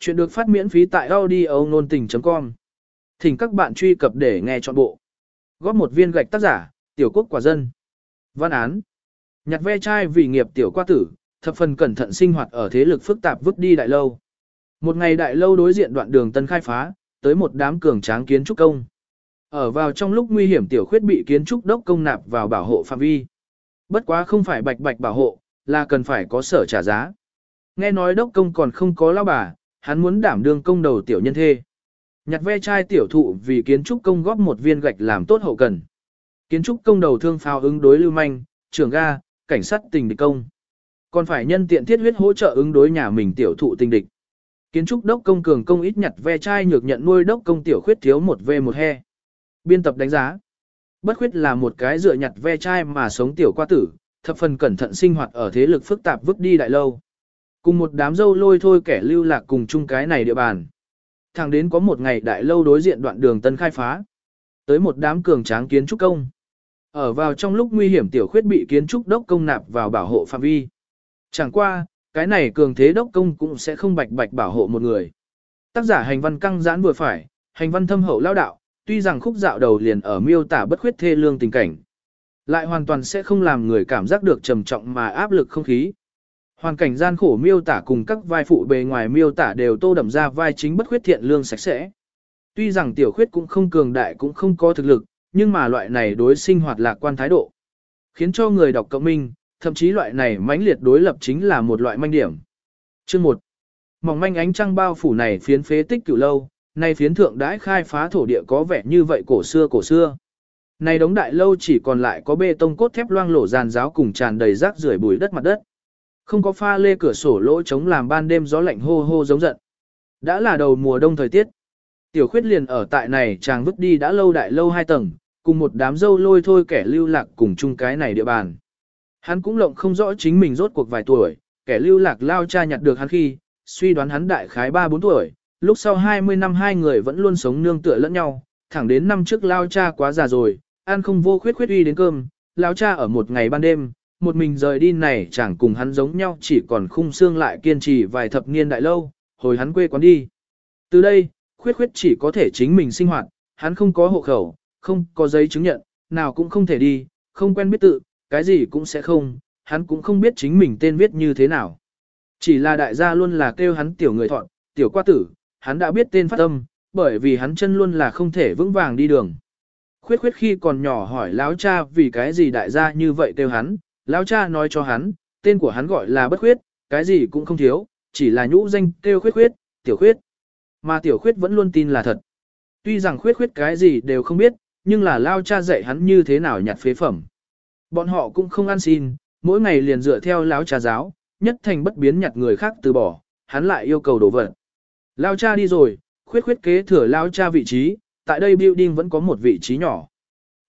Chuyện được phát miễn phí tại audio nôn tình.com. Thỉnh các bạn truy cập để nghe trọn bộ. Góp một viên gạch tác giả, tiểu quốc quả dân. Văn án. Nhặt ve chai vì nghiệp tiểu qua tử, thập phần cẩn thận sinh hoạt ở thế lực phức tạp vứt đi đại lâu. Một ngày đại lâu đối diện đoạn đường tân khai phá, tới một đám cường tráng kiến trúc công. Ở vào trong lúc nguy hiểm tiểu khuyết bị kiến trúc đốc công nạp vào bảo hộ phạm vi. Bất quá không phải bạch bạch bảo hộ, là cần phải có sở trả giá. Nghe nói đốc công còn không có lao bà, hắn muốn đảm đương công đầu tiểu nhân thê. Nhặt ve chai tiểu thụ vì kiến trúc công góp một viên gạch làm tốt hậu cần. Kiến trúc công đầu thương phao ứng đối lưu manh, trưởng ga, cảnh sát tình địch công. Còn phải nhân tiện thiết huyết hỗ trợ ứng đối nhà mình tiểu thụ tình địch. Kiến trúc đốc công cường công ít nhặt ve chai nhược nhận nuôi đốc công tiểu khuyết thiếu một ve một he. Biên tập đánh giá. Bất khuyết là một cái dựa nhặt ve chai mà sống tiểu qua tử, thập phần cẩn thận sinh hoạt ở thế lực phức tạp vứt đi đại lâu. Cùng một đám dâu lôi thôi kẻ lưu lạc cùng chung cái này địa bàn. Thẳng đến có một ngày đại lâu đối diện đoạn đường tân khai phá. Tới một đám cường tráng kiến trúc công. Ở vào trong lúc nguy hiểm tiểu khuyết bị kiến trúc đốc công nạp vào bảo hộ phạm vi. Chẳng qua, cái này cường thế đốc công cũng sẽ không bạch bạch bảo hộ một người. Tác giả hành văn căng giãn vừa phải, hành văn thâm hậu lao đạo, tuy rằng khúc dạo đầu liền ở miêu tả bất khuyết thê lương tình cảnh. Lại hoàn toàn sẽ không làm người cảm giác được trầm trọng mà áp lực không khí. Hoàn cảnh gian khổ miêu tả cùng các vai phụ bề ngoài miêu tả đều tô đậm ra vai chính bất khuyết thiện lương sạch sẽ. Tuy rằng tiểu khuyết cũng không cường đại cũng không có thực lực, nhưng mà loại này đối sinh hoạt lạc quan thái độ. Khiến cho người đọc cộng minh, thậm chí loại này mãnh liệt đối lập chính là một loại manh điểm. Chương 1. Mỏng manh ánh trăng bao phủ này phiến phế tích cửu lâu, nay phiến thượng đãi khai phá thổ địa có vẻ như vậy cổ xưa cổ xưa. Này đống đại lâu chỉ còn lại có bê tông cốt thép loang lổ giàn giáo cùng tràn đầy rác rưởi bùi đất mặt đất. Không có pha lê cửa sổ lỗ chống làm ban đêm gió lạnh hô hô giống giận. Đã là đầu mùa đông thời tiết. Tiểu khuyết liền ở tại này chàng vứt đi đã lâu đại lâu hai tầng, cùng một đám dâu lôi thôi kẻ lưu lạc cùng chung cái này địa bàn. Hắn cũng lộng không rõ chính mình rốt cuộc vài tuổi, kẻ lưu lạc lao cha nhặt được hắn khi, suy đoán hắn đại khái 3-4 tuổi, lúc sau 20 năm hai người vẫn luôn sống nương tựa lẫn nhau, thẳng đến năm trước lao cha quá già rồi, ăn không vô khuyết khuyết uy đến cơm, lao cha ở một ngày ban đêm, một mình rời đi này chẳng cùng hắn giống nhau chỉ còn khung xương lại kiên trì vài thập niên đại lâu, hồi hắn quê quán đi. Từ đây, khuyết khuyết chỉ có thể chính mình sinh hoạt, hắn không có hộ khẩu, không có giấy chứng nhận, nào cũng không thể đi, không quen biết tự, cái gì cũng sẽ không, hắn cũng không biết chính mình tên viết như thế nào. Chỉ là đại gia luôn là kêu hắn tiểu người thọn, tiểu qua tử, hắn đã biết tên phát âm, bởi vì hắn chân luôn là không thể vững vàng đi đường. Khuyết khuyết khi còn nhỏ hỏi láo cha vì cái gì đại gia như vậy kêu hắn, lão cha nói cho hắn, tên của hắn gọi là bất khuyết, cái gì cũng không thiếu, chỉ là nhũ danh kêu khuyết khuyết, tiểu khuyết. Mà tiểu khuyết vẫn luôn tin là thật. Tuy rằng khuyết khuyết cái gì đều không biết, nhưng là lao cha dạy hắn như thế nào nhặt phế phẩm. Bọn họ cũng không ăn xin, mỗi ngày liền dựa theo lão cha giáo, nhất thành bất biến nhặt người khác từ bỏ, hắn lại yêu cầu đổ vật. Lao cha đi rồi, khuyết khuyết kế thừa lao cha vị trí, tại đây building vẫn có một vị trí nhỏ.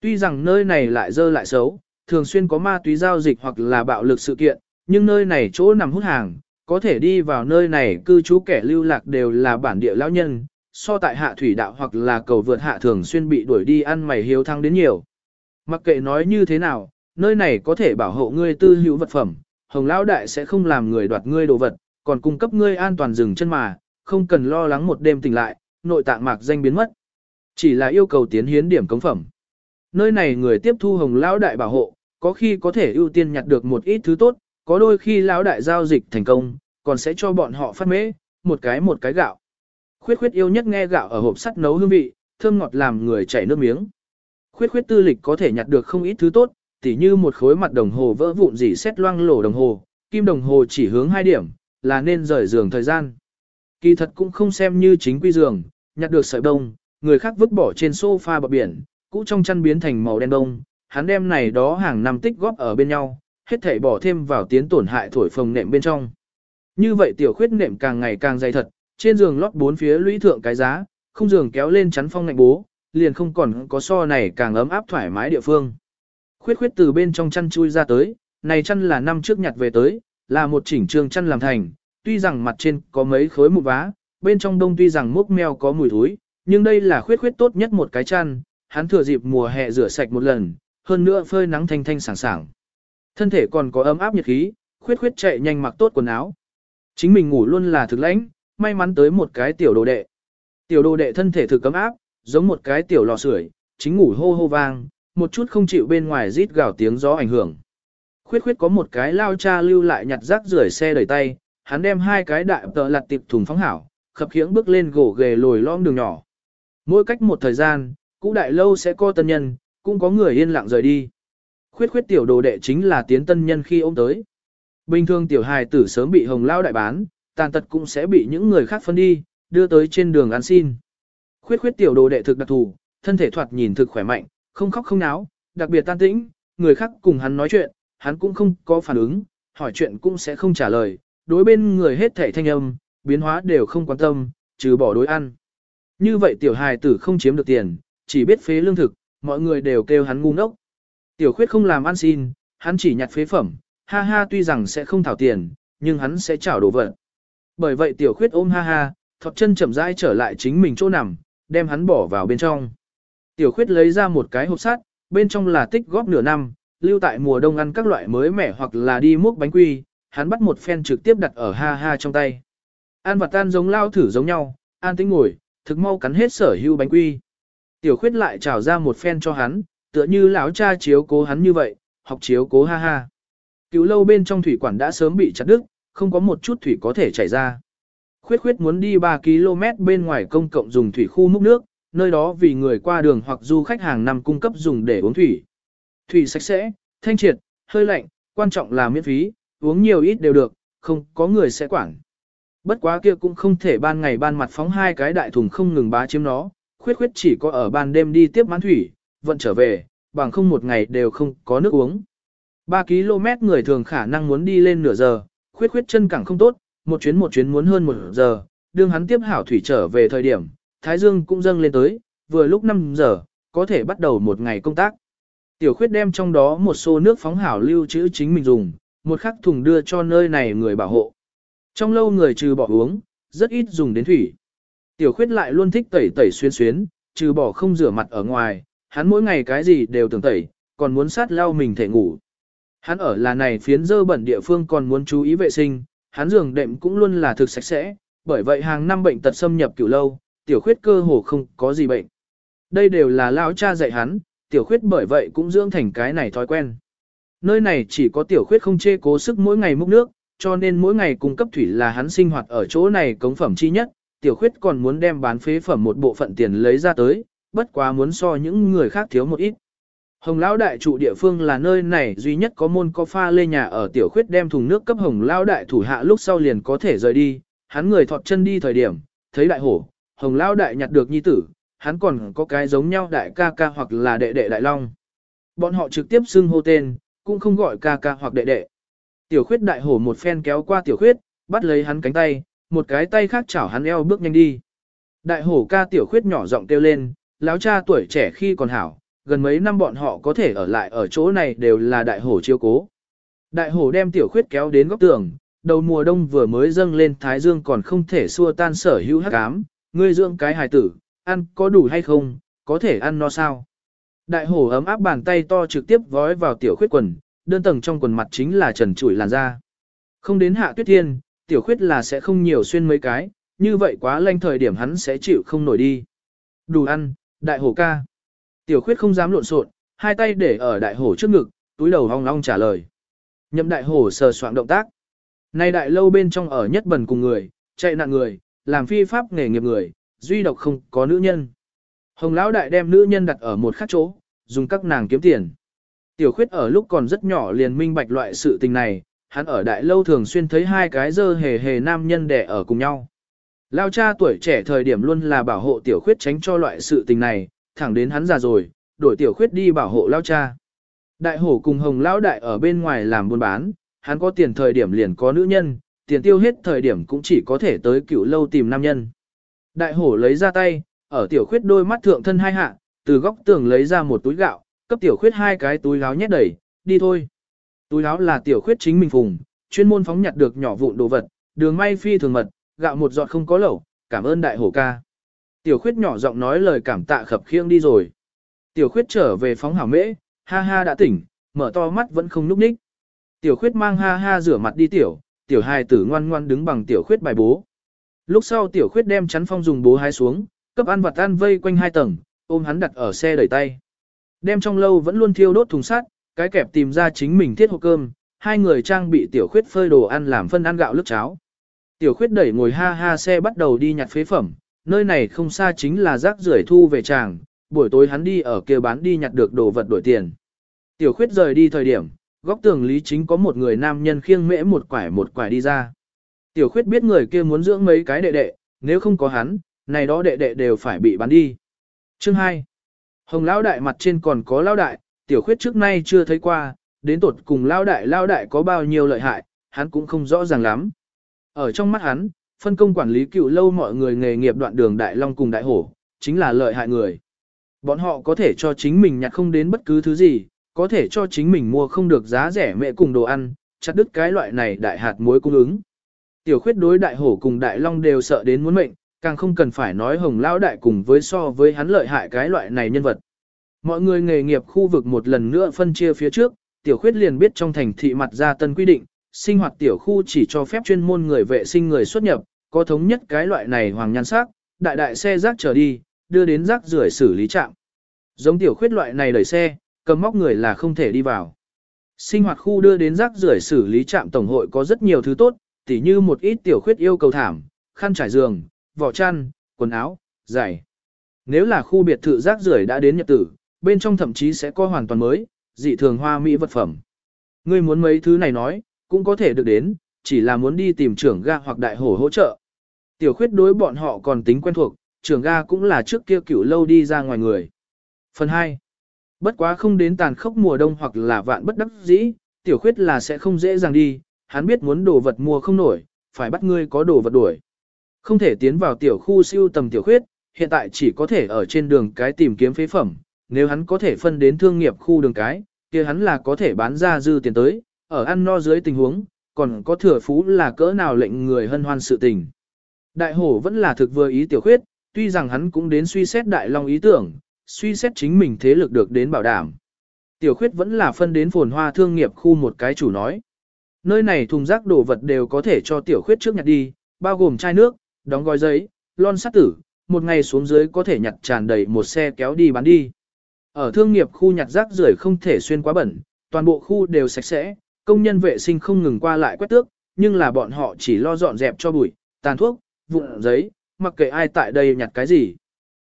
Tuy rằng nơi này lại dơ lại xấu, thường xuyên có ma túy giao dịch hoặc là bạo lực sự kiện, nhưng nơi này chỗ nằm hút hàng, có thể đi vào nơi này cư trú kẻ lưu lạc đều là bản địa lão nhân, so tại hạ thủy đạo hoặc là cầu vượt hạ thường xuyên bị đuổi đi ăn mày hiếu thăng đến nhiều. Mặc kệ nói như thế nào, nơi này có thể bảo hộ ngươi tư hữu vật phẩm, hồng lão đại sẽ không làm người đoạt ngươi đồ vật, còn cung cấp ngươi an toàn rừng chân mà, không cần lo lắng một đêm tỉnh lại, nội tạng mạc danh biến mất. Chỉ là yêu cầu tiến hiến điểm cống phẩm. Nơi này người tiếp thu hồng lão đại bảo hộ, có khi có thể ưu tiên nhặt được một ít thứ tốt, có đôi khi lão đại giao dịch thành công, còn sẽ cho bọn họ phát mễ, một cái một cái gạo. Khuyết khuyết yêu nhất nghe gạo ở hộp sắt nấu hương vị, thơm ngọt làm người chảy nước miếng. Khuyết khuyết tư lịch có thể nhặt được không ít thứ tốt, tỉ như một khối mặt đồng hồ vỡ vụn dỉ xét loang lổ đồng hồ, kim đồng hồ chỉ hướng hai điểm, là nên rời giường thời gian. Kỳ thật cũng không xem như chính quy giường, nhặt được sợi đông, người khác vứt bỏ trên sofa bờ biển, cũ trong chăn biến thành màu đen đông hắn đem này đó hàng năm tích góp ở bên nhau, hết thảy bỏ thêm vào tiến tổn hại thổi phồng nệm bên trong. Như vậy tiểu khuyết nệm càng ngày càng dày thật, trên giường lót bốn phía lũy thượng cái giá, không giường kéo lên chắn phong ngạnh bố, liền không còn có so này càng ấm áp thoải mái địa phương. Khuyết khuyết từ bên trong chăn chui ra tới, này chăn là năm trước nhặt về tới, là một chỉnh trường chăn làm thành, tuy rằng mặt trên có mấy khối mụn vá, bên trong đông tuy rằng mốc meo có mùi thối, nhưng đây là khuyết khuyết tốt nhất một cái chăn, hắn thừa dịp mùa hè rửa sạch một lần, hơn nữa phơi nắng thanh thanh sảng sảng. Thân thể còn có ấm áp nhiệt khí, khuyết khuyết chạy nhanh mặc tốt quần áo. Chính mình ngủ luôn là thực lãnh, may mắn tới một cái tiểu đồ đệ. Tiểu đồ đệ thân thể thực cấm áp, giống một cái tiểu lò sưởi, chính ngủ hô hô vang, một chút không chịu bên ngoài rít gào tiếng gió ảnh hưởng. Khuyết khuyết có một cái lao cha lưu lại nhặt rác rưởi xe đẩy tay, hắn đem hai cái đại tờ lặt tiệp thùng phóng hảo, khập khiễng bước lên gỗ ghề lồi lõm đường nhỏ. Mỗi cách một thời gian, cũ đại lâu sẽ có tân nhân, cũng có người yên lặng rời đi. Khuyết khuyết tiểu đồ đệ chính là tiến tân nhân khi ôm tới. Bình thường tiểu hài tử sớm bị hồng lao đại bán, tàn tật cũng sẽ bị những người khác phân đi, đưa tới trên đường ăn xin. Khuyết khuyết tiểu đồ đệ thực đặc thù, thân thể thoạt nhìn thực khỏe mạnh, không khóc không náo, đặc biệt tan tĩnh, người khác cùng hắn nói chuyện, hắn cũng không có phản ứng, hỏi chuyện cũng sẽ không trả lời, đối bên người hết thể thanh âm, biến hóa đều không quan tâm, trừ bỏ đối ăn. Như vậy tiểu hài tử không chiếm được tiền, chỉ biết phế lương thực, mọi người đều kêu hắn ngu ngốc. Tiểu khuyết không làm ăn xin, hắn chỉ nhặt phế phẩm, ha ha tuy rằng sẽ không thảo tiền, nhưng hắn sẽ trả đồ vật. Bởi vậy tiểu khuyết ôm ha ha, thọt chân chậm rãi trở lại chính mình chỗ nằm, đem hắn bỏ vào bên trong. Tiểu khuyết lấy ra một cái hộp sắt, bên trong là tích góp nửa năm, lưu tại mùa đông ăn các loại mới mẻ hoặc là đi múc bánh quy, hắn bắt một phen trực tiếp đặt ở ha ha trong tay. An và tan giống lao thử giống nhau, an tính ngồi, thực mau cắn hết sở hữu bánh quy. Tiểu khuyết lại trào ra một phen cho hắn, tựa như lão cha chiếu cố hắn như vậy, học chiếu cố ha ha. Cứu lâu bên trong thủy quản đã sớm bị chặt đứt, không có một chút thủy có thể chảy ra. Khuyết khuyết muốn đi 3 km bên ngoài công cộng dùng thủy khu múc nước, nơi đó vì người qua đường hoặc du khách hàng năm cung cấp dùng để uống thủy. Thủy sạch sẽ, thanh triệt, hơi lạnh, quan trọng là miễn phí, uống nhiều ít đều được, không có người sẽ quản. Bất quá kia cũng không thể ban ngày ban mặt phóng hai cái đại thùng không ngừng bá chiếm nó, khuyết khuyết chỉ có ở ban đêm đi tiếp mãn thủy, vận trở về, bằng không một ngày đều không có nước uống. 3 km người thường khả năng muốn đi lên nửa giờ, khuyết khuyết chân cẳng không tốt, một chuyến một chuyến muốn hơn một giờ, đương hắn tiếp hảo thủy trở về thời điểm, Thái Dương cũng dâng lên tới, vừa lúc 5 giờ, có thể bắt đầu một ngày công tác. Tiểu khuyết đem trong đó một xô nước phóng hảo lưu trữ chính mình dùng, một khắc thùng đưa cho nơi này người bảo hộ. Trong lâu người trừ bỏ uống, rất ít dùng đến thủy. Tiểu khuyết lại luôn thích tẩy tẩy xuyên xuyến, trừ bỏ không rửa mặt ở ngoài, hắn mỗi ngày cái gì đều tưởng tẩy, còn muốn sát lau mình thể ngủ. Hắn ở là này phiến dơ bẩn địa phương còn muốn chú ý vệ sinh, hắn giường đệm cũng luôn là thực sạch sẽ, bởi vậy hàng năm bệnh tật xâm nhập cửu lâu, tiểu khuyết cơ hồ không có gì bệnh. Đây đều là lão cha dạy hắn, tiểu khuyết bởi vậy cũng dưỡng thành cái này thói quen. Nơi này chỉ có tiểu khuyết không chê cố sức mỗi ngày múc nước, cho nên mỗi ngày cung cấp thủy là hắn sinh hoạt ở chỗ này cống phẩm chi nhất, tiểu khuyết còn muốn đem bán phế phẩm một bộ phận tiền lấy ra tới, bất quá muốn so những người khác thiếu một ít. Hồng Lão Đại trụ địa phương là nơi này duy nhất có môn có pha lê nhà ở tiểu khuyết đem thùng nước cấp Hồng Lão Đại thủ hạ lúc sau liền có thể rời đi, hắn người thọt chân đi thời điểm, thấy đại hổ, Hồng Lão Đại nhặt được nhi tử, hắn còn có cái giống nhau đại ca ca hoặc là đệ đệ đại long. Bọn họ trực tiếp xưng hô tên, cũng không gọi ca ca hoặc đệ đệ. Tiểu khuyết đại hổ một phen kéo qua tiểu khuyết, bắt lấy hắn cánh tay, một cái tay khác chảo hắn eo bước nhanh đi. Đại hổ ca tiểu khuyết nhỏ giọng kêu lên, lão cha tuổi trẻ khi còn hảo, gần mấy năm bọn họ có thể ở lại ở chỗ này đều là đại hổ chiêu cố. Đại hổ đem tiểu khuyết kéo đến góc tường, đầu mùa đông vừa mới dâng lên thái dương còn không thể xua tan sở hữu hắc ám, ngươi dưỡng cái hài tử, ăn có đủ hay không, có thể ăn no sao. Đại hổ ấm áp bàn tay to trực tiếp vói vào tiểu khuyết quần, đơn tầng trong quần mặt chính là trần trụi làn da. Không đến hạ tuyết thiên, tiểu khuyết là sẽ không nhiều xuyên mấy cái, như vậy quá lanh thời điểm hắn sẽ chịu không nổi đi. Đủ ăn, đại hổ ca. Tiểu khuyết không dám lộn xộn, hai tay để ở đại hổ trước ngực, túi đầu hong long trả lời. Nhậm đại hổ sờ soạn động tác. Nay đại lâu bên trong ở nhất bần cùng người, chạy nạn người, làm phi pháp nghề nghiệp người, duy độc không có nữ nhân. Hồng lão đại đem nữ nhân đặt ở một khác chỗ, dùng các nàng kiếm tiền. Tiểu khuyết ở lúc còn rất nhỏ liền minh bạch loại sự tình này, hắn ở đại lâu thường xuyên thấy hai cái dơ hề hề nam nhân đẻ ở cùng nhau. Lao cha tuổi trẻ thời điểm luôn là bảo hộ tiểu khuyết tránh cho loại sự tình này, thẳng đến hắn già rồi, đổi tiểu khuyết đi bảo hộ lao cha. Đại hổ cùng hồng lão đại ở bên ngoài làm buôn bán, hắn có tiền thời điểm liền có nữ nhân, tiền tiêu hết thời điểm cũng chỉ có thể tới cựu lâu tìm nam nhân. Đại hổ lấy ra tay, ở tiểu khuyết đôi mắt thượng thân hai hạ, từ góc tường lấy ra một túi gạo, cấp tiểu khuyết hai cái túi gáo nhét đầy, đi thôi. Túi áo là tiểu khuyết chính mình phùng, chuyên môn phóng nhặt được nhỏ vụn đồ vật, đường may phi thường mật, gạo một giọt không có lẩu, cảm ơn đại hổ ca. Tiểu khuyết nhỏ giọng nói lời cảm tạ khập khiêng đi rồi. Tiểu khuyết trở về phóng hảo mễ, ha ha đã tỉnh, mở to mắt vẫn không núp ních. Tiểu khuyết mang ha ha rửa mặt đi tiểu, tiểu hài tử ngoan ngoan đứng bằng tiểu khuyết bài bố. Lúc sau tiểu khuyết đem chắn phong dùng bố hái xuống, cấp ăn vặt ăn vây quanh hai tầng, ôm hắn đặt ở xe đẩy tay. Đem trong lâu vẫn luôn thiêu đốt thùng sắt, cái kẹp tìm ra chính mình thiết hộp cơm, hai người trang bị tiểu khuyết phơi đồ ăn làm phân ăn gạo lức cháo. Tiểu khuyết đẩy ngồi ha ha xe bắt đầu đi nhặt phế phẩm, nơi này không xa chính là rác rưởi thu về tràng, buổi tối hắn đi ở kia bán đi nhặt được đồ vật đổi tiền. Tiểu khuyết rời đi thời điểm, góc tường lý chính có một người nam nhân khiêng mễ một quải một quải đi ra. Tiểu khuyết biết người kia muốn dưỡng mấy cái đệ đệ, nếu không có hắn, này đó đệ đệ đều phải bị bán đi. Chương 2. Hồng lão đại mặt trên còn có lão đại, tiểu khuyết trước nay chưa thấy qua, đến tột cùng lão đại lão đại có bao nhiêu lợi hại, hắn cũng không rõ ràng lắm. Ở trong mắt hắn, phân công quản lý cựu lâu mọi người nghề nghiệp đoạn đường đại long cùng đại hổ, chính là lợi hại người. Bọn họ có thể cho chính mình nhặt không đến bất cứ thứ gì, có thể cho chính mình mua không được giá rẻ mẹ cùng đồ ăn, chặt đứt cái loại này đại hạt muối cung ứng. Tiểu khuyết đối đại hổ cùng đại long đều sợ đến muốn mệnh, càng không cần phải nói hồng lão đại cùng với so với hắn lợi hại cái loại này nhân vật. Mọi người nghề nghiệp khu vực một lần nữa phân chia phía trước, tiểu khuyết liền biết trong thành thị mặt ra tân quy định, sinh hoạt tiểu khu chỉ cho phép chuyên môn người vệ sinh người xuất nhập, có thống nhất cái loại này hoàng nhan sắc, đại đại xe rác trở đi, đưa đến rác rưởi xử lý trạm. Giống tiểu khuyết loại này đẩy xe, cầm móc người là không thể đi vào. Sinh hoạt khu đưa đến rác rưởi xử lý trạm tổng hội có rất nhiều thứ tốt, tỉ như một ít tiểu khuyết yêu cầu thảm, khăn trải giường, vỏ chăn, quần áo, giày. Nếu là khu biệt thự rác rưởi đã đến nhật tử, bên trong thậm chí sẽ có hoàn toàn mới, dị thường hoa mỹ vật phẩm. Ngươi muốn mấy thứ này nói, cũng có thể được đến, chỉ là muốn đi tìm trưởng ga hoặc đại hổ hỗ trợ. Tiểu khuyết đối bọn họ còn tính quen thuộc, trưởng ga cũng là trước kia cửu lâu đi ra ngoài người. Phần 2. Bất quá không đến tàn khốc mùa đông hoặc là vạn bất đắc dĩ, tiểu khuyết là sẽ không dễ dàng đi, hắn biết muốn đồ vật mua không nổi, phải bắt ngươi có đồ vật đuổi. Không thể tiến vào tiểu khu siêu tầm tiểu khuyết, hiện tại chỉ có thể ở trên đường cái tìm kiếm phế phẩm, nếu hắn có thể phân đến thương nghiệp khu đường cái, kia hắn là có thể bán ra dư tiền tới, ở ăn no dưới tình huống, còn có thừa phú là cỡ nào lệnh người hân hoan sự tình. Đại hổ vẫn là thực vừa ý tiểu khuyết, tuy rằng hắn cũng đến suy xét đại long ý tưởng, suy xét chính mình thế lực được đến bảo đảm. Tiểu khuyết vẫn là phân đến phồn hoa thương nghiệp khu một cái chủ nói. Nơi này thùng rác đồ vật đều có thể cho tiểu khuyết trước nhặt đi, bao gồm chai nước, đóng gói giấy, lon sắt tử, một ngày xuống dưới có thể nhặt tràn đầy một xe kéo đi bán đi. Ở thương nghiệp khu nhặt rác rưởi không thể xuyên quá bẩn, toàn bộ khu đều sạch sẽ, công nhân vệ sinh không ngừng qua lại quét tước, nhưng là bọn họ chỉ lo dọn dẹp cho bụi, tàn thuốc, vụn giấy, mặc kệ ai tại đây nhặt cái gì.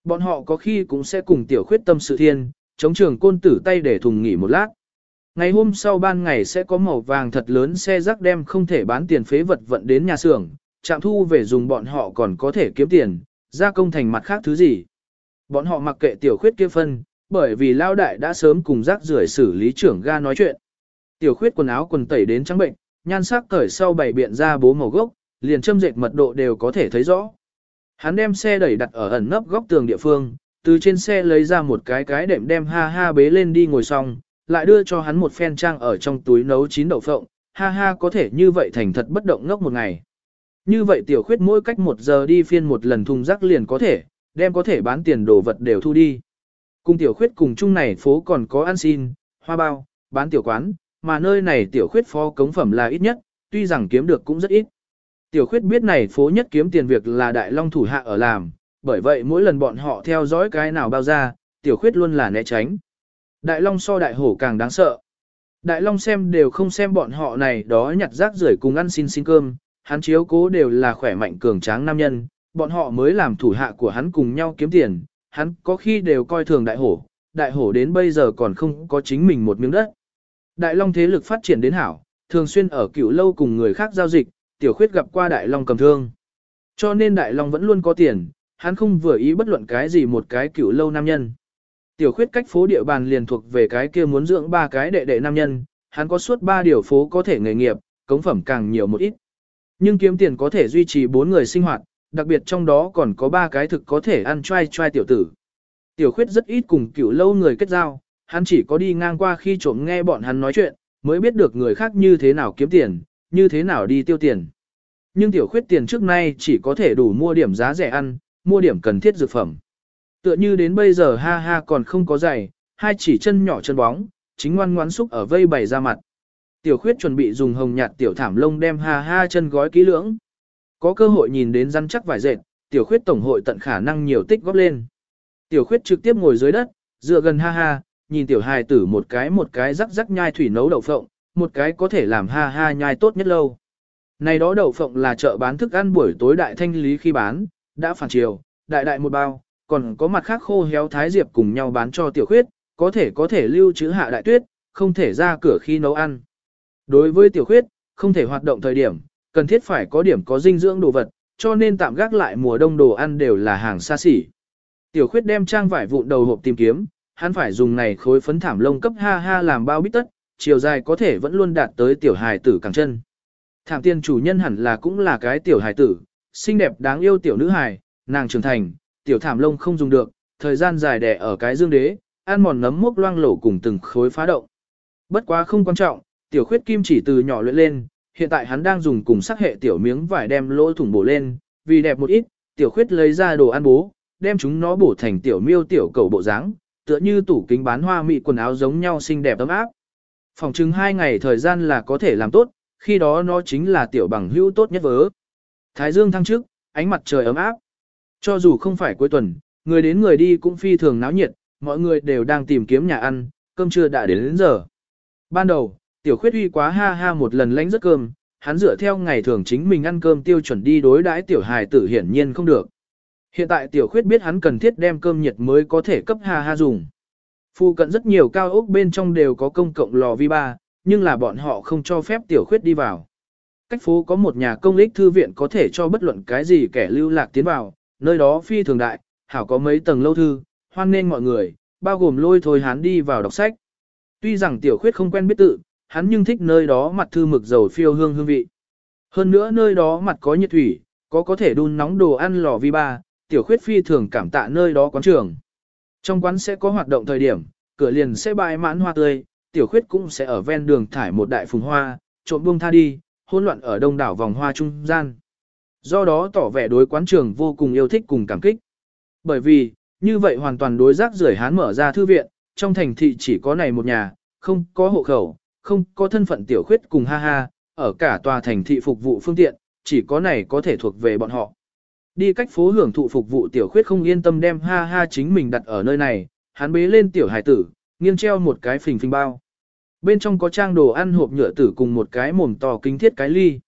Bọn họ có khi cũng sẽ cùng tiểu khuyết tâm sự thiên, chống trường côn tử tay để thùng nghỉ một lát. Ngày hôm sau ban ngày sẽ có màu vàng thật lớn xe rác đem không thể bán tiền phế vật vận đến nhà xưởng, trạm thu về dùng bọn họ còn có thể kiếm tiền, gia công thành mặt khác thứ gì. Bọn họ mặc kệ tiểu khuyết kia phân, bởi vì lao đại đã sớm cùng rác rưởi xử lý trưởng ga nói chuyện. Tiểu khuyết quần áo quần tẩy đến trắng bệnh, nhan sắc cởi sau bảy biện ra bố màu gốc, liền châm dệt mật độ đều có thể thấy rõ. Hắn đem xe đẩy đặt ở ẩn nấp góc tường địa phương, từ trên xe lấy ra một cái cái đệm đem ha ha bế lên đi ngồi xong, lại đưa cho hắn một phen trang ở trong túi nấu chín đậu phộng, ha ha có thể như vậy thành thật bất động ngốc một ngày. Như vậy tiểu khuyết mỗi cách một giờ đi phiên một lần thùng rác liền có thể, đem có thể bán tiền đồ vật đều thu đi. Cùng tiểu khuyết cùng chung này phố còn có ăn xin, hoa bao, bán tiểu quán, mà nơi này tiểu khuyết phó cống phẩm là ít nhất, tuy rằng kiếm được cũng rất ít. Tiểu khuyết biết này phố nhất kiếm tiền việc là đại long thủ hạ ở làm, bởi vậy mỗi lần bọn họ theo dõi cái nào bao ra, tiểu khuyết luôn là né tránh. Đại long so đại hổ càng đáng sợ. Đại long xem đều không xem bọn họ này đó nhặt rác rưởi cùng ăn xin xin cơm, hắn chiếu cố đều là khỏe mạnh cường tráng nam nhân, bọn họ mới làm thủ hạ của hắn cùng nhau kiếm tiền, hắn có khi đều coi thường đại hổ, đại hổ đến bây giờ còn không có chính mình một miếng đất. Đại long thế lực phát triển đến hảo, thường xuyên ở cựu lâu cùng người khác giao dịch, tiểu khuyết gặp qua đại long cầm thương. Cho nên đại long vẫn luôn có tiền, hắn không vừa ý bất luận cái gì một cái cựu lâu nam nhân. Tiểu khuyết cách phố địa bàn liền thuộc về cái kia muốn dưỡng ba cái đệ đệ nam nhân, hắn có suốt ba điều phố có thể nghề nghiệp, cống phẩm càng nhiều một ít. Nhưng kiếm tiền có thể duy trì bốn người sinh hoạt, đặc biệt trong đó còn có ba cái thực có thể ăn trai trai tiểu tử. Tiểu khuyết rất ít cùng cửu lâu người kết giao, hắn chỉ có đi ngang qua khi trộm nghe bọn hắn nói chuyện, mới biết được người khác như thế nào kiếm tiền, như thế nào đi tiêu tiền. Nhưng tiểu khuyết tiền trước nay chỉ có thể đủ mua điểm giá rẻ ăn, mua điểm cần thiết dược phẩm. Tựa như đến bây giờ ha ha còn không có giày, hai chỉ chân nhỏ chân bóng, chính ngoan ngoãn xúc ở vây bày ra mặt. Tiểu khuyết chuẩn bị dùng hồng nhạt tiểu thảm lông đem ha ha chân gói kỹ lưỡng có cơ hội nhìn đến rắn chắc vài dệt, tiểu khuyết tổng hội tận khả năng nhiều tích góp lên. Tiểu khuyết trực tiếp ngồi dưới đất, dựa gần ha ha, nhìn tiểu hài tử một cái một cái rắc rắc nhai thủy nấu đậu phộng, một cái có thể làm ha ha nhai tốt nhất lâu. Này đó đậu phộng là chợ bán thức ăn buổi tối đại thanh lý khi bán, đã phản chiều, đại đại một bao, còn có mặt khác khô héo thái diệp cùng nhau bán cho tiểu khuyết, có thể có thể lưu trữ hạ đại tuyết, không thể ra cửa khi nấu ăn. Đối với tiểu khuyết, không thể hoạt động thời điểm, cần thiết phải có điểm có dinh dưỡng đồ vật, cho nên tạm gác lại mùa đông đồ ăn đều là hàng xa xỉ. Tiểu khuyết đem trang vải vụn đầu hộp tìm kiếm, hắn phải dùng này khối phấn thảm lông cấp ha ha làm bao bít tất, chiều dài có thể vẫn luôn đạt tới tiểu hài tử càng chân. Thảm tiên chủ nhân hẳn là cũng là cái tiểu hài tử, xinh đẹp đáng yêu tiểu nữ hài, nàng trưởng thành, tiểu thảm lông không dùng được, thời gian dài đẻ ở cái dương đế, ăn mòn nấm mốc loang lổ cùng từng khối phá động. Bất quá không quan trọng, tiểu khuyết kim chỉ từ nhỏ luyện lên, hiện tại hắn đang dùng cùng sắc hệ tiểu miếng vải đem lỗ thủng bổ lên, vì đẹp một ít, tiểu khuyết lấy ra đồ ăn bố, đem chúng nó bổ thành tiểu miêu tiểu cầu bộ dáng, tựa như tủ kính bán hoa mị quần áo giống nhau xinh đẹp ấm áp. Phòng chứng hai ngày thời gian là có thể làm tốt, khi đó nó chính là tiểu bằng hữu tốt nhất vớ. Thái dương thăng trước, ánh mặt trời ấm áp. Cho dù không phải cuối tuần, người đến người đi cũng phi thường náo nhiệt, mọi người đều đang tìm kiếm nhà ăn, cơm trưa đã đến đến giờ. Ban đầu, tiểu khuyết uy quá ha ha một lần lánh rất cơm, hắn dựa theo ngày thường chính mình ăn cơm tiêu chuẩn đi đối đãi tiểu hài tử hiển nhiên không được. Hiện tại tiểu khuyết biết hắn cần thiết đem cơm nhiệt mới có thể cấp ha ha dùng. Phu cận rất nhiều cao ốc bên trong đều có công cộng lò vi ba, nhưng là bọn họ không cho phép tiểu khuyết đi vào. Cách phố có một nhà công lích thư viện có thể cho bất luận cái gì kẻ lưu lạc tiến vào, nơi đó phi thường đại, hảo có mấy tầng lâu thư, hoan nên mọi người, bao gồm lôi thôi hắn đi vào đọc sách. Tuy rằng tiểu khuyết không quen biết tự, hắn nhưng thích nơi đó mặt thư mực dầu phiêu hương hương vị. Hơn nữa nơi đó mặt có nhiệt thủy, có có thể đun nóng đồ ăn lò vi ba, tiểu khuyết phi thường cảm tạ nơi đó quán trường. Trong quán sẽ có hoạt động thời điểm, cửa liền sẽ bày mãn hoa tươi, tiểu khuyết cũng sẽ ở ven đường thải một đại phùng hoa, trộm buông tha đi, hỗn loạn ở đông đảo vòng hoa trung gian. Do đó tỏ vẻ đối quán trường vô cùng yêu thích cùng cảm kích. Bởi vì, như vậy hoàn toàn đối giác rưởi hán mở ra thư viện, trong thành thị chỉ có này một nhà, không có hộ khẩu, không có thân phận tiểu khuyết cùng ha ha, ở cả tòa thành thị phục vụ phương tiện, chỉ có này có thể thuộc về bọn họ. Đi cách phố hưởng thụ phục vụ tiểu khuyết không yên tâm đem ha ha chính mình đặt ở nơi này, hắn bế lên tiểu hải tử, nghiêng treo một cái phình phình bao. Bên trong có trang đồ ăn hộp nhựa tử cùng một cái mồm to kính thiết cái ly.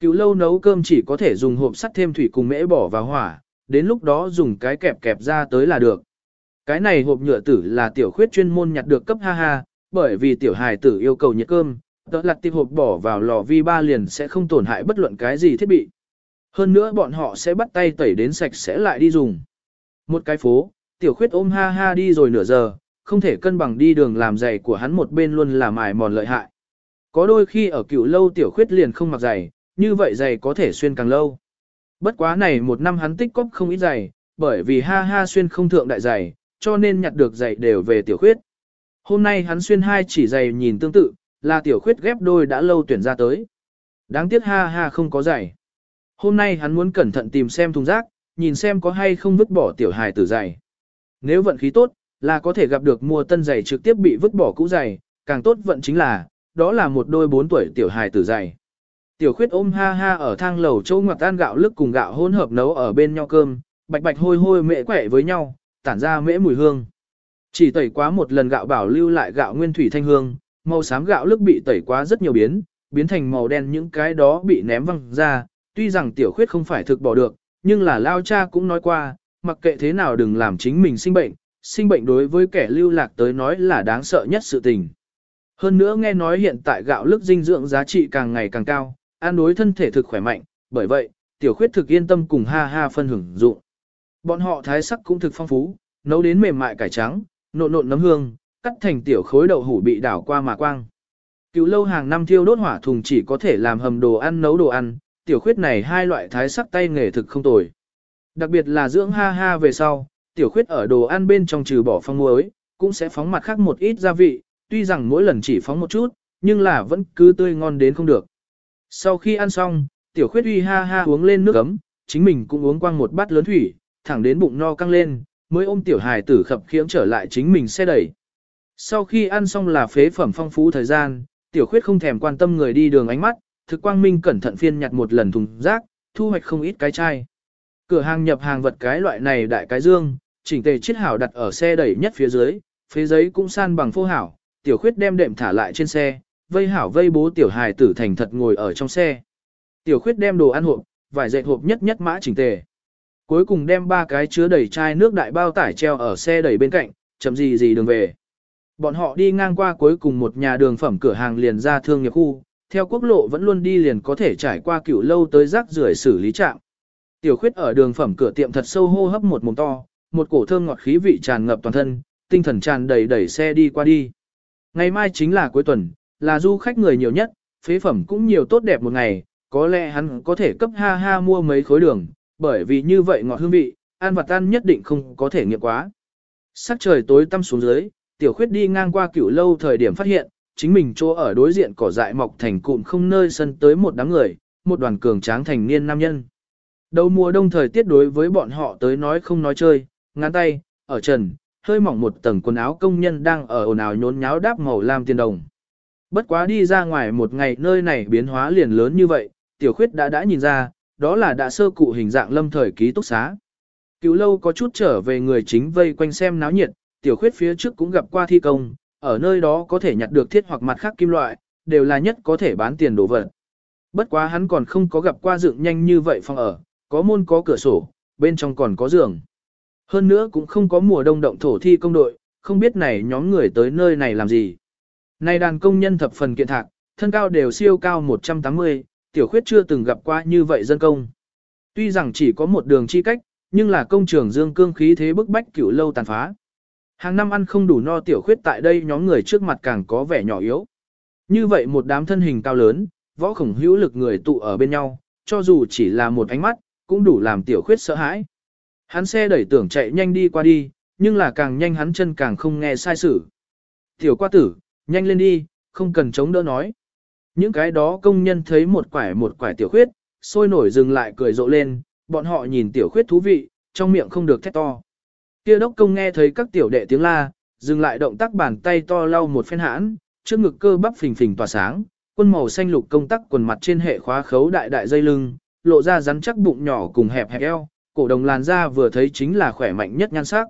Cựu lâu nấu cơm chỉ có thể dùng hộp sắt thêm thủy cùng mễ bỏ vào hỏa, đến lúc đó dùng cái kẹp kẹp ra tới là được. Cái này hộp nhựa tử là tiểu khuyết chuyên môn nhặt được cấp ha ha, bởi vì tiểu hài tử yêu cầu nhiệt cơm, đó là tiệp hộp bỏ vào lò vi ba liền sẽ không tổn hại bất luận cái gì thiết bị. Hơn nữa bọn họ sẽ bắt tay tẩy đến sạch sẽ lại đi dùng. Một cái phố, tiểu khuyết ôm ha ha đi rồi nửa giờ, không thể cân bằng đi đường làm giày của hắn một bên luôn là mài mòn lợi hại. Có đôi khi ở cựu lâu tiểu khuyết liền không mặc giày, như vậy giày có thể xuyên càng lâu. Bất quá này một năm hắn tích cóp không ít giày, bởi vì ha ha xuyên không thượng đại giày, cho nên nhặt được giày đều về tiểu khuyết. Hôm nay hắn xuyên hai chỉ giày nhìn tương tự, là tiểu khuyết ghép đôi đã lâu tuyển ra tới. Đáng tiếc ha ha không có giày. Hôm nay hắn muốn cẩn thận tìm xem thùng rác, nhìn xem có hay không vứt bỏ tiểu hài tử giày. Nếu vận khí tốt, là có thể gặp được mua tân giày trực tiếp bị vứt bỏ cũ giày, càng tốt vận chính là, đó là một đôi bốn tuổi tiểu hài tử giày. Tiểu khuyết ôm ha ha ở thang lầu châu ngoặc tan gạo lức cùng gạo hỗn hợp nấu ở bên nhau cơm, bạch bạch hôi hôi mễ quẻ với nhau, tản ra mễ mùi hương. Chỉ tẩy quá một lần gạo bảo lưu lại gạo nguyên thủy thanh hương, màu xám gạo lức bị tẩy quá rất nhiều biến, biến thành màu đen những cái đó bị ném văng ra, tuy rằng tiểu khuyết không phải thực bỏ được, nhưng là lao cha cũng nói qua, mặc kệ thế nào đừng làm chính mình sinh bệnh, sinh bệnh đối với kẻ lưu lạc tới nói là đáng sợ nhất sự tình. Hơn nữa nghe nói hiện tại gạo lức dinh dưỡng giá trị càng ngày càng cao, ăn đối thân thể thực khỏe mạnh, bởi vậy, tiểu khuyết thực yên tâm cùng ha ha phân hưởng dụng. Bọn họ thái sắc cũng thực phong phú, nấu đến mềm mại cải trắng, nộn nộn nấm hương, cắt thành tiểu khối đậu hủ bị đảo qua mà quang. Cựu lâu hàng năm thiêu đốt hỏa thùng chỉ có thể làm hầm đồ ăn nấu đồ ăn, tiểu khuyết này hai loại thái sắc tay nghề thực không tồi. Đặc biệt là dưỡng ha ha về sau, tiểu khuyết ở đồ ăn bên trong trừ bỏ phong muối, cũng sẽ phóng mặt khác một ít gia vị, tuy rằng mỗi lần chỉ phóng một chút, nhưng là vẫn cứ tươi ngon đến không được. Sau khi ăn xong, tiểu khuyết uy ha ha uống lên nước ấm, chính mình cũng uống quang một bát lớn thủy, thẳng đến bụng no căng lên, mới ôm tiểu hài tử khập khiễng trở lại chính mình xe đẩy. Sau khi ăn xong là phế phẩm phong phú thời gian, tiểu khuyết không thèm quan tâm người đi đường ánh mắt, thực quang minh cẩn thận phiên nhặt một lần thùng rác, thu hoạch không ít cái chai. Cửa hàng nhập hàng vật cái loại này đại cái dương, chỉnh tề chiết hảo đặt ở xe đẩy nhất phía dưới, phế giấy cũng san bằng phô hảo, tiểu khuyết đem đệm thả lại trên xe, vây hảo vây bố tiểu hài tử thành thật ngồi ở trong xe. Tiểu khuyết đem đồ ăn hộp, vải dệt hộp nhất nhất mã chỉnh tề. Cuối cùng đem ba cái chứa đầy chai nước đại bao tải treo ở xe đẩy bên cạnh, chậm gì gì đường về. Bọn họ đi ngang qua cuối cùng một nhà đường phẩm cửa hàng liền ra thương nghiệp khu, theo quốc lộ vẫn luôn đi liền có thể trải qua cửu lâu tới rác rưởi xử lý trạm. Tiểu khuyết ở đường phẩm cửa tiệm thật sâu hô hấp một mồm to, một cổ thơm ngọt khí vị tràn ngập toàn thân, tinh thần tràn đầy đẩy xe đi qua đi. Ngày mai chính là cuối tuần, là du khách người nhiều nhất, phế phẩm cũng nhiều tốt đẹp một ngày, có lẽ hắn có thể cấp ha ha mua mấy khối đường, bởi vì như vậy ngọt hương vị, ăn vặt ăn nhất định không có thể nghiệm quá. Sắc trời tối tăm xuống dưới, tiểu khuyết đi ngang qua cửu lâu thời điểm phát hiện, chính mình chỗ ở đối diện cỏ dại mọc thành cụm không nơi sân tới một đám người, một đoàn cường tráng thành niên nam nhân. Đầu mùa đông thời tiết đối với bọn họ tới nói không nói chơi, ngắn tay, ở trần, hơi mỏng một tầng quần áo công nhân đang ở ồn ào nhốn nháo đáp màu lam tiền đồng. Bất quá đi ra ngoài một ngày nơi này biến hóa liền lớn như vậy, tiểu khuyết đã đã nhìn ra, đó là đã sơ cụ hình dạng lâm thời ký túc xá. Cứu lâu có chút trở về người chính vây quanh xem náo nhiệt, tiểu khuyết phía trước cũng gặp qua thi công, ở nơi đó có thể nhặt được thiết hoặc mặt khác kim loại, đều là nhất có thể bán tiền đồ vật. Bất quá hắn còn không có gặp qua dựng nhanh như vậy phòng ở, có môn có cửa sổ, bên trong còn có giường. Hơn nữa cũng không có mùa đông động thổ thi công đội, không biết này nhóm người tới nơi này làm gì. Này đàn công nhân thập phần kiện thạc, thân cao đều siêu cao 180, tiểu khuyết chưa từng gặp qua như vậy dân công. Tuy rằng chỉ có một đường chi cách, nhưng là công trường dương cương khí thế bức bách cửu lâu tàn phá. Hàng năm ăn không đủ no tiểu khuyết tại đây nhóm người trước mặt càng có vẻ nhỏ yếu. Như vậy một đám thân hình cao lớn, võ khổng hữu lực người tụ ở bên nhau, cho dù chỉ là một ánh mắt, cũng đủ làm tiểu khuyết sợ hãi. Hắn xe đẩy tưởng chạy nhanh đi qua đi, nhưng là càng nhanh hắn chân càng không nghe sai sự. Tiểu qua tử, nhanh lên đi, không cần chống đỡ nói. Những cái đó công nhân thấy một quải một quải tiểu khuyết, sôi nổi dừng lại cười rộ lên, bọn họ nhìn tiểu khuyết thú vị, trong miệng không được thét to. Kia đốc công nghe thấy các tiểu đệ tiếng la, dừng lại động tác bàn tay to lau một phen hãn, trước ngực cơ bắp phình phình tỏa sáng, quân màu xanh lục công tắc quần mặt trên hệ khóa khấu đại đại dây lưng, lộ ra rắn chắc bụng nhỏ cùng hẹp hẹp eo, cổ đồng làn da vừa thấy chính là khỏe mạnh nhất nhan sắc.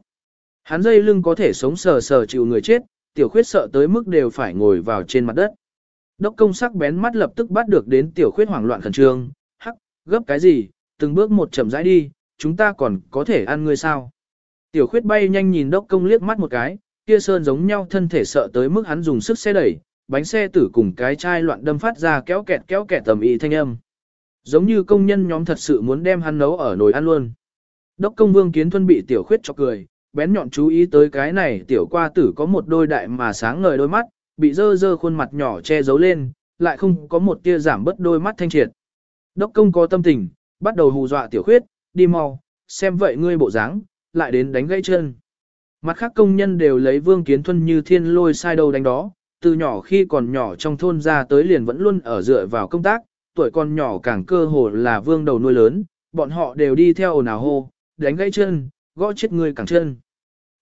Hắn dây lưng có thể sống sờ sờ chịu người chết, tiểu khuyết sợ tới mức đều phải ngồi vào trên mặt đất. Đốc công sắc bén mắt lập tức bắt được đến tiểu khuyết hoảng loạn khẩn trương, hắc, gấp cái gì, từng bước một chậm rãi đi, chúng ta còn có thể ăn ngươi sao. Tiểu khuyết bay nhanh nhìn đốc công liếc mắt một cái, kia sơn giống nhau thân thể sợ tới mức hắn dùng sức xe đẩy, bánh xe tử cùng cái chai loạn đâm phát ra kéo kẹt kéo kẹt tầm ý thanh âm. Giống như công nhân nhóm thật sự muốn đem hắn nấu ở nồi ăn luôn. Đốc công vương kiến thuân bị tiểu khuyết cho cười, bén nhọn chú ý tới cái này tiểu qua tử có một đôi đại mà sáng ngời đôi mắt, bị dơ dơ khuôn mặt nhỏ che giấu lên, lại không có một tia giảm bớt đôi mắt thanh triệt. Đốc công có tâm tình, bắt đầu hù dọa tiểu khuyết, đi mau, xem vậy ngươi bộ dáng, lại đến đánh gãy chân. Mặt khác công nhân đều lấy vương kiến thuân như thiên lôi sai đầu đánh đó, từ nhỏ khi còn nhỏ trong thôn ra tới liền vẫn luôn ở dựa vào công tác, tuổi còn nhỏ càng cơ hồ là vương đầu nuôi lớn, bọn họ đều đi theo ồn ào hô, đánh gãy chân, gõ chết người cẳng chân.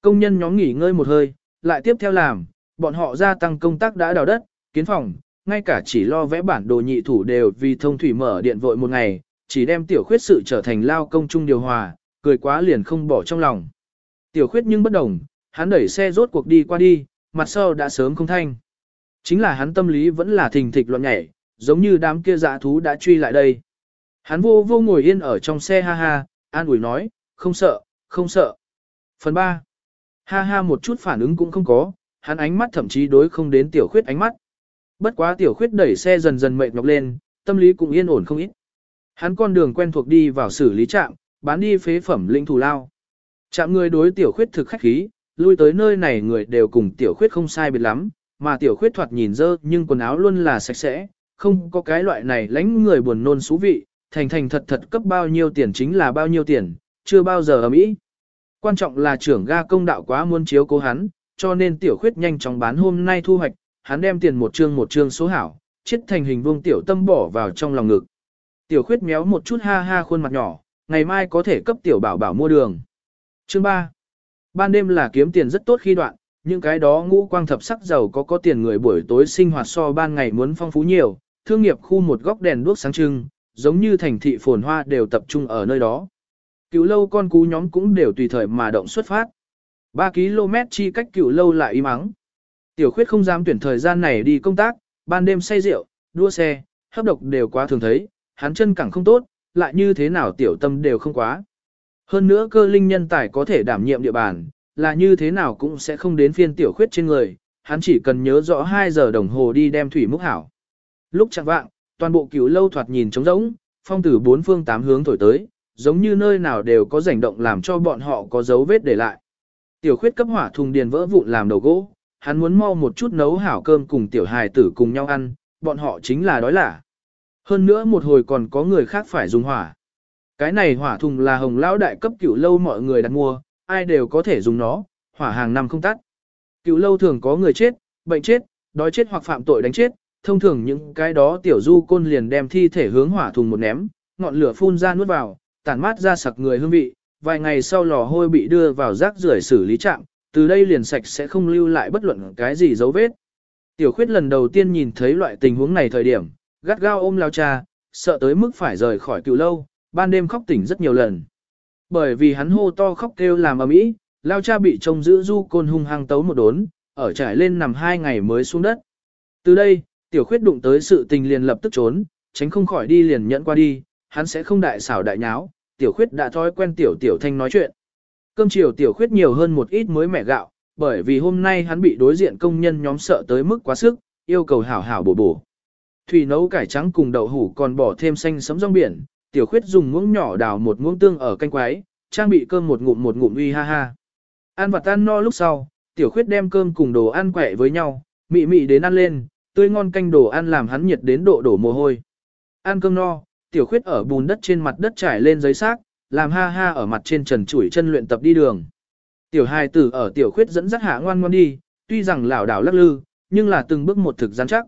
Công nhân nhóm nghỉ ngơi một hơi, lại tiếp theo làm, bọn họ gia tăng công tác đã đào đất, kiến phòng, ngay cả chỉ lo vẽ bản đồ nhị thủ đều vì thông thủy mở điện vội một ngày, chỉ đem tiểu khuyết sự trở thành lao công chung điều hòa, cười quá liền không bỏ trong lòng. Tiểu khuyết nhưng bất đồng, hắn đẩy xe rốt cuộc đi qua đi, mặt sau đã sớm không thanh. Chính là hắn tâm lý vẫn là thình thịch loạn nhảy, giống như đám kia dã thú đã truy lại đây. Hắn vô vô ngồi yên ở trong xe ha ha, an ủi nói, không sợ, không sợ. Phần 3. Ha ha một chút phản ứng cũng không có, hắn ánh mắt thậm chí đối không đến tiểu khuyết ánh mắt. Bất quá tiểu khuyết đẩy xe dần dần mệt nhọc lên, tâm lý cũng yên ổn không ít. Hắn con đường quen thuộc đi vào xử lý trạm, bán đi phế phẩm linh thù lao. Trạm người đối tiểu khuyết thực khách khí, lui tới nơi này người đều cùng tiểu khuyết không sai biệt lắm, mà tiểu khuyết thoạt nhìn dơ nhưng quần áo luôn là sạch sẽ, không có cái loại này lánh người buồn nôn xú vị, thành thành thật thật cấp bao nhiêu tiền chính là bao nhiêu tiền, chưa bao giờ ấm ý. Quan trọng là trưởng ga công đạo quá muốn chiếu cố hắn, cho nên tiểu khuyết nhanh chóng bán hôm nay thu hoạch, hắn đem tiền một chương một chương số hảo, chết thành hình vuông tiểu tâm bỏ vào trong lòng ngực. Tiểu khuyết méo một chút ha ha khuôn mặt nhỏ, ngày mai có thể cấp tiểu bảo bảo mua đường. Chương 3. Ban đêm là kiếm tiền rất tốt khi đoạn, những cái đó ngũ quang thập sắc giàu có có tiền người buổi tối sinh hoạt so ban ngày muốn phong phú nhiều, thương nghiệp khu một góc đèn đuốc sáng trưng, giống như thành thị phồn hoa đều tập trung ở nơi đó. Cứu lâu con cú nhóm cũng đều tùy thời mà động xuất phát. 3 km chi cách cựu lâu lại im mắng. Tiểu khuyết không dám tuyển thời gian này đi công tác, ban đêm say rượu, đua xe, hấp độc đều quá thường thấy, hắn chân cẳng không tốt, lại như thế nào tiểu tâm đều không quá. Hơn nữa cơ linh nhân tài có thể đảm nhiệm địa bàn, là như thế nào cũng sẽ không đến phiên tiểu khuyết trên người, hắn chỉ cần nhớ rõ 2 giờ đồng hồ đi đem thủy múc hảo. Lúc chẳng vạng, toàn bộ cửu lâu thoạt nhìn trống rỗng, phong từ bốn phương tám hướng thổi tới, giống như nơi nào đều có rảnh động làm cho bọn họ có dấu vết để lại. Tiểu khuyết cấp hỏa thùng điền vỡ vụn làm đầu gỗ, hắn muốn mau một chút nấu hảo cơm cùng tiểu hài tử cùng nhau ăn, bọn họ chính là đói lả. Hơn nữa một hồi còn có người khác phải dùng hỏa. Cái này hỏa thùng là hồng lão đại cấp cửu lâu mọi người đặt mua, ai đều có thể dùng nó, hỏa hàng năm không tắt. Cửu lâu thường có người chết, bệnh chết, đói chết hoặc phạm tội đánh chết, thông thường những cái đó tiểu du côn liền đem thi thể hướng hỏa thùng một ném, ngọn lửa phun ra nuốt vào, tản mát ra sặc người hương vị, vài ngày sau lò hôi bị đưa vào rác rưởi xử lý trạm, từ đây liền sạch sẽ không lưu lại bất luận cái gì dấu vết. Tiểu khuyết lần đầu tiên nhìn thấy loại tình huống này thời điểm, gắt gao ôm lao cha, sợ tới mức phải rời khỏi cựu lâu, ban đêm khóc tỉnh rất nhiều lần. Bởi vì hắn hô to khóc kêu làm ầm ĩ, lao cha bị trông giữ du côn hung hăng tấu một đốn, ở trải lên nằm hai ngày mới xuống đất. Từ đây, tiểu khuyết đụng tới sự tình liền lập tức trốn, tránh không khỏi đi liền nhẫn qua đi, hắn sẽ không đại xảo đại nháo, tiểu khuyết đã thói quen tiểu tiểu thanh nói chuyện. Cơm chiều tiểu khuyết nhiều hơn một ít mới mẻ gạo, bởi vì hôm nay hắn bị đối diện công nhân nhóm sợ tới mức quá sức, yêu cầu hảo hảo bổ bổ. Thủy nấu cải trắng cùng đậu hủ còn bỏ thêm xanh sấm rong biển, tiểu khuyết dùng muỗng nhỏ đào một muỗng tương ở canh quái, trang bị cơm một ngụm một ngụm uy ha ha. Ăn vặt tan no lúc sau, tiểu khuyết đem cơm cùng đồ ăn quẹ với nhau, mị mị đến ăn lên, tươi ngon canh đồ ăn làm hắn nhiệt đến độ đổ mồ hôi. Ăn cơm no, tiểu khuyết ở bùn đất trên mặt đất trải lên giấy xác, làm ha ha ở mặt trên trần chuỗi chân luyện tập đi đường. Tiểu hài tử ở tiểu khuyết dẫn dắt hạ ngoan ngoan đi, tuy rằng lảo đảo lắc lư, nhưng là từng bước một thực rắn chắc.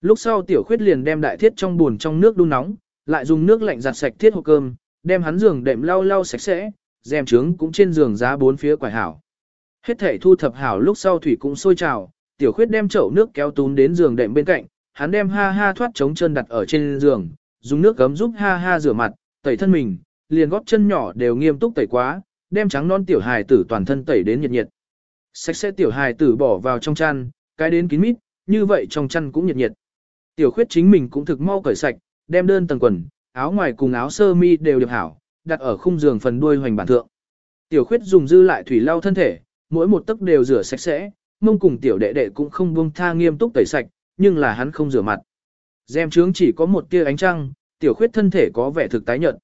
Lúc sau tiểu khuyết liền đem đại thiết trong bùn trong nước đun nóng, lại dùng nước lạnh giặt sạch thiết hộp cơm, đem hắn giường đệm lau lau sạch sẽ, rèm trướng cũng trên giường giá bốn phía quải hảo. Hết thể thu thập hảo lúc sau thủy cũng sôi trào, tiểu khuyết đem chậu nước kéo tún đến giường đệm bên cạnh, hắn đem ha ha thoát chống chân đặt ở trên giường, dùng nước gấm giúp ha ha rửa mặt, tẩy thân mình, liền góp chân nhỏ đều nghiêm túc tẩy quá, đem trắng non tiểu hài tử toàn thân tẩy đến nhiệt nhiệt. Sạch sẽ tiểu hài tử bỏ vào trong chăn, cái đến kín mít, như vậy trong chăn cũng nhiệt nhiệt. Tiểu khuyết chính mình cũng thực mau cởi sạch, đem đơn tầng quần, áo ngoài cùng áo sơ mi đều điệp hảo, đặt ở khung giường phần đuôi hoành bản thượng. Tiểu khuyết dùng dư lại thủy lau thân thể, mỗi một tấc đều rửa sạch sẽ, mông cùng tiểu đệ đệ cũng không buông tha nghiêm túc tẩy sạch, nhưng là hắn không rửa mặt. Dèm trướng chỉ có một tia ánh trăng, tiểu khuyết thân thể có vẻ thực tái nhợt.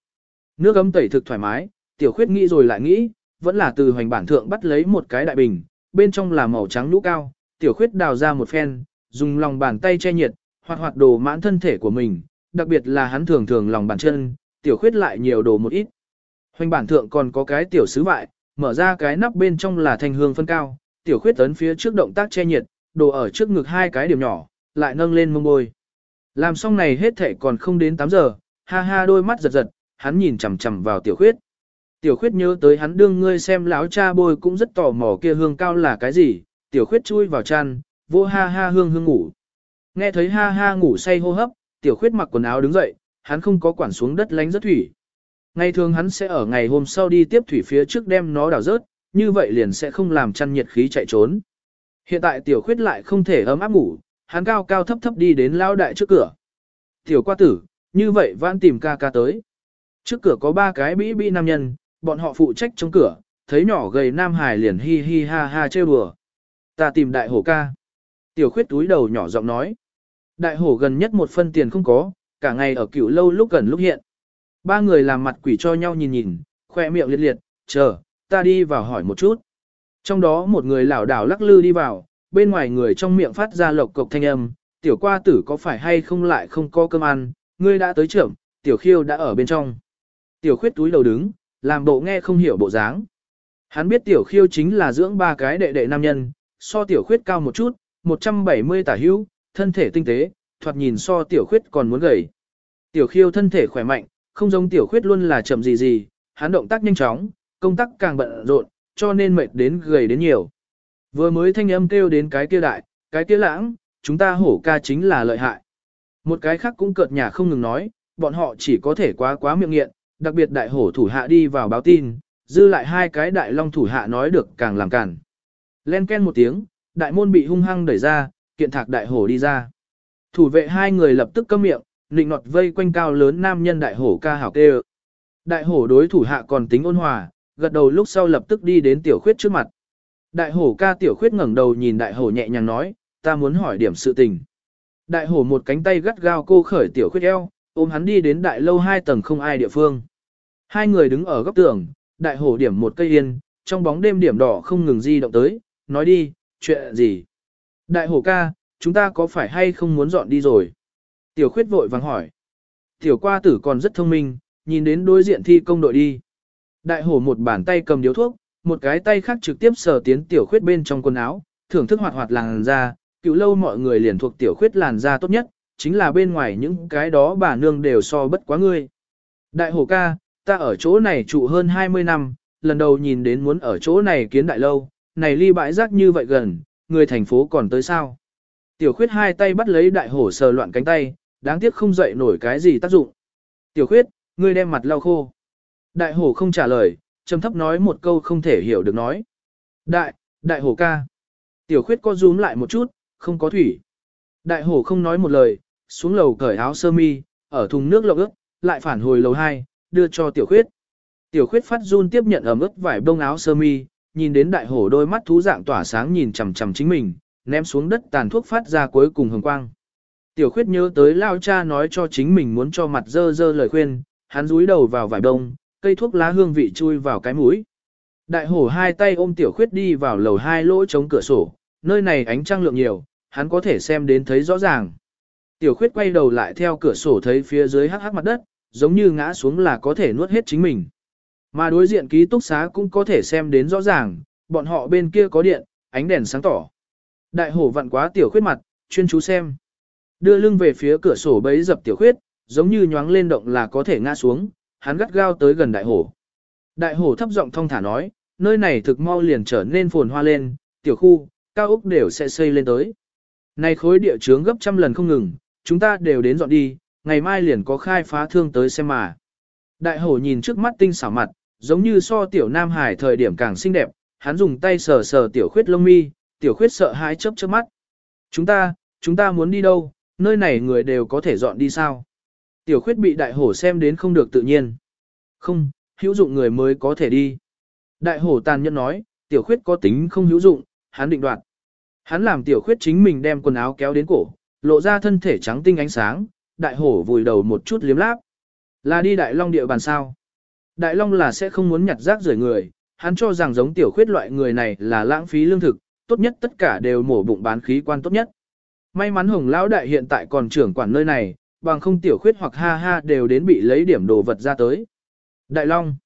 Nước ấm tẩy thực thoải mái, tiểu khuyết nghĩ rồi lại nghĩ, vẫn là từ hoành bản thượng bắt lấy một cái đại bình, bên trong là màu trắng nhũ cao, tiểu khuyết đào ra một phen, dùng lòng bàn tay che nhiệt, hoạt hoạt đồ mãn thân thể của mình, đặc biệt là hắn thường thường lòng bàn chân, tiểu khuyết lại nhiều đồ một ít. Hoành bản thượng còn có cái tiểu sứ vại, mở ra cái nắp bên trong là thanh hương phân cao, tiểu khuyết tấn phía trước động tác che nhiệt, đồ ở trước ngực hai cái điểm nhỏ, lại nâng lên mông bôi. Làm xong này hết thệ còn không đến 8 giờ, ha ha đôi mắt giật giật, hắn nhìn chằm chằm vào tiểu khuyết. Tiểu khuyết nhớ tới hắn đương ngươi xem lão cha bôi cũng rất tò mò kia hương cao là cái gì, tiểu khuyết chui vào chăn, vô ha ha hương hương ngủ. Nghe thấy ha ha ngủ say hô hấp, tiểu khuyết mặc quần áo đứng dậy, hắn không có quản xuống đất lánh rất thủy. Ngày thường hắn sẽ ở ngày hôm sau đi tiếp thủy phía trước đem nó đào rớt, như vậy liền sẽ không làm chăn nhiệt khí chạy trốn. Hiện tại tiểu khuyết lại không thể ấm áp ngủ, hắn cao cao thấp thấp đi đến lao đại trước cửa. Tiểu qua tử, như vậy vãn tìm ca ca tới. Trước cửa có ba cái bĩ bĩ nam nhân, bọn họ phụ trách trong cửa, thấy nhỏ gầy nam hải liền hi hi ha ha trêu đùa. Ta tìm đại hổ ca. Tiểu khuyết túi đầu nhỏ giọng nói. Đại hổ gần nhất một phân tiền không có, cả ngày ở cựu lâu lúc gần lúc hiện. Ba người làm mặt quỷ cho nhau nhìn nhìn, khoe miệng liệt liệt, chờ, ta đi vào hỏi một chút. Trong đó một người lảo đảo lắc lư đi vào, bên ngoài người trong miệng phát ra lộc cộc thanh âm, tiểu qua tử có phải hay không lại không có cơm ăn, ngươi đã tới trưởng, tiểu khiêu đã ở bên trong. Tiểu khuyết túi đầu đứng, làm bộ nghe không hiểu bộ dáng. Hắn biết tiểu khiêu chính là dưỡng ba cái đệ đệ nam nhân, so tiểu khuyết cao một chút, 170 tả hữu, thân thể tinh tế, thoạt nhìn so tiểu khuyết còn muốn gầy. Tiểu khiêu thân thể khỏe mạnh, không giống tiểu khuyết luôn là chậm gì gì, hắn động tác nhanh chóng, công tác càng bận rộn, cho nên mệt đến gầy đến nhiều. Vừa mới thanh âm kêu đến cái kia đại, cái kia lãng, chúng ta hổ ca chính là lợi hại. Một cái khác cũng cợt nhà không ngừng nói, bọn họ chỉ có thể quá quá miệng nghiện, đặc biệt đại hổ thủ hạ đi vào báo tin, dư lại hai cái đại long thủ hạ nói được càng làm cản. Len ken một tiếng, đại môn bị hung hăng đẩy ra, kiện thạc đại hổ đi ra. Thủ vệ hai người lập tức câm miệng, nịnh nọt vây quanh cao lớn nam nhân đại hổ ca hảo kê Đại hổ đối thủ hạ còn tính ôn hòa, gật đầu lúc sau lập tức đi đến tiểu khuyết trước mặt. Đại hổ ca tiểu khuyết ngẩng đầu nhìn đại hổ nhẹ nhàng nói, ta muốn hỏi điểm sự tình. Đại hổ một cánh tay gắt gao cô khởi tiểu khuyết eo, ôm hắn đi đến đại lâu hai tầng không ai địa phương. Hai người đứng ở góc tường, đại hổ điểm một cây yên, trong bóng đêm điểm đỏ không ngừng di động tới, nói đi, chuyện gì? Đại hổ ca, chúng ta có phải hay không muốn dọn đi rồi? Tiểu khuyết vội vàng hỏi. Tiểu qua tử còn rất thông minh, nhìn đến đối diện thi công đội đi. Đại hổ một bàn tay cầm điếu thuốc, một cái tay khác trực tiếp sờ tiến tiểu khuyết bên trong quần áo, thưởng thức hoạt hoạt làn da, cựu lâu mọi người liền thuộc tiểu khuyết làn da tốt nhất, chính là bên ngoài những cái đó bà nương đều so bất quá ngươi. Đại hổ ca, ta ở chỗ này trụ hơn 20 năm, lần đầu nhìn đến muốn ở chỗ này kiến đại lâu, này ly bãi rác như vậy gần, người thành phố còn tới sao. Tiểu khuyết hai tay bắt lấy đại hổ sờ loạn cánh tay, đáng tiếc không dậy nổi cái gì tác dụng. Tiểu khuyết, ngươi đem mặt lau khô. Đại hổ không trả lời, trầm thấp nói một câu không thể hiểu được nói. Đại, đại hổ ca. Tiểu khuyết co rúm lại một chút, không có thủy. Đại hổ không nói một lời, xuống lầu cởi áo sơ mi, ở thùng nước lộng ướt, lại phản hồi lầu 2, đưa cho tiểu khuyết. Tiểu khuyết phát run tiếp nhận ẩm ướt vải bông áo sơ mi, nhìn đến đại hổ đôi mắt thú dạng tỏa sáng nhìn chằm chằm chính mình, ném xuống đất tàn thuốc phát ra cuối cùng hồng quang. Tiểu khuyết nhớ tới lao cha nói cho chính mình muốn cho mặt dơ dơ lời khuyên, hắn rúi đầu vào vải đông, cây thuốc lá hương vị chui vào cái mũi. Đại hổ hai tay ôm tiểu khuyết đi vào lầu hai lỗ chống cửa sổ, nơi này ánh trăng lượng nhiều, hắn có thể xem đến thấy rõ ràng. Tiểu khuyết quay đầu lại theo cửa sổ thấy phía dưới hắc hắc mặt đất, giống như ngã xuống là có thể nuốt hết chính mình. Mà đối diện ký túc xá cũng có thể xem đến rõ ràng, bọn họ bên kia có điện, ánh đèn sáng tỏ. Đại hổ vặn quá tiểu khuyết mặt, chuyên chú xem. Đưa lưng về phía cửa sổ bấy dập tiểu khuyết, giống như nhoáng lên động là có thể ngã xuống, hắn gắt gao tới gần đại hổ. Đại hổ thấp giọng thong thả nói, nơi này thực mau liền trở nên phồn hoa lên, tiểu khu, cao ốc đều sẽ xây lên tới. Này khối địa chướng gấp trăm lần không ngừng, chúng ta đều đến dọn đi, ngày mai liền có khai phá thương tới xem mà. Đại hổ nhìn trước mắt tinh xảo mặt, giống như so tiểu nam hải thời điểm càng xinh đẹp, hắn dùng tay sờ sờ tiểu khuyết lông mi, tiểu khuyết sợ hãi chớp chớp mắt. Chúng ta, chúng ta muốn đi đâu, nơi này người đều có thể dọn đi sao? Tiểu khuyết bị đại hổ xem đến không được tự nhiên. Không, hữu dụng người mới có thể đi. Đại hổ tàn nhẫn nói, tiểu khuyết có tính không hữu dụng, hắn định đoạt. Hắn làm tiểu khuyết chính mình đem quần áo kéo đến cổ, lộ ra thân thể trắng tinh ánh sáng, đại hổ vùi đầu một chút liếm láp. Là đi đại long địa bàn sao? Đại long là sẽ không muốn nhặt rác rời người, hắn cho rằng giống tiểu khuyết loại người này là lãng phí lương thực, tốt nhất tất cả đều mổ bụng bán khí quan tốt nhất. May mắn hồng lão đại hiện tại còn trưởng quản nơi này, bằng không tiểu khuyết hoặc ha ha đều đến bị lấy điểm đồ vật ra tới. Đại long.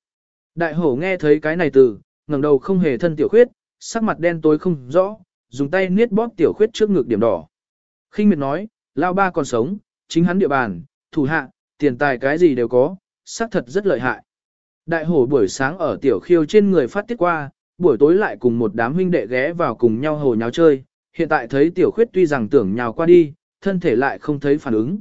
Đại hổ nghe thấy cái này từ, ngẩng đầu không hề thân tiểu khuyết, sắc mặt đen tối không rõ, dùng tay niết bóp tiểu khuyết trước ngực điểm đỏ. khinh miệt nói, lao ba còn sống, chính hắn địa bàn, thủ hạ, tiền tài cái gì đều có, xác thật rất lợi hại. Đại hổ buổi sáng ở tiểu khiêu trên người phát tiết qua, buổi tối lại cùng một đám huynh đệ ghé vào cùng nhau hồ nháo chơi, hiện tại thấy tiểu khuyết tuy rằng tưởng nhào qua đi, thân thể lại không thấy phản ứng.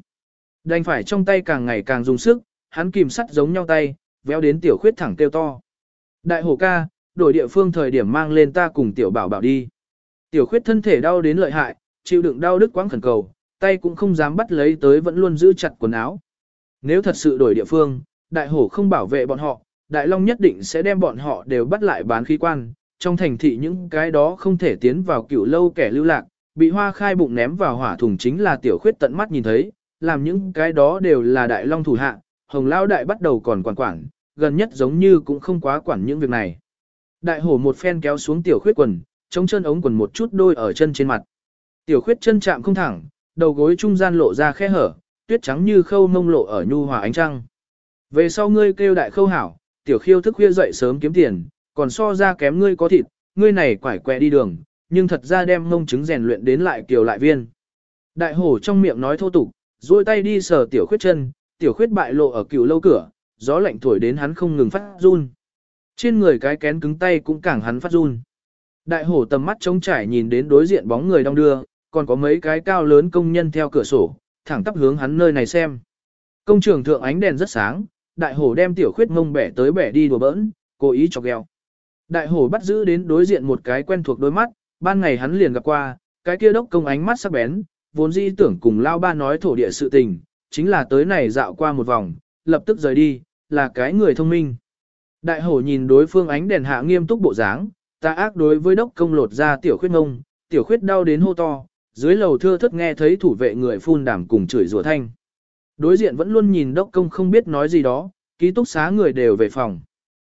Đành phải trong tay càng ngày càng dùng sức, hắn kìm sắt giống nhau tay, véo đến tiểu khuyết thẳng kêu to. Đại hổ ca, đổi địa phương thời điểm mang lên ta cùng tiểu bảo bảo đi. Tiểu khuyết thân thể đau đến lợi hại, chịu đựng đau đứt quãng khẩn cầu, tay cũng không dám bắt lấy tới vẫn luôn giữ chặt quần áo. Nếu thật sự đổi địa phương, đại hổ không bảo vệ bọn họ, đại long nhất định sẽ đem bọn họ đều bắt lại bán khí quan. Trong thành thị những cái đó không thể tiến vào cựu lâu kẻ lưu lạc, bị hoa khai bụng ném vào hỏa thùng chính là tiểu khuyết tận mắt nhìn thấy, làm những cái đó đều là đại long thủ hạ, hồng lao đại bắt đầu còn quản quản, gần nhất giống như cũng không quá quản những việc này. Đại hổ một phen kéo xuống tiểu khuyết quần, chống chân ống quần một chút đôi ở chân trên mặt. Tiểu khuyết chân chạm không thẳng, đầu gối trung gian lộ ra khe hở, tuyết trắng như khâu mông lộ ở nhu hòa ánh trăng. Về sau ngươi kêu đại khâu hảo, tiểu khiêu thức khuya dậy sớm kiếm tiền, còn so ra kém ngươi có thịt, ngươi này quải quẹ đi đường, nhưng thật ra đem mông trứng rèn luyện đến lại kiều lại viên. Đại hổ trong miệng nói thô tục, duỗi tay đi sờ tiểu khuyết chân, tiểu khuyết bại lộ ở cựu lâu cửa, gió lạnh thổi đến hắn không ngừng phát run. Trên người cái kén cứng tay cũng càng hắn phát run. Đại hổ tầm mắt trống trải nhìn đến đối diện bóng người đông đưa, còn có mấy cái cao lớn công nhân theo cửa sổ, thẳng tắp hướng hắn nơi này xem. Công trường thượng ánh đèn rất sáng, đại hổ đem tiểu khuyết ngông bẻ tới bẻ đi đùa bỡn, cố ý chọc gheo. Đại hổ bắt giữ đến đối diện một cái quen thuộc đôi mắt, ban ngày hắn liền gặp qua, cái kia đốc công ánh mắt sắc bén, vốn dĩ tưởng cùng lao ba nói thổ địa sự tình, chính là tới này dạo qua một vòng, lập tức rời đi, là cái người thông minh. Đại hổ nhìn đối phương ánh đèn hạ nghiêm túc bộ dáng, ta ác đối với đốc công lột ra tiểu khuyết ngông, tiểu khuyết đau đến hô to, dưới lầu thưa thất nghe thấy thủ vệ người phun đảm cùng chửi rủa thanh. Đối diện vẫn luôn nhìn đốc công không biết nói gì đó, ký túc xá người đều về phòng.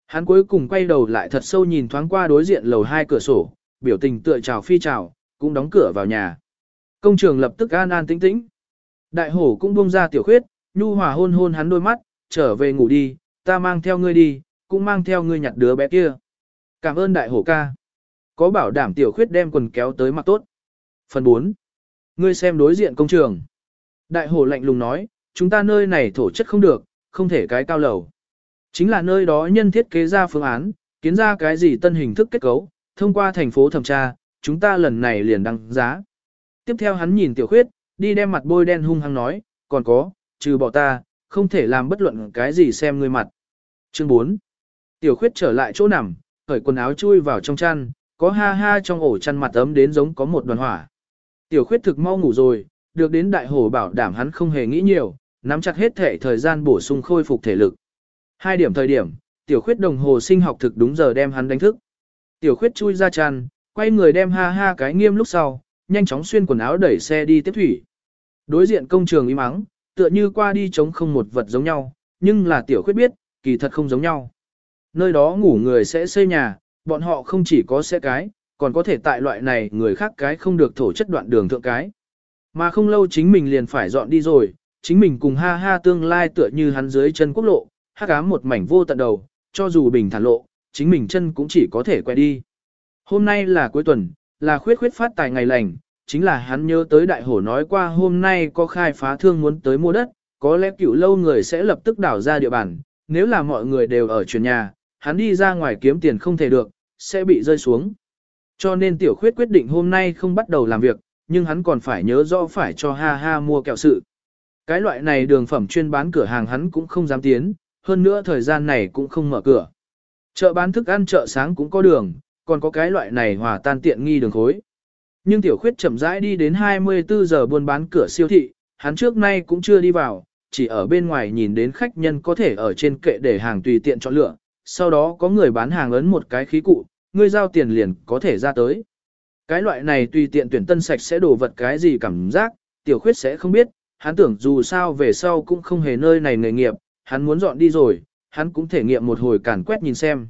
Hắn cuối cùng quay đầu lại thật sâu nhìn thoáng qua đối diện lầu hai cửa sổ, biểu tình tựa chào phi chào, cũng đóng cửa vào nhà. Công trường lập tức an an tĩnh tĩnh. Đại hổ cũng buông ra tiểu khuyết, nhu hòa hôn hôn hắn đôi mắt, trở về ngủ đi, ta mang theo ngươi đi, cũng mang theo ngươi nhặt đứa bé kia. Cảm ơn đại hổ ca. Có bảo đảm tiểu khuyết đem quần kéo tới mặt tốt. Phần 4. Ngươi xem đối diện công trường. Đại hổ lạnh lùng nói, chúng ta nơi này thổ chất không được, không thể cái cao lầu. Chính là nơi đó nhân thiết kế ra phương án, kiến ra cái gì tân hình thức kết cấu, thông qua thành phố thẩm tra, chúng ta lần này liền đăng giá. Tiếp theo hắn nhìn tiểu khuyết, đi đem mặt bôi đen hung hăng nói, còn có, trừ bỏ ta, không thể làm bất luận cái gì xem người mặt. Chương 4. Tiểu khuyết trở lại chỗ nằm, khởi quần áo chui vào trong chăn, có ha ha trong ổ chăn mặt ấm đến giống có một đoàn hỏa. Tiểu khuyết thực mau ngủ rồi, được đến đại hổ bảo đảm hắn không hề nghĩ nhiều, nắm chặt hết thể thời gian bổ sung khôi phục thể lực. Hai điểm thời điểm, tiểu khuyết đồng hồ sinh học thực đúng giờ đem hắn đánh thức. Tiểu khuyết chui ra chăn, quay người đem ha ha cái nghiêm lúc sau, nhanh chóng xuyên quần áo đẩy xe đi tiếp thủy. Đối diện công trường im mắng, tựa như qua đi chống không một vật giống nhau, nhưng là tiểu khuyết biết, kỳ thật không giống nhau. Nơi đó ngủ người sẽ xây nhà, bọn họ không chỉ có xe cái, còn có thể tại loại này người khác cái không được thổ chất đoạn đường thượng cái. Mà không lâu chính mình liền phải dọn đi rồi, chính mình cùng ha ha tương lai tựa như hắn dưới chân quốc lộ, hắc ám một mảnh vô tận đầu, cho dù bình thản lộ, chính mình chân cũng chỉ có thể quay đi. Hôm nay là cuối tuần, là khuyết khuyết phát tài ngày lành, chính là hắn nhớ tới đại hổ nói qua hôm nay có khai phá thương muốn tới mua đất, có lẽ cựu lâu người sẽ lập tức đảo ra địa bàn, nếu là mọi người đều ở chuyển nhà, hắn đi ra ngoài kiếm tiền không thể được, sẽ bị rơi xuống. Cho nên tiểu khuyết quyết định hôm nay không bắt đầu làm việc, nhưng hắn còn phải nhớ rõ phải cho ha ha mua kẹo sự. Cái loại này đường phẩm chuyên bán cửa hàng hắn cũng không dám tiến, hơn nữa thời gian này cũng không mở cửa. Chợ bán thức ăn chợ sáng cũng có đường, còn có cái loại này hòa tan tiện nghi đường khối. Nhưng tiểu khuyết chậm rãi đi đến 24 giờ buôn bán cửa siêu thị, hắn trước nay cũng chưa đi vào, chỉ ở bên ngoài nhìn đến khách nhân có thể ở trên kệ để hàng tùy tiện chọn lựa, sau đó có người bán hàng ấn một cái khí cụ, người giao tiền liền có thể ra tới. Cái loại này tùy tiện tuyển tân sạch sẽ đổ vật cái gì cảm giác, tiểu khuyết sẽ không biết, hắn tưởng dù sao về sau cũng không hề nơi này nghề nghiệp, hắn muốn dọn đi rồi, hắn cũng thể nghiệm một hồi càn quét nhìn xem.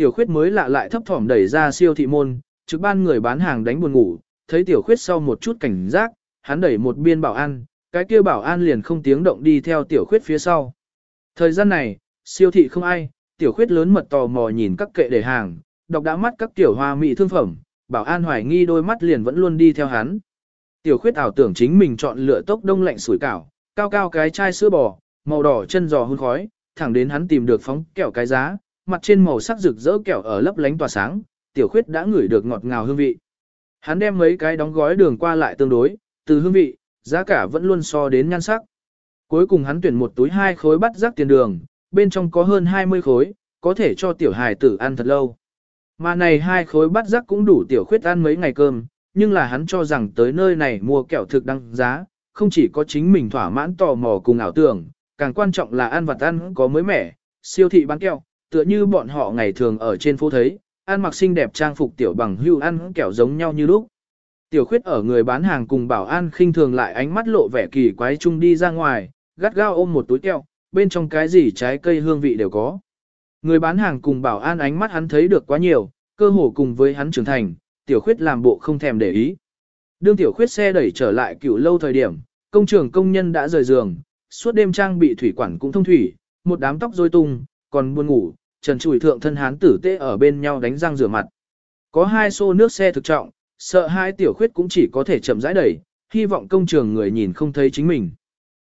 Tiểu khuyết mới lạ lại thấp thỏm đẩy ra siêu thị môn, trực ban người bán hàng đánh buồn ngủ, thấy tiểu khuyết sau một chút cảnh giác, hắn đẩy một biên bảo an, cái kia bảo an liền không tiếng động đi theo tiểu khuyết phía sau. Thời gian này, siêu thị không ai, tiểu khuyết lớn mật tò mò nhìn các kệ để hàng, đọc đã mắt các tiểu hoa mỹ thương phẩm, bảo an hoài nghi đôi mắt liền vẫn luôn đi theo hắn. Tiểu khuyết ảo tưởng chính mình chọn lựa tốc đông lạnh sủi cảo, cao cao cái chai sữa bò, màu đỏ chân giò hun khói, thẳng đến hắn tìm được phóng kẹo cái giá, mặt trên màu sắc rực rỡ kẹo ở lấp lánh tỏa sáng, tiểu khuyết đã ngửi được ngọt ngào hương vị. Hắn đem mấy cái đóng gói đường qua lại tương đối, từ hương vị, giá cả vẫn luôn so đến nhan sắc. Cuối cùng hắn tuyển một túi hai khối bắt rác tiền đường, bên trong có hơn 20 khối, có thể cho tiểu hài tử ăn thật lâu. Mà này hai khối bắt rác cũng đủ tiểu khuyết ăn mấy ngày cơm, nhưng là hắn cho rằng tới nơi này mua kẹo thực đăng giá, không chỉ có chính mình thỏa mãn tò mò cùng ảo tưởng, càng quan trọng là ăn vặt ăn có mới mẻ, siêu thị bán kẹo, tựa như bọn họ ngày thường ở trên phố thấy, ăn mặc xinh đẹp trang phục tiểu bằng hưu ăn kẹo giống nhau như lúc. Tiểu khuyết ở người bán hàng cùng bảo an khinh thường lại ánh mắt lộ vẻ kỳ quái chung đi ra ngoài, gắt gao ôm một túi kẹo, bên trong cái gì trái cây hương vị đều có. Người bán hàng cùng bảo an ánh mắt hắn thấy được quá nhiều, cơ hồ cùng với hắn trưởng thành, tiểu khuyết làm bộ không thèm để ý. Đương tiểu khuyết xe đẩy trở lại cựu lâu thời điểm, công trường công nhân đã rời giường, suốt đêm trang bị thủy quản cũng thông thủy, một đám tóc rối tung, còn buồn ngủ, trần trụi thượng thân hán tử tê ở bên nhau đánh răng rửa mặt. Có hai xô nước xe thực trọng, sợ hai tiểu khuyết cũng chỉ có thể chậm rãi đẩy, hy vọng công trường người nhìn không thấy chính mình.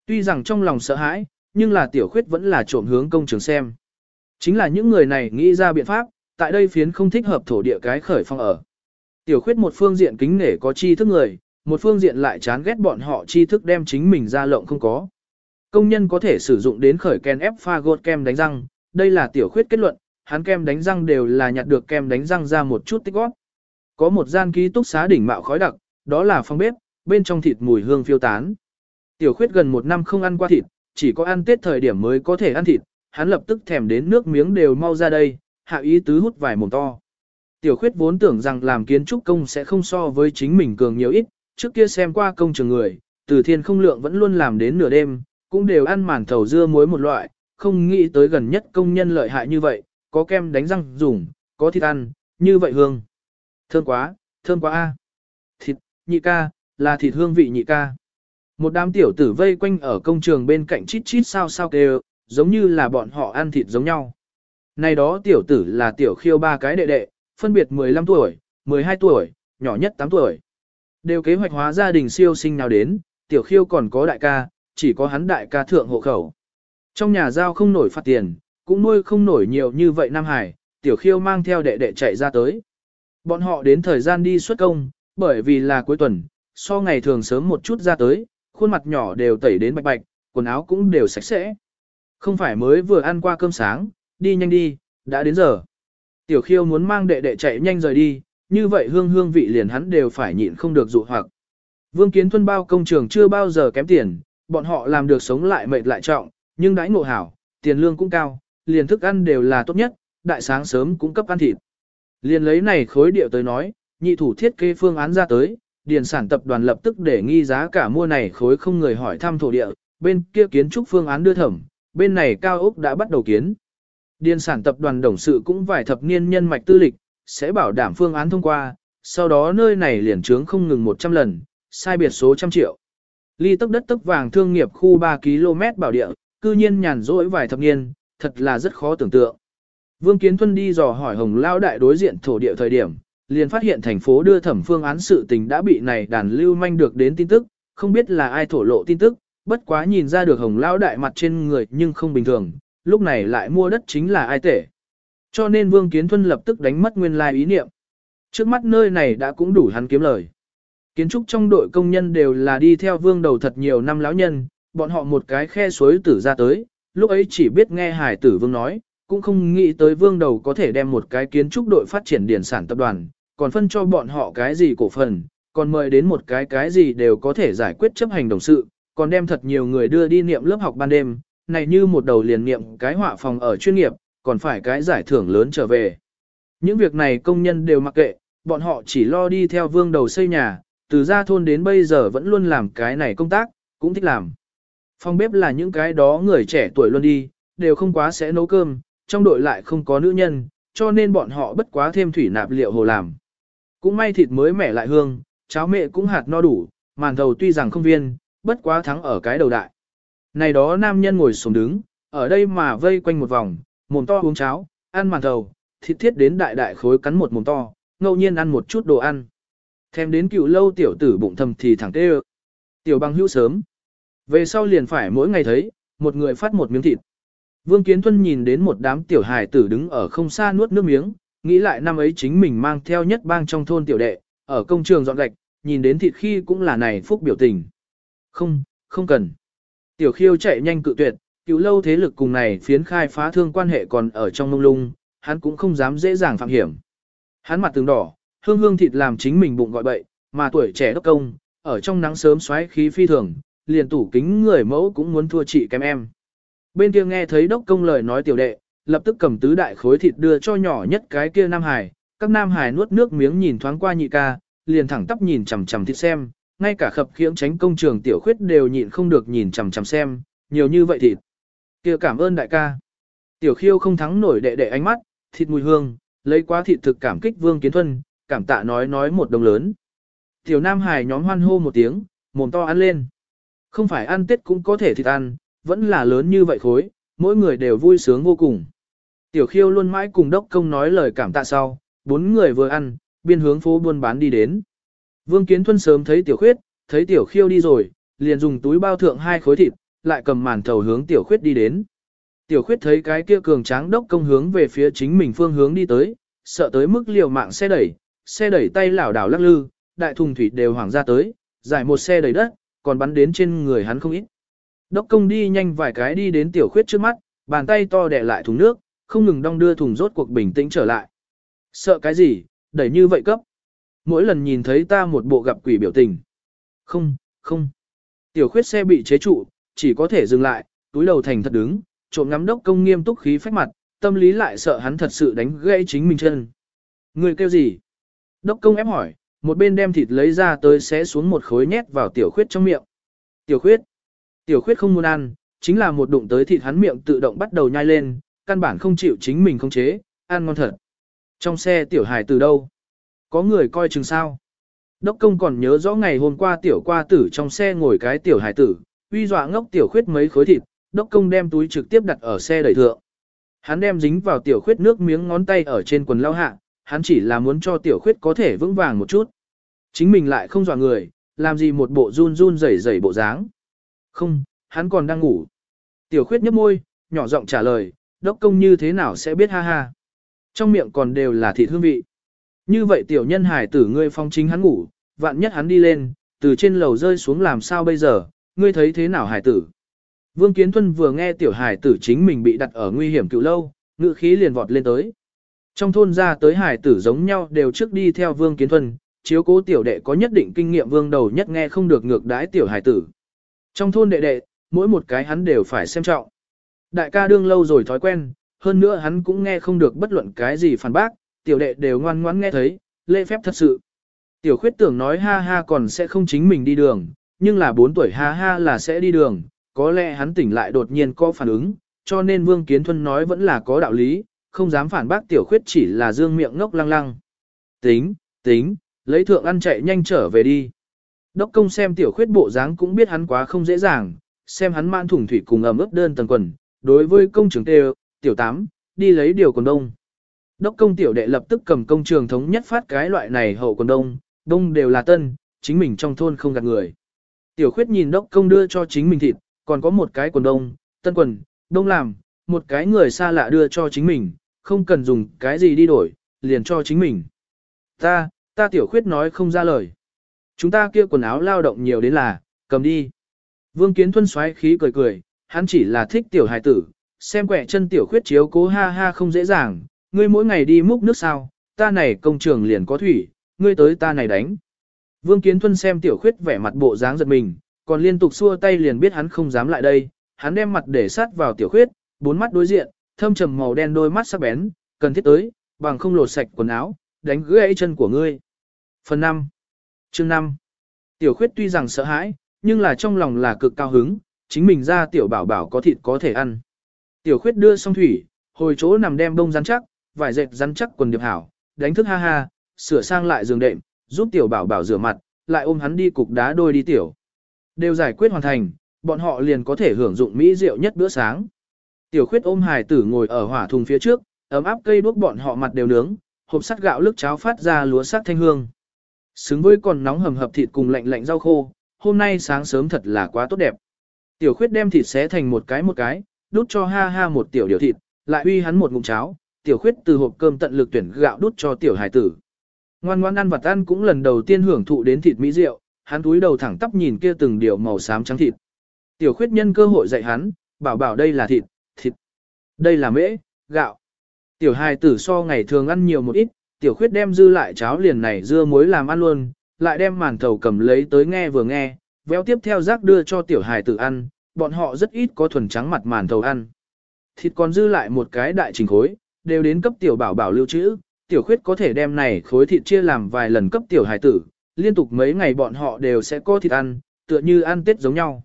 Tuy rằng trong lòng sợ hãi, nhưng là tiểu khuyết vẫn là trộm hướng công trường xem. Chính là những người này nghĩ ra biện pháp, tại đây phiến không thích hợp thổ địa cái khởi phong ở. Tiểu khuyết một phương diện kính nể có chi thức người, một phương diện lại chán ghét bọn họ chi thức đem chính mình ra lộng không có. Công nhân có thể sử dụng đến khởi ken ép pha gột kem đánh răng, đây là tiểu khuyết kết luận, hắn kem đánh răng đều là nhặt được kem đánh răng ra một chút tích góp. Có một gian ký túc xá đỉnh mạo khói đặc, đó là phòng bếp, bên trong thịt mùi hương phiêu tán. Tiểu khuyết gần một năm không ăn qua thịt, chỉ có ăn tết thời điểm mới có thể ăn thịt, hắn lập tức thèm đến nước miếng đều mau ra đây, hạ ý tứ hút vài mồm to. Tiểu khuyết vốn tưởng rằng làm kiến trúc công sẽ không so với chính mình cường nhiều ít, trước kia xem qua công trường người, từ thiên không lượng vẫn luôn làm đến nửa đêm, cũng đều ăn màn thầu dưa muối một loại, không nghĩ tới gần nhất công nhân lợi hại như vậy, có kem đánh răng dùng, có thịt ăn, như vậy hương. Thơm quá, thơm quá a. Thịt, nhị ca, là thịt hương vị nhị ca. Một đám tiểu tử vây quanh ở công trường bên cạnh chít chít sao sao kêu, giống như là bọn họ ăn thịt giống nhau. Này đó tiểu tử là tiểu khiêu ba cái đệ đệ, phân biệt 15 tuổi, 12 tuổi, nhỏ nhất 8 tuổi. Đều kế hoạch hóa gia đình siêu sinh nào đến, tiểu khiêu còn có đại ca, chỉ có hắn đại ca thượng hộ khẩu. Trong nhà giao không nổi phạt tiền, cũng nuôi không nổi nhiều như vậy Nam Hải, tiểu khiêu mang theo đệ đệ chạy ra tới. Bọn họ đến thời gian đi xuất công, bởi vì là cuối tuần, so ngày thường sớm một chút ra tới, khuôn mặt nhỏ đều tẩy đến bạch bạch, quần áo cũng đều sạch sẽ. Không phải mới vừa ăn qua cơm sáng, đi nhanh đi, đã đến giờ. Tiểu khiêu muốn mang đệ đệ chạy nhanh rời đi, như vậy hương hương vị liền hắn đều phải nhịn không được dụ hoặc. Vương Kiến Thuân bao công trường chưa bao giờ kém tiền, bọn họ làm được sống lại mệt lại trọng, nhưng đãi ngộ hảo, tiền lương cũng cao, liền thức ăn đều là tốt nhất, đại sáng sớm cũng cấp ăn thịt. Liền lấy này khối điệu tới nói, nhị thủ thiết kế phương án ra tới, điền sản tập đoàn lập tức để nghi giá cả mua này khối không người hỏi thăm thổ địa, bên kia kiến trúc phương án đưa thẩm, bên này cao ốc đã bắt đầu kiến. Điền sản tập đoàn đồng sự cũng vài thập niên nhân mạch tư lịch, sẽ bảo đảm phương án thông qua, sau đó nơi này liền trướng không ngừng 100 lần, sai biệt số trăm triệu. Ly tốc đất tức vàng thương nghiệp khu 3 km bảo địa, cư nhiên nhàn rỗi vài thập niên, thật là rất khó tưởng tượng. Vương Kiến Thuân đi dò hỏi Hồng Lao Đại đối diện thổ địa thời điểm, liền phát hiện thành phố đưa thẩm phương án sự tình đã bị này đàn lưu manh được đến tin tức, không biết là ai thổ lộ tin tức, bất quá nhìn ra được Hồng Lao Đại mặt trên người nhưng không bình thường, lúc này lại mua đất chính là ai tể. Cho nên Vương Kiến Thuân lập tức đánh mất nguyên lai ý niệm. Trước mắt nơi này đã cũng đủ hắn kiếm lời. Kiến trúc trong đội công nhân đều là đi theo vương đầu thật nhiều năm lão nhân, bọn họ một cái khe suối tử ra tới, lúc ấy chỉ biết nghe hải tử vương nói, cũng không nghĩ tới vương đầu có thể đem một cái kiến trúc đội phát triển điển sản tập đoàn, còn phân cho bọn họ cái gì cổ phần, còn mời đến một cái cái gì đều có thể giải quyết chấp hành đồng sự, còn đem thật nhiều người đưa đi niệm lớp học ban đêm, này như một đầu liền niệm cái họa phòng ở chuyên nghiệp, còn phải cái giải thưởng lớn trở về. Những việc này công nhân đều mặc kệ, bọn họ chỉ lo đi theo vương đầu xây nhà, từ ra thôn đến bây giờ vẫn luôn làm cái này công tác, cũng thích làm. Phòng bếp là những cái đó người trẻ tuổi luôn đi, đều không quá sẽ nấu cơm, trong đội lại không có nữ nhân, cho nên bọn họ bất quá thêm thủy nạp liệu hồ làm. Cũng may thịt mới mẻ lại hương, cháo mẹ cũng hạt no đủ, màn thầu tuy rằng không viên, bất quá thắng ở cái đầu đại. Này đó nam nhân ngồi xuống đứng, ở đây mà vây quanh một vòng, mồm to uống cháo, ăn màn thầu, thịt thiết đến đại đại khối cắn một mồm to, ngẫu nhiên ăn một chút đồ ăn. Thêm đến cựu lâu tiểu tử bụng thầm thì thẳng tê Tiểu bằng hữu sớm. Về sau liền phải mỗi ngày thấy, một người phát một miếng thịt. Vương Kiến tuân nhìn đến một đám tiểu hài tử đứng ở không xa nuốt nước miếng, nghĩ lại năm ấy chính mình mang theo nhất bang trong thôn tiểu đệ, ở công trường dọn gạch, nhìn đến thịt khi cũng là này phúc biểu tình. Không, không cần. Tiểu khiêu chạy nhanh cự tuyệt, cứu lâu thế lực cùng này phiến khai phá thương quan hệ còn ở trong mông lung, hắn cũng không dám dễ dàng phạm hiểm. Hắn mặt từng đỏ, hương hương thịt làm chính mình bụng gọi bậy, mà tuổi trẻ đốc công, ở trong nắng sớm xoáy khí phi thường, liền tủ kính người mẫu cũng muốn thua chị kém em. Bên kia nghe thấy đốc công lời nói tiểu đệ, lập tức cầm tứ đại khối thịt đưa cho nhỏ nhất cái kia Nam Hải, các Nam Hải nuốt nước miếng nhìn thoáng qua nhị ca, liền thẳng tắp nhìn chằm chằm thịt xem, ngay cả khập khiễng tránh công trường tiểu khuyết đều nhịn không được nhìn chằm chằm xem, nhiều như vậy thịt. kia cảm ơn đại ca. Tiểu khiêu không thắng nổi đệ đệ ánh mắt, thịt mùi hương, lấy quá thịt thực cảm kích vương kiến thuân, cảm tạ nói nói một đồng lớn. Tiểu Nam Hải nhóm hoan hô một tiếng, mồm to ăn lên. Không phải ăn tết cũng có thể thịt ăn, vẫn là lớn như vậy khối, mỗi người đều vui sướng vô cùng. Tiểu khiêu luôn mãi cùng đốc công nói lời cảm tạ sau, bốn người vừa ăn, biên hướng phố buôn bán đi đến. Vương Kiến Thuân sớm thấy tiểu khuyết, thấy tiểu khiêu đi rồi, liền dùng túi bao thượng hai khối thịt, lại cầm màn thầu hướng tiểu khuyết đi đến. Tiểu khuyết thấy cái kia cường tráng đốc công hướng về phía chính mình phương hướng đi tới, sợ tới mức liều mạng xe đẩy, xe đẩy tay lảo đảo lắc lư, đại thùng thủy đều hoảng ra tới, giải một xe đầy đất, còn bắn đến trên người hắn không ít. Đốc công đi nhanh vài cái đi đến tiểu khuyết trước mắt, bàn tay to đè lại thùng nước, không ngừng đong đưa thùng rốt cuộc bình tĩnh trở lại. Sợ cái gì, đẩy như vậy cấp. Mỗi lần nhìn thấy ta một bộ gặp quỷ biểu tình. Không, không. Tiểu khuyết xe bị chế trụ, chỉ có thể dừng lại, túi đầu thành thật đứng, trộm ngắm đốc công nghiêm túc khí phách mặt, tâm lý lại sợ hắn thật sự đánh gãy chính mình chân. Người kêu gì? Đốc công ép hỏi, một bên đem thịt lấy ra tới xé xuống một khối nhét vào tiểu khuyết trong miệng. Tiểu khuyết. Tiểu khuyết không muốn ăn, chính là một đụng tới thịt hắn miệng tự động bắt đầu nhai lên, căn bản không chịu chính mình không chế, ăn ngon thật. Trong xe tiểu hài từ đâu? Có người coi chừng sao? Đốc công còn nhớ rõ ngày hôm qua tiểu qua tử trong xe ngồi cái tiểu hài tử, uy dọa ngốc tiểu khuyết mấy khối thịt, đốc công đem túi trực tiếp đặt ở xe đẩy thượng. Hắn đem dính vào tiểu khuyết nước miếng ngón tay ở trên quần lao hạ, hắn chỉ là muốn cho tiểu khuyết có thể vững vàng một chút. Chính mình lại không dọa người, làm gì một bộ run run rẩy rẩy bộ dáng. Không, hắn còn đang ngủ. Tiểu khuyết nhấp môi, nhỏ giọng trả lời, đốc công như thế nào sẽ biết ha ha. Trong miệng còn đều là thịt hương vị. Như vậy tiểu nhân hải tử ngươi phong chính hắn ngủ, vạn nhất hắn đi lên, từ trên lầu rơi xuống làm sao bây giờ, ngươi thấy thế nào hải tử. Vương Kiến Thuân vừa nghe tiểu hải tử chính mình bị đặt ở nguy hiểm cựu lâu, ngự khí liền vọt lên tới. Trong thôn ra tới hải tử giống nhau đều trước đi theo Vương Kiến thuần chiếu cố tiểu đệ có nhất định kinh nghiệm vương đầu nhất nghe không được ngược đái tiểu hải tử. Trong thôn đệ đệ, mỗi một cái hắn đều phải xem trọng. Đại ca đương lâu rồi thói quen, hơn nữa hắn cũng nghe không được bất luận cái gì phản bác, tiểu đệ đều ngoan ngoãn nghe thấy, lễ phép thật sự. Tiểu khuyết tưởng nói ha ha còn sẽ không chính mình đi đường, nhưng là 4 tuổi ha ha là sẽ đi đường, có lẽ hắn tỉnh lại đột nhiên có phản ứng, cho nên Vương Kiến Thuân nói vẫn là có đạo lý, không dám phản bác tiểu khuyết chỉ là dương miệng ngốc lăng lăng. Tính, tính, lấy thượng ăn chạy nhanh trở về đi. Đốc công xem tiểu khuyết bộ dáng cũng biết hắn quá không dễ dàng, xem hắn man thủng thủy cùng ẩm ướt đơn tầng quần, đối với công trường tê tiểu tám, đi lấy điều quần đông. Đốc công tiểu đệ lập tức cầm công trường thống nhất phát cái loại này hậu quần đông, đông đều là tân, chính mình trong thôn không gạt người. Tiểu khuyết nhìn đốc công đưa cho chính mình thịt, còn có một cái quần đông, tân quần, đông làm, một cái người xa lạ đưa cho chính mình, không cần dùng cái gì đi đổi, liền cho chính mình. Ta, ta tiểu khuyết nói không ra lời. Chúng ta kia quần áo lao động nhiều đến là, cầm đi. Vương Kiến Thuân xoáy khí cười cười, hắn chỉ là thích tiểu hài tử, xem quẹ chân tiểu khuyết chiếu cố ha ha không dễ dàng, ngươi mỗi ngày đi múc nước sao, ta này công trường liền có thủy, ngươi tới ta này đánh. Vương Kiến Thuân xem tiểu khuyết vẻ mặt bộ dáng giật mình, còn liên tục xua tay liền biết hắn không dám lại đây, hắn đem mặt để sát vào tiểu khuyết, bốn mắt đối diện, thâm trầm màu đen đôi mắt sắc bén, cần thiết tới, bằng không lột sạch quần áo, đánh gãy chân của ngươi. Phần 5. Chương 5. Tiểu khuyết tuy rằng sợ hãi, nhưng là trong lòng là cực cao hứng, chính mình ra tiểu bảo bảo có thịt có thể ăn. Tiểu khuyết đưa xong thủy, hồi chỗ nằm đem bông rắn chắc, vải dệt rắn chắc quần điệp hảo, đánh thức ha ha, sửa sang lại giường đệm, giúp tiểu bảo bảo rửa mặt, lại ôm hắn đi cục đá đôi đi tiểu. Đều giải quyết hoàn thành, bọn họ liền có thể hưởng dụng mỹ rượu nhất bữa sáng. Tiểu khuyết ôm Hải tử ngồi ở hỏa thùng phía trước, ấm áp cây đuốc bọn họ mặt đều nướng, hộp sắt gạo lức cháo phát ra lúa sắc thanh hương. Xứng với còn nóng hầm hập thịt cùng lạnh lạnh rau khô, hôm nay sáng sớm thật là quá tốt đẹp. Tiểu khuyết đem thịt xé thành một cái một cái, đút cho ha ha một tiểu điều thịt, lại uy hắn một ngụm cháo, tiểu khuyết từ hộp cơm tận lực tuyển gạo đút cho tiểu hải tử. Ngoan ngoan ăn vặt ăn cũng lần đầu tiên hưởng thụ đến thịt mỹ rượu, hắn túi đầu thẳng tắp nhìn kia từng điều màu xám trắng thịt. Tiểu khuyết nhân cơ hội dạy hắn, bảo bảo đây là thịt, thịt. Đây là mễ, gạo. Tiểu hài tử so ngày thường ăn nhiều một ít, tiểu khuyết đem dư lại cháo liền này dưa muối làm ăn luôn, lại đem màn thầu cầm lấy tới nghe vừa nghe, véo tiếp theo rác đưa cho tiểu hài tử ăn, bọn họ rất ít có thuần trắng mặt màn thầu ăn. Thịt còn dư lại một cái đại trình khối, đều đến cấp tiểu bảo bảo lưu trữ, tiểu khuyết có thể đem này khối thịt chia làm vài lần cấp tiểu hài tử, liên tục mấy ngày bọn họ đều sẽ có thịt ăn, tựa như ăn tết giống nhau.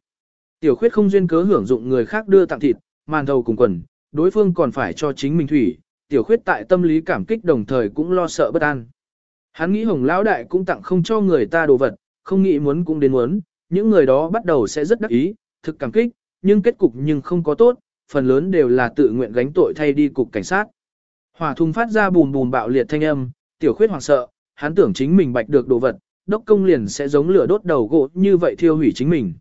Tiểu khuyết không duyên cớ hưởng dụng người khác đưa tặng thịt, màn thầu cùng quần, đối phương còn phải cho chính mình thủy, tiểu khuyết tại tâm lý cảm kích đồng thời cũng lo sợ bất an. Hắn nghĩ hồng lão đại cũng tặng không cho người ta đồ vật, không nghĩ muốn cũng đến muốn, những người đó bắt đầu sẽ rất đắc ý, thực cảm kích, nhưng kết cục nhưng không có tốt, phần lớn đều là tự nguyện gánh tội thay đi cục cảnh sát. Hỏa thùng phát ra bùm bùm bạo liệt thanh âm, tiểu khuyết hoảng sợ, hắn tưởng chính mình bạch được đồ vật, đốc công liền sẽ giống lửa đốt đầu gỗ như vậy thiêu hủy chính mình.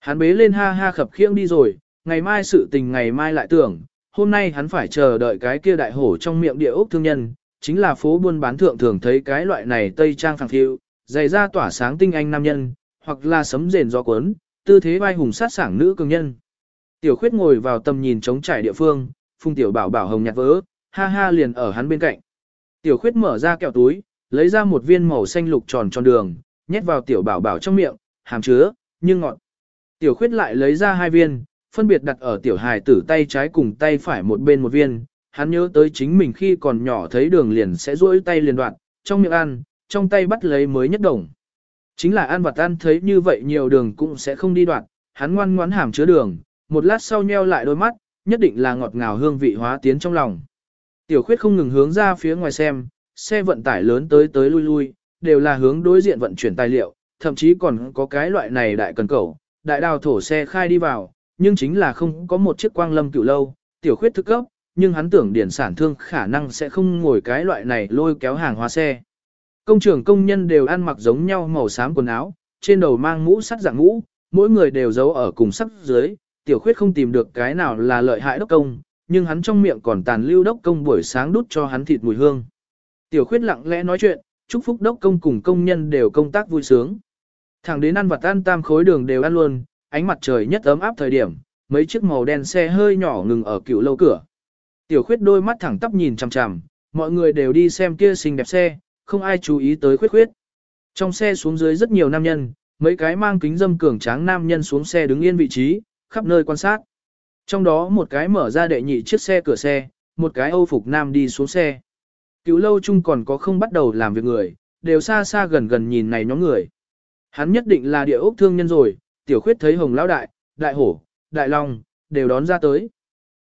Hắn bế lên ha ha khập khiễng đi rồi, ngày mai sự tình ngày mai lại tưởng, hôm nay hắn phải chờ đợi cái kia đại hổ trong miệng địa ốc thương nhân, chính là phố buôn bán thượng thường thấy cái loại này tây trang phẳng thiệu, dày ra tỏa sáng tinh anh nam nhân, hoặc là sấm rền gió cuốn, tư thế vai hùng sát sảng nữ cường nhân. Tiểu khuyết ngồi vào tầm nhìn trống trải địa phương, phung tiểu bảo bảo hồng nhạt vỡ, ha ha liền ở hắn bên cạnh. Tiểu khuyết mở ra kẹo túi, lấy ra một viên màu xanh lục tròn tròn đường, nhét vào tiểu bảo bảo trong miệng, hàm chứa, nhưng ngọt. Tiểu khuyết lại lấy ra hai viên, phân biệt đặt ở tiểu hài tử tay trái cùng tay phải một bên một viên. Hắn nhớ tới chính mình khi còn nhỏ thấy đường liền sẽ duỗi tay liền đoạn, trong miệng ăn, trong tay bắt lấy mới nhất đồng. Chính là ăn vặt ăn thấy như vậy nhiều đường cũng sẽ không đi đoạn, hắn ngoan ngoãn hàm chứa đường, một lát sau nheo lại đôi mắt, nhất định là ngọt ngào hương vị hóa tiến trong lòng. Tiểu khuyết không ngừng hướng ra phía ngoài xem, xe vận tải lớn tới tới lui lui, đều là hướng đối diện vận chuyển tài liệu, thậm chí còn có cái loại này đại cần cầu, đại đào thổ xe khai đi vào, nhưng chính là không có một chiếc quang lâm cựu lâu, tiểu khuyết thức cấp, nhưng hắn tưởng điển sản thương khả năng sẽ không ngồi cái loại này lôi kéo hàng hóa xe. Công trường công nhân đều ăn mặc giống nhau màu xám quần áo, trên đầu mang mũ sắt dạng mũ, mỗi người đều giấu ở cùng sắt dưới, tiểu khuyết không tìm được cái nào là lợi hại đốc công, nhưng hắn trong miệng còn tàn lưu đốc công buổi sáng đút cho hắn thịt mùi hương. Tiểu khuyết lặng lẽ nói chuyện, chúc phúc đốc công cùng công nhân đều công tác vui sướng. Thẳng đến ăn vặt ăn tam khối đường đều ăn luôn, ánh mặt trời nhất ấm áp thời điểm, mấy chiếc màu đen xe hơi nhỏ ngừng ở cựu lâu cửa. Tiểu khuyết đôi mắt thẳng tắp nhìn chằm chằm, mọi người đều đi xem kia xinh đẹp xe, không ai chú ý tới khuyết khuyết. Trong xe xuống dưới rất nhiều nam nhân, mấy cái mang kính dâm cường tráng nam nhân xuống xe đứng yên vị trí, khắp nơi quan sát. Trong đó một cái mở ra đệ nhị chiếc xe cửa xe, một cái âu phục nam đi xuống xe. Cựu lâu chung còn có không bắt đầu làm việc người, đều xa xa gần gần nhìn này nhóm người. Hắn nhất định là địa ốc thương nhân rồi, tiểu khuyết thấy hồng lão đại, đại hổ, đại long, đều đón ra tới.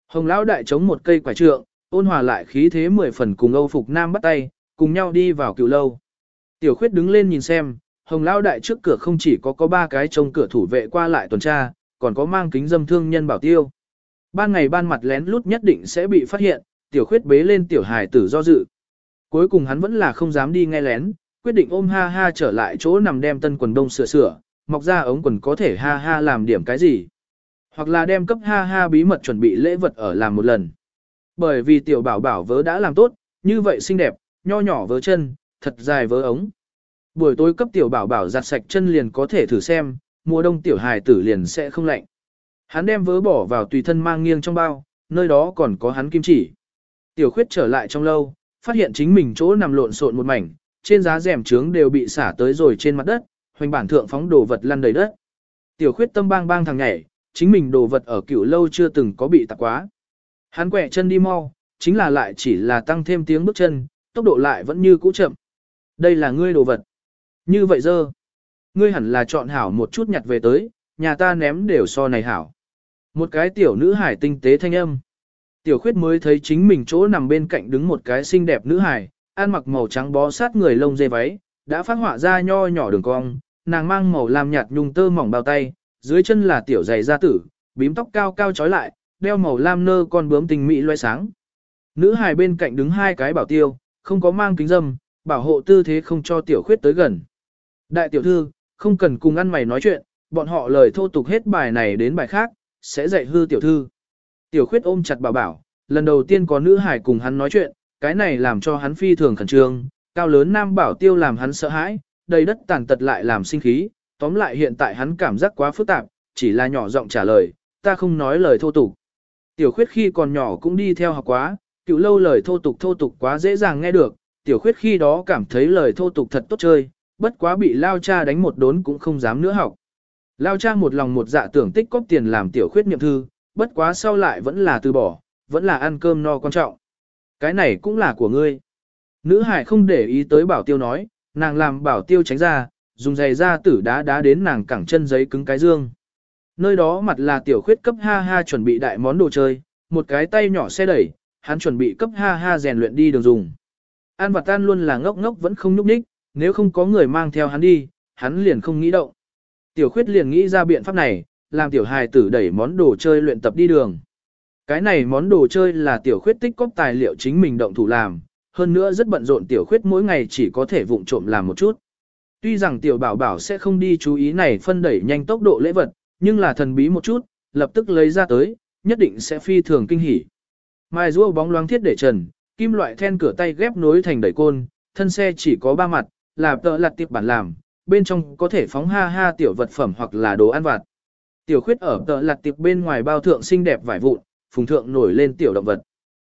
Hồng lão đại chống một cây quả trượng, ôn hòa lại khí thế mười phần cùng Âu Phục Nam bắt tay, cùng nhau đi vào cựu lâu. Tiểu khuyết đứng lên nhìn xem, hồng lão đại trước cửa không chỉ có có ba cái trông cửa thủ vệ qua lại tuần tra, còn có mang kính dâm thương nhân bảo tiêu. Ban ngày ban mặt lén lút nhất định sẽ bị phát hiện, tiểu khuyết bế lên tiểu hài tử do dự. Cuối cùng hắn vẫn là không dám đi nghe lén, quyết định ôm ha ha trở lại chỗ nằm đem tân quần đông sửa sửa, mọc ra ống quần có thể ha ha làm điểm cái gì. Hoặc là đem cấp ha ha bí mật chuẩn bị lễ vật ở làm một lần. Bởi vì tiểu bảo bảo vớ đã làm tốt, như vậy xinh đẹp, nho nhỏ vớ chân, thật dài vớ ống. Buổi tối cấp tiểu bảo bảo giặt sạch chân liền có thể thử xem, mùa đông tiểu hài tử liền sẽ không lạnh. Hắn đem vớ bỏ vào tùy thân mang nghiêng trong bao, nơi đó còn có hắn kim chỉ. Tiểu khuyết trở lại trong lâu, phát hiện chính mình chỗ nằm lộn xộn một mảnh, trên giá rèm trướng đều bị xả tới rồi trên mặt đất, hoành bản thượng phóng đồ vật lăn đầy đất. Tiểu khuyết tâm bang bang thằng nhảy, chính mình đồ vật ở cựu lâu chưa từng có bị tạc quá. Hắn quẹ chân đi mau, chính là lại chỉ là tăng thêm tiếng bước chân, tốc độ lại vẫn như cũ chậm. Đây là ngươi đồ vật. Như vậy dơ. Ngươi hẳn là chọn hảo một chút nhặt về tới, nhà ta ném đều so này hảo. Một cái tiểu nữ hải tinh tế thanh âm. Tiểu khuyết mới thấy chính mình chỗ nằm bên cạnh đứng một cái xinh đẹp nữ hải, ăn mặc màu trắng bó sát người lông dê váy, đã phát họa ra nho nhỏ đường cong, nàng mang màu lam nhạt nhung tơ mỏng bao tay, dưới chân là tiểu giày da tử, bím tóc cao cao trói lại, đeo màu lam nơ con bướm tình mỹ loe sáng. Nữ hài bên cạnh đứng hai cái bảo tiêu, không có mang kính dâm, bảo hộ tư thế không cho tiểu khuyết tới gần. Đại tiểu thư, không cần cùng ăn mày nói chuyện, bọn họ lời thô tục hết bài này đến bài khác, sẽ dạy hư tiểu thư. Tiểu khuyết ôm chặt bảo bảo, lần đầu tiên có nữ hài cùng hắn nói chuyện, cái này làm cho hắn phi thường khẩn trương, cao lớn nam bảo tiêu làm hắn sợ hãi, đầy đất tàn tật lại làm sinh khí, tóm lại hiện tại hắn cảm giác quá phức tạp, chỉ là nhỏ giọng trả lời, ta không nói lời thô tục. Tiểu khuyết khi còn nhỏ cũng đi theo học quá, cựu lâu lời thô tục thô tục quá dễ dàng nghe được, tiểu khuyết khi đó cảm thấy lời thô tục thật tốt chơi, bất quá bị lao cha đánh một đốn cũng không dám nữa học. Lao cha một lòng một dạ tưởng tích cóp tiền làm tiểu khuyết niệm thư, bất quá sau lại vẫn là từ bỏ, vẫn là ăn cơm no quan trọng. Cái này cũng là của ngươi. Nữ hải không để ý tới bảo tiêu nói, nàng làm bảo tiêu tránh ra, dùng giày da tử đá đá đến nàng cẳng chân giấy cứng cái dương. Nơi đó mặt là tiểu khuyết cấp ha ha chuẩn bị đại món đồ chơi, một cái tay nhỏ xe đẩy, hắn chuẩn bị cấp ha ha rèn luyện đi đường dùng. An và tan luôn là ngốc ngốc vẫn không nhúc nhích, nếu không có người mang theo hắn đi, hắn liền không nghĩ động. Tiểu khuyết liền nghĩ ra biện pháp này, làm tiểu hài tử đẩy món đồ chơi luyện tập đi đường. Cái này món đồ chơi là tiểu khuyết tích cóp tài liệu chính mình động thủ làm, hơn nữa rất bận rộn tiểu khuyết mỗi ngày chỉ có thể vụng trộm làm một chút. Tuy rằng tiểu bảo bảo sẽ không đi chú ý này phân đẩy nhanh tốc độ lễ vật, nhưng là thần bí một chút, lập tức lấy ra tới, nhất định sẽ phi thường kinh hỉ. Mai rua bóng loáng thiết để trần, kim loại then cửa tay ghép nối thành đẩy côn, thân xe chỉ có ba mặt, là tợ lặt tiệp bản làm, bên trong có thể phóng ha ha tiểu vật phẩm hoặc là đồ ăn vặt. Tiểu khuyết ở tợ lặt tiệp bên ngoài bao thượng xinh đẹp vải vụn, phùng thượng nổi lên tiểu động vật.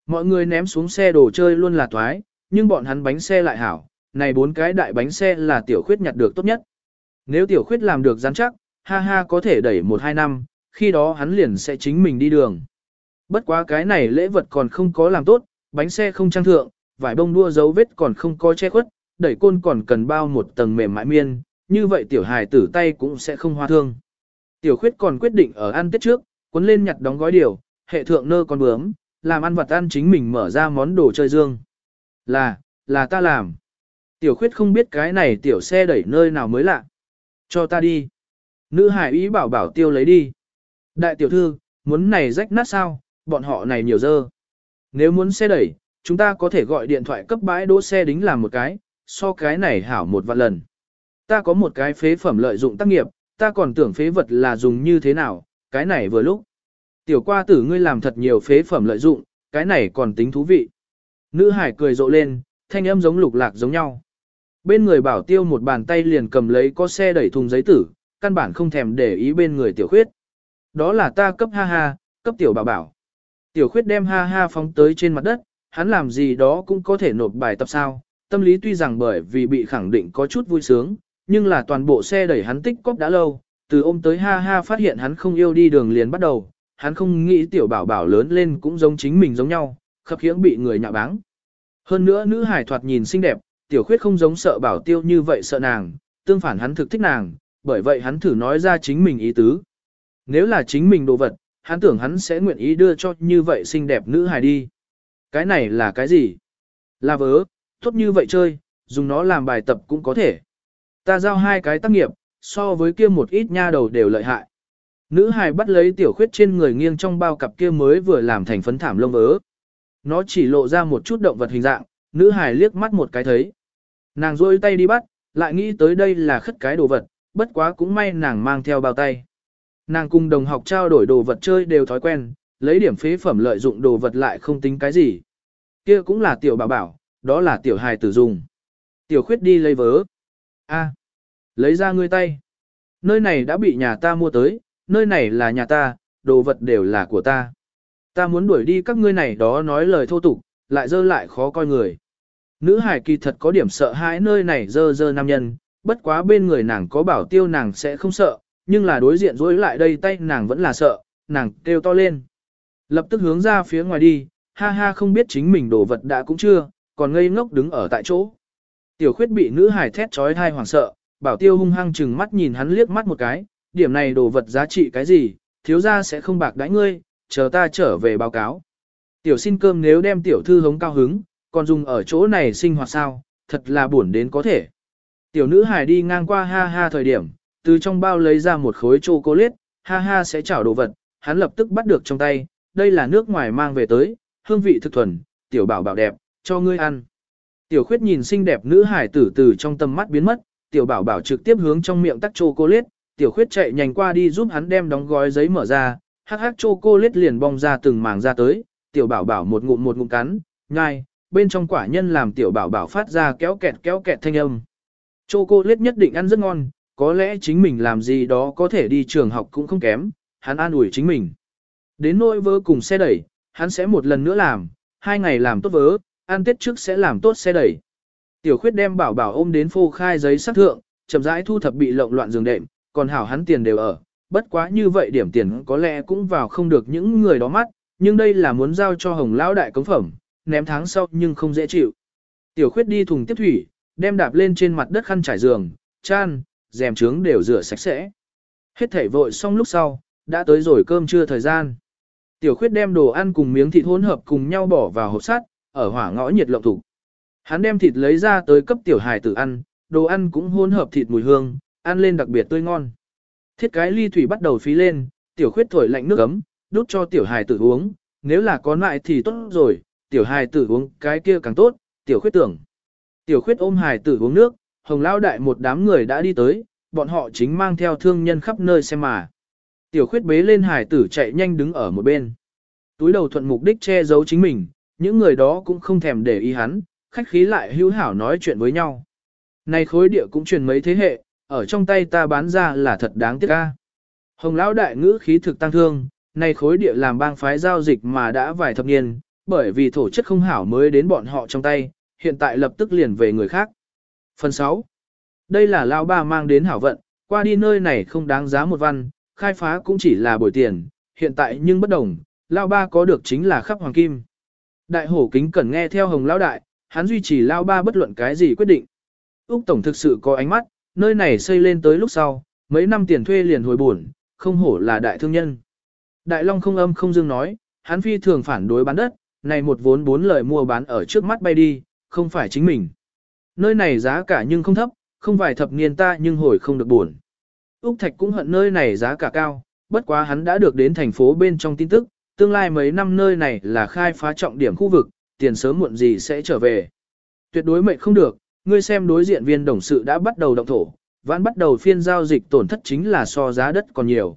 Mọi người ném xuống xe đồ chơi luôn là toái, nhưng bọn hắn bánh xe lại hảo, này bốn cái đại bánh xe là tiểu khuyết nhặt được tốt nhất. Nếu tiểu khuyết làm được rắn chắc, ha ha có thể đẩy một hai năm, khi đó hắn liền sẽ chính mình đi đường. Bất quá cái này lễ vật còn không có làm tốt, bánh xe không trang thượng, vải bông đua dấu vết còn không có che khuất, đẩy côn còn cần bao một tầng mềm mại miên, như vậy tiểu hài tử tay cũng sẽ không hoa thương. Tiểu khuyết còn quyết định ở ăn tết trước, cuốn lên nhặt đóng gói điều, hệ thượng nơ con bướm, làm ăn vật ăn chính mình mở ra món đồ chơi dương. Là, là ta làm. Tiểu khuyết không biết cái này tiểu xe đẩy nơi nào mới lạ. Cho ta đi. Nữ hải ý bảo bảo tiêu lấy đi. Đại tiểu thư, muốn này rách nát sao, bọn họ này nhiều dơ. Nếu muốn xe đẩy, chúng ta có thể gọi điện thoại cấp bãi đỗ xe đính làm một cái, so cái này hảo một vạn lần. Ta có một cái phế phẩm lợi dụng tác nghiệp, ta còn tưởng phế vật là dùng như thế nào, cái này vừa lúc. Tiểu qua tử ngươi làm thật nhiều phế phẩm lợi dụng, cái này còn tính thú vị. Nữ hải cười rộ lên, thanh âm giống lục lạc giống nhau. Bên người bảo tiêu một bàn tay liền cầm lấy có xe đẩy thùng giấy tử, căn bản không thèm để ý bên người tiểu khuyết. Đó là ta cấp ha ha, cấp tiểu bảo bảo. Tiểu khuyết đem ha ha phóng tới trên mặt đất, hắn làm gì đó cũng có thể nộp bài tập sao. Tâm lý tuy rằng bởi vì bị khẳng định có chút vui sướng, nhưng là toàn bộ xe đẩy hắn tích cóp đã lâu, từ ôm tới ha ha phát hiện hắn không yêu đi đường liền bắt đầu, hắn không nghĩ tiểu bảo bảo lớn lên cũng giống chính mình giống nhau, khập khiễng bị người nhạ báng. Hơn nữa nữ hải thoạt nhìn xinh đẹp, tiểu khuyết không giống sợ bảo tiêu như vậy sợ nàng, tương phản hắn thực thích nàng, bởi vậy hắn thử nói ra chính mình ý tứ. Nếu là chính mình đồ vật, hắn tưởng hắn sẽ nguyện ý đưa cho như vậy xinh đẹp nữ hài đi. Cái này là cái gì? Là vớ, tốt như vậy chơi, dùng nó làm bài tập cũng có thể. Ta giao hai cái tác nghiệp, so với kia một ít nha đầu đều lợi hại. Nữ hài bắt lấy tiểu khuyết trên người nghiêng trong bao cặp kia mới vừa làm thành phấn thảm lông vớ. Nó chỉ lộ ra một chút động vật hình dạng, nữ hài liếc mắt một cái thấy. Nàng rôi tay đi bắt, lại nghĩ tới đây là khất cái đồ vật, bất quá cũng may nàng mang theo bao tay. Nàng cùng đồng học trao đổi đồ vật chơi đều thói quen, lấy điểm phế phẩm lợi dụng đồ vật lại không tính cái gì. Kia cũng là tiểu bảo bảo, đó là tiểu hài tử dùng. Tiểu khuyết đi lấy vớ. A, lấy ra ngươi tay. Nơi này đã bị nhà ta mua tới, nơi này là nhà ta, đồ vật đều là của ta. Ta muốn đuổi đi các ngươi này đó nói lời thô tục, lại dơ lại khó coi người. Nữ hải kỳ thật có điểm sợ hãi nơi này dơ dơ nam nhân, bất quá bên người nàng có bảo tiêu nàng sẽ không sợ, nhưng là đối diện dối lại đây tay nàng vẫn là sợ, nàng kêu to lên. Lập tức hướng ra phía ngoài đi, ha ha không biết chính mình đồ vật đã cũng chưa, còn ngây ngốc đứng ở tại chỗ. Tiểu khuyết bị nữ hải thét trói thai hoảng sợ, bảo tiêu hung hăng chừng mắt nhìn hắn liếc mắt một cái, điểm này đồ vật giá trị cái gì, thiếu gia sẽ không bạc đãi ngươi, chờ ta trở về báo cáo. Tiểu xin cơm nếu đem tiểu thư hống cao hứng, còn dùng ở chỗ này sinh hoạt sao, thật là buồn đến có thể. Tiểu nữ hải đi ngang qua ha ha thời điểm, từ trong bao lấy ra một khối chocolate, ha ha sẽ chảo đồ vật, hắn lập tức bắt được trong tay, đây là nước ngoài mang về tới, hương vị thực thuần, tiểu bảo bảo đẹp, cho ngươi ăn. Tiểu khuyết nhìn xinh đẹp nữ hải tử từ trong tầm mắt biến mất, tiểu bảo bảo trực tiếp hướng trong miệng tắc chocolate, tiểu khuyết chạy nhanh qua đi giúp hắn đem đóng gói giấy mở ra, hắc hắc Châu cô lết liền bong ra từng màng ra tới, tiểu bảo bảo một ngụm một ngụm cắn, nhai, bên trong quả nhân làm tiểu bảo bảo phát ra kéo kẹt kéo kẹt thanh âm. Châu cô lết nhất định ăn rất ngon, có lẽ chính mình làm gì đó có thể đi trường học cũng không kém, hắn an ủi chính mình. Đến nỗi vớ cùng xe đẩy, hắn sẽ một lần nữa làm, hai ngày làm tốt vớ, ăn tết trước sẽ làm tốt xe đẩy. Tiểu khuyết đem bảo bảo ôm đến phô khai giấy sắc thượng, chậm rãi thu thập bị lộn loạn giường đệm, còn hảo hắn tiền đều ở, bất quá như vậy điểm tiền có lẽ cũng vào không được những người đó mắt, nhưng đây là muốn giao cho hồng lão đại cống phẩm, ném tháng sau nhưng không dễ chịu. Tiểu khuyết đi thùng tiếp thủy, đem đạp lên trên mặt đất khăn trải giường, chan, rèm trướng đều rửa sạch sẽ. Hết thảy vội xong lúc sau, đã tới rồi cơm trưa thời gian. Tiểu khuyết đem đồ ăn cùng miếng thịt hỗn hợp cùng nhau bỏ vào hộp sắt, ở hỏa ngõ nhiệt lộng thủ. Hắn đem thịt lấy ra tới cấp tiểu hài tử ăn, đồ ăn cũng hỗn hợp thịt mùi hương, ăn lên đặc biệt tươi ngon. Thiết cái ly thủy bắt đầu phí lên, tiểu khuyết thổi lạnh nước ấm, đút cho tiểu hài tử uống, nếu là có lại thì tốt rồi, tiểu hài tử uống cái kia càng tốt, tiểu khuyết tưởng. Tiểu khuyết ôm hài tử uống nước, hồng lao đại một đám người đã đi tới, bọn họ chính mang theo thương nhân khắp nơi xem mà. Tiểu khuyết bế lên hài tử chạy nhanh đứng ở một bên. Túi đầu thuận mục đích che giấu chính mình, những người đó cũng không thèm để ý hắn, khách khí lại hữu hảo nói chuyện với nhau. Này khối địa cũng truyền mấy thế hệ, ở trong tay ta bán ra là thật đáng tiếc ca. Hồng lão đại ngữ khí thực tăng thương, nay khối địa làm bang phái giao dịch mà đã vài thập niên, bởi vì thổ chất không hảo mới đến bọn họ trong tay, hiện tại lập tức liền về người khác. Phần 6. Đây là lão ba mang đến hảo vận, qua đi nơi này không đáng giá một văn, khai phá cũng chỉ là bồi tiền, hiện tại nhưng bất đồng, lão ba có được chính là khắp hoàng kim. Đại hổ kính cần nghe theo hồng lão đại, hắn duy trì lão ba bất luận cái gì quyết định. Úc Tổng thực sự có ánh mắt, nơi này xây lên tới lúc sau, mấy năm tiền thuê liền hồi buồn, không hổ là đại thương nhân. Đại Long không âm không dương nói, hắn phi thường phản đối bán đất, này một vốn bốn lời mua bán ở trước mắt bay đi, không phải chính mình. Nơi này giá cả nhưng không thấp, không vài thập niên ta nhưng hồi không được buồn. Úc Thạch cũng hận nơi này giá cả cao, bất quá hắn đã được đến thành phố bên trong tin tức, tương lai mấy năm nơi này là khai phá trọng điểm khu vực, tiền sớm muộn gì sẽ trở về. Tuyệt đối mệnh không được, ngươi xem đối diện viên đồng sự đã bắt đầu động thổ, vãn bắt đầu phiên giao dịch tổn thất chính là so giá đất còn nhiều.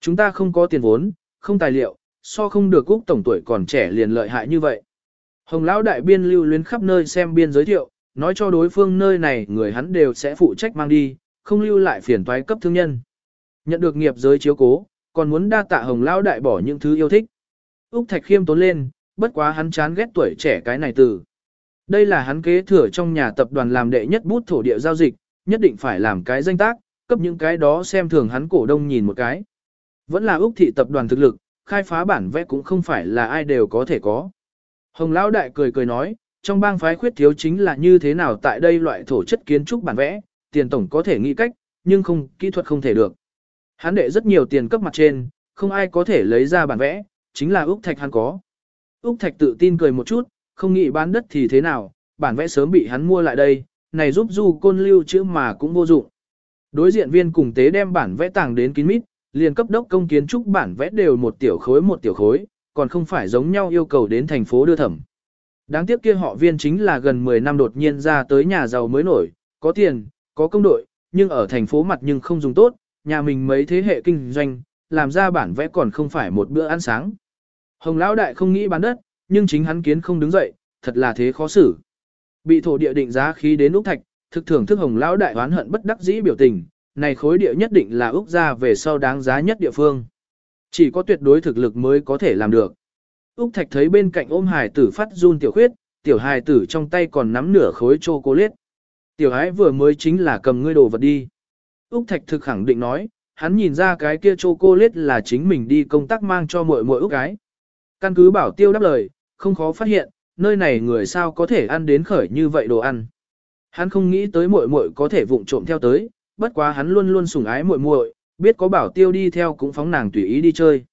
Chúng ta không có tiền vốn, không tài liệu, so không được Úc tổng tuổi còn trẻ liền lợi hại như vậy. Hồng lão đại biên lưu luyến khắp nơi xem biên giới thiệu, nói cho đối phương nơi này người hắn đều sẽ phụ trách mang đi, không lưu lại phiền toái cấp thương nhân. Nhận được nghiệp giới chiếu cố, còn muốn đa tạ hồng lão đại bỏ những thứ yêu thích. Úc Thạch khiêm tốn lên, bất quá hắn chán ghét tuổi trẻ cái này từ. Đây là hắn kế thừa trong nhà tập đoàn làm đệ nhất bút thổ địa giao dịch, nhất định phải làm cái danh tác, cấp những cái đó xem thường hắn cổ đông nhìn một cái. Vẫn là Úc thị tập đoàn thực lực, khai phá bản vẽ cũng không phải là ai đều có thể có. Hồng Lão Đại cười cười nói, trong bang phái khuyết thiếu chính là như thế nào tại đây loại thổ chất kiến trúc bản vẽ, tiền tổng có thể nghĩ cách, nhưng không, kỹ thuật không thể được. Hắn đệ rất nhiều tiền cấp mặt trên, không ai có thể lấy ra bản vẽ, chính là Úc Thạch hắn có. Úc Thạch tự tin cười một chút, không nghĩ bán đất thì thế nào, bản vẽ sớm bị hắn mua lại đây, này giúp du côn lưu chữ mà cũng vô dụng. Đối diện viên cùng tế đem bản vẽ tàng đến kín mít, liền cấp đốc công kiến trúc bản vẽ đều một tiểu khối một tiểu khối, còn không phải giống nhau yêu cầu đến thành phố đưa thẩm. Đáng tiếc kia họ viên chính là gần 10 năm đột nhiên ra tới nhà giàu mới nổi, có tiền, có công đội, nhưng ở thành phố mặt nhưng không dùng tốt, nhà mình mấy thế hệ kinh doanh, làm ra bản vẽ còn không phải một bữa ăn sáng. Hồng Lão Đại không nghĩ bán đất, nhưng chính hắn kiến không đứng dậy, thật là thế khó xử. Bị thổ địa định giá khí đến Úc Thạch, thực thưởng thức Hồng Lão Đại oán hận bất đắc dĩ biểu tình, này khối địa nhất định là Úc gia về sau đáng giá nhất địa phương. Chỉ có tuyệt đối thực lực mới có thể làm được. Úc Thạch thấy bên cạnh ôm hài tử phát run tiểu khuyết, tiểu hài tử trong tay còn nắm nửa khối chocolate. Tiểu hái vừa mới chính là cầm ngươi đồ vật đi. Úc Thạch thực khẳng định nói, hắn nhìn ra cái kia chocolate là chính mình đi công tác mang cho muội muội Úc gái. Căn cứ bảo tiêu đáp lời, không khó phát hiện, nơi này người sao có thể ăn đến khởi như vậy đồ ăn. Hắn không nghĩ tới muội muội có thể vụng trộm theo tới, bất quá hắn luôn luôn sủng ái muội muội, biết có bảo tiêu đi theo cũng phóng nàng tùy ý đi chơi.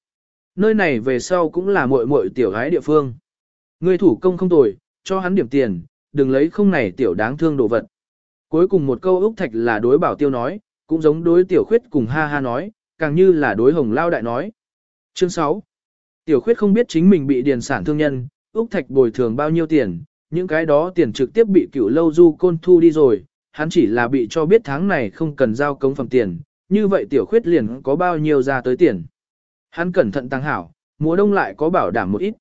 Nơi này về sau cũng là muội muội tiểu gái địa phương. Người thủ công không tồi, cho hắn điểm tiền, đừng lấy không này tiểu đáng thương đồ vật. Cuối cùng một câu Úc Thạch là đối bảo tiêu nói, cũng giống đối tiểu khuyết cùng ha ha nói, càng như là đối hồng lao đại nói. Chương 6 Tiểu khuyết không biết chính mình bị điền sản thương nhân, Úc Thạch bồi thường bao nhiêu tiền, những cái đó tiền trực tiếp bị cựu lâu du côn thu đi rồi, hắn chỉ là bị cho biết tháng này không cần giao cống phẩm tiền, như vậy tiểu khuyết liền có bao nhiêu ra tới tiền. Hắn cẩn thận tăng hảo, mùa đông lại có bảo đảm một ít.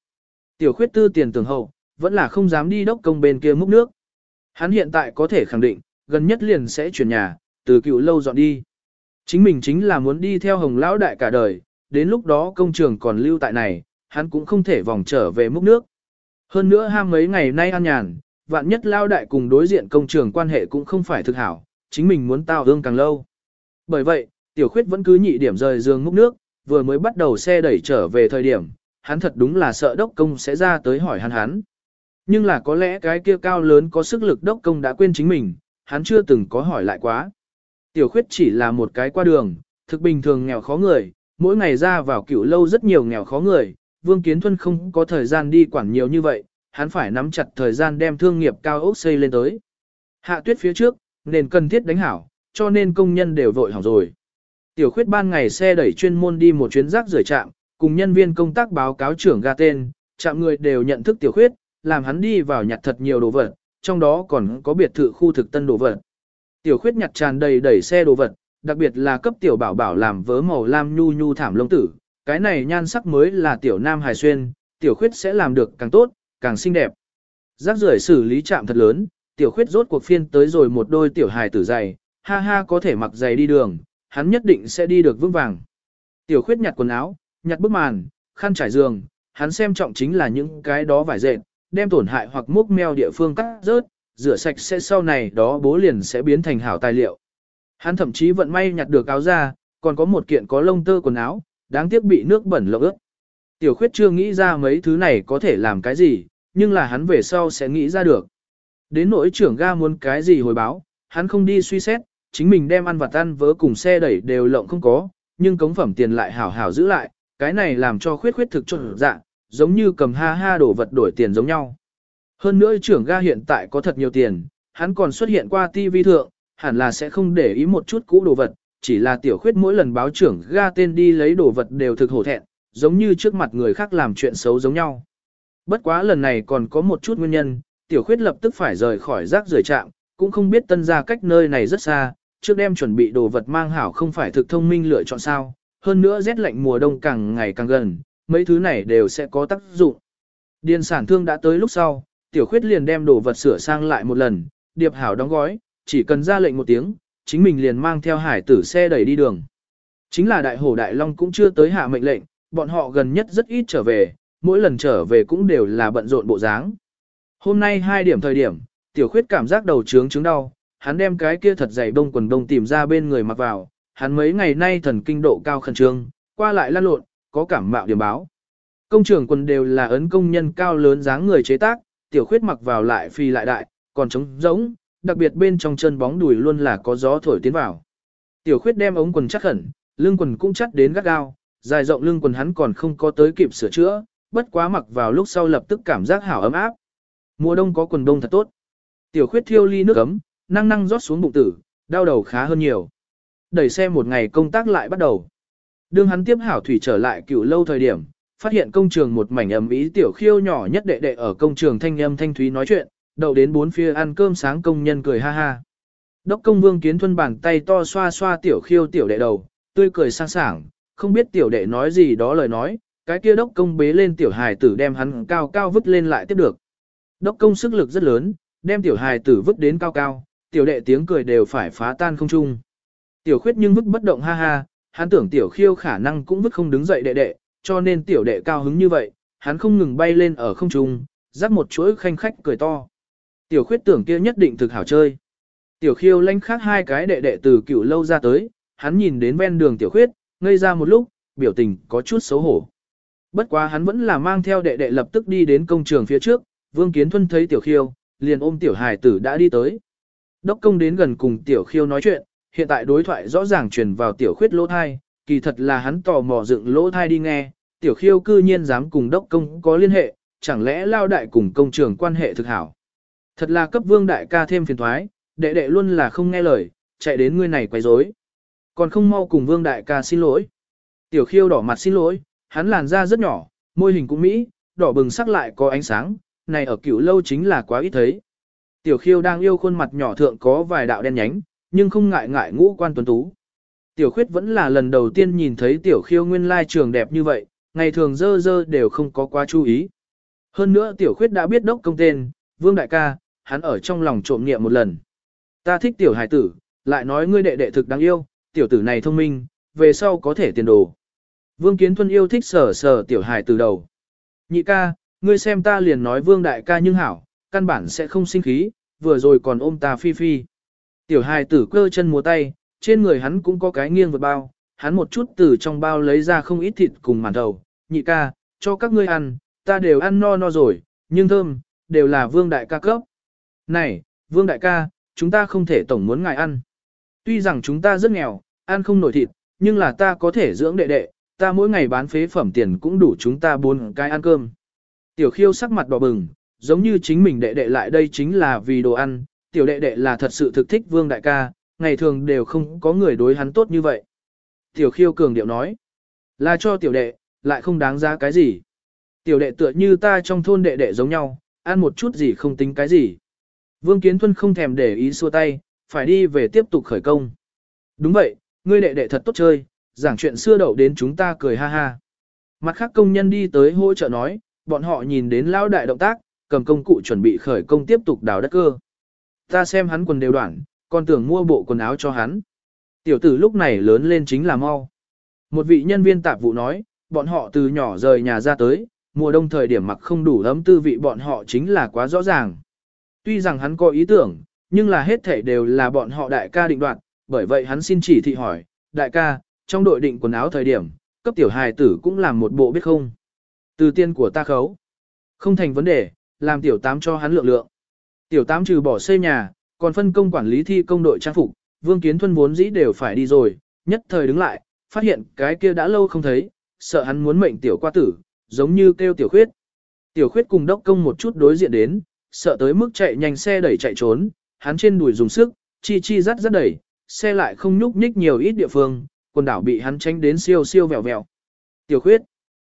Tiểu khuyết tư tiền tường hậu, vẫn là không dám đi đốc công bên kia múc nước. Hắn hiện tại có thể khẳng định, gần nhất liền sẽ chuyển nhà, từ cựu lâu dọn đi. Chính mình chính là muốn đi theo hồng lão đại cả đời, đến lúc đó công trường còn lưu tại này, hắn cũng không thể vòng trở về múc nước. Hơn nữa ham mấy ngày nay ăn nhàn, vạn nhất lao đại cùng đối diện công trường quan hệ cũng không phải thực hảo, chính mình muốn tao hương càng lâu. Bởi vậy, tiểu khuyết vẫn cứ nhị điểm rời giường múc nước, vừa mới bắt đầu xe đẩy trở về thời điểm, hắn thật đúng là sợ đốc công sẽ ra tới hỏi hắn hắn. Nhưng là có lẽ cái kia cao lớn có sức lực đốc công đã quên chính mình, hắn chưa từng có hỏi lại quá. Tiểu khuyết chỉ là một cái qua đường, thực bình thường nghèo khó người, mỗi ngày ra vào cựu lâu rất nhiều nghèo khó người, Vương Kiến Thuân không có thời gian đi quản nhiều như vậy, hắn phải nắm chặt thời gian đem thương nghiệp cao ốc xây lên tới. Hạ tuyết phía trước, nền cần thiết đánh hảo, cho nên công nhân đều vội hỏng rồi. Tiểu khuyết ban ngày xe đẩy chuyên môn đi một chuyến rác rời trạm, cùng nhân viên công tác báo cáo trưởng ga tên, trạm người đều nhận thức tiểu khuyết, làm hắn đi vào nhặt thật nhiều đồ vật, trong đó còn có biệt thự khu thực tân đồ vật. Tiểu khuyết nhặt tràn đầy đẩy xe đồ vật, đặc biệt là cấp tiểu bảo bảo làm vớ màu lam nhu nhu thảm lông tử, cái này nhan sắc mới là tiểu nam hài xuyên, tiểu khuyết sẽ làm được càng tốt, càng xinh đẹp. Rác rưởi xử lý chạm thật lớn, tiểu khuyết rốt cuộc phiên tới rồi một đôi tiểu hài tử dày, ha ha có thể mặc giày đi đường, hắn nhất định sẽ đi được vững vàng. Tiểu khuyết nhặt quần áo, nhặt bức màn, khăn trải giường, hắn xem trọng chính là những cái đó vải dệt, đem tổn hại hoặc múc meo địa phương cắt rớt, rửa sạch sẽ sau này đó bố liền sẽ biến thành hảo tài liệu. Hắn thậm chí vận may nhặt được áo ra, còn có một kiện có lông tơ quần áo, đáng tiếc bị nước bẩn lộng ướt. Tiểu khuyết chưa nghĩ ra mấy thứ này có thể làm cái gì, nhưng là hắn về sau sẽ nghĩ ra được. Đến nỗi trưởng ga muốn cái gì hồi báo, hắn không đi suy xét, chính mình đem ăn vặt ăn vớ cùng xe đẩy đều lộng không có, nhưng cống phẩm tiền lại hảo hảo giữ lại, cái này làm cho khuyết khuyết thực trộn dạ, giống như cầm ha ha đổ vật đổi tiền giống nhau. Hơn nữa trưởng ga hiện tại có thật nhiều tiền, hắn còn xuất hiện qua TV thượng, hẳn là sẽ không để ý một chút cũ đồ vật, chỉ là tiểu khuyết mỗi lần báo trưởng ga tên đi lấy đồ vật đều thực hổ thẹn, giống như trước mặt người khác làm chuyện xấu giống nhau. Bất quá lần này còn có một chút nguyên nhân, tiểu khuyết lập tức phải rời khỏi rác rời trạm, cũng không biết tân ra cách nơi này rất xa, trước đem chuẩn bị đồ vật mang hảo không phải thực thông minh lựa chọn sao, hơn nữa rét lạnh mùa đông càng ngày càng gần, mấy thứ này đều sẽ có tác dụng. Điền sản thương đã tới lúc sau, tiểu khuyết liền đem đồ vật sửa sang lại một lần, điệp hảo đóng gói, chỉ cần ra lệnh một tiếng, chính mình liền mang theo hải tử xe đẩy đi đường. Chính là đại hổ đại long cũng chưa tới hạ mệnh lệnh, bọn họ gần nhất rất ít trở về, mỗi lần trở về cũng đều là bận rộn bộ dáng. Hôm nay hai điểm thời điểm, tiểu khuyết cảm giác đầu trướng trướng đau, hắn đem cái kia thật dày bông quần đông tìm ra bên người mặc vào, hắn mấy ngày nay thần kinh độ cao khẩn trương, qua lại lăn lộn, có cảm mạo điểm báo. Công trường quần đều là ấn công nhân cao lớn dáng người chế tác, tiểu khuyết mặc vào lại phi lại đại, còn trống giống, đặc biệt bên trong chân bóng đùi luôn là có gió thổi tiến vào. Tiểu khuyết đem ống quần chắc khẩn, lưng quần cũng chắc đến gắt gao, dài rộng lưng quần hắn còn không có tới kịp sửa chữa, bất quá mặc vào lúc sau lập tức cảm giác hảo ấm áp. Mùa đông có quần đông thật tốt. Tiểu khuyết thiêu ly nước ấm, năng năng rót xuống bụng tử, đau đầu khá hơn nhiều. Đẩy xe một ngày công tác lại bắt đầu. Đương hắn tiếp hảo thủy trở lại cựu lâu thời điểm, phát hiện công trường một mảnh ấm ý tiểu khiêu nhỏ nhất đệ đệ ở công trường thanh âm thanh thúy nói chuyện, đậu đến bốn phía ăn cơm sáng công nhân cười ha ha. Đốc công vương kiến thuân bàn tay to xoa xoa tiểu khiêu tiểu đệ đầu, tươi cười sang sảng, không biết tiểu đệ nói gì đó lời nói, cái kia đốc công bế lên tiểu hài tử đem hắn cao cao vứt lên lại tiếp được. Đốc công sức lực rất lớn, đem tiểu hài tử vứt đến cao cao, tiểu đệ tiếng cười đều phải phá tan không trung. Tiểu khuyết nhưng vứt bất động ha ha, hắn tưởng tiểu khiêu khả năng cũng vứt không đứng dậy đệ đệ, cho nên tiểu đệ cao hứng như vậy, hắn không ngừng bay lên ở không trung, rắc một chuỗi khanh khách cười to. Tiểu khuyết tưởng kia nhất định thực hảo chơi. Tiểu khiêu lanh khác hai cái đệ đệ từ cựu lâu ra tới, hắn nhìn đến ven đường tiểu khuyết, ngây ra một lúc, biểu tình có chút xấu hổ. Bất quá hắn vẫn là mang theo đệ đệ lập tức đi đến công trường phía trước, vương kiến thuân thấy tiểu khiêu, liền ôm tiểu hài tử đã đi tới. Đốc công đến gần cùng tiểu khiêu nói chuyện, hiện tại đối thoại rõ ràng truyền vào tiểu khuyết lỗ thai, kỳ thật là hắn tò mò dựng lỗ thai đi nghe, tiểu khiêu cư nhiên dám cùng đốc công có liên hệ, chẳng lẽ lao đại cùng công trường quan hệ thực hảo. Thật là cấp vương đại ca thêm phiền thoái, đệ đệ luôn là không nghe lời, chạy đến ngươi này quấy rối. Còn không mau cùng vương đại ca xin lỗi. Tiểu khiêu đỏ mặt xin lỗi, hắn làn da rất nhỏ, môi hình cũng mỹ, đỏ bừng sắc lại có ánh sáng, này ở cửu lâu chính là quá ít thấy. Tiểu khiêu đang yêu khuôn mặt nhỏ thượng có vài đạo đen nhánh, nhưng không ngại ngại ngũ quan tuấn tú. Tiểu khuyết vẫn là lần đầu tiên nhìn thấy tiểu khiêu nguyên lai trường đẹp như vậy, ngày thường dơ dơ đều không có quá chú ý. Hơn nữa tiểu khuyết đã biết đốc công tên, vương đại ca, hắn ở trong lòng trộm niệm một lần. Ta thích tiểu hải tử, lại nói ngươi đệ đệ thực đáng yêu, tiểu tử này thông minh, về sau có thể tiền đồ. Vương Kiến Thuân yêu thích sở sở tiểu hải từ đầu. Nhị ca, ngươi xem ta liền nói vương đại ca nhưng hảo, căn bản sẽ không sinh khí, vừa rồi còn ôm ta phi phi. Tiểu hài tử cơ chân múa tay, trên người hắn cũng có cái nghiêng vượt bao, hắn một chút từ trong bao lấy ra không ít thịt cùng màn đầu, nhị ca, cho các ngươi ăn, ta đều ăn no no rồi, nhưng thơm, đều là vương đại ca cấp. Này, vương đại ca, chúng ta không thể tổng muốn ngài ăn. Tuy rằng chúng ta rất nghèo, ăn không nổi thịt, nhưng là ta có thể dưỡng đệ đệ, ta mỗi ngày bán phế phẩm tiền cũng đủ chúng ta bốn cái ăn cơm. Tiểu khiêu sắc mặt đỏ bừng, giống như chính mình đệ đệ lại đây chính là vì đồ ăn, tiểu đệ đệ là thật sự thực thích vương đại ca, ngày thường đều không có người đối hắn tốt như vậy. Tiểu khiêu cường điệu nói, là cho tiểu đệ, lại không đáng giá cái gì. Tiểu đệ tựa như ta trong thôn đệ đệ giống nhau, ăn một chút gì không tính cái gì. Vương Kiến Thuân không thèm để ý xua tay, phải đi về tiếp tục khởi công. Đúng vậy, ngươi đệ đệ thật tốt chơi, giảng chuyện xưa đậu đến chúng ta cười ha ha. Mặt khác công nhân đi tới hỗ trợ nói, bọn họ nhìn đến lão đại động tác, cầm công cụ chuẩn bị khởi công tiếp tục đào đất cơ. Ta xem hắn quần đều đoạn, còn tưởng mua bộ quần áo cho hắn. Tiểu tử lúc này lớn lên chính là mau. Một vị nhân viên tạp vụ nói, bọn họ từ nhỏ rời nhà ra tới, mùa đông thời điểm mặc không đủ ấm tư vị bọn họ chính là quá rõ ràng. Tuy rằng hắn có ý tưởng, nhưng là hết thể đều là bọn họ đại ca định đoạt, bởi vậy hắn xin chỉ thị hỏi, đại ca, trong đội định quần áo thời điểm, cấp tiểu hài tử cũng làm một bộ biết không. Từ tiên của ta khấu. Không thành vấn đề, làm tiểu tám cho hắn lượng lượng. Tiểu tám trừ bỏ xây nhà, còn phân công quản lý thi công đội trang phục, vương kiến thuân vốn dĩ đều phải đi rồi, nhất thời đứng lại, phát hiện cái kia đã lâu không thấy, sợ hắn muốn mệnh tiểu qua tử, giống như kêu tiểu khuyết. Tiểu khuyết cùng đốc công một chút đối diện đến, sợ tới mức chạy nhanh xe đẩy chạy trốn, hắn trên đùi dùng sức, chi chi rắt rắt đẩy, xe lại không nhúc nhích nhiều ít địa phương, quần đảo bị hắn tránh đến siêu siêu vẹo vẹo. Tiểu khuyết.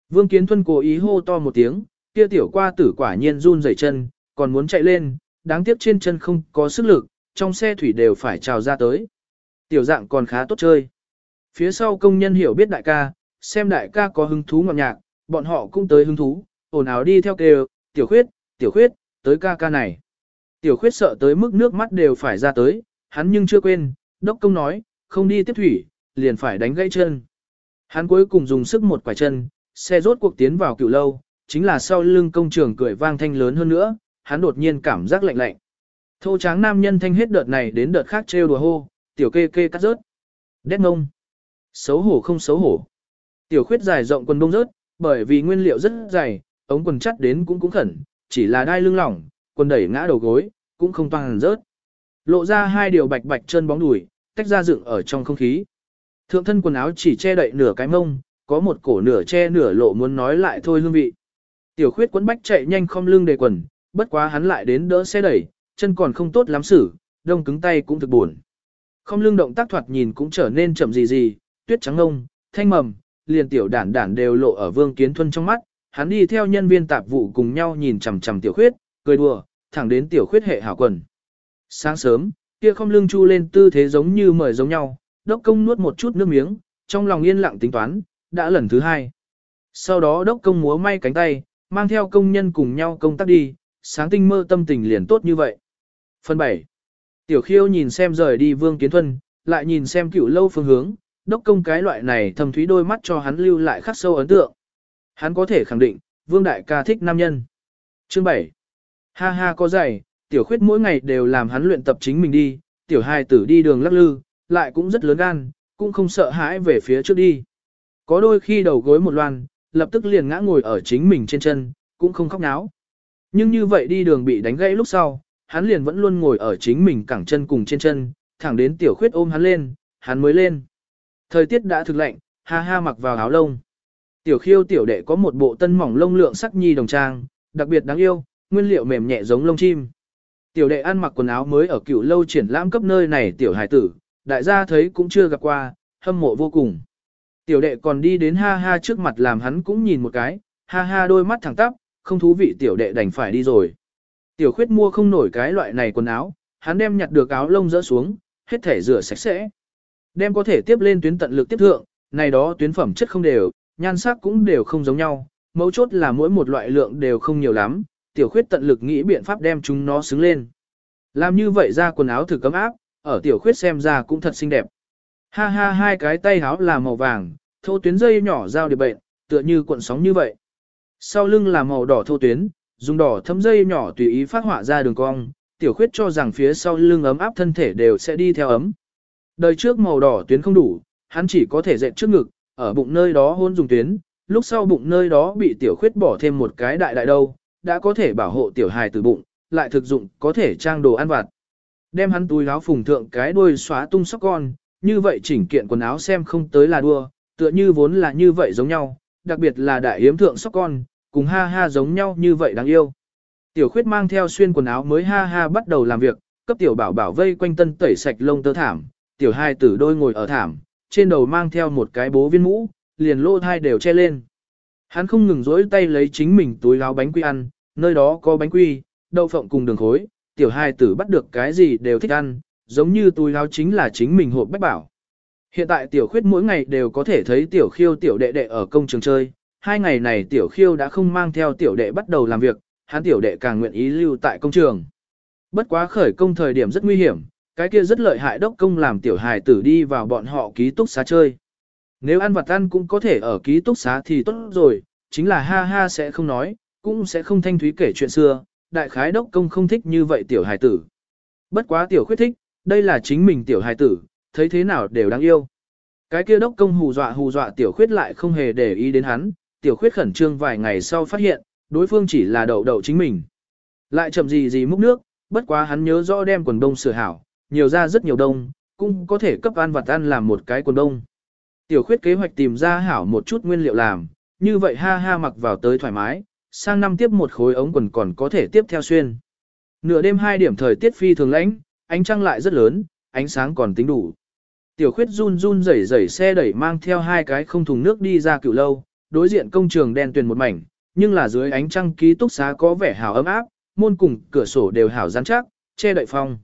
Vương Kiến Thuân cố ý hô to một tiếng, kia tiểu qua tử quả nhiên run rẩy chân, còn muốn chạy lên, đáng tiếc trên chân không có sức lực, trong xe thủy đều phải trào ra tới. Tiểu dạng còn khá tốt chơi. Phía sau công nhân hiểu biết đại ca, xem đại ca có hứng thú ngọt nhạc, bọn họ cũng tới hứng thú, ồn ào đi theo kêu, tiểu khuyết, tiểu khuyết, tới ca ca này. Tiểu khuyết sợ tới mức nước mắt đều phải ra tới, hắn nhưng chưa quên, đốc công nói, không đi tiếp thủy, liền phải đánh gãy chân. Hắn cuối cùng dùng sức một quả chân, xe rốt cuộc tiến vào cựu lâu, chính là sau lưng công trường cười vang thanh lớn hơn nữa, hắn đột nhiên cảm giác lạnh lạnh. Thô tráng nam nhân thanh hết đợt này đến đợt khác trêu đùa hô, tiểu kê kê cắt rớt. Đét ngông. Xấu hổ không xấu hổ. Tiểu khuyết dài rộng quần bông rớt, bởi vì nguyên liệu rất dày, ống quần chắt đến cũng cũng khẩn, chỉ là đai lưng lỏng, quần đẩy ngã đầu gối, cũng không toàn rớt. Lộ ra hai điều bạch bạch chân bóng đùi, tách ra dựng ở trong không khí. Thượng thân quần áo chỉ che đậy nửa cái mông, có một cổ nửa che nửa lộ muốn nói lại thôi hương vị. Tiểu khuyết quấn bách chạy nhanh không lưng đề quần, bất quá hắn lại đến đỡ xe đẩy, chân còn không tốt lắm xử, đông cứng tay cũng thực buồn. Không lưng động tác thoạt nhìn cũng trở nên chậm gì gì, tuyết trắng ngông, thanh mầm, liền tiểu đản đản đều lộ ở vương kiến thuân trong mắt, hắn đi theo nhân viên tạp vụ cùng nhau nhìn chằm chằm tiểu khuyết, cười đùa, thẳng đến tiểu khuyết hệ hảo quần. Sáng sớm, kia không lưng chu lên tư thế giống như mời giống nhau, đốc công nuốt một chút nước miếng, trong lòng yên lặng tính toán, đã lần thứ hai. Sau đó đốc công múa may cánh tay, mang theo công nhân cùng nhau công tác đi, sáng tinh mơ tâm tình liền tốt như vậy. Phần 7. Tiểu khiêu nhìn xem rời đi vương kiến thuân, lại nhìn xem cựu lâu phương hướng, đốc công cái loại này thầm thúy đôi mắt cho hắn lưu lại khắc sâu ấn tượng. Hắn có thể khẳng định, vương đại ca thích nam nhân. Chương 7. Ha ha có dạy, tiểu khuyết mỗi ngày đều làm hắn luyện tập chính mình đi, tiểu hài tử đi đường lắc lư, lại cũng rất lớn gan, cũng không sợ hãi về phía trước đi. Có đôi khi đầu gối một loan, lập tức liền ngã ngồi ở chính mình trên chân, cũng không khóc náo. Nhưng như vậy đi đường bị đánh gãy lúc sau, hắn liền vẫn luôn ngồi ở chính mình cẳng chân cùng trên chân, thẳng đến tiểu khuyết ôm hắn lên, hắn mới lên. Thời tiết đã thực lạnh, ha ha mặc vào áo lông. Tiểu khiêu tiểu đệ có một bộ tân mỏng lông lượng sắc nhi đồng trang, đặc biệt đáng yêu, nguyên liệu mềm nhẹ giống lông chim. Tiểu đệ ăn mặc quần áo mới ở cựu lâu triển lãm cấp nơi này tiểu hải tử, đại gia thấy cũng chưa gặp qua, hâm mộ vô cùng. Tiểu đệ còn đi đến ha ha trước mặt làm hắn cũng nhìn một cái, ha ha đôi mắt thẳng tắp, không thú vị tiểu đệ đành phải đi rồi. Tiểu khuyết mua không nổi cái loại này quần áo, hắn đem nhặt được áo lông rỡ xuống, hết thể rửa sạch sẽ. Đem có thể tiếp lên tuyến tận lực tiếp thượng, này đó tuyến phẩm chất không đều, nhan sắc cũng đều không giống nhau, mấu chốt là mỗi một loại lượng đều không nhiều lắm, tiểu khuyết tận lực nghĩ biện pháp đem chúng nó xứng lên. Làm như vậy ra quần áo thử cấm áp, ở tiểu khuyết xem ra cũng thật xinh đẹp. Ha ha hai cái tay áo là màu vàng, thô tuyến dây nhỏ giao điệp bệnh, tựa như cuộn sóng như vậy. Sau lưng là màu đỏ thô tuyến, dùng đỏ thấm dây nhỏ tùy ý phát họa ra đường cong, tiểu khuyết cho rằng phía sau lưng ấm áp thân thể đều sẽ đi theo ấm. Đời trước màu đỏ tuyến không đủ, hắn chỉ có thể dệt trước ngực, ở bụng nơi đó hôn dùng tuyến, lúc sau bụng nơi đó bị tiểu khuyết bỏ thêm một cái đại đại đâu, đã có thể bảo hộ tiểu hài từ bụng, lại thực dụng có thể trang đồ ăn vặt. Đem hắn túi áo phùng thượng cái đuôi xóa tung sóc con, như vậy chỉnh kiện quần áo xem không tới là đua, tựa như vốn là như vậy giống nhau, đặc biệt là đại hiếm thượng sóc con, cùng ha ha giống nhau như vậy đáng yêu. Tiểu khuyết mang theo xuyên quần áo mới ha ha bắt đầu làm việc, cấp tiểu bảo bảo vây quanh tân tẩy sạch lông tơ thảm, tiểu hai tử đôi ngồi ở thảm, trên đầu mang theo một cái bố viên mũ, liền lô thai đều che lên. Hắn không ngừng dối tay lấy chính mình túi áo bánh quy ăn, nơi đó có bánh quy, đậu phộng cùng đường khối, tiểu hai tử bắt được cái gì đều thích ăn, giống như túi áo chính là chính mình hộp bách bảo. Hiện tại tiểu khuyết mỗi ngày đều có thể thấy tiểu khiêu tiểu đệ đệ ở công trường chơi, hai ngày này tiểu khiêu đã không mang theo tiểu đệ bắt đầu làm việc, hắn tiểu đệ càng nguyện ý lưu tại công trường. Bất quá khởi công thời điểm rất nguy hiểm, cái kia rất lợi hại đốc công làm tiểu hài tử đi vào bọn họ ký túc xá chơi. Nếu ăn vặt ăn cũng có thể ở ký túc xá thì tốt rồi, chính là ha ha sẽ không nói, cũng sẽ không thanh thúy kể chuyện xưa, đại khái đốc công không thích như vậy tiểu hài tử. Bất quá tiểu khuyết thích, đây là chính mình tiểu hài tử, thấy thế nào đều đáng yêu. Cái kia đốc công hù dọa hù dọa tiểu khuyết lại không hề để ý đến hắn, tiểu khuyết khẩn trương vài ngày sau phát hiện, đối phương chỉ là đậu đậu chính mình. Lại chậm gì gì múc nước, bất quá hắn nhớ rõ đem quần đông sửa hảo, nhiều ra rất nhiều đông, cũng có thể cấp ăn vặt ăn làm một cái quần đông. Tiểu khuyết kế hoạch tìm ra hảo một chút nguyên liệu làm, như vậy ha ha mặc vào tới thoải mái, sang năm tiếp một khối ống quần còn có thể tiếp theo xuyên. Nửa đêm hai điểm thời tiết phi thường lãnh, ánh trăng lại rất lớn, ánh sáng còn tính đủ. Tiểu khuyết run run rẩy rẩy xe đẩy mang theo hai cái không thùng nước đi ra cựu lâu, đối diện công trường đen tuyền một mảnh, nhưng là dưới ánh trăng ký túc xá có vẻ hào ấm áp, môn cùng cửa sổ đều hảo rắn chắc, che đậy phong.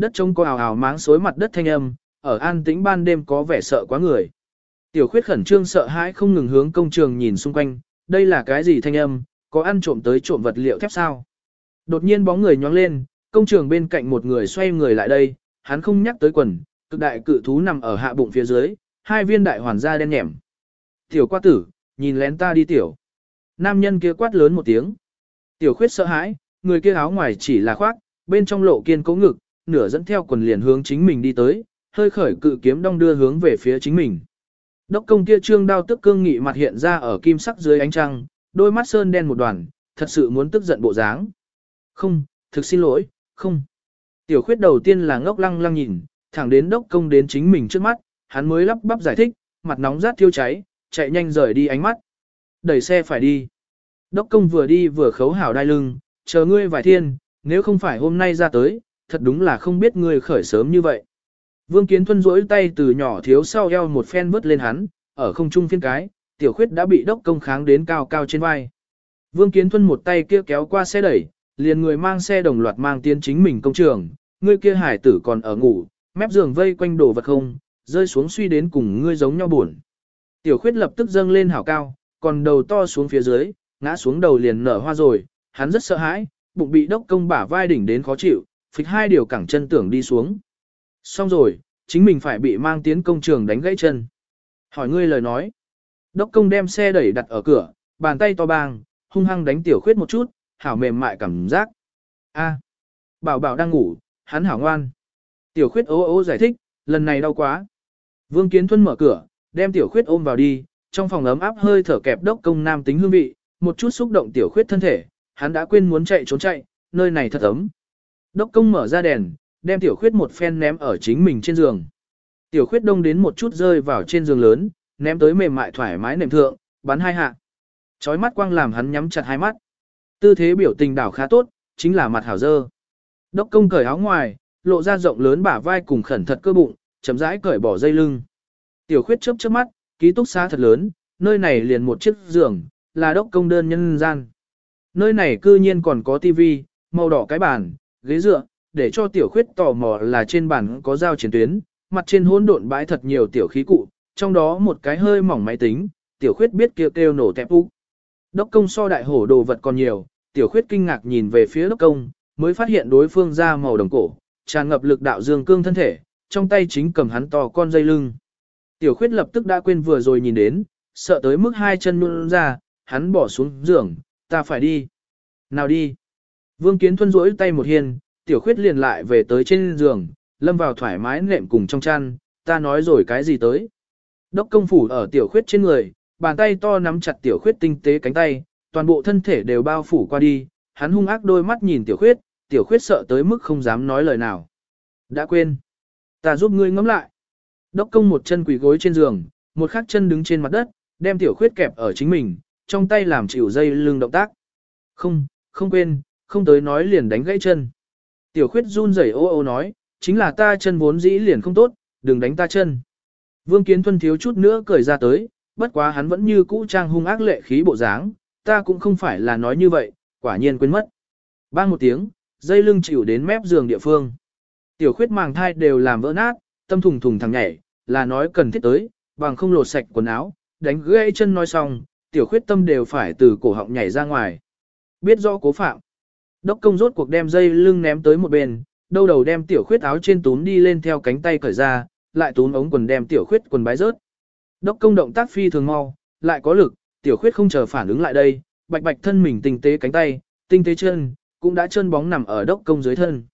Đất trông có ào ào máng xối mặt đất thanh âm, ở an tĩnh ban đêm có vẻ sợ quá người. Tiểu khuyết khẩn trương sợ hãi không ngừng hướng công trường nhìn xung quanh, đây là cái gì thanh âm, có ăn trộm tới trộm vật liệu thép sao? Đột nhiên bóng người nhóng lên, công trường bên cạnh một người xoay người lại đây, hắn không nhắc tới quần, cực đại cự thú nằm ở hạ bụng phía dưới, hai viên đại hoàn da đen nhẻm. Tiểu qua tử, nhìn lén ta đi tiểu. Nam nhân kia quát lớn một tiếng. Tiểu khuyết sợ hãi, người kia áo ngoài chỉ là khoác, bên trong lộ kiên cố ngực, nửa dẫn theo quần liền hướng chính mình đi tới, hơi khởi cự kiếm đong đưa hướng về phía chính mình. Đốc công kia trương đao tức cương nghị mặt hiện ra ở kim sắc dưới ánh trăng, đôi mắt sơn đen một đoàn, thật sự muốn tức giận bộ dáng. Không, thực xin lỗi, không. Tiểu khuyết đầu tiên là ngốc lăng lăng nhìn, thẳng đến đốc công đến chính mình trước mắt, hắn mới lắp bắp giải thích, mặt nóng rát thiêu cháy, chạy nhanh rời đi ánh mắt. Đẩy xe phải đi. Đốc công vừa đi vừa khấu hảo đai lưng, chờ ngươi vài thiên, nếu không phải hôm nay ra tới, thật đúng là không biết ngươi khởi sớm như vậy. Vương Kiến Thuân rỗi tay từ nhỏ thiếu sau eo một phen vớt lên hắn, ở không trung phiên cái, tiểu khuyết đã bị đốc công kháng đến cao cao trên vai. Vương Kiến Thuân một tay kia kéo qua xe đẩy, liền người mang xe đồng loạt mang tiến chính mình công trường, ngươi kia hải tử còn ở ngủ, mép giường vây quanh đồ vật không, rơi xuống suy đến cùng ngươi giống nhau buồn. Tiểu khuyết lập tức dâng lên hảo cao, còn đầu to xuống phía dưới, ngã xuống đầu liền nở hoa rồi, hắn rất sợ hãi, bụng bị đốc công bả vai đỉnh đến khó chịu, phịch hai điều cẳng chân tưởng đi xuống. Xong rồi, chính mình phải bị mang tiến công trường đánh gãy chân. Hỏi ngươi lời nói. Đốc công đem xe đẩy đặt ở cửa, bàn tay to bang, hung hăng đánh tiểu khuyết một chút, hảo mềm mại cảm giác. A, bảo bảo đang ngủ, hắn hảo ngoan. Tiểu khuyết ố ố giải thích, lần này đau quá. Vương Kiến Thuân mở cửa, đem tiểu khuyết ôm vào đi, trong phòng ấm áp hơi thở kẹp đốc công nam tính hương vị, một chút xúc động tiểu khuyết thân thể, hắn đã quên muốn chạy trốn chạy, nơi này thật ấm. Đốc công mở ra đèn, đem tiểu khuyết một phen ném ở chính mình trên giường. Tiểu khuyết đông đến một chút rơi vào trên giường lớn, ném tới mềm mại thoải mái nệm thượng, bắn hai hạ. Chói mắt quang làm hắn nhắm chặt hai mắt. Tư thế biểu tình đảo khá tốt, chính là mặt hảo dơ. Đốc công cởi áo ngoài, lộ ra rộng lớn bả vai cùng khẩn thật cơ bụng, chậm rãi cởi bỏ dây lưng. Tiểu khuyết chớp chớp mắt, ký túc xá thật lớn, nơi này liền một chiếc giường, là đốc công đơn nhân gian. Nơi này cư nhiên còn có tivi, màu đỏ cái bàn, ghế dựa, để cho tiểu khuyết tò mò là trên bàn có dao chiến tuyến, mặt trên hỗn độn bãi thật nhiều tiểu khí cụ, trong đó một cái hơi mỏng máy tính, tiểu khuyết biết kêu kêu nổ tẹp úc. Đốc công so đại hổ đồ vật còn nhiều, tiểu khuyết kinh ngạc nhìn về phía đốc công, mới phát hiện đối phương ra màu đồng cổ, tràn ngập lực đạo dương cương thân thể, trong tay chính cầm hắn to con dây lưng. Tiểu khuyết lập tức đã quên vừa rồi nhìn đến, sợ tới mức hai chân luôn ra, hắn bỏ xuống giường, ta phải đi. Nào đi. Vương Kiến Thuân rỗi tay một hiên, tiểu khuyết liền lại về tới trên giường, lâm vào thoải mái nệm cùng trong chăn, ta nói rồi cái gì tới. Đốc công phủ ở tiểu khuyết trên người, bàn tay to nắm chặt tiểu khuyết tinh tế cánh tay, toàn bộ thân thể đều bao phủ qua đi, hắn hung ác đôi mắt nhìn tiểu khuyết, tiểu khuyết sợ tới mức không dám nói lời nào. Đã quên. Ta giúp ngươi ngắm lại. Đốc công một chân quỳ gối trên giường, một khắc chân đứng trên mặt đất, đem tiểu khuyết kẹp ở chính mình, trong tay làm chịu dây lưng động tác. Không, không quên, không tới nói liền đánh gãy chân. Tiểu khuyết run rẩy ô ô nói, chính là ta chân vốn dĩ liền không tốt, đừng đánh ta chân. Vương Kiến Thuân thiếu chút nữa cười ra tới, bất quá hắn vẫn như cũ trang hung ác lệ khí bộ dáng, ta cũng không phải là nói như vậy, quả nhiên quên mất. Bang một tiếng, dây lưng chịu đến mép giường địa phương. Tiểu khuyết màng thai đều làm vỡ nát, tâm thùng thùng thằng nhảy, là nói cần thiết tới, bằng không lột sạch quần áo, đánh gãy chân nói xong, tiểu khuyết tâm đều phải từ cổ họng nhảy ra ngoài. Biết rõ cố phạm. Đốc công rốt cuộc đem dây lưng ném tới một bên, đâu đầu đem tiểu khuyết áo trên tún đi lên theo cánh tay cởi ra, lại tún ống quần đem tiểu khuyết quần bái rớt. Đốc công động tác phi thường mau, lại có lực, tiểu khuyết không chờ phản ứng lại đây, bạch bạch thân mình tinh tế cánh tay, tinh tế chân, cũng đã chân bóng nằm ở đốc công dưới thân.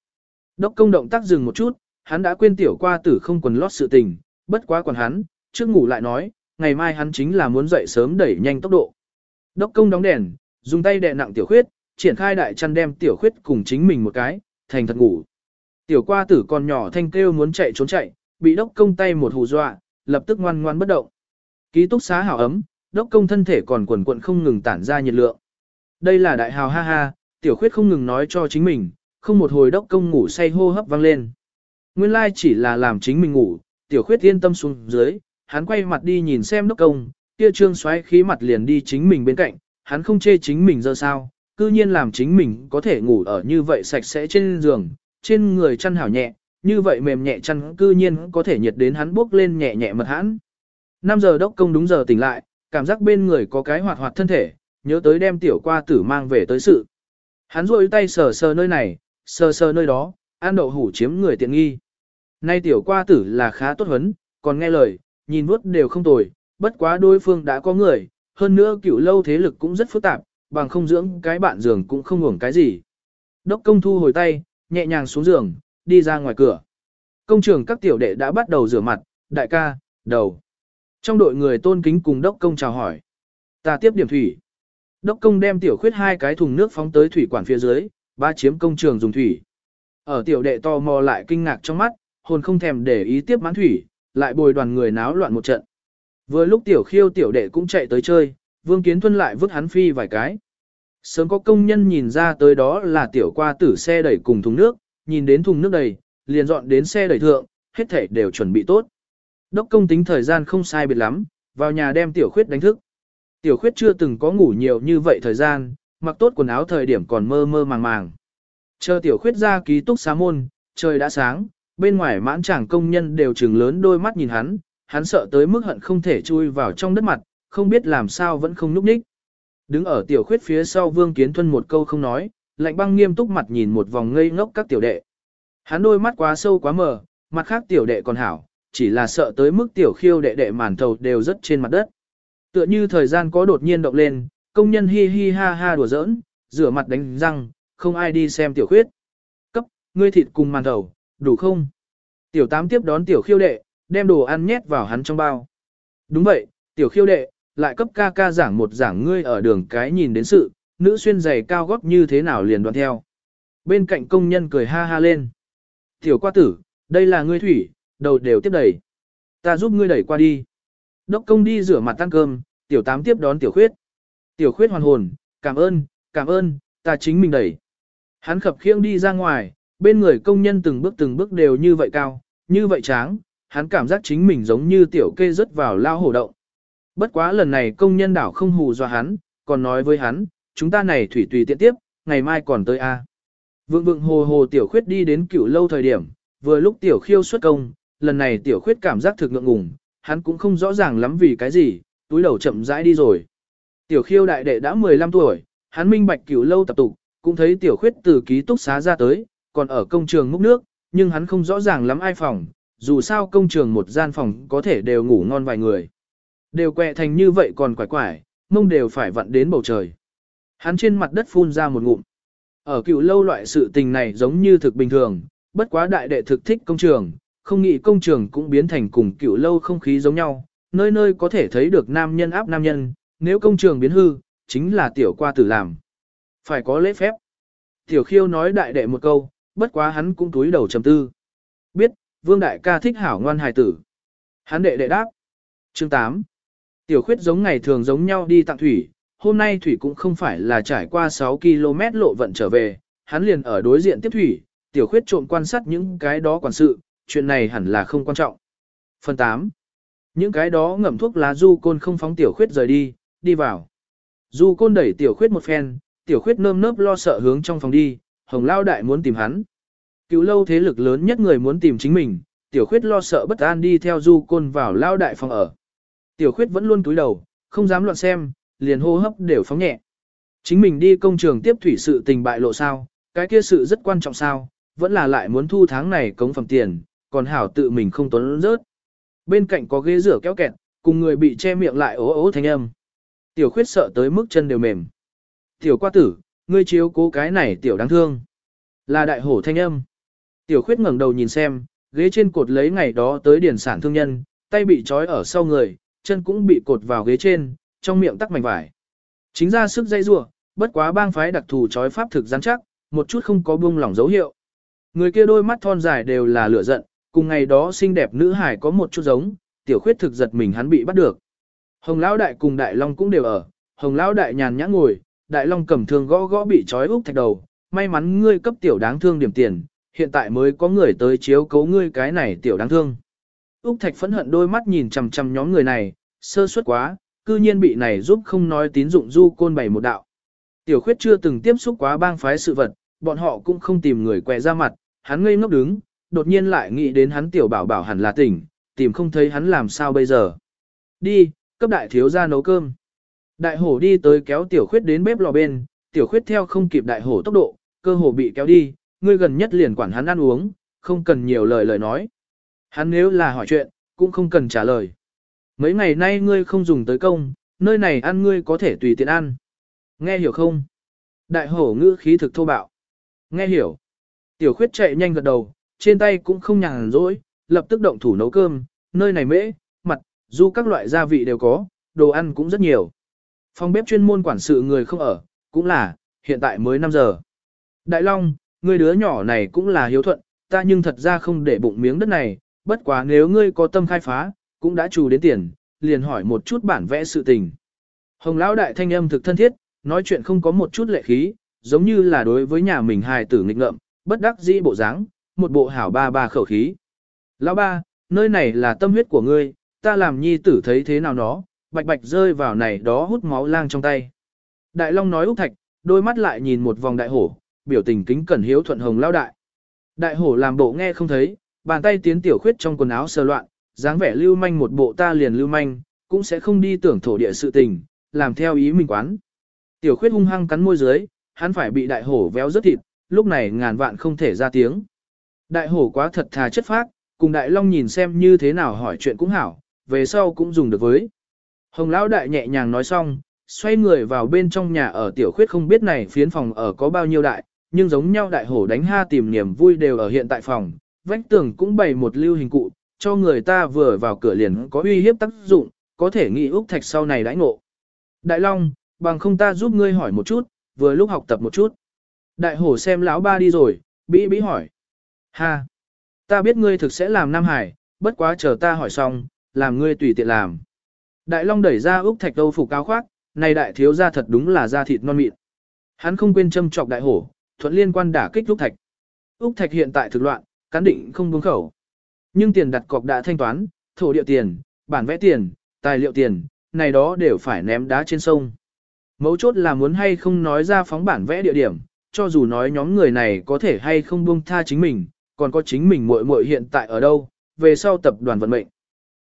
Đốc công động tác dừng một chút, hắn đã quên tiểu qua tử không quần lót sự tình, bất quá còn hắn, trước ngủ lại nói, ngày mai hắn chính là muốn dậy sớm đẩy nhanh tốc độ. Đốc công đóng đèn, dùng tay đè nặng tiểu khuyết, triển khai đại chăn đem tiểu khuyết cùng chính mình một cái, thành thật ngủ. Tiểu qua tử còn nhỏ thanh kêu muốn chạy trốn chạy, bị đốc công tay một hù dọa, lập tức ngoan ngoan bất động. Ký túc xá hảo ấm, đốc công thân thể còn quần quận không ngừng tản ra nhiệt lượng. Đây là đại hào ha ha, tiểu khuyết không ngừng nói cho chính mình, không một hồi đốc công ngủ say hô hấp vang lên. Nguyên lai chỉ là làm chính mình ngủ, tiểu khuyết yên tâm xuống dưới, hắn quay mặt đi nhìn xem đốc công, kia trương xoáy khí mặt liền đi chính mình bên cạnh, hắn không chê chính mình giờ sao, cư nhiên làm chính mình có thể ngủ ở như vậy sạch sẽ trên giường, trên người chăn hảo nhẹ, như vậy mềm nhẹ chăn cư nhiên có thể nhiệt đến hắn bước lên nhẹ nhẹ mật hãn. 5 giờ đốc công đúng giờ tỉnh lại, cảm giác bên người có cái hoạt hoạt thân thể, nhớ tới đem tiểu qua tử mang về tới sự. Hắn rôi tay sờ sờ nơi này, sờ sờ nơi đó, ăn đậu hủ chiếm người tiện nghi. Nay tiểu qua tử là khá tốt hấn, còn nghe lời, nhìn vuốt đều không tồi, bất quá đối phương đã có người, hơn nữa cựu lâu thế lực cũng rất phức tạp, bằng không dưỡng cái bạn giường cũng không hưởng cái gì. Đốc công thu hồi tay, nhẹ nhàng xuống giường, đi ra ngoài cửa. Công trường các tiểu đệ đã bắt đầu rửa mặt, đại ca, đầu. Trong đội người tôn kính cùng đốc công chào hỏi. Ta tiếp điểm thủy. Đốc công đem tiểu khuyết hai cái thùng nước phóng tới thủy quản phía dưới, ba chiếm công trường dùng thủy. Ở tiểu đệ to mò lại kinh ngạc trong mắt, hồn không thèm để ý tiếp mãn thủy, lại bồi đoàn người náo loạn một trận. Vừa lúc tiểu khiêu tiểu đệ cũng chạy tới chơi, vương kiến thuân lại vứt hắn phi vài cái. Sớm có công nhân nhìn ra tới đó là tiểu qua tử xe đẩy cùng thùng nước, nhìn đến thùng nước đầy, liền dọn đến xe đẩy thượng, hết thảy đều chuẩn bị tốt. Đốc công tính thời gian không sai biệt lắm, vào nhà đem tiểu khuyết đánh thức. Tiểu khuyết chưa từng có ngủ nhiều như vậy thời gian, mặc tốt quần áo thời điểm còn mơ mơ màng màng. Chờ tiểu khuyết ra ký túc xá môn, trời đã sáng, bên ngoài mãn chàng công nhân đều trừng lớn đôi mắt nhìn hắn, hắn sợ tới mức hận không thể chui vào trong đất mặt, không biết làm sao vẫn không núp ních. Đứng ở tiểu khuyết phía sau vương kiến thuân một câu không nói, lạnh băng nghiêm túc mặt nhìn một vòng ngây ngốc các tiểu đệ. Hắn đôi mắt quá sâu quá mờ, mặt khác tiểu đệ còn hảo, chỉ là sợ tới mức tiểu khiêu đệ đệ màn thầu đều rất trên mặt đất. Tựa như thời gian có đột nhiên động lên, công nhân hi hi ha ha đùa giỡn, rửa mặt đánh răng, không ai đi xem tiểu khuyết. Cấp, ngươi thịt cùng màn thầu, đủ không? Tiểu tám tiếp đón tiểu khiêu đệ, đem đồ ăn nhét vào hắn trong bao. Đúng vậy, tiểu khiêu đệ, lại cấp ca ca giảng một giảng ngươi ở đường cái nhìn đến sự, nữ xuyên giày cao gót như thế nào liền đoạn theo. Bên cạnh công nhân cười ha ha lên. Tiểu qua tử, đây là ngươi thủy, đầu đều tiếp đẩy. Ta giúp ngươi đẩy qua đi. Đốc công đi rửa mặt tăng cơm, tiểu tám tiếp đón tiểu khuyết. Tiểu khuyết hoàn hồn, cảm ơn, cảm ơn, ta chính mình đẩy. Hắn khập khiêng đi ra ngoài, bên người công nhân từng bước từng bước đều như vậy cao, như vậy tráng, hắn cảm giác chính mình giống như tiểu kê rớt vào lao hổ động. Bất quá lần này công nhân đảo không hù dọa hắn, còn nói với hắn, chúng ta này thủy tùy tiện tiếp, ngày mai còn tới A. Vượng vượng hồ hồ tiểu khuyết đi đến cửu lâu thời điểm, vừa lúc tiểu khiêu xuất công, lần này tiểu khuyết cảm giác thực ngượng ngùng, hắn cũng không rõ ràng lắm vì cái gì, túi đầu chậm rãi đi rồi. Tiểu khiêu đại đệ đã 15 tuổi, hắn minh bạch cửu lâu tập tục, cũng thấy tiểu khuyết từ ký túc xá ra tới, còn ở công trường múc nước, nhưng hắn không rõ ràng lắm ai phòng, dù sao công trường một gian phòng có thể đều ngủ ngon vài người. Đều quẹ thành như vậy còn quải quải, mông đều phải vặn đến bầu trời. Hắn trên mặt đất phun ra một ngụm. Ở cựu lâu loại sự tình này giống như thực bình thường, bất quá đại đệ thực thích công trường, không nghĩ công trường cũng biến thành cùng cựu lâu không khí giống nhau, nơi nơi có thể thấy được nam nhân áp nam nhân, nếu công trường biến hư, chính là tiểu qua tử làm. Phải có lễ phép. Tiểu khiêu nói đại đệ một câu, bất quá hắn cũng túi đầu trầm tư. Biết, vương đại ca thích hảo ngoan hài tử. Hắn đệ đệ đáp. Chương 8. Tiểu khuyết giống ngày thường giống nhau đi tặng thủy, hôm nay thủy cũng không phải là trải qua 6 km lộ vận trở về, hắn liền ở đối diện tiếp thủy, tiểu khuyết trộm quan sát những cái đó quản sự, chuyện này hẳn là không quan trọng. Phần 8. Những cái đó ngậm thuốc lá du côn không phóng tiểu khuyết rời đi, đi vào. Du côn đẩy tiểu khuyết một phen, tiểu khuyết nơm nớp lo sợ hướng trong phòng đi, hồng lao đại muốn tìm hắn. Cứu lâu thế lực lớn nhất người muốn tìm chính mình, tiểu khuyết lo sợ bất an đi theo du côn vào lao đại phòng ở. Tiểu khuyết vẫn luôn túi đầu, không dám loạn xem, liền hô hấp đều phóng nhẹ. Chính mình đi công trường tiếp thủy sự tình bại lộ sao, cái kia sự rất quan trọng sao, vẫn là lại muốn thu tháng này cống phẩm tiền, còn hảo tự mình không tốn rớt. Bên cạnh có ghế rửa kéo kẹt, cùng người bị che miệng lại ố ố thanh âm. Tiểu khuyết sợ tới mức chân đều mềm. Tiểu qua tử, ngươi chiếu cố cái này tiểu đáng thương. Là đại hổ thanh âm. Tiểu khuyết ngẩng đầu nhìn xem, ghế trên cột lấy ngày đó tới điển sản thương nhân, tay bị trói ở sau người, chân cũng bị cột vào ghế trên, trong miệng tắc mảnh vải. Chính ra sức dây rua, bất quá bang phái đặc thù trói pháp thực rắn chắc, một chút không có buông lỏng dấu hiệu. Người kia đôi mắt thon dài đều là lửa giận, cùng ngày đó xinh đẹp nữ hải có một chút giống, tiểu khuyết thực giật mình hắn bị bắt được. Hồng Lão Đại cùng Đại Long cũng đều ở, Hồng Lão Đại nhàn nhã ngồi, Đại Long cầm thương gõ gõ bị trói úp thạch đầu, may mắn ngươi cấp tiểu đáng thương điểm tiền, hiện tại mới có người tới chiếu cố ngươi cái này tiểu đáng thương. Úc Thạch phẫn hận đôi mắt nhìn chằm chằm nhóm người này, sơ suất quá, cư nhiên bị này giúp không nói tín dụng du côn bày một đạo. Tiểu khuyết chưa từng tiếp xúc quá bang phái sự vật, bọn họ cũng không tìm người quẹ ra mặt, hắn ngây ngốc đứng, đột nhiên lại nghĩ đến hắn tiểu bảo bảo hẳn là tỉnh, tìm không thấy hắn làm sao bây giờ. Đi, cấp đại thiếu ra nấu cơm. Đại hổ đi tới kéo tiểu khuyết đến bếp lò bên, tiểu khuyết theo không kịp đại hổ tốc độ, cơ hồ bị kéo đi, ngươi gần nhất liền quản hắn ăn uống, không cần nhiều lời lời nói. Hắn nếu là hỏi chuyện, cũng không cần trả lời. Mấy ngày nay ngươi không dùng tới công, nơi này ăn ngươi có thể tùy tiện ăn. Nghe hiểu không? Đại hổ ngữ khí thực thô bạo. Nghe hiểu. Tiểu khuyết chạy nhanh gật đầu, trên tay cũng không nhàn rỗi, lập tức động thủ nấu cơm, nơi này mễ, mặt, du các loại gia vị đều có, đồ ăn cũng rất nhiều. Phòng bếp chuyên môn quản sự người không ở, cũng là, hiện tại mới 5 giờ. Đại Long, người đứa nhỏ này cũng là hiếu thuận, ta nhưng thật ra không để bụng miếng đất này, bất quá nếu ngươi có tâm khai phá, cũng đã trù đến tiền, liền hỏi một chút bản vẽ sự tình. Hồng lão đại thanh âm thực thân thiết, nói chuyện không có một chút lệ khí, giống như là đối với nhà mình hài tử nghịch ngợm, bất đắc dĩ bộ dáng, một bộ hảo ba ba khẩu khí. Lão ba, nơi này là tâm huyết của ngươi, ta làm nhi tử thấy thế nào nó, bạch bạch rơi vào này đó hút máu lang trong tay. Đại Long nói Úc Thạch, đôi mắt lại nhìn một vòng đại hổ, biểu tình kính cẩn hiếu thuận hồng lao đại. Đại hổ làm bộ nghe không thấy, bàn tay tiến tiểu khuyết trong quần áo sơ loạn, dáng vẻ lưu manh một bộ ta liền lưu manh, cũng sẽ không đi tưởng thổ địa sự tình, làm theo ý mình quán. Tiểu khuyết hung hăng cắn môi dưới, hắn phải bị đại hổ véo rất thịt, lúc này ngàn vạn không thể ra tiếng. Đại hổ quá thật thà chất phác, cùng đại long nhìn xem như thế nào hỏi chuyện cũng hảo, về sau cũng dùng được với. Hồng lão đại nhẹ nhàng nói xong, xoay người vào bên trong nhà ở tiểu khuyết không biết này phiến phòng ở có bao nhiêu đại, nhưng giống nhau đại hổ đánh ha tìm niềm vui đều ở hiện tại phòng, vách tường cũng bày một lưu hình cụ, cho người ta vừa vào cửa liền có uy hiếp tác dụng, có thể nghĩ Úc Thạch sau này đãi ngộ. Đại Long, bằng không ta giúp ngươi hỏi một chút, vừa lúc học tập một chút. Đại hổ xem lão ba đi rồi, bĩ bĩ hỏi. Ha! Ta biết ngươi thực sẽ làm Nam Hải, bất quá chờ ta hỏi xong, làm ngươi tùy tiện làm. Đại Long đẩy ra Úc Thạch đâu phủ cao khoác, này đại thiếu gia thật đúng là da thịt non mịn. Hắn không quên châm chọc đại hổ, thuận liên quan đả kích Úc Thạch. Úc Thạch hiện tại thực loạn, cán định không buông khẩu. Nhưng tiền đặt cọc đã thanh toán, thổ địa tiền, bản vẽ tiền, tài liệu tiền, này đó đều phải ném đá trên sông. Mấu chốt là muốn hay không nói ra phóng bản vẽ địa điểm, cho dù nói nhóm người này có thể hay không buông tha chính mình, còn có chính mình muội muội hiện tại ở đâu, về sau tập đoàn vận mệnh.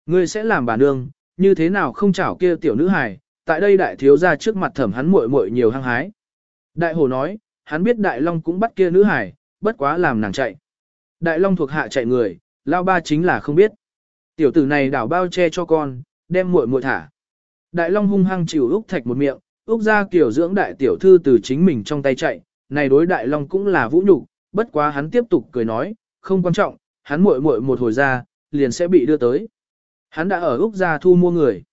Ngươi sẽ làm bà nương, như thế nào không chảo kia tiểu nữ hài, tại đây đại thiếu gia trước mặt thẩm hắn muội muội nhiều hăng hái. Đại hồ nói, hắn biết đại long cũng bắt kia nữ hài, bất quá làm nàng chạy. Đại long thuộc hạ chạy người, lao ba chính là không biết. Tiểu tử này đảo bao che cho con, đem muội muội thả. Đại long hung hăng chịu Úc Thạch một miệng, Úc ra kiểu dưỡng đại tiểu thư từ chính mình trong tay chạy, này đối đại long cũng là vũ nhục, bất quá hắn tiếp tục cười nói, không quan trọng, hắn muội muội một hồi ra, liền sẽ bị đưa tới. Hắn đã ở Úc gia thu mua người.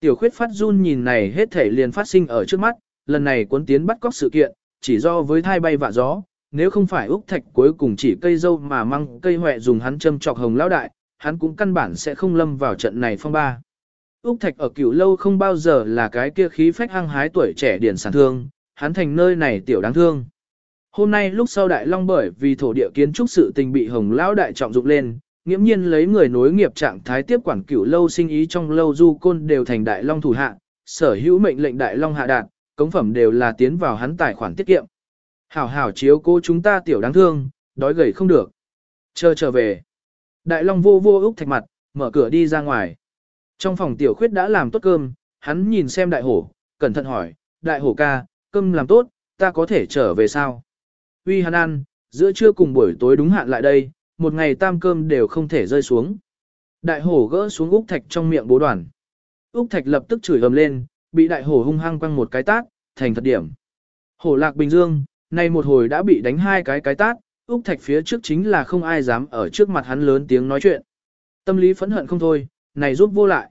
Tiểu khuyết phát run nhìn này hết thể liền phát sinh ở trước mắt, lần này cuốn tiến bắt cóc sự kiện, chỉ do với thai bay vạ gió, nếu không phải Úc Thạch cuối cùng chỉ cây dâu mà măng cây hoẹ dùng hắn châm chọc hồng lão đại, hắn cũng căn bản sẽ không lâm vào trận này phong ba. Úc Thạch ở cửu lâu không bao giờ là cái kia khí phách hăng hái tuổi trẻ điển sản thương, hắn thành nơi này tiểu đáng thương. Hôm nay lúc sau Đại Long bởi vì thổ địa kiến trúc sự tình bị hồng lão đại trọng dụng lên, nghiễm nhiên lấy người nối nghiệp trạng thái tiếp quản cửu lâu sinh ý trong lâu du côn đều thành Đại Long thủ hạ, sở hữu mệnh lệnh Đại Long hạ đạt, cống phẩm đều là tiến vào hắn tài khoản tiết kiệm. Hảo hảo chiếu cô chúng ta tiểu đáng thương, đói gầy không được. Chờ trở về. Đại Long vô vô úc thạch mặt, mở cửa đi ra ngoài. Trong phòng tiểu khuyết đã làm tốt cơm, hắn nhìn xem đại hổ, cẩn thận hỏi, đại hổ ca, cơm làm tốt, ta có thể trở về sao? Uy hắn ăn, giữa trưa cùng buổi tối đúng hạn lại đây, một ngày tam cơm đều không thể rơi xuống. Đại hổ gỡ xuống úc thạch trong miệng bố đoàn. Úc Thạch lập tức chửi ầm lên, bị đại hổ hung hăng quăng một cái tát, thành thật điểm. Hổ lạc Bình Dương, nay một hồi đã bị đánh hai cái cái tát, Úc Thạch phía trước chính là không ai dám ở trước mặt hắn lớn tiếng nói chuyện. Tâm lý phẫn hận không thôi, này giúp vô lại.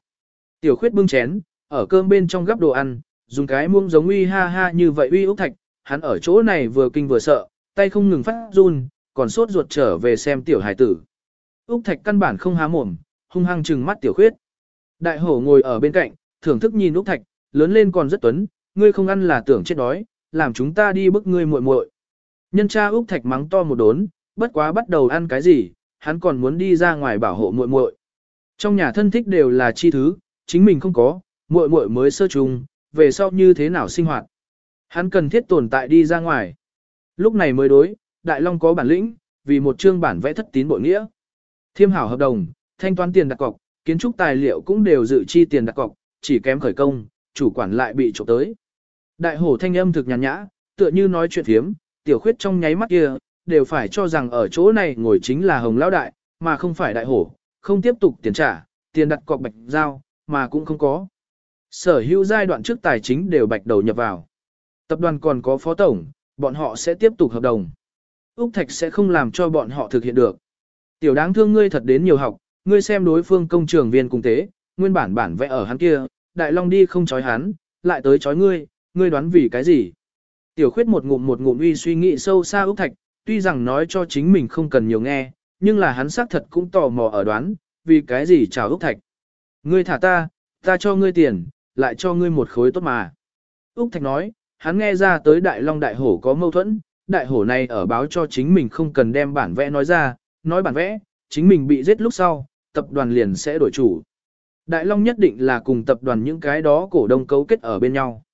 Tiểu khuyết bưng chén, ở cơm bên trong gắp đồ ăn, dùng cái muông giống uy ha ha như vậy uy Úc Thạch, hắn ở chỗ này vừa kinh vừa sợ, tay không ngừng phát run, còn sốt ruột trở về xem tiểu hải tử. Úc Thạch căn bản không há mồm, hung hăng trừng mắt tiểu khuyết. Đại hổ ngồi ở bên cạnh, thưởng thức nhìn Úc Thạch, lớn lên còn rất tuấn, ngươi không ăn là tưởng chết đói, làm chúng ta đi bức ngươi muội muội. Nhân cha Úc Thạch mắng to một đốn, bất quá bắt đầu ăn cái gì, hắn còn muốn đi ra ngoài bảo hộ muội muội. Trong nhà thân thích đều là chi thứ, chính mình không có, muội muội mới sơ trùng, về sau như thế nào sinh hoạt. Hắn cần thiết tồn tại đi ra ngoài. Lúc này mới đối, Đại Long có bản lĩnh, vì một chương bản vẽ thất tín bội nghĩa. Thiêm hảo hợp đồng, thanh toán tiền đặt cọc, kiến trúc tài liệu cũng đều dự chi tiền đặt cọc, chỉ kém khởi công, chủ quản lại bị trộm tới. Đại hổ thanh âm thực nhàn nhã, tựa như nói chuyện thiếm, tiểu khuyết trong nháy mắt kia, đều phải cho rằng ở chỗ này ngồi chính là hồng lão đại, mà không phải đại hổ, không tiếp tục tiền trả, tiền đặt cọc bạch giao, mà cũng không có. Sở hữu giai đoạn trước tài chính đều bạch đầu nhập vào. Tập đoàn còn có phó tổng, bọn họ sẽ tiếp tục hợp đồng. Úc Thạch sẽ không làm cho bọn họ thực hiện được. Tiểu đáng thương ngươi thật đến nhiều học, ngươi xem đối phương công trường viên cùng tế, nguyên bản bản vẽ ở hắn kia, Đại Long đi không chói hắn, lại tới chói ngươi, ngươi đoán vì cái gì? Tiểu khuyết một ngụm một ngụm uy suy nghĩ sâu xa Úc Thạch, tuy rằng nói cho chính mình không cần nhiều nghe, nhưng là hắn xác thật cũng tò mò ở đoán, vì cái gì chào Úc Thạch. Ngươi thả ta, ta cho ngươi tiền, lại cho ngươi một khối tốt mà. Úc Thạch nói, hắn nghe ra tới Đại Long Đại Hổ có mâu thuẫn, Đại Hổ này ở báo cho chính mình không cần đem bản vẽ nói ra, nói bản vẽ, chính mình bị giết lúc sau, tập đoàn liền sẽ đổi chủ. Đại Long nhất định là cùng tập đoàn những cái đó cổ đông cấu kết ở bên nhau.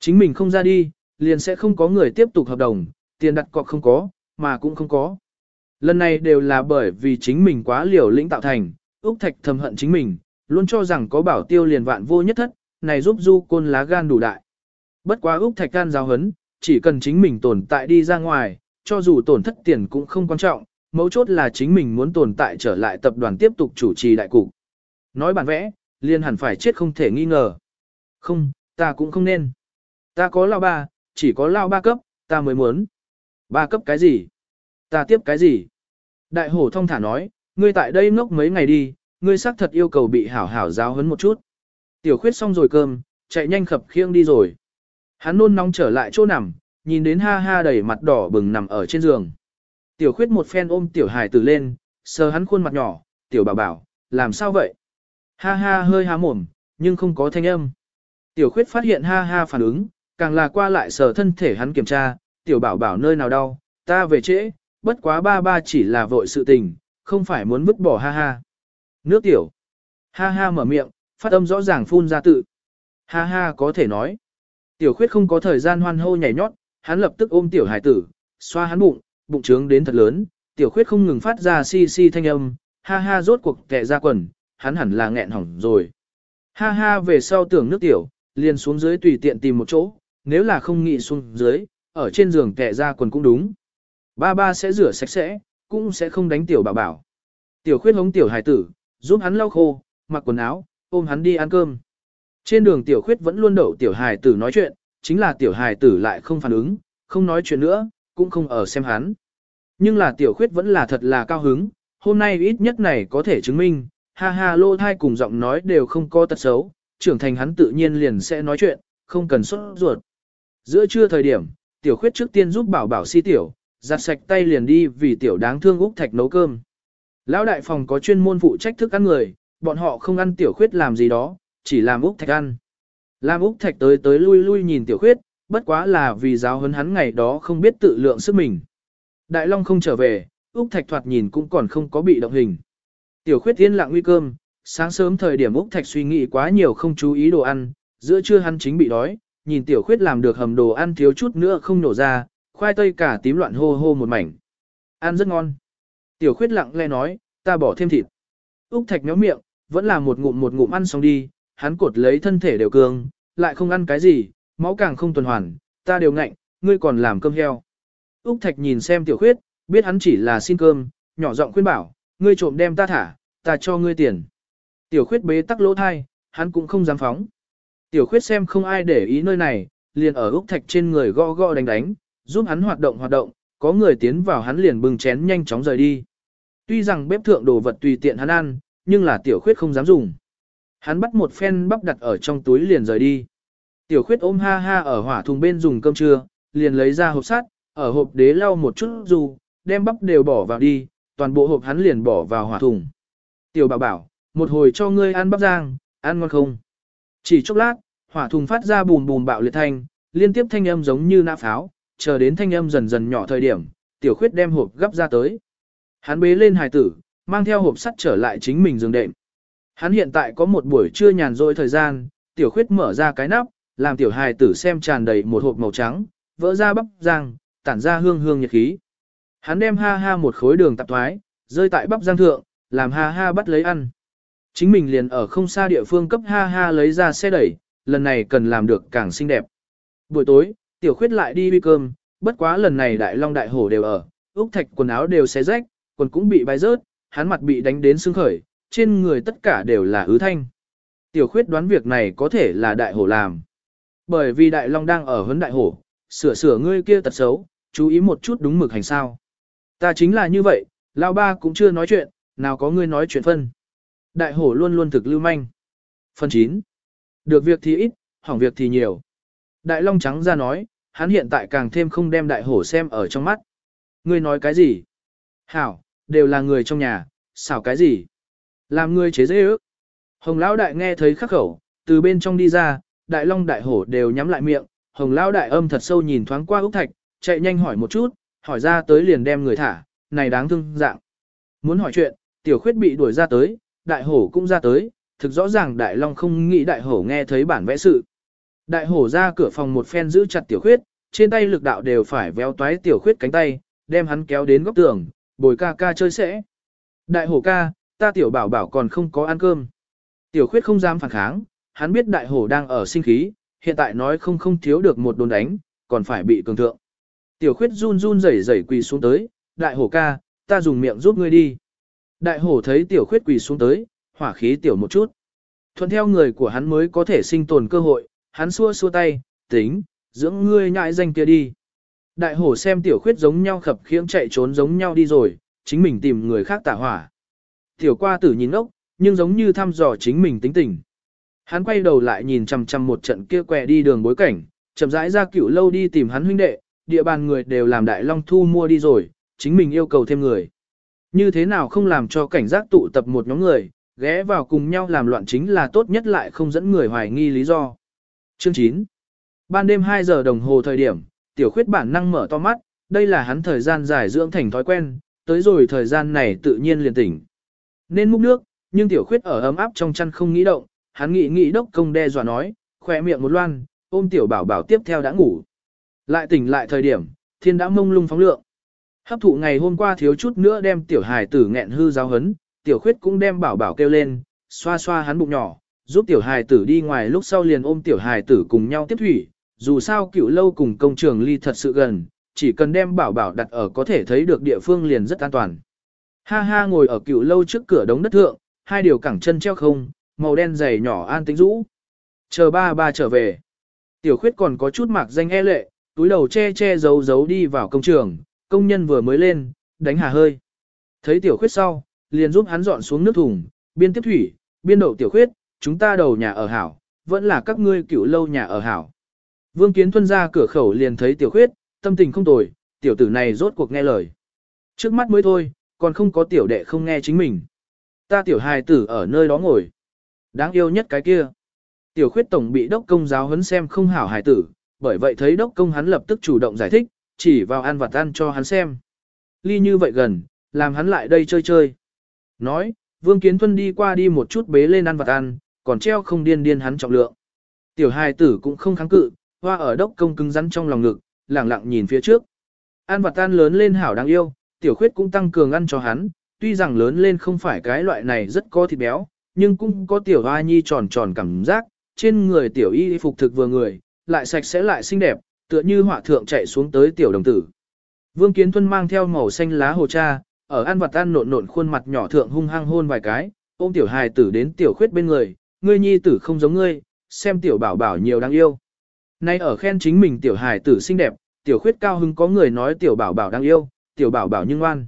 Chính mình không ra đi, liền sẽ không có người tiếp tục hợp đồng, tiền đặt cọc không có, mà cũng không có. Lần này đều là bởi vì chính mình quá liều lĩnh tạo thành, Úc Thạch thầm hận chính mình, luôn cho rằng có bảo tiêu liền vạn vô nhất thất, này giúp du côn lá gan đủ đại. Bất quá Úc Thạch gan giáo hấn, chỉ cần chính mình tồn tại đi ra ngoài, cho dù tổn thất tiền cũng không quan trọng, mấu chốt là chính mình muốn tồn tại trở lại tập đoàn tiếp tục chủ trì đại cục. Nói bản vẽ, liền hẳn phải chết không thể nghi ngờ. Không, ta cũng không nên. Ta có lao ba, chỉ có lao ba cấp, ta mới muốn. Ba cấp cái gì? Ta tiếp cái gì? Đại hổ thông thả nói, ngươi tại đây ngốc mấy ngày đi, ngươi xác thật yêu cầu bị hảo hảo giáo huấn một chút. Tiểu khuyết xong rồi cơm, chạy nhanh khập khiêng đi rồi. Hắn nôn nóng trở lại chỗ nằm, nhìn đến ha ha đầy mặt đỏ bừng nằm ở trên giường. Tiểu khuyết một phen ôm tiểu hài tử lên, sờ hắn khuôn mặt nhỏ, tiểu bảo bảo, làm sao vậy? Ha ha hơi há mồm, nhưng không có thanh âm. Tiểu khuyết phát hiện ha ha phản ứng, càng là qua lại sở thân thể hắn kiểm tra, tiểu bảo bảo nơi nào đau, ta về trễ, bất quá ba ba chỉ là vội sự tình, không phải muốn vứt bỏ ha ha. Nước tiểu. Ha ha mở miệng, phát âm rõ ràng phun ra tự. Ha ha có thể nói. Tiểu khuyết không có thời gian hoan hô nhảy nhót, hắn lập tức ôm tiểu hải tử, xoa hắn bụng, bụng trướng đến thật lớn, tiểu khuyết không ngừng phát ra si si thanh âm, ha ha rốt cuộc kẹ ra quần, hắn hẳn là nghẹn hỏng rồi. Ha ha về sau tưởng nước tiểu, liền xuống dưới tùy tiện tìm một chỗ, nếu là không nghĩ xuống dưới, ở trên giường kẹ ra quần cũng đúng. Ba ba sẽ rửa sạch sẽ, cũng sẽ không đánh tiểu bảo bảo. Tiểu khuyết hống tiểu hải tử, giúp hắn lau khô, mặc quần áo, ôm hắn đi ăn cơm. Trên đường tiểu khuyết vẫn luôn đậu tiểu hải tử nói chuyện, chính là tiểu hải tử lại không phản ứng, không nói chuyện nữa, cũng không ở xem hắn. Nhưng là tiểu khuyết vẫn là thật là cao hứng, hôm nay ít nhất này có thể chứng minh, ha ha lô thai cùng giọng nói đều không có tật xấu, trưởng thành hắn tự nhiên liền sẽ nói chuyện, không cần xuất ruột. Giữa trưa thời điểm, tiểu khuyết trước tiên giúp bảo bảo si tiểu, giặt sạch tay liền đi vì tiểu đáng thương Úc Thạch nấu cơm. Lão đại phòng có chuyên môn phụ trách thức ăn người, bọn họ không ăn tiểu khuyết làm gì đó, chỉ làm Úc Thạch ăn. Làm Úc Thạch tới tới lui lui nhìn tiểu khuyết, bất quá là vì giáo hấn hắn ngày đó không biết tự lượng sức mình. Đại Long không trở về, Úc Thạch thoạt nhìn cũng còn không có bị động hình. Tiểu khuyết yên lặng nguy cơm, sáng sớm thời điểm Úc Thạch suy nghĩ quá nhiều không chú ý đồ ăn, giữa trưa hắn chính bị đói, nhìn tiểu khuyết làm được hầm đồ ăn thiếu chút nữa không nổ ra, khoai tây cả tím loạn hô hô một mảnh. Ăn rất ngon. Tiểu khuyết lặng lẽ nói, ta bỏ thêm thịt. Úc Thạch nhó miệng, vẫn là một ngụm một ngụm ăn xong đi, hắn cột lấy thân thể đều cường, lại không ăn cái gì, máu càng không tuần hoàn, ta đều ngạnh, ngươi còn làm cơm heo. Úc Thạch nhìn xem tiểu khuyết, biết hắn chỉ là xin cơm, nhỏ giọng khuyên bảo, ngươi trộm đem ta thả, ta cho ngươi tiền. Tiểu khuyết bế tắc lỗ thai, hắn cũng không dám phóng. Tiểu khuyết xem không ai để ý nơi này, liền ở Úc Thạch trên người gõ gõ đánh đánh, giúp hắn hoạt động hoạt động, có người tiến vào hắn liền bưng chén nhanh chóng rời đi. Tuy rằng bếp thượng đồ vật tùy tiện hắn ăn, nhưng là tiểu khuyết không dám dùng. Hắn bắt một phen bắp đặt ở trong túi liền rời đi. Tiểu khuyết ôm ha ha ở hỏa thùng bên dùng cơm trưa, liền lấy ra hộp sắt, ở hộp đế lau một chút dù, đem bắp đều bỏ vào đi, toàn bộ hộp hắn liền bỏ vào hỏa thùng. Tiểu bảo bảo, một hồi cho ngươi ăn bắp rang, ăn ngon không? Chỉ chốc lát, hỏa thùng phát ra bùm bùm bạo liệt thanh, liên tiếp thanh âm giống như nã pháo, chờ đến thanh âm dần dần nhỏ thời điểm, tiểu khuyết đem hộp gấp ra tới. Hắn bế lên hài tử, mang theo hộp sắt trở lại chính mình giường đệm. Hắn hiện tại có một buổi trưa nhàn rỗi thời gian, tiểu khuyết mở ra cái nắp, làm tiểu hài tử xem tràn đầy một hộp màu trắng, vỡ ra bắp rang, tản ra hương hương nhiệt khí. Hắn đem ha ha một khối đường tạp thoái, rơi tại bắp rang thượng, làm ha ha bắt lấy ăn. Chính mình liền ở không xa địa phương cấp ha ha lấy ra xe đẩy, lần này cần làm được càng xinh đẹp. Buổi tối, tiểu khuyết lại đi uy cơm, bất quá lần này đại long đại hổ đều ở, úc thạch quần áo đều xé rách, quần cũng bị bay rớt, hắn mặt bị đánh đến sưng khởi, trên người tất cả đều là ứ thanh. Tiểu khuyết đoán việc này có thể là đại hổ làm. Bởi vì đại long đang ở huấn đại hổ, sửa sửa ngươi kia tật xấu, chú ý một chút đúng mực hành sao. Ta chính là như vậy, lao ba cũng chưa nói chuyện, nào có ngươi nói chuyện phân. Đại hổ luôn luôn thực lưu manh. Phần 9. Được việc thì ít, hỏng việc thì nhiều. Đại long trắng ra nói, hắn hiện tại càng thêm không đem đại hổ xem ở trong mắt. Ngươi nói cái gì? Hảo, đều là người trong nhà, xảo cái gì? Làm ngươi chế dễ ước. Hồng lão đại nghe thấy khắc khẩu, từ bên trong đi ra, đại long đại hổ đều nhắm lại miệng, hồng lão đại âm thật sâu nhìn thoáng qua úc thạch, chạy nhanh hỏi một chút, hỏi ra tới liền đem người thả, này đáng thương dạng. Muốn hỏi chuyện, tiểu khuyết bị đuổi ra tới, đại hổ cũng ra tới, thực rõ ràng đại long không nghĩ đại hổ nghe thấy bản vẽ sự. Đại hổ ra cửa phòng một phen giữ chặt tiểu khuyết, trên tay lực đạo đều phải véo toái tiểu khuyết cánh tay, đem hắn kéo đến góc tường, bồi ca ca chơi sẽ. Đại hổ ca, ta tiểu bảo bảo còn không có ăn cơm. Tiểu khuyết không dám phản kháng, hắn biết đại hổ đang ở sinh khí, hiện tại nói không không thiếu được một đồn đánh, còn phải bị cường thượng. Tiểu khuyết run run rẩy rẩy quỳ xuống tới, đại hổ ca, ta dùng miệng giúp ngươi đi. Đại hổ thấy tiểu khuyết quỳ xuống tới, hỏa khí tiểu một chút. Thuận theo người của hắn mới có thể sinh tồn cơ hội, hắn xua xua tay, tính, dưỡng ngươi nhại danh kia đi. Đại hổ xem tiểu khuyết giống nhau khập khiễng chạy trốn giống nhau đi rồi, chính mình tìm người khác tả hỏa. Tiểu qua tử nhìn ốc, nhưng giống như thăm dò chính mình tính tình. Hắn quay đầu lại nhìn chằm chằm một trận kia quẹ đi đường bối cảnh, chậm rãi ra cựu lâu đi tìm hắn huynh đệ, địa bàn người đều làm đại long thu mua đi rồi, chính mình yêu cầu thêm người. Như thế nào không làm cho cảnh giác tụ tập một nhóm người, ghé vào cùng nhau làm loạn chính là tốt nhất lại không dẫn người hoài nghi lý do. Chương 9 Ban đêm 2 giờ đồng hồ thời điểm, tiểu khuyết bản năng mở to mắt, đây là hắn thời gian dài dưỡng thành thói quen, tới rồi thời gian này tự nhiên liền tỉnh. Nên múc nước, nhưng tiểu khuyết ở ấm áp trong chăn không nghĩ động, hắn nghĩ nghĩ đốc công đe dọa nói, khỏe miệng một loan, ôm tiểu bảo bảo tiếp theo đã ngủ. Lại tỉnh lại thời điểm, thiên đã mông lung phóng lượng. Hấp thụ ngày hôm qua thiếu chút nữa đem tiểu hài tử nghẹn hư giáo hấn, tiểu khuyết cũng đem bảo bảo kêu lên, xoa xoa hắn bụng nhỏ, giúp tiểu hài tử đi ngoài lúc sau liền ôm tiểu hài tử cùng nhau tiếp thủy, dù sao cựu lâu cùng công trường ly thật sự gần, chỉ cần đem bảo bảo đặt ở có thể thấy được địa phương liền rất an toàn. Ha ha ngồi ở cựu lâu trước cửa đống đất thượng, hai điều cẳng chân treo không, màu đen dày nhỏ an tính rũ. Chờ ba ba trở về. Tiểu khuyết còn có chút mạc danh e lệ, túi đầu che che giấu giấu đi vào công trường, công nhân vừa mới lên, đánh hà hơi. Thấy tiểu khuyết sau, liền giúp hắn dọn xuống nước thùng, biên tiếp thủy, biên đậu tiểu khuyết, chúng ta đầu nhà ở hảo, vẫn là các ngươi cựu lâu nhà ở hảo. Vương Kiến Thuân ra cửa khẩu liền thấy tiểu khuyết, tâm tình không tồi, tiểu tử này rốt cuộc nghe lời. Trước mắt mới thôi, còn không có tiểu đệ không nghe chính mình. Ta tiểu hài tử ở nơi đó ngồi. Đáng yêu nhất cái kia. Tiểu khuyết tổng bị đốc công giáo huấn xem không hảo hài tử, bởi vậy thấy đốc công hắn lập tức chủ động giải thích, chỉ vào ăn vặt ăn cho hắn xem. Ly như vậy gần, làm hắn lại đây chơi chơi. Nói, Vương Kiến Thuân đi qua đi một chút bế lên ăn vặt ăn, còn treo không điên điên hắn trọng lượng. Tiểu hài tử cũng không kháng cự, hoa ở đốc công cứng rắn trong lòng ngực, lẳng lặng nhìn phía trước. Ăn vặt ăn lớn lên hảo đáng yêu, tiểu khuyết cũng tăng cường ăn cho hắn, tuy rằng lớn lên không phải cái loại này rất có thịt béo, nhưng cũng có tiểu hoa nhi tròn tròn cảm giác, trên người tiểu y phục thực vừa người, lại sạch sẽ lại xinh đẹp, tựa như họa thượng chạy xuống tới tiểu đồng tử. Vương Kiến Thuân mang theo màu xanh lá hồ cha, ở ăn vặt ăn nộn nộn khuôn mặt nhỏ thượng hung hăng hôn vài cái, ôm tiểu hài tử đến tiểu khuyết bên người, ngươi nhi tử không giống ngươi, xem tiểu bảo bảo nhiều đáng yêu. Nay ở khen chính mình tiểu hài tử xinh đẹp, tiểu khuyết cao hứng có người nói tiểu bảo bảo đáng yêu, tiểu bảo bảo nhưng ngoan.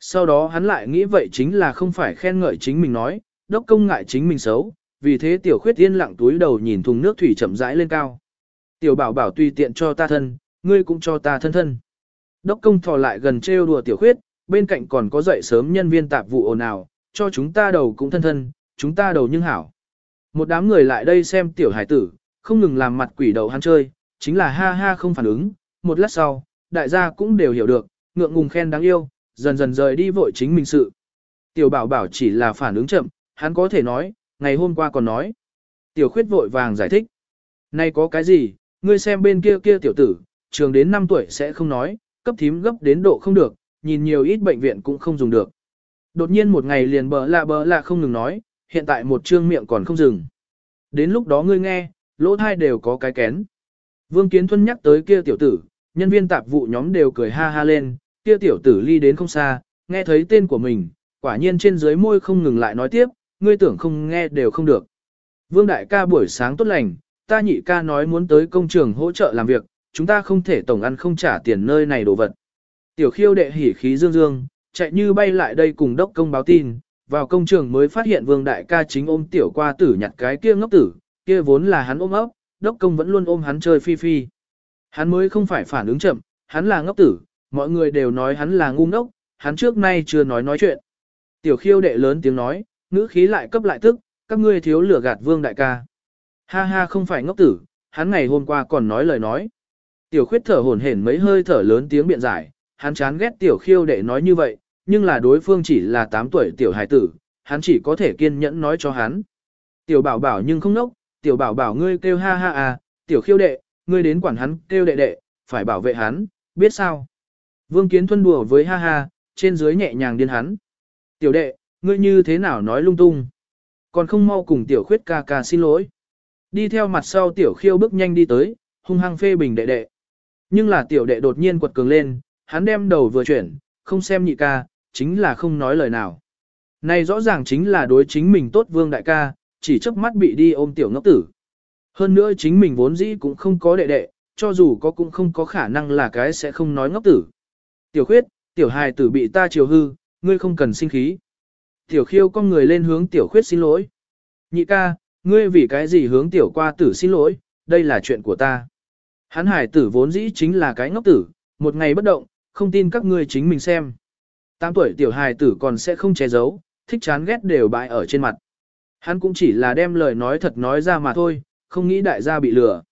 Sau đó hắn lại nghĩ vậy chính là không phải khen ngợi chính mình nói, đốc công ngại chính mình xấu, vì thế tiểu khuyết yên lặng túi đầu nhìn thùng nước thủy chậm rãi lên cao. Tiểu bảo bảo tùy tiện cho ta thân, ngươi cũng cho ta thân thân. Đốc công thò lại gần trêu đùa tiểu khuyết, bên cạnh còn có dậy sớm nhân viên tạp vụ ồn ào, cho chúng ta đầu cũng thân thân, chúng ta đầu nhưng hảo. Một đám người lại đây xem tiểu hải tử, không ngừng làm mặt quỷ đầu hắn chơi, chính là ha ha không phản ứng, một lát sau, đại gia cũng đều hiểu được, ngượng ngùng khen đáng yêu, dần dần rời đi vội chính mình sự. Tiểu bảo bảo chỉ là phản ứng chậm, hắn có thể nói, ngày hôm qua còn nói. Tiểu khuyết vội vàng giải thích. Nay có cái gì, ngươi xem bên kia kia tiểu tử, trường đến 5 tuổi sẽ không nói, cấp thím gấp đến độ không được, nhìn nhiều ít bệnh viện cũng không dùng được. Đột nhiên một ngày liền bờ lạ bờ lạ không ngừng nói, hiện tại một trương miệng còn không dừng. Đến lúc đó ngươi nghe, lỗ thai đều có cái kén. Vương Kiến Thuân nhắc tới kia tiểu tử, nhân viên tạp vụ nhóm đều cười ha ha lên, kia tiểu tử ly đến không xa, nghe thấy tên của mình, quả nhiên trên dưới môi không ngừng lại nói tiếp, ngươi tưởng không nghe đều không được. Vương đại ca buổi sáng tốt lành, ta nhị ca nói muốn tới công trường hỗ trợ làm việc, chúng ta không thể tổng ăn không trả tiền nơi này đồ vật. Tiểu khiêu đệ hỉ khí dương dương, chạy như bay lại đây cùng đốc công báo tin, vào công trường mới phát hiện vương đại ca chính ôm tiểu qua tử nhặt cái kia ngốc tử, kia vốn là hắn ôm ấp, đốc công vẫn luôn ôm hắn chơi phi phi. Hắn mới không phải phản ứng chậm, hắn là ngốc tử, mọi người đều nói hắn là ngu ngốc, hắn trước nay chưa nói nói chuyện. Tiểu khiêu đệ lớn tiếng nói, ngữ khí lại cấp lại tức, các ngươi thiếu lửa gạt vương đại ca. Ha ha không phải ngốc tử, hắn ngày hôm qua còn nói lời nói. Tiểu khuyết thở hổn hển mấy hơi thở lớn tiếng biện giải, hắn chán ghét tiểu khiêu đệ nói như vậy, nhưng là đối phương chỉ là 8 tuổi tiểu hài tử, hắn chỉ có thể kiên nhẫn nói cho hắn. Tiểu bảo bảo nhưng không nốc, tiểu bảo bảo ngươi kêu ha ha à, tiểu khiêu đệ, ngươi đến quản hắn kêu đệ đệ, phải bảo vệ hắn, biết sao. Vương Kiến Thuân đùa với ha ha, trên dưới nhẹ nhàng điên hắn. Tiểu đệ, ngươi như thế nào nói lung tung. Còn không mau cùng tiểu khuyết ca ca xin lỗi. Đi theo mặt sau tiểu khiêu bước nhanh đi tới, hung hăng phê bình đệ đệ. Nhưng là tiểu đệ đột nhiên quật cường lên, hắn đem đầu vừa chuyển, không xem nhị ca, chính là không nói lời nào. Này rõ ràng chính là đối chính mình tốt vương đại ca, chỉ chớp mắt bị đi ôm tiểu ngốc tử. Hơn nữa chính mình vốn dĩ cũng không có đệ đệ, cho dù có cũng không có khả năng là cái sẽ không nói ngốc tử. Tiểu khuyết, tiểu hài tử bị ta chiều hư, ngươi không cần sinh khí. Tiểu khiêu con người lên hướng tiểu khuyết xin lỗi. Nhị ca, ngươi vì cái gì hướng tiểu qua tử xin lỗi, đây là chuyện của ta. Hắn hải tử vốn dĩ chính là cái ngốc tử, một ngày bất động, không tin các ngươi chính mình xem. Tám tuổi tiểu hài tử còn sẽ không che giấu, thích chán ghét đều bại ở trên mặt. Hắn cũng chỉ là đem lời nói thật nói ra mà thôi, không nghĩ đại gia bị lừa.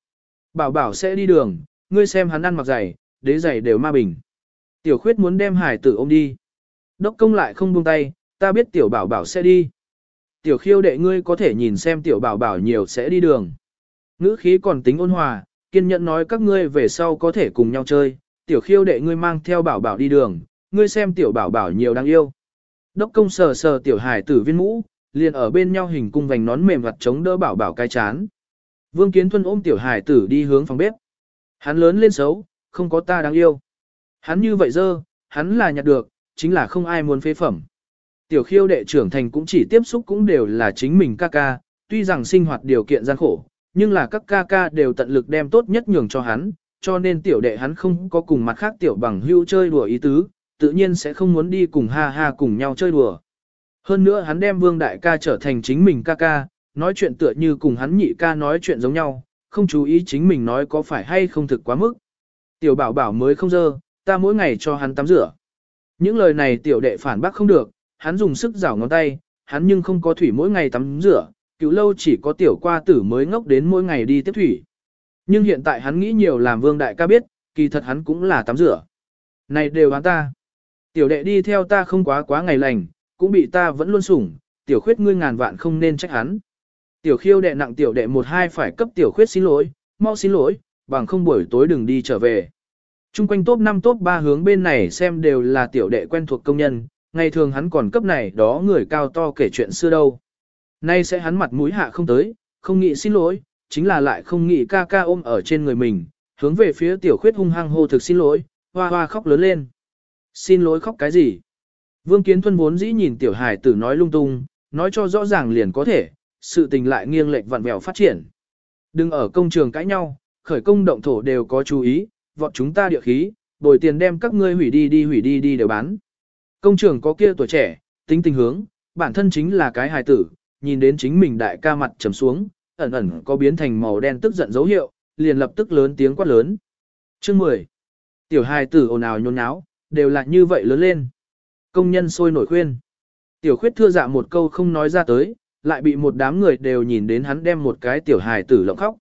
Bảo bảo sẽ đi đường, ngươi xem hắn ăn mặc giày, đế giày đều ma bình. Tiểu khuyết muốn đem hải tử ôm đi. Đốc công lại không buông tay, ta biết tiểu bảo bảo sẽ đi. Tiểu khiêu đệ ngươi có thể nhìn xem tiểu bảo bảo nhiều sẽ đi đường. Ngữ khí còn tính ôn hòa, kiên nhẫn nói các ngươi về sau có thể cùng nhau chơi. Tiểu khiêu đệ ngươi mang theo bảo bảo đi đường, ngươi xem tiểu bảo bảo nhiều đáng yêu. Đốc công sờ sờ tiểu hải tử viên mũ, liền ở bên nhau hình cung vành nón mềm vặt chống đỡ bảo bảo cái chán. Vương Kiến Thuân ôm tiểu hải tử đi hướng phòng bếp. Hắn lớn lên xấu, không có ta đáng yêu. Hắn như vậy dơ, hắn là nhặt được, chính là không ai muốn phế phẩm. Tiểu khiêu đệ trưởng thành cũng chỉ tiếp xúc cũng đều là chính mình ca ca, tuy rằng sinh hoạt điều kiện gian khổ, nhưng là các ca ca đều tận lực đem tốt nhất nhường cho hắn, cho nên tiểu đệ hắn không có cùng mặt khác tiểu bằng hưu chơi đùa ý tứ, tự nhiên sẽ không muốn đi cùng ha ha cùng nhau chơi đùa. Hơn nữa hắn đem vương đại ca trở thành chính mình ca ca, nói chuyện tựa như cùng hắn nhị ca nói chuyện giống nhau, không chú ý chính mình nói có phải hay không thực quá mức. Tiểu bảo bảo mới không dơ, ta mỗi ngày cho hắn tắm rửa. Những lời này tiểu đệ phản bác không được, hắn dùng sức rảo ngón tay, hắn nhưng không có thủy mỗi ngày tắm rửa, cứu lâu chỉ có tiểu qua tử mới ngốc đến mỗi ngày đi tiếp thủy. Nhưng hiện tại hắn nghĩ nhiều làm vương đại ca biết, kỳ thật hắn cũng là tắm rửa. Này đều hắn ta. Tiểu đệ đi theo ta không quá quá ngày lành, cũng bị ta vẫn luôn sủng, tiểu khuyết ngươi ngàn vạn không nên trách hắn. Tiểu khiêu đệ nặng tiểu đệ một hai phải cấp tiểu khuyết xin lỗi, mau xin lỗi, bằng không buổi tối đừng đi trở về. Trung quanh top 5 top 3 hướng bên này xem đều là tiểu đệ quen thuộc công nhân, ngày thường hắn còn cấp này đó người cao to kể chuyện xưa đâu. Nay sẽ hắn mặt mũi hạ không tới, không nghĩ xin lỗi, chính là lại không nghĩ ca ca ôm ở trên người mình, hướng về phía tiểu khuyết hung hăng hô thực xin lỗi, hoa hoa khóc lớn lên. Xin lỗi khóc cái gì? Vương Kiến Thuân vốn dĩ nhìn tiểu hải tử nói lung tung, nói cho rõ ràng liền có thể, sự tình lại nghiêng lệch vặn vẹo phát triển. Đừng ở công trường cãi nhau, khởi công động thổ đều có chú ý, vọt chúng ta địa khí, bồi tiền đem các ngươi hủy đi đi hủy đi đi đều bán. Công trưởng có kia tuổi trẻ, tính tình hướng, bản thân chính là cái hài tử, nhìn đến chính mình đại ca mặt trầm xuống, ẩn ẩn có biến thành màu đen tức giận dấu hiệu, liền lập tức lớn tiếng quát lớn. Chương 10. Tiểu hài tử ồn ào nhốn nháo, đều là như vậy lớn lên. Công nhân sôi nổi khuyên. Tiểu khuyết thưa dạ một câu không nói ra tới, lại bị một đám người đều nhìn đến hắn đem một cái tiểu hài tử lộng khóc.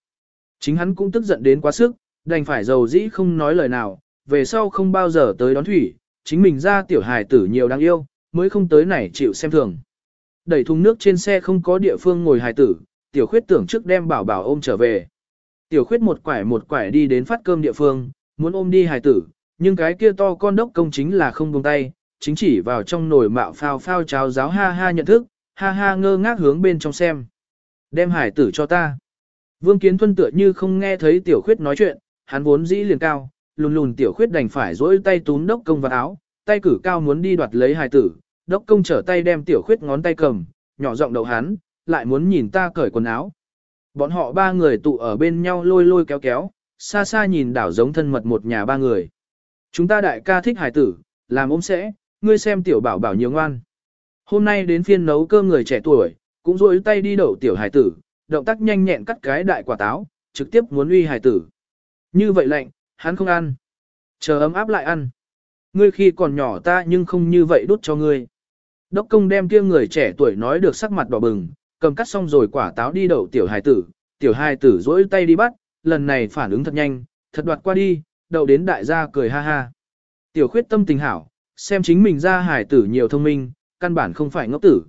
Chính hắn cũng tức giận đến quá sức, đành phải dầu dĩ không nói lời nào, về sau không bao giờ tới đón thủy, chính mình ra tiểu hài tử nhiều đáng yêu, mới không tới này chịu xem thường. Đẩy thùng nước trên xe không có địa phương ngồi hài tử, tiểu khuyết tưởng trước đem bảo bảo ôm trở về. Tiểu khuyết một quải một quải đi đến phát cơm địa phương, muốn ôm đi hài tử, nhưng cái kia to con đốc công chính là không buông tay, chính chỉ vào trong nồi mạo phao phao cháo giáo ha ha nhận thức, ha ha ngơ ngác hướng bên trong xem. Đem hải tử cho ta. Vương Kiến Thuân tựa như không nghe thấy tiểu khuyết nói chuyện, hắn vốn dĩ liền cao, lùn lùn tiểu khuyết đành phải dỗi tay túm đốc công vào áo, tay cử cao muốn đi đoạt lấy hải tử, đốc công trở tay đem tiểu khuyết ngón tay cầm, nhỏ giọng đầu hắn, lại muốn nhìn ta cởi quần áo. Bọn họ ba người tụ ở bên nhau lôi lôi kéo kéo, xa xa nhìn đảo giống thân mật một nhà ba người. Chúng ta đại ca thích hải tử, làm ôm sẽ, ngươi xem tiểu bảo bảo nhiều ngoan. Hôm nay đến phiên nấu cơm người trẻ tuổi, cũng rối tay đi đậu tiểu hải tử, động tác nhanh nhẹn cắt cái đại quả táo, trực tiếp muốn uy hải tử. Như vậy lạnh, hắn không ăn. Chờ ấm áp lại ăn. Ngươi khi còn nhỏ ta nhưng không như vậy đút cho ngươi. Đốc công đem kia người trẻ tuổi nói được sắc mặt đỏ bừng, cầm cắt xong rồi quả táo đi đậu tiểu hài tử, tiểu hài tử dỗi tay đi bắt, lần này phản ứng thật nhanh, thật đoạt qua đi, đậu đến đại gia cười ha ha. Tiểu khuyết tâm tình hảo, xem chính mình ra hài tử nhiều thông minh, căn bản không phải ngốc tử.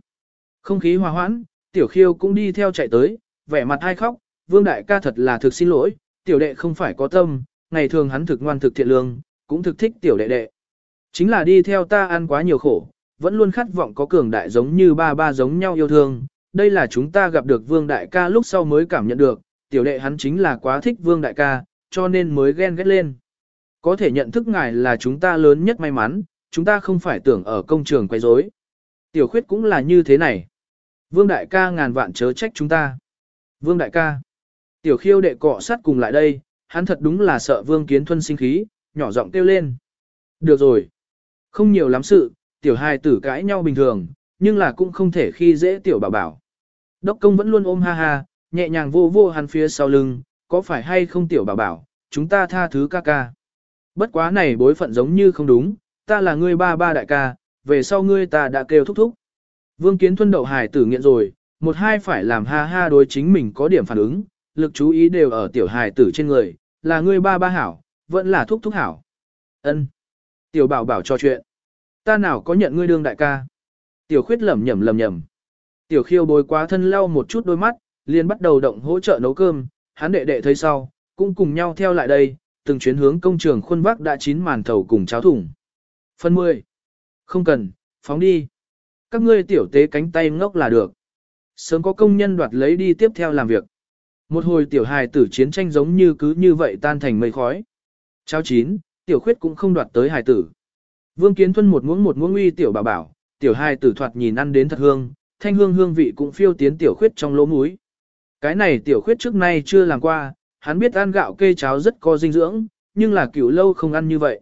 Không khí hòa hoãn, tiểu khiêu cũng đi theo chạy tới, vẻ mặt hai khóc, vương đại ca thật là thực xin lỗi, tiểu đệ không phải có tâm, ngày thường hắn thực ngoan thực thiện lương, cũng thực thích tiểu đệ đệ. Chính là đi theo ta ăn quá nhiều khổ, vẫn luôn khát vọng có cường đại giống như ba ba giống nhau yêu thương, đây là chúng ta gặp được vương đại ca lúc sau mới cảm nhận được, tiểu đệ hắn chính là quá thích vương đại ca, cho nên mới ghen ghét lên. Có thể nhận thức ngài là chúng ta lớn nhất may mắn, chúng ta không phải tưởng ở công trường quay rối. Tiểu khuyết cũng là như thế này. Vương đại ca ngàn vạn chớ trách chúng ta. Vương đại ca. Tiểu khiêu đệ cọ sát cùng lại đây, hắn thật đúng là sợ vương kiến thuân sinh khí, nhỏ giọng kêu lên. Được rồi. Không nhiều lắm sự, tiểu hai tử cãi nhau bình thường, nhưng là cũng không thể khi dễ tiểu bảo bảo. Đốc công vẫn luôn ôm ha ha, nhẹ nhàng vô vô hắn phía sau lưng, có phải hay không tiểu bảo bảo, chúng ta tha thứ ca ca. Bất quá này bối phận giống như không đúng, ta là ngươi ba ba đại ca, về sau ngươi ta đã kêu thúc thúc. Vương Kiến Thuân đậu hài tử nghiện rồi, một hai phải làm ha ha đối chính mình có điểm phản ứng, lực chú ý đều ở tiểu hài tử trên người, là ngươi ba ba hảo, vẫn là thúc thúc hảo. Ân. Tiểu bảo bảo trò chuyện. Ta nào có nhận ngươi đương đại ca. Tiểu khuyết lẩm nhẩm lẩm nhẩm. Tiểu khiêu bồi quá thân lau một chút đôi mắt, liền bắt đầu động hỗ trợ nấu cơm, hắn đệ đệ thấy sau, cũng cùng nhau theo lại đây, từng chuyến hướng công trường khuôn vác đã chín màn thầu cùng cháo thủng. Phần 10. Không cần, phóng đi. Các ngươi tiểu tế cánh tay ngốc là được. Sớm có công nhân đoạt lấy đi tiếp theo làm việc. Một hồi tiểu hài tử chiến tranh giống như cứ như vậy tan thành mây khói. Cháo chín, tiểu khuyết cũng không đoạt tới hài tử. Vương Kiến Thuân một muỗng một muỗng uy tiểu bảo bảo, tiểu hài tử thoạt nhìn ăn đến thật hương, thanh hương hương vị cũng phiêu tiến tiểu khuyết trong lỗ mũi. Cái này tiểu khuyết trước nay chưa làm qua, hắn biết ăn gạo kê cháo rất có dinh dưỡng, nhưng là cựu lâu không ăn như vậy.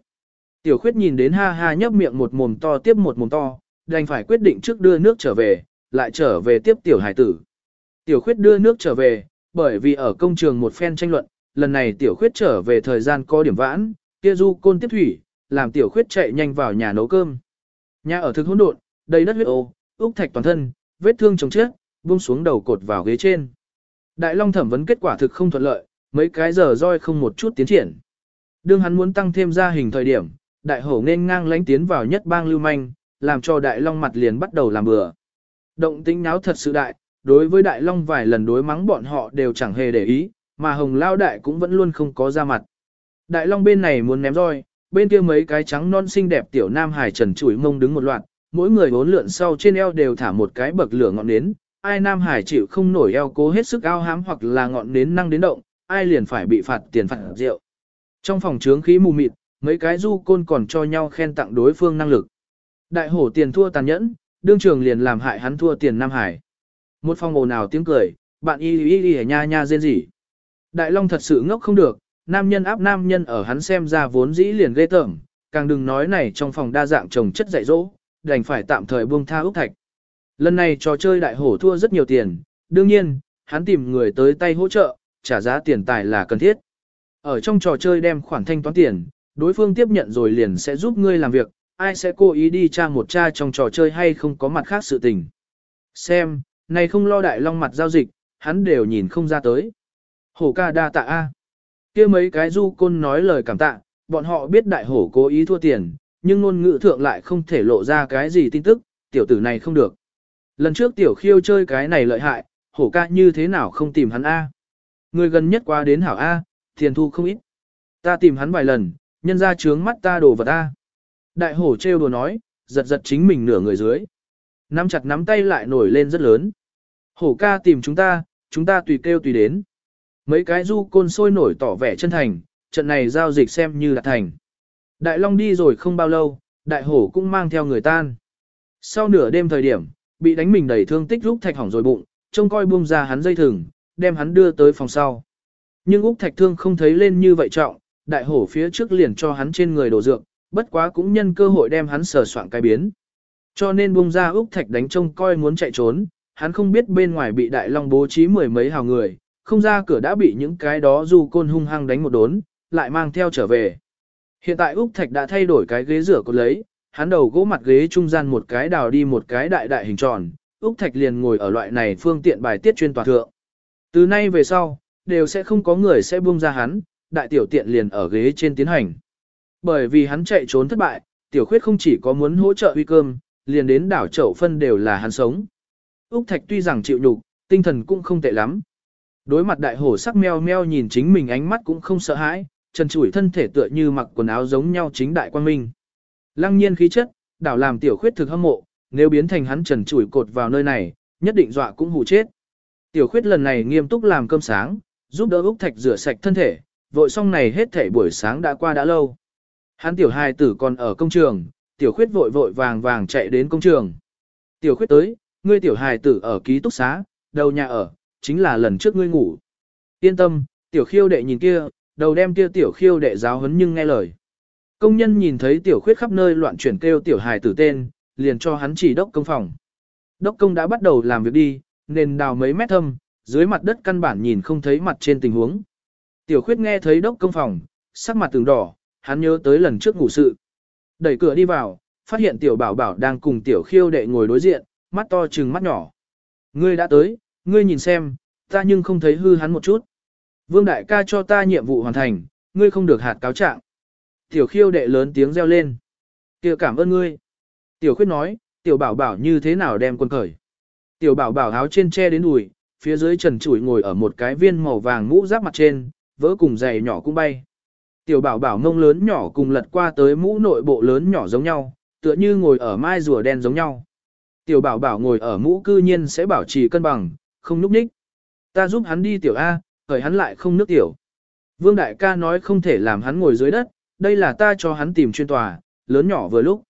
Tiểu khuyết nhìn đến ha ha nhấp miệng một mồm to tiếp một mồm to, đành phải quyết định trước đưa nước trở về, lại trở về tiếp tiểu hải tử. Tiểu khuyết đưa nước trở về, bởi vì ở công trường một phen tranh luận, lần này tiểu khuyết trở về thời gian có điểm vãn, kia du côn tiếp thủy, làm tiểu khuyết chạy nhanh vào nhà nấu cơm. Nhà ở thực hỗn độn, đầy đất huyết ô, úc thạch toàn thân, vết thương chồng chết, buông xuống đầu cột vào ghế trên. Đại Long thẩm vấn kết quả thực không thuận lợi, mấy cái giờ roi không một chút tiến triển. Đương hắn muốn tăng thêm ra hình thời điểm, đại hổ nên ngang lánh tiến vào nhất bang lưu manh, làm cho đại long mặt liền bắt đầu làm bừa. Động tính náo thật sự đại, đối với đại long vài lần đối mắng bọn họ đều chẳng hề để ý, mà hồng lao đại cũng vẫn luôn không có ra mặt. Đại long bên này muốn ném roi, bên kia mấy cái trắng non xinh đẹp tiểu nam hải trần chủi mông đứng một loạt, mỗi người bốn lượn sau trên eo đều thả một cái bậc lửa ngọn nến, ai nam hải chịu không nổi eo cố hết sức ao hám hoặc là ngọn nến năng đến động, ai liền phải bị phạt tiền phạt rượu. Trong phòng trướng khí mù mịt, mấy cái du côn còn cho nhau khen tặng đối phương năng lực. Đại hổ tiền thua tàn nhẫn, đương trường liền làm hại hắn thua tiền Nam Hải. Một phòng ồn ào tiếng cười, bạn y y y nha nha rên rỉ. Đại Long thật sự ngốc không được, nam nhân áp nam nhân ở hắn xem ra vốn dĩ liền ghê tởm, càng đừng nói này trong phòng đa dạng trồng chất dạy dỗ, đành phải tạm thời buông tha Úc Thạch. Lần này trò chơi đại hổ thua rất nhiều tiền, đương nhiên, hắn tìm người tới tay hỗ trợ, trả giá tiền tài là cần thiết. Ở trong trò chơi đem khoản thanh toán tiền, đối phương tiếp nhận rồi liền sẽ giúp ngươi làm việc, ai sẽ cố ý đi tra một tra trong trò chơi hay không có mặt khác sự tình. Xem, này không lo đại long mặt giao dịch, hắn đều nhìn không ra tới. Hổ ca đa tạ A. kia mấy cái du côn nói lời cảm tạ, bọn họ biết đại hổ cố ý thua tiền, nhưng ngôn ngữ thượng lại không thể lộ ra cái gì tin tức, tiểu tử này không được. Lần trước tiểu khiêu chơi cái này lợi hại, hổ ca như thế nào không tìm hắn A. Người gần nhất qua đến hảo A, tiền thu không ít. Ta tìm hắn vài lần, nhân ra trướng mắt ta đồ vật A. Đại hổ trêu đùa nói, giật giật chính mình nửa người dưới. Nắm chặt nắm tay lại nổi lên rất lớn. Hổ ca tìm chúng ta, chúng ta tùy kêu tùy đến. Mấy cái du côn sôi nổi tỏ vẻ chân thành, trận này giao dịch xem như là thành. Đại Long đi rồi không bao lâu, đại hổ cũng mang theo người tan. Sau nửa đêm thời điểm, bị đánh mình đầy thương tích lúc thạch hỏng rồi bụng, trông coi buông ra hắn dây thừng, đem hắn đưa tới phòng sau. Nhưng Úc Thạch Thương không thấy lên như vậy trọng, đại hổ phía trước liền cho hắn trên người đổ dược, bất quá cũng nhân cơ hội đem hắn sờ soạn cái biến. Cho nên buông ra Úc Thạch đánh trông coi muốn chạy trốn, hắn không biết bên ngoài bị đại long bố trí mười mấy hào người, không ra cửa đã bị những cái đó du côn hung hăng đánh một đốn, lại mang theo trở về. Hiện tại Úc Thạch đã thay đổi cái ghế rửa cột lấy, hắn đầu gỗ mặt ghế trung gian một cái đào đi một cái đại đại hình tròn, Úc Thạch liền ngồi ở loại này phương tiện bài tiết chuyên toàn thượng. Từ nay về sau, đều sẽ không có người sẽ buông ra hắn, đại tiểu tiện liền ở ghế trên tiến hành. Bởi vì hắn chạy trốn thất bại, tiểu khuyết không chỉ có muốn hỗ trợ uy cơm, liền đến đảo chậu phân đều là hắn sống. Úc Thạch tuy rằng chịu nhục, tinh thần cũng không tệ lắm. Đối mặt đại hổ sắc meo meo nhìn chính mình ánh mắt cũng không sợ hãi, trần trụi thân thể tựa như mặc quần áo giống nhau chính đại quan minh. Lăng nhiên khí chất, đảo làm tiểu khuyết thực hâm mộ, nếu biến thành hắn trần trụi cột vào nơi này, nhất định dọa cũng hù chết. Tiểu khuyết lần này nghiêm túc làm cơm sáng, giúp đỡ Úc Thạch rửa sạch thân thể, vội xong này hết thể buổi sáng đã qua đã lâu. Hắn tiểu hài tử còn ở công trường, tiểu khuyết vội vội vàng vàng chạy đến công trường. Tiểu khuyết tới, ngươi tiểu hài tử ở ký túc xá, đầu nhà ở, chính là lần trước ngươi ngủ. Yên tâm, tiểu khiêu đệ nhìn kia, đầu đem kia tiểu khiêu đệ giáo huấn nhưng nghe lời. Công nhân nhìn thấy tiểu khuyết khắp nơi loạn chuyển kêu tiểu hài tử tên, liền cho hắn chỉ đốc công phòng. Đốc công đã bắt đầu làm việc đi, nên đào mấy mét thâm, dưới mặt đất căn bản nhìn không thấy mặt trên tình huống. Tiểu khuyết nghe thấy đốc công phòng, sắc mặt từng đỏ, hắn nhớ tới lần trước ngủ sự. Đẩy cửa đi vào, phát hiện tiểu bảo bảo đang cùng tiểu khiêu đệ ngồi đối diện, mắt to trừng mắt nhỏ. Ngươi đã tới, ngươi nhìn xem, ta nhưng không thấy hư hắn một chút. Vương đại ca cho ta nhiệm vụ hoàn thành, ngươi không được hạt cáo trạng. Tiểu khiêu đệ lớn tiếng reo lên. Kìa cảm ơn ngươi. Tiểu khuyết nói, tiểu bảo bảo như thế nào đem quân khởi. Tiểu bảo bảo áo trên che đến đùi, phía dưới trần trụi ngồi ở một cái viên màu vàng mũ giáp mặt trên, vỡ cùng giày nhỏ cũng bay. Tiểu bảo bảo ngông lớn nhỏ cùng lật qua tới mũ nội bộ lớn nhỏ giống nhau, tựa như ngồi ở mai rùa đen giống nhau. Tiểu bảo bảo ngồi ở mũ cư nhiên sẽ bảo trì cân bằng, không núp ních. Ta giúp hắn đi tiểu A, khởi hắn lại không nước tiểu. Vương đại ca nói không thể làm hắn ngồi dưới đất, đây là ta cho hắn tìm chuyên tòa, lớn nhỏ vừa lúc.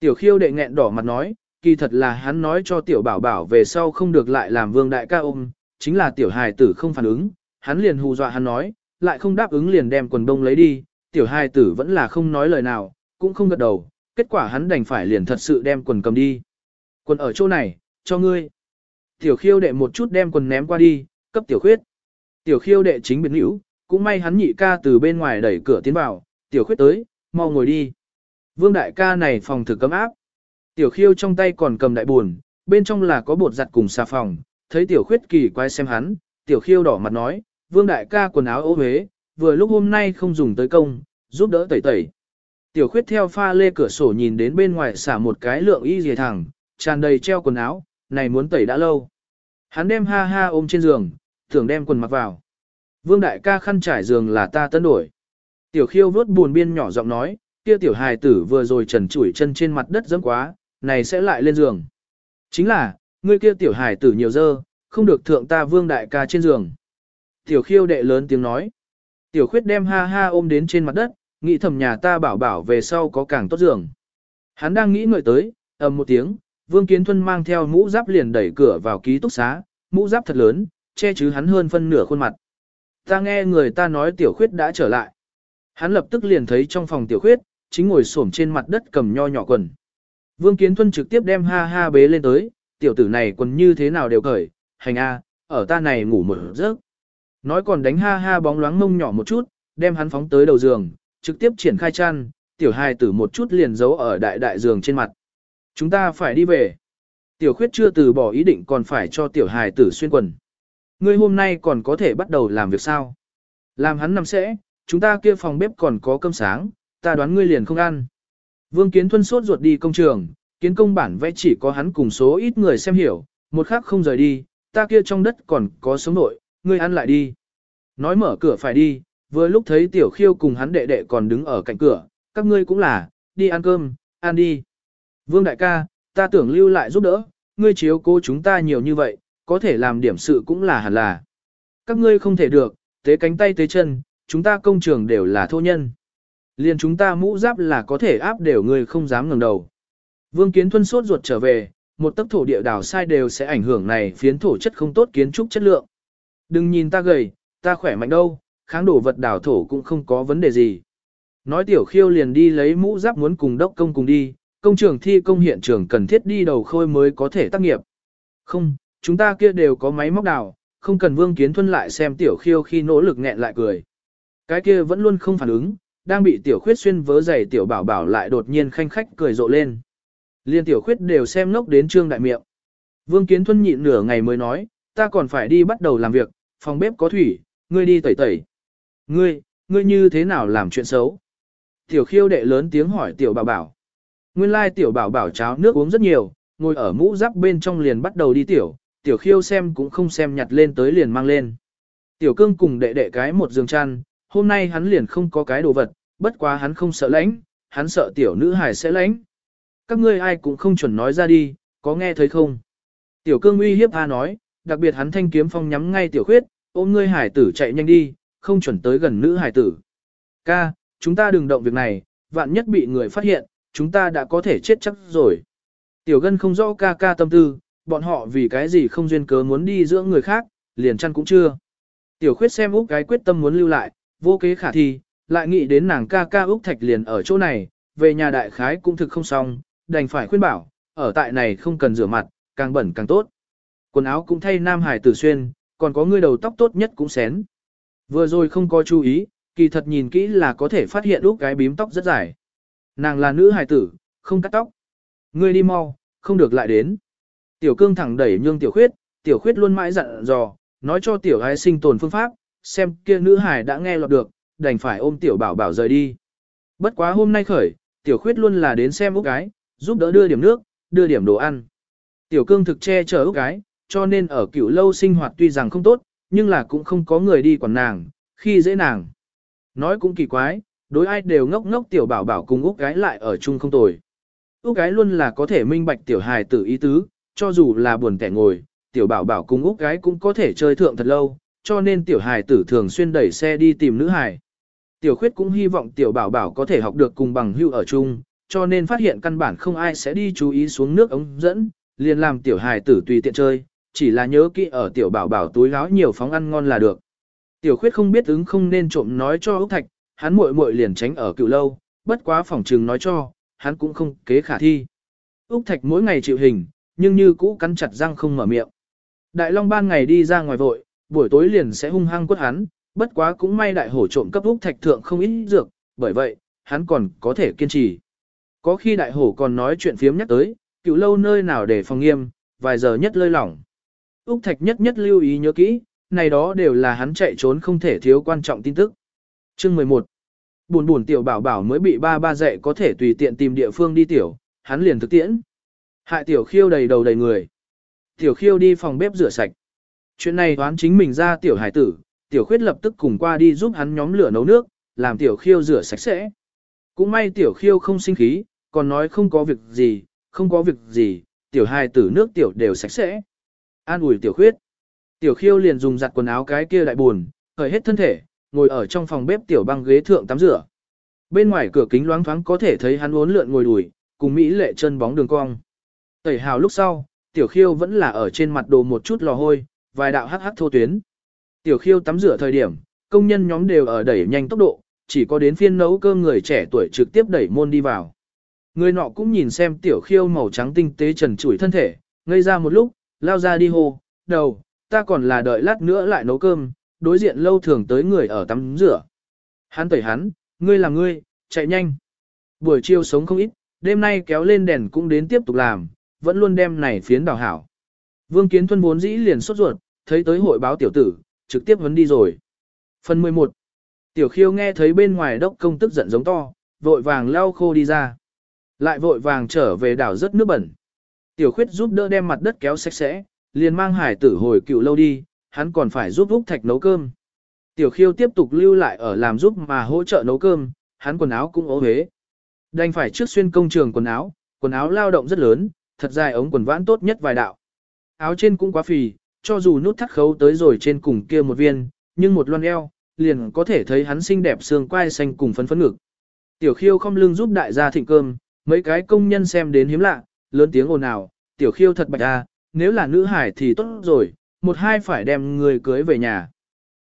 Tiểu khiêu đệ nghẹn đỏ mặt nói, kỳ thật là hắn nói cho tiểu bảo bảo về sau không được lại làm vương đại ca ôm, chính là tiểu hài tử không phản ứng, hắn liền hù dọa hắn nói, lại không đáp ứng liền đem quần đông lấy đi, tiểu hai tử vẫn là không nói lời nào, cũng không gật đầu, kết quả hắn đành phải liền thật sự đem quần cầm đi. Quần ở chỗ này, cho ngươi. Tiểu khiêu đệ một chút đem quần ném qua đi, cấp tiểu khuyết. Tiểu khiêu đệ chính biến hữu, cũng may hắn nhị ca từ bên ngoài đẩy cửa tiến vào, tiểu khuyết tới, mau ngồi đi. Vương đại ca này phòng thực cấm áp. Tiểu khiêu trong tay còn cầm đại buồn, bên trong là có bột giặt cùng xà phòng, thấy tiểu khuyết kỳ quay xem hắn, tiểu khiêu đỏ mặt nói, vương đại ca quần áo ô huế, vừa lúc hôm nay không dùng tới công, giúp đỡ tẩy tẩy. Tiểu khuyết theo pha lê cửa sổ nhìn đến bên ngoài xả một cái lượng y dề thẳng, tràn đầy treo quần áo, này muốn tẩy đã lâu. Hắn đem ha ha ôm trên giường, tưởng đem quần mặc vào. Vương đại ca khăn trải giường là ta tân đổi. Tiểu khiêu vuốt buồn biên nhỏ giọng nói, kia tiểu hài tử vừa rồi trần chủi chân trên mặt đất dẫm quá, này sẽ lại lên giường. Chính là, ngươi kia tiểu hài tử nhiều dơ, không được thượng ta vương đại ca trên giường. Tiểu khiêu đệ lớn tiếng nói. Tiểu khuyết đem ha ha ôm đến trên mặt đất, nghĩ thầm nhà ta bảo bảo về sau có càng tốt giường. Hắn đang nghĩ ngợi tới, ầm một tiếng, vương kiến thuân mang theo mũ giáp liền đẩy cửa vào ký túc xá, mũ giáp thật lớn, che chứ hắn hơn phân nửa khuôn mặt. Ta nghe người ta nói tiểu khuyết đã trở lại. Hắn lập tức liền thấy trong phòng tiểu khuyết, chính ngồi xổm trên mặt đất cầm nho nhỏ quần. Vương Kiến Thuân trực tiếp đem ha ha bế lên tới, tiểu tử này quần như thế nào đều cởi, hành a, ở ta này ngủ một giấc. Nói còn đánh ha ha bóng loáng mông nhỏ một chút, đem hắn phóng tới đầu giường, trực tiếp triển khai chăn, tiểu hài tử một chút liền giấu ở đại đại giường trên mặt. Chúng ta phải đi về. Tiểu khuyết chưa từ bỏ ý định còn phải cho tiểu hài tử xuyên quần. Ngươi hôm nay còn có thể bắt đầu làm việc sao? Làm hắn nằm sẽ, chúng ta kia phòng bếp còn có cơm sáng, ta đoán ngươi liền không ăn. Vương Kiến Thuân sốt ruột đi công trường, kiến công bản vẽ chỉ có hắn cùng số ít người xem hiểu, một khắc không rời đi, ta kia trong đất còn có sống nội, ngươi ăn lại đi. Nói mở cửa phải đi, vừa lúc thấy tiểu khiêu cùng hắn đệ đệ còn đứng ở cạnh cửa, các ngươi cũng là, đi ăn cơm, ăn đi. Vương đại ca, ta tưởng lưu lại giúp đỡ, ngươi chiếu cố chúng ta nhiều như vậy, có thể làm điểm sự cũng là hẳn là. Các ngươi không thể được, tế cánh tay tế chân, chúng ta công trường đều là thô nhân. Liền chúng ta mũ giáp là có thể áp đều ngươi không dám ngẩng đầu. Vương Kiến Thuân sốt ruột trở về, một tấc thổ địa đào sai đều sẽ ảnh hưởng này phiến thổ chất không tốt kiến trúc chất lượng. Đừng nhìn ta gầy, ta khỏe mạnh đâu, kháng đổ vật đảo thổ cũng không có vấn đề gì. Nói tiểu khiêu liền đi lấy mũ giáp muốn cùng đốc công cùng đi, công trường thi công hiện trường cần thiết đi đầu khôi mới có thể tác nghiệp. Không, chúng ta kia đều có máy móc đào, không cần vương kiến thuân lại xem tiểu khiêu khi nỗ lực nghẹn lại cười. Cái kia vẫn luôn không phản ứng, đang bị tiểu khuyết xuyên vớ giày tiểu bảo bảo lại đột nhiên khanh khách cười rộ lên. Liên tiểu khuyết đều xem ngốc đến trương đại miệng. Vương kiến thuân nhịn nửa ngày mới nói, ta còn phải đi bắt đầu làm việc, phòng bếp có thủy, ngươi đi tẩy tẩy. Ngươi, ngươi như thế nào làm chuyện xấu? Tiểu khiêu đệ lớn tiếng hỏi tiểu bảo bảo. Nguyên lai tiểu bảo bảo cháo nước uống rất nhiều, ngồi ở mũ giáp bên trong liền bắt đầu đi tiểu, tiểu khiêu xem cũng không xem nhặt lên tới liền mang lên. Tiểu cương cùng đệ đệ cái một giường chăn, hôm nay hắn liền không có cái đồ vật, bất quá hắn không sợ lãnh, hắn sợ tiểu nữ hài sẽ lãnh. Các ngươi ai cũng không chuẩn nói ra đi, có nghe thấy không? Tiểu cương uy hiếp A nói, đặc biệt hắn thanh kiếm phong nhắm ngay tiểu khuyết, ôm ngươi hải tử chạy nhanh đi, không chuẩn tới gần nữ hải tử. Ca, chúng ta đừng động việc này, vạn nhất bị người phát hiện, chúng ta đã có thể chết chắc rồi. Tiểu gân không rõ ca ca tâm tư, bọn họ vì cái gì không duyên cớ muốn đi giữa người khác, liền chăn cũng chưa. Tiểu khuyết xem Úc cái quyết tâm muốn lưu lại, vô kế khả thi, lại nghĩ đến nàng ca ca Úc Thạch liền ở chỗ này, về nhà đại khái cũng thực không xong, đành phải khuyên bảo, ở tại này không cần rửa mặt, càng bẩn càng tốt. Quần áo cũng thay nam hải tử xuyên, còn có người đầu tóc tốt nhất cũng xén. Vừa rồi không có chú ý, kỳ thật nhìn kỹ là có thể phát hiện lúc cái bím tóc rất dài. Nàng là nữ hải tử, không cắt tóc. Ngươi đi mau, không được lại đến. Tiểu cương thẳng đẩy nhương tiểu khuyết, tiểu khuyết luôn mãi dặn dò, nói cho tiểu gái sinh tồn phương pháp, xem kia nữ hải đã nghe lọt được, đành phải ôm tiểu bảo bảo rời đi. Bất quá hôm nay khởi, tiểu khuyết luôn là đến xem úc gái, giúp đỡ đưa điểm nước, đưa điểm đồ ăn. Tiểu cương thực che chở úc gái, cho nên ở cựu lâu sinh hoạt tuy rằng không tốt, nhưng là cũng không có người đi quản nàng, khi dễ nàng. Nói cũng kỳ quái, đối ai đều ngốc ngốc tiểu bảo bảo cùng úc gái lại ở chung không tồi. Úc gái luôn là có thể minh bạch tiểu hài tử ý tứ, cho dù là buồn kẻ ngồi, tiểu bảo bảo cùng Úc gái cũng có thể chơi thượng thật lâu, cho nên tiểu hài tử thường xuyên đẩy xe đi tìm nữ hài. Tiểu khuyết cũng hy vọng tiểu bảo bảo có thể học được cùng bằng hưu ở chung, cho nên phát hiện căn bản không ai sẽ đi chú ý xuống nước ống dẫn, liền làm tiểu hài tử tùy tiện chơi, chỉ là nhớ kỹ ở tiểu bảo bảo túi gáo nhiều phóng ăn ngon là được. Tiểu khuyết không biết ứng không nên trộm nói cho Úc Thạch, hắn muội muội liền tránh ở cựu lâu, bất quá phòng trừng nói cho, hắn cũng không kế khả thi. Úc Thạch mỗi ngày chịu hình, nhưng như cũ cắn chặt răng không mở miệng. Đại Long ban ngày đi ra ngoài vội, buổi tối liền sẽ hung hăng quất hắn, bất quá cũng may đại hổ trộm cấp Úc Thạch thượng không ít dược, bởi vậy, hắn còn có thể kiên trì. Có khi đại hổ còn nói chuyện phiếm nhắc tới, cựu lâu nơi nào để phòng nghiêm, vài giờ nhất lơi lỏng. Úc Thạch nhất nhất lưu ý nhớ kỹ, này đó đều là hắn chạy trốn không thể thiếu quan trọng tin tức. Chương 11 Buồn buồn tiểu bảo bảo mới bị ba ba dạy có thể tùy tiện tìm địa phương đi tiểu, hắn liền thực tiễn. Hại tiểu khiêu đầy đầu đầy người. Tiểu khiêu đi phòng bếp rửa sạch. Chuyện này toán chính mình ra tiểu hải tử, tiểu khuyết lập tức cùng qua đi giúp hắn nhóm lửa nấu nước, làm tiểu khiêu rửa sạch sẽ. Cũng may tiểu khiêu không sinh khí, còn nói không có việc gì, không có việc gì, tiểu hài tử nước tiểu đều sạch sẽ. An ủi tiểu khuyết. Tiểu khiêu liền dùng giặt quần áo cái kia lại buồn, khởi hết thân thể, ngồi ở trong phòng bếp tiểu băng ghế thượng tắm rửa. Bên ngoài cửa kính loáng thoáng có thể thấy hắn uốn lượn ngồi đùi, cùng Mỹ lệ chân bóng đường cong. Tẩy hào lúc sau, tiểu khiêu vẫn là ở trên mặt đồ một chút lò hôi, vài đạo hắc hắc thô tuyến. Tiểu khiêu tắm rửa thời điểm, công nhân nhóm đều ở đẩy nhanh tốc độ, chỉ có đến phiên nấu cơm người trẻ tuổi trực tiếp đẩy môn đi vào. Người nọ cũng nhìn xem tiểu khiêu màu trắng tinh tế trần trụi thân thể, ngây ra một lúc, lao ra đi hô, đầu, ta còn là đợi lát nữa lại nấu cơm, đối diện lâu thường tới người ở tắm rửa. Hắn tẩy hắn, ngươi làm ngươi, chạy nhanh. Buổi chiều sống không ít, đêm nay kéo lên đèn cũng đến tiếp tục làm, vẫn luôn đem này phiến đào hảo. Vương Kiến Thuân vốn dĩ liền sốt ruột, thấy tới hội báo tiểu tử, trực tiếp vấn đi rồi. Phần 11 Tiểu khiêu nghe thấy bên ngoài đốc công tức giận giống to, vội vàng lao khô đi ra. Lại vội vàng trở về đảo rất nước bẩn. Tiểu khuyết giúp đỡ đem mặt đất kéo sạch sẽ, liền mang hải tử hồi cựu lâu đi, hắn còn phải giúp Úc Thạch nấu cơm. Tiểu khiêu tiếp tục lưu lại ở làm giúp mà hỗ trợ nấu cơm, hắn quần áo cũng ố hế. Đành phải trước xuyên công trường quần áo, quần áo lao động rất lớn, thật dài ống quần vãn tốt nhất vài đạo. Áo trên cũng quá phì, cho dù nút thắt khấu tới rồi trên cùng kia một viên, nhưng một loan eo, liền có thể thấy hắn xinh đẹp xương quai xanh cùng phấn phấn ngực. Tiểu khiêu không lưng giúp đại gia thịnh cơm, mấy cái công nhân xem đến hiếm lạ, lớn tiếng ồn ào, tiểu khiêu thật bạch a, nếu là nữ hải thì tốt rồi, một hai phải đem người cưới về nhà.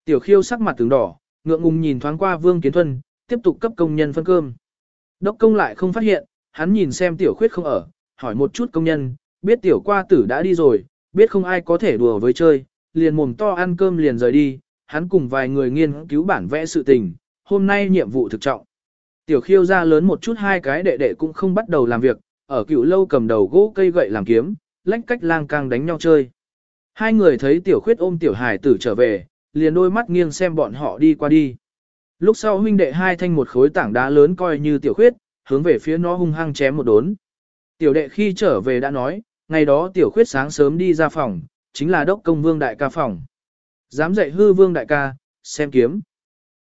Tiểu khiêu sắc mặt tướng đỏ, ngượng ngùng nhìn thoáng qua Vương Kiến Thuân, tiếp tục cấp công nhân phân cơm. Đốc công lại không phát hiện, hắn nhìn xem tiểu khuyết không ở, hỏi một chút công nhân, biết tiểu qua tử đã đi rồi, biết không ai có thể đùa với chơi, liền mồm to ăn cơm liền rời đi, hắn cùng vài người nghiên cứu bản vẽ sự tình, hôm nay nhiệm vụ thực trọng. Tiểu khiêu ra lớn một chút hai cái đệ đệ cũng không bắt đầu làm việc, ở cựu lâu cầm đầu gỗ cây gậy làm kiếm, lách cách lang càng đánh nhau chơi. Hai người thấy tiểu khuyết ôm tiểu hải tử trở về, liền đôi mắt nghiêng xem bọn họ đi qua đi. Lúc sau huynh đệ hai thanh một khối tảng đá lớn coi như tiểu khuyết, hướng về phía nó hung hăng chém một đốn. Tiểu đệ khi trở về đã nói, ngày đó tiểu khuyết sáng sớm đi ra phòng, chính là đốc công vương đại ca phòng. Dám dạy hư vương đại ca, xem kiếm.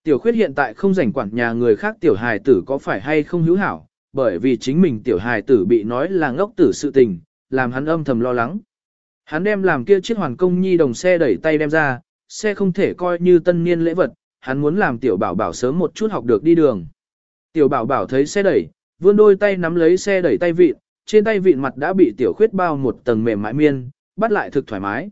Tiểu khuyết hiện tại không rảnh quản nhà người khác tiểu hài tử có phải hay không hữu hảo, bởi vì chính mình tiểu hài tử bị nói là ngốc tử sự tình, làm hắn âm thầm lo lắng. Hắn đem làm kia chiếc hoàn công nhi đồng xe đẩy tay đem ra, xe không thể coi như tân niên lễ vật, hắn muốn làm tiểu bảo bảo sớm một chút học được đi đường. Tiểu bảo bảo thấy xe đẩy, vươn đôi tay nắm lấy xe đẩy tay vịn, trên tay vịn mặt đã bị tiểu khuyết bao một tầng mềm mại miên, bắt lại thực thoải mái.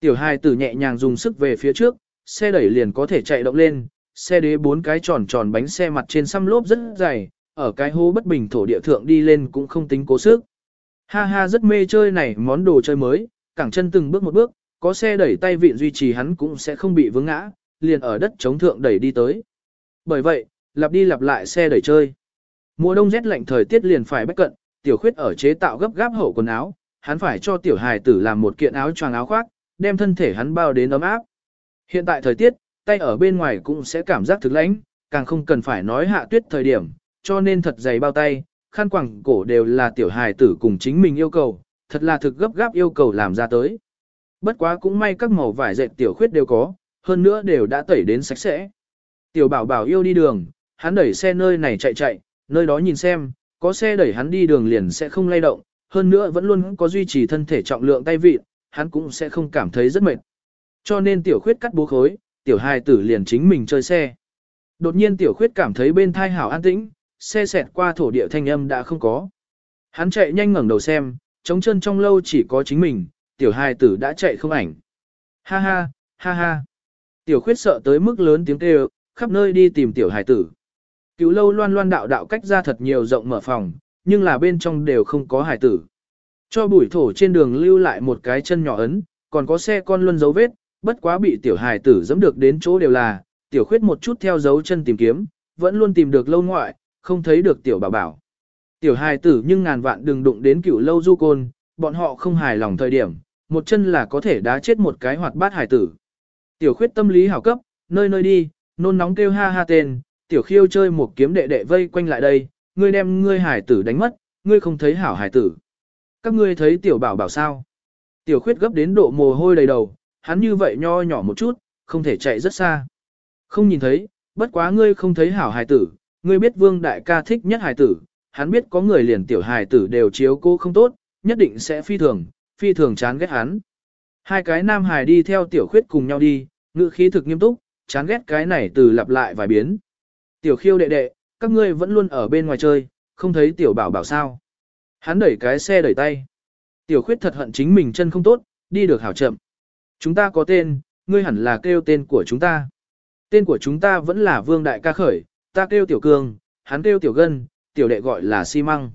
Tiểu hài tử nhẹ nhàng dùng sức về phía trước, xe đẩy liền có thể chạy động lên, xe đế bốn cái tròn tròn bánh xe mặt trên xăm lốp rất dày, ở cái hố bất bình thổ địa thượng đi lên cũng không tính cố sức. Ha ha rất mê chơi này món đồ chơi mới, cẳng chân từng bước một bước, có xe đẩy tay vịn duy trì hắn cũng sẽ không bị vướng ngã, liền ở đất chống thượng đẩy đi tới. Bởi vậy, lặp đi lặp lại xe đẩy chơi. Mùa đông rét lạnh thời tiết liền phải bách cận, tiểu khuyết ở chế tạo gấp gáp hậu quần áo, hắn phải cho tiểu hài tử làm một kiện áo choàng áo khoác, đem thân thể hắn bao đến ấm áp. Hiện tại thời tiết, tay ở bên ngoài cũng sẽ cảm giác thực lãnh, càng không cần phải nói hạ tuyết thời điểm, cho nên thật dày bao tay, khăn quẳng cổ đều là tiểu hài tử cùng chính mình yêu cầu, thật là thực gấp gáp yêu cầu làm ra tới. Bất quá cũng may các màu vải dệt tiểu khuyết đều có, hơn nữa đều đã tẩy đến sạch sẽ. Tiểu bảo bảo yêu đi đường, hắn đẩy xe nơi này chạy chạy, nơi đó nhìn xem, có xe đẩy hắn đi đường liền sẽ không lay động, hơn nữa vẫn luôn có duy trì thân thể trọng lượng tay vịt, hắn cũng sẽ không cảm thấy rất mệt. Cho nên tiểu khuyết cắt bố khối, tiểu hài tử liền chính mình chơi xe. Đột nhiên tiểu khuyết cảm thấy bên thai hảo an tĩnh, xe xẹt qua thổ địa thanh âm đã không có. Hắn chạy nhanh ngẩng đầu xem, trống chân trong lâu chỉ có chính mình, tiểu hài tử đã chạy không ảnh. Ha ha, ha ha. Tiểu khuyết sợ tới mức lớn tiếng kêu, khắp nơi đi tìm tiểu hài tử. Cứu lâu loan loan đạo đạo cách ra thật nhiều rộng mở phòng, nhưng là bên trong đều không có hài tử. Cho bụi thổ trên đường lưu lại một cái chân nhỏ ấn, còn có xe con luân dấu vết, bất quá bị tiểu hài tử dẫm được đến chỗ đều là, tiểu khuyết một chút theo dấu chân tìm kiếm, vẫn luôn tìm được lâu ngoại, không thấy được tiểu bảo bảo. Tiểu hài tử nhưng ngàn vạn đừng đụng đến cửu lâu du côn, bọn họ không hài lòng thời điểm, một chân là có thể đá chết một cái hoạt bát hài tử. Tiểu khuyết tâm lý hảo cấp, nơi nơi đi, nôn nóng kêu ha ha tên, tiểu khiêu chơi một kiếm đệ đệ vây quanh lại đây, ngươi đem ngươi hài tử đánh mất, ngươi không thấy hảo hài tử. Các ngươi thấy tiểu bảo bảo sao? Tiểu khuyết gấp đến độ mồ hôi đầy đầu, hắn như vậy nho nhỏ một chút, không thể chạy rất xa. Không nhìn thấy, bất quá ngươi không thấy hảo hài tử, ngươi biết vương đại ca thích nhất hài tử, hắn biết có người liền tiểu hài tử đều chiếu cô không tốt, nhất định sẽ phi thường, phi thường chán ghét hắn. Hai cái nam hài đi theo tiểu khuyết cùng nhau đi, ngữ khí thực nghiêm túc, chán ghét cái này từ lặp lại vài biến. Tiểu khiêu đệ đệ, các ngươi vẫn luôn ở bên ngoài chơi, không thấy tiểu bảo bảo sao. Hắn đẩy cái xe đẩy tay. Tiểu khuyết thật hận chính mình chân không tốt, đi được hảo chậm. Chúng ta có tên, ngươi hẳn là kêu tên của chúng ta. Tên của chúng ta vẫn là Vương Đại ca khởi, ta kêu Tiểu Cương, hắn kêu Tiểu Gân, Tiểu Đệ gọi là Xi Măng.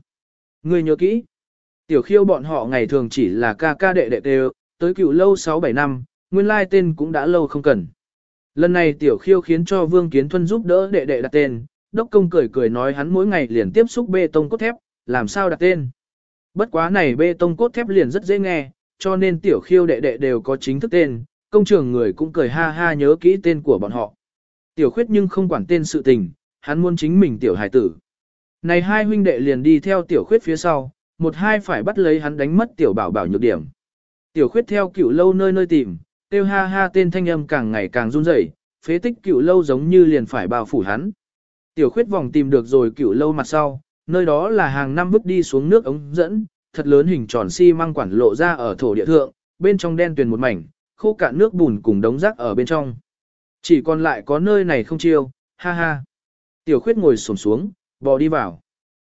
Ngươi nhớ kỹ. Tiểu khiêu bọn họ ngày thường chỉ là ca ca đệ đệ kêu, tới cựu lâu 6-7 năm, nguyên lai tên cũng đã lâu không cần. Lần này Tiểu khiêu khiến cho Vương Kiến Thuân giúp đỡ đệ đệ đặt tên, đốc công cười cười nói hắn mỗi ngày liền tiếp xúc bê tông cốt thép, làm sao đặt tên. Bất quá này bê tông cốt thép liền rất dễ nghe, cho nên tiểu khiêu đệ đệ đều có chính thức tên, công trường người cũng cười ha ha nhớ kỹ tên của bọn họ. Tiểu khuyết nhưng không quản tên sự tình, hắn muốn chính mình tiểu hải tử. Này hai huynh đệ liền đi theo tiểu khuyết phía sau, một hai phải bắt lấy hắn đánh mất tiểu bảo bảo nhược điểm. Tiểu khuyết theo cựu lâu nơi nơi tìm, tiêu ha ha tên thanh âm càng ngày càng run rẩy, phế tích cựu lâu giống như liền phải bao phủ hắn. Tiểu khuyết vòng tìm được rồi cựu lâu mặt sau, nơi đó là hàng năm bước đi xuống nước ống dẫn, thật lớn hình tròn xi măng quản lộ ra ở thổ địa thượng, bên trong đen tuyền một mảnh, khô cạn nước bùn cùng đống rác ở bên trong. Chỉ còn lại có nơi này không chiêu, ha ha. Tiểu khuyết ngồi xổm xuống, bò đi vào.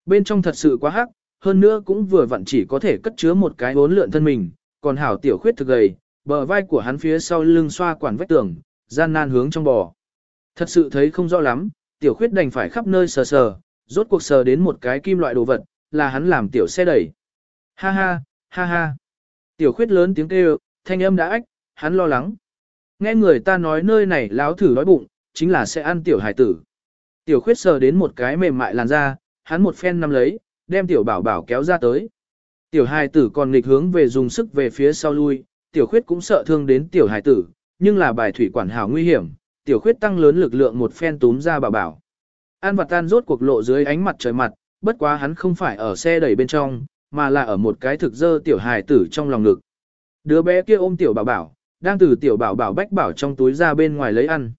Bên trong thật sự quá hắc, hơn nữa cũng vừa vặn chỉ có thể cất chứa một cái bốn lượn thân mình, còn hảo tiểu khuyết thực gầy, bờ vai của hắn phía sau lưng xoa quản vách tường, gian nan hướng trong bò. Thật sự thấy không rõ lắm, tiểu khuyết đành phải khắp nơi sờ sờ, rốt cuộc sờ đến một cái kim loại đồ vật, là hắn làm tiểu xe đẩy. Ha ha, ha ha. Tiểu khuyết lớn tiếng kêu, thanh âm đã ách, hắn lo lắng. Nghe người ta nói nơi này láo thử đói bụng, chính là sẽ ăn tiểu hải tử. Tiểu khuyết sờ đến một cái mềm mại làn da, hắn một phen nắm lấy, đem tiểu bảo bảo kéo ra tới. Tiểu hải tử còn nghịch hướng về dùng sức về phía sau lui, tiểu khuyết cũng sợ thương đến tiểu hải tử, nhưng là bài thủy quản hảo nguy hiểm, tiểu khuyết tăng lớn lực lượng một phen túm ra bảo bảo. An vật tan rốt cuộc lộ dưới ánh mặt trời mặt, bất quá hắn không phải ở xe đẩy bên trong, mà là ở một cái thực dơ tiểu hài tử trong lòng ngực. Đứa bé kia ôm tiểu bảo bảo, đang từ tiểu bảo bảo bách bảo trong túi ra bên ngoài lấy ăn.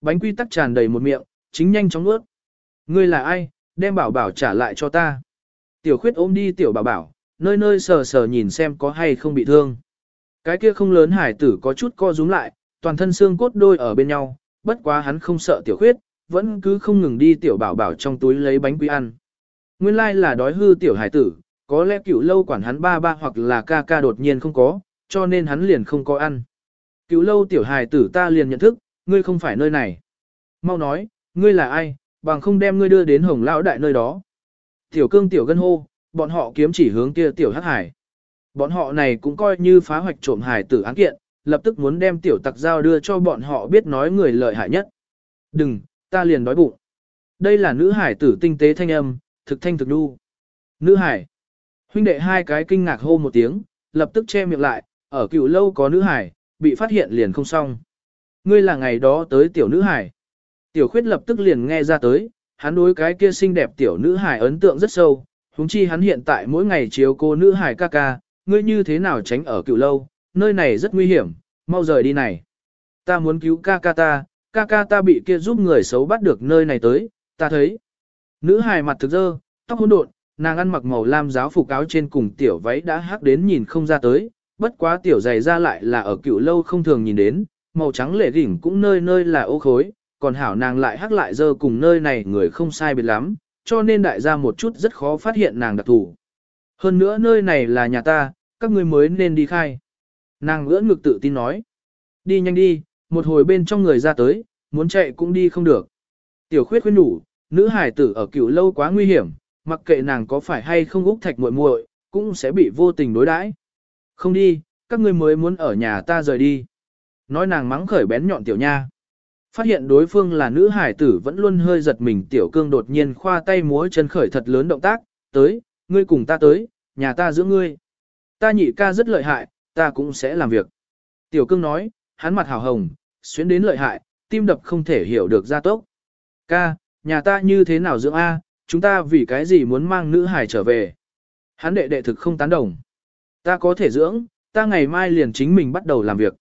Bánh quy tắc tràn đầy một miệng, chính nhanh chóng nuốt. Ngươi là ai, đem bảo bảo trả lại cho ta. Tiểu khuyết ôm đi tiểu bảo bảo, nơi nơi sờ sờ nhìn xem có hay không bị thương. Cái kia không lớn hải tử có chút co rúm lại, toàn thân xương cốt đôi ở bên nhau, bất quá hắn không sợ tiểu khuyết, vẫn cứ không ngừng đi tiểu bảo bảo trong túi lấy bánh quy ăn. Nguyên lai là đói hư tiểu hải tử, có lẽ cựu lâu quản hắn ba ba hoặc là ca ca đột nhiên không có, cho nên hắn liền không có ăn. Cựu lâu tiểu hải tử ta liền nhận thức, ngươi không phải nơi này. Mau nói, ngươi là ai, bằng không đem ngươi đưa đến hồng lão đại nơi đó. Tiểu cương tiểu gân hô, bọn họ kiếm chỉ hướng kia tiểu hắc hải. Bọn họ này cũng coi như phá hoạch trộm hải tử án kiện, lập tức muốn đem tiểu tặc giao đưa cho bọn họ biết nói người lợi hại nhất. Đừng, ta liền đói bụng. Đây là nữ hải tử tinh tế thanh âm, thực thanh thực đu. Nữ hải. Huynh đệ hai cái kinh ngạc hô một tiếng, lập tức che miệng lại, ở cựu lâu có nữ hải, bị phát hiện liền không xong. Ngươi là ngày đó tới tiểu nữ hải. Tiểu khuyết lập tức liền nghe ra tới, hắn đối cái kia xinh đẹp tiểu nữ hải ấn tượng rất sâu, huống chi hắn hiện tại mỗi ngày chiếu cô nữ hải ca ca, ngươi như thế nào tránh ở cựu lâu, nơi này rất nguy hiểm, mau rời đi này. Ta muốn cứu ca ca ta, ca ca ta bị kia giúp người xấu bắt được nơi này tới, ta thấy. Nữ hài mặt thực dơ, tóc hỗn độn, nàng ăn mặc màu lam giáo phục áo trên cùng tiểu váy đã hắc đến nhìn không ra tới, bất quá tiểu giày ra lại là ở cựu lâu không thường nhìn đến, màu trắng lệ đỉnh cũng nơi nơi là ô khối, còn hảo nàng lại hắc lại dơ cùng nơi này người không sai biệt lắm, cho nên đại gia một chút rất khó phát hiện nàng đặc thù. Hơn nữa nơi này là nhà ta, các ngươi mới nên đi khai. Nàng ưỡn ngực tự tin nói. Đi nhanh đi, một hồi bên trong người ra tới, muốn chạy cũng đi không được. Tiểu khuyết khuyên đủ, nữ hải tử ở cựu lâu quá nguy hiểm, mặc kệ nàng có phải hay không úc thạch muội muội, cũng sẽ bị vô tình đối đãi. Không đi, các ngươi mới muốn ở nhà ta rời đi. Nói nàng mắng khởi bén nhọn tiểu nha. Phát hiện đối phương là nữ hải tử vẫn luôn hơi giật mình tiểu cương đột nhiên khoa tay múa chân khởi thật lớn động tác, tới, ngươi cùng ta tới, nhà ta giữ ngươi. Ta nhị ca rất lợi hại, ta cũng sẽ làm việc. Tiểu cương nói, hắn mặt hào hồng, xuyến đến lợi hại, tim đập không thể hiểu được gia tốc. Ca, nhà ta như thế nào dưỡng A, chúng ta vì cái gì muốn mang nữ hải trở về. Hắn đệ đệ thực không tán đồng. Ta có thể dưỡng, ta ngày mai liền chính mình bắt đầu làm việc.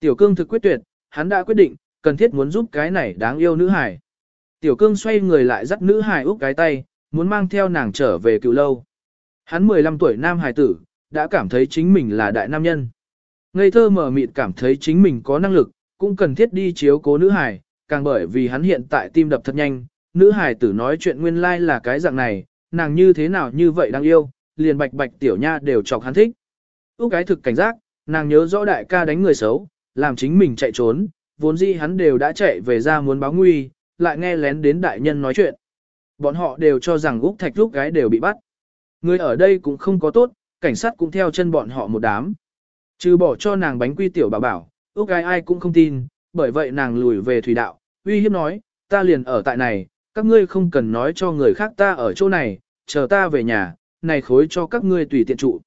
Tiểu cương thực quyết tuyệt, hắn đã quyết định, cần thiết muốn giúp cái này đáng yêu nữ hải. Tiểu cương xoay người lại dắt nữ hải úp cái tay, muốn mang theo nàng trở về cựu lâu. Hắn 15 tuổi nam hải tử, đã cảm thấy chính mình là đại nam nhân. Ngây thơ mở mịt cảm thấy chính mình có năng lực, cũng cần thiết đi chiếu cố nữ hải, càng bởi vì hắn hiện tại tim đập thật nhanh, nữ hải tử nói chuyện nguyên lai like là cái dạng này, nàng như thế nào như vậy đang yêu, liền bạch bạch tiểu nha đều chọc hắn thích. Úc cái thực cảnh giác, nàng nhớ rõ đại ca đánh người xấu, làm chính mình chạy trốn, vốn dĩ hắn đều đã chạy về ra muốn báo nguy, lại nghe lén đến đại nhân nói chuyện. Bọn họ đều cho rằng Úc Thạch lúc gái đều bị bắt. Người ở đây cũng không có tốt, cảnh sát cũng theo chân bọn họ một đám. Trừ bỏ cho nàng bánh quy tiểu bảo bảo, Úc gái ai cũng không tin, bởi vậy nàng lùi về thủy đạo, uy hiếp nói, ta liền ở tại này, các ngươi không cần nói cho người khác ta ở chỗ này, chờ ta về nhà, này khối cho các ngươi tùy tiện trụ.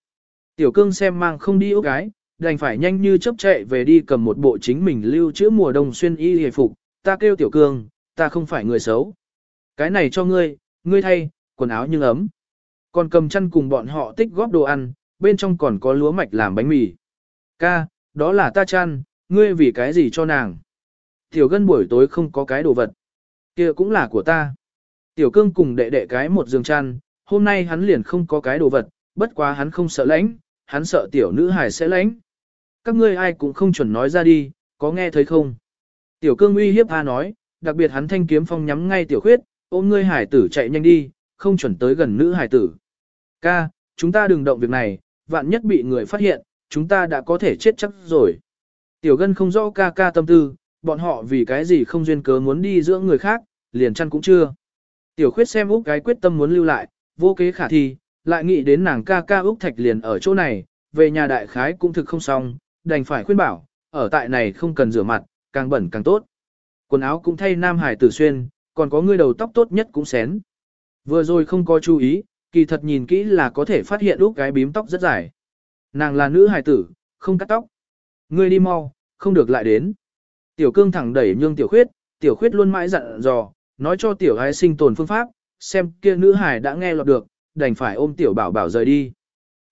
Tiểu cương xem mang không đi Úc gái, đành phải nhanh như chớp chạy về đi cầm một bộ chính mình lưu trữ mùa đông xuyên y hề phục, ta kêu tiểu cương, ta không phải người xấu. Cái này cho ngươi, ngươi thay, quần áo nhưng ấm. Còn cầm chăn cùng bọn họ tích góp đồ ăn, bên trong còn có lúa mạch làm bánh mì. Ca, đó là ta chăn, ngươi vì cái gì cho nàng? Tiểu gân buổi tối không có cái đồ vật. kia cũng là của ta. Tiểu cương cùng đệ đệ cái một giường chăn, hôm nay hắn liền không có cái đồ vật, bất quá hắn không sợ lãnh, hắn sợ tiểu nữ hài sẽ lãnh. Các ngươi ai cũng không chuẩn nói ra đi, có nghe thấy không? Tiểu cương uy hiếp A nói, đặc biệt hắn thanh kiếm phong nhắm ngay tiểu khuyết, ôm ngươi hải tử chạy nhanh đi, không chuẩn tới gần nữ hải tử. Ca, chúng ta đừng động việc này, vạn nhất bị người phát hiện, chúng ta đã có thể chết chắc rồi. Tiểu gân không rõ ca ca tâm tư, bọn họ vì cái gì không duyên cớ muốn đi giữa người khác, liền chăn cũng chưa. Tiểu khuyết xem Úc cái quyết tâm muốn lưu lại, vô kế khả thi, lại nghĩ đến nàng ca ca Úc Thạch liền ở chỗ này, về nhà đại khái cũng thực không xong, đành phải khuyên bảo, ở tại này không cần rửa mặt, càng bẩn càng tốt. Quần áo cũng thay nam hải tử xuyên, còn có người đầu tóc tốt nhất cũng xén. Vừa rồi không có chú ý, kỳ thật nhìn kỹ là có thể phát hiện lúc cái bím tóc rất dài. Nàng là nữ hải tử, không cắt tóc. Ngươi đi mau, không được lại đến. Tiểu cương thẳng đẩy nhương tiểu khuyết, tiểu khuyết luôn mãi dặn dò, nói cho tiểu gái sinh tồn phương pháp, xem kia nữ hải đã nghe lọt được, đành phải ôm tiểu bảo bảo rời đi.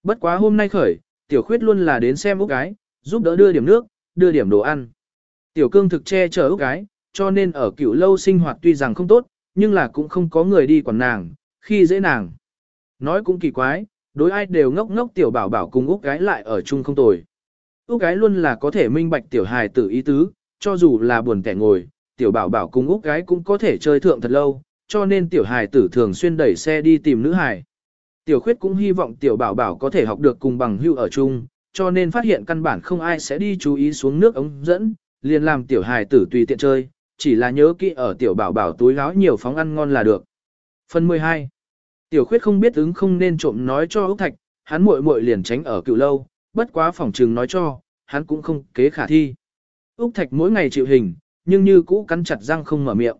Bất quá hôm nay khởi, tiểu khuyết luôn là đến xem úc gái, giúp đỡ đưa điểm nước, đưa điểm đồ ăn. Tiểu cương thực che chở ước gái, cho nên ở cựu lâu sinh hoạt tuy rằng không tốt, nhưng là cũng không có người đi quản nàng, khi dễ nàng. Nói cũng kỳ quái, đối ai đều ngốc ngốc tiểu bảo bảo cùng úc gái lại ở chung không tồi. Úc gái luôn là có thể minh bạch tiểu hài tử ý tứ, cho dù là buồn kẻ ngồi, tiểu bảo bảo cùng úc gái cũng có thể chơi thượng thật lâu, cho nên tiểu hài tử thường xuyên đẩy xe đi tìm nữ hài. Tiểu khuyết cũng hy vọng tiểu bảo bảo có thể học được cùng bằng hưu ở chung, cho nên phát hiện căn bản không ai sẽ đi chú ý xuống nước ống dẫn, liền làm tiểu hài tử tùy tiện chơi, chỉ là nhớ kỹ ở tiểu bảo bảo túi gáo nhiều phóng ăn ngon là được. Phần 12. Tiểu khuyết không biết ứng không nên trộm nói cho Úc Thạch, hắn muội muội liền tránh ở cựu lâu, bất quá phòng trừng nói cho, hắn cũng không kế khả thi. Úc Thạch mỗi ngày chịu hình, nhưng như cũ cắn chặt răng không mở miệng.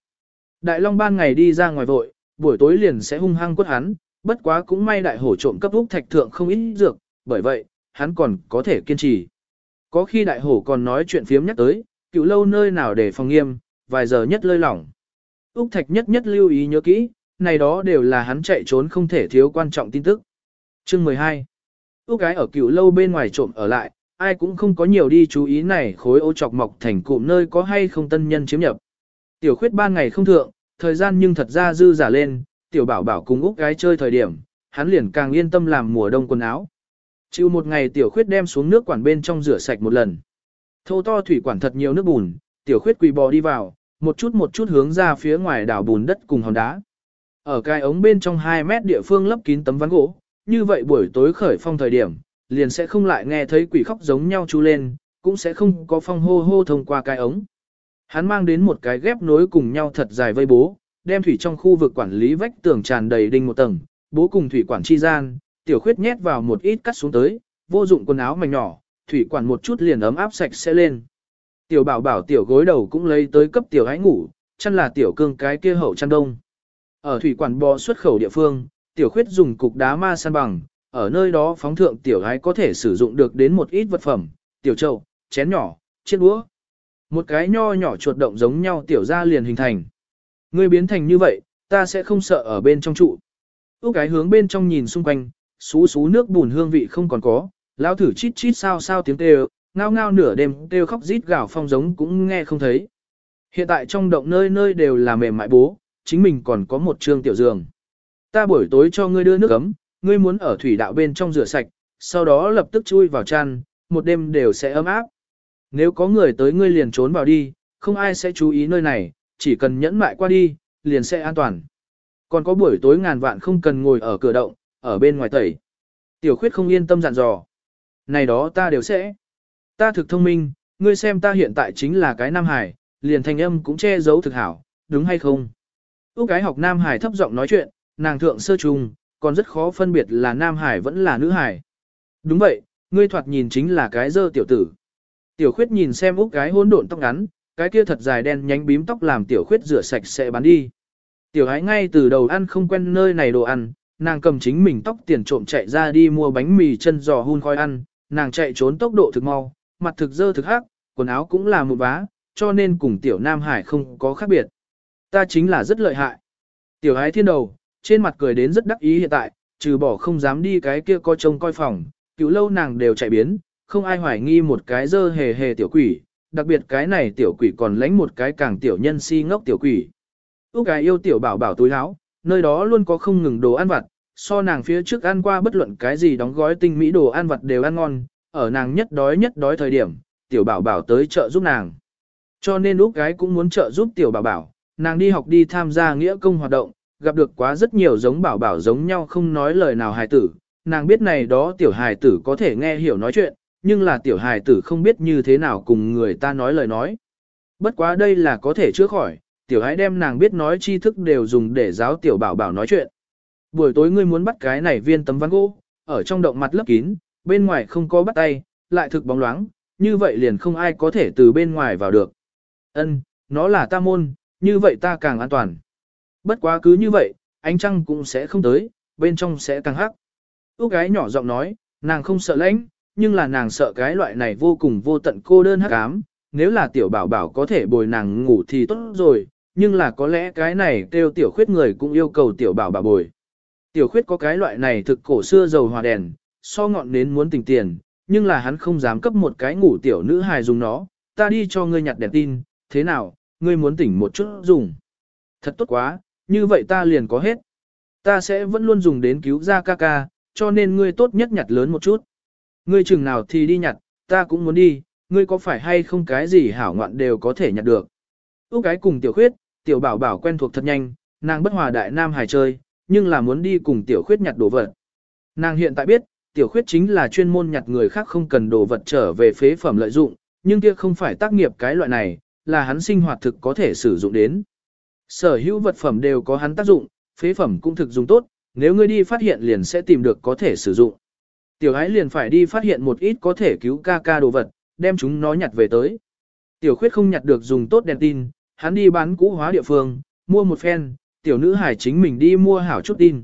Đại Long ban ngày đi ra ngoài vội, buổi tối liền sẽ hung hăng quất hắn, bất quá cũng may đại hổ trộm cấp Úc Thạch thượng không ít dược, bởi vậy, hắn còn có thể kiên trì. Có khi đại hổ còn nói chuyện phiếm nhắc tới, cựu lâu nơi nào để phòng nghiêm, vài giờ nhất lơi lỏng. Úc Thạch nhất nhất lưu ý nhớ kỹ, này đó đều là hắn chạy trốn không thể thiếu quan trọng tin tức. Chương 12 Úc gái ở cựu lâu bên ngoài trộm ở lại, ai cũng không có nhiều đi chú ý này khối ô chọc mọc thành cụm nơi có hay không tân nhân chiếm nhập. Tiểu khuyết ban ngày không thượng, thời gian nhưng thật ra dư giả lên, tiểu bảo bảo cùng Úc gái chơi thời điểm, hắn liền càng yên tâm làm mùa đông quần áo. Chịu một ngày tiểu khuyết đem xuống nước quản bên trong rửa sạch một lần. Thô to thủy quản thật nhiều nước bùn, tiểu khuyết quỳ bò đi vào, một chút một chút hướng ra phía ngoài đảo bùn đất cùng hòn đá. Ở cái ống bên trong 2 mét địa phương lấp kín tấm ván gỗ, như vậy buổi tối khởi phong thời điểm, liền sẽ không lại nghe thấy quỷ khóc giống nhau chú lên, cũng sẽ không có phong hô hô thông qua cái ống. Hắn mang đến một cái ghép nối cùng nhau thật dài vây bố, đem thủy trong khu vực quản lý vách tường tràn đầy đinh một tầng, bố cùng thủy quản chi gian, tiểu khuyết nhét vào một ít cắt xuống tới, vô dụng quần áo mảnh nhỏ, thủy quản một chút liền ấm áp sạch sẽ lên. Tiểu bảo bảo tiểu gối đầu cũng lấy tới cấp tiểu hãy ngủ, chăn là tiểu cương cái kia hậu chăn đông. Ở thủy quản bò xuất khẩu địa phương, tiểu khuyết dùng cục đá ma san bằng, ở nơi đó phóng thượng tiểu hãy có thể sử dụng được đến một ít vật phẩm, tiểu trâu, chén nhỏ, chiếc đũa. Một cái nho nhỏ chuột động giống nhau tiểu ra liền hình thành. Ngươi biến thành như vậy, ta sẽ không sợ ở bên trong trụ. Úc cái hướng bên trong nhìn xung quanh, xú xú nước bùn hương vị không còn có, lao thử chít chít sao sao tiếng kêu, ngao ngao nửa đêm kêu khóc rít gào phong giống cũng nghe không thấy. Hiện tại trong động nơi nơi đều là mềm mại bố, chính mình còn có một trương tiểu giường. Ta buổi tối cho ngươi đưa nước ấm, ngươi muốn ở thủy đạo bên trong rửa sạch, sau đó lập tức chui vào chăn, một đêm đều sẽ ấm áp. Nếu có người tới ngươi liền trốn vào đi, không ai sẽ chú ý nơi này, chỉ cần nhẫn mại qua đi, liền sẽ an toàn. Còn có buổi tối ngàn vạn không cần ngồi ở cửa động, ở bên ngoài tẩy. Tiểu khuyết không yên tâm dặn dò. Này đó ta đều sẽ. Ta thực thông minh, ngươi xem ta hiện tại chính là cái Nam Hải, liền thanh âm cũng che giấu thực hảo, đúng hay không? Úc cái học Nam Hải thấp giọng nói chuyện, nàng thượng sơ trùng, còn rất khó phân biệt là Nam Hải vẫn là nữ Hải. Đúng vậy, ngươi thoạt nhìn chính là cái dơ tiểu tử. Tiểu khuyết nhìn xem Úc cái hỗn độn tóc ngắn, cái kia thật dài đen nhánh bím tóc làm tiểu khuyết rửa sạch sẽ bán đi. Tiểu hái ngay từ đầu ăn không quen nơi này đồ ăn, nàng cầm chính mình tóc tiền trộm chạy ra đi mua bánh mì chân giò hun khói ăn, nàng chạy trốn tốc độ thực mau, mặt thực dơ thực hắc, quần áo cũng là một bá cho nên cùng tiểu Nam Hải không có khác biệt. Ta chính là rất lợi hại. Tiểu ái thiên đầu, trên mặt cười đến rất đắc ý hiện tại, trừ bỏ không dám đi cái kia coi trông coi phòng, cựu lâu nàng đều chạy biến, không ai hoài nghi một cái dơ hề hề tiểu quỷ, đặc biệt cái này tiểu quỷ còn lánh một cái càng tiểu nhân si ngốc tiểu quỷ. Úc cái yêu tiểu bảo bảo túi áo, nơi đó luôn có không ngừng đồ ăn vặt, so nàng phía trước ăn qua bất luận cái gì đóng gói tinh mỹ đồ ăn vặt đều ăn ngon, ở nàng nhất đói nhất đói thời điểm, tiểu bảo bảo tới chợ giúp nàng. Cho nên Úc gái cũng muốn trợ giúp tiểu bảo bảo, nàng đi học đi tham gia nghĩa công hoạt động, gặp được quá rất nhiều giống bảo bảo giống nhau không nói lời nào hài tử, nàng biết này đó tiểu hài tử có thể nghe hiểu nói chuyện, nhưng là tiểu hài tử không biết như thế nào cùng người ta nói lời nói. Bất quá đây là có thể chữa khỏi, tiểu hài đem nàng biết nói tri thức đều dùng để giáo tiểu bảo bảo nói chuyện. Buổi tối ngươi muốn bắt cái này viên tấm ván gỗ, ở trong động mặt lấp kín, bên ngoài không có bắt tay, lại thực bóng loáng, như vậy liền không ai có thể từ bên ngoài vào được. Ân, nó là ta môn, như vậy ta càng an toàn. Bất quá cứ như vậy, ánh trăng cũng sẽ không tới, bên trong sẽ càng hắc. Úc gái nhỏ giọng nói, nàng không sợ lãnh, nhưng là nàng sợ cái loại này vô cùng vô tận cô đơn hắc ám. Nếu là tiểu bảo bảo có thể bồi nàng ngủ thì tốt rồi, nhưng là có lẽ cái này kêu tiểu khuyết người cũng yêu cầu tiểu bảo bảo bồi. Tiểu khuyết có cái loại này thực cổ xưa dầu hòa đèn, so ngọn nến muốn tình tiền, nhưng là hắn không dám cấp một cái ngủ tiểu nữ hài dùng nó, ta đi cho ngươi nhặt đèn tin, thế nào, ngươi muốn tỉnh một chút dùng. Thật tốt quá, như vậy ta liền có hết. Ta sẽ vẫn luôn dùng đến cứu ra ca ca, cho nên ngươi tốt nhất nhặt lớn một chút. Ngươi chừng nào thì đi nhặt, ta cũng muốn đi, ngươi có phải hay không cái gì hảo ngoạn đều có thể nhặt được. Úc cái cùng tiểu khuyết, tiểu bảo bảo quen thuộc thật nhanh, nàng bất hòa đại nam hài chơi, nhưng là muốn đi cùng tiểu khuyết nhặt đồ vật. Nàng hiện tại biết, tiểu khuyết chính là chuyên môn nhặt người khác không cần đồ vật trở về phế phẩm lợi dụng, nhưng kia không phải tác nghiệp cái loại này, là hắn sinh hoạt thực có thể sử dụng đến. Sở hữu vật phẩm đều có hắn tác dụng, phế phẩm cũng thực dùng tốt, nếu ngươi đi phát hiện liền sẽ tìm được có thể sử dụng. Tiểu ái liền phải đi phát hiện một ít có thể cứu ca ca đồ vật, đem chúng nó nhặt về tới. Tiểu khuyết không nhặt được dùng tốt đèn tin, hắn đi bán cũ hóa địa phương, mua một phen, tiểu nữ hải chính mình đi mua hảo chút tin.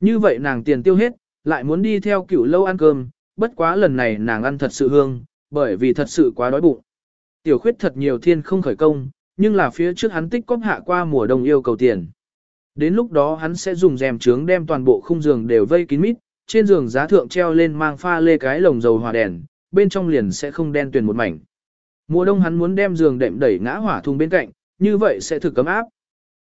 Như vậy nàng tiền tiêu hết, lại muốn đi theo cựu lâu ăn cơm, bất quá lần này nàng ăn thật sự hương, bởi vì thật sự quá đói bụng. Tiểu khuyết thật nhiều thiên không khởi công, nhưng là phía trước hắn tích cóp hạ qua mùa đông yêu cầu tiền. Đến lúc đó hắn sẽ dùng rèm trướng đem toàn bộ khung giường đều vây kín mít, trên giường giá thượng treo lên mang pha lê cái lồng dầu hỏa đèn, bên trong liền sẽ không đen tuyền một mảnh. Mùa đông hắn muốn đem giường đệm đẩy ngã hỏa thùng bên cạnh, như vậy sẽ thực cấm áp.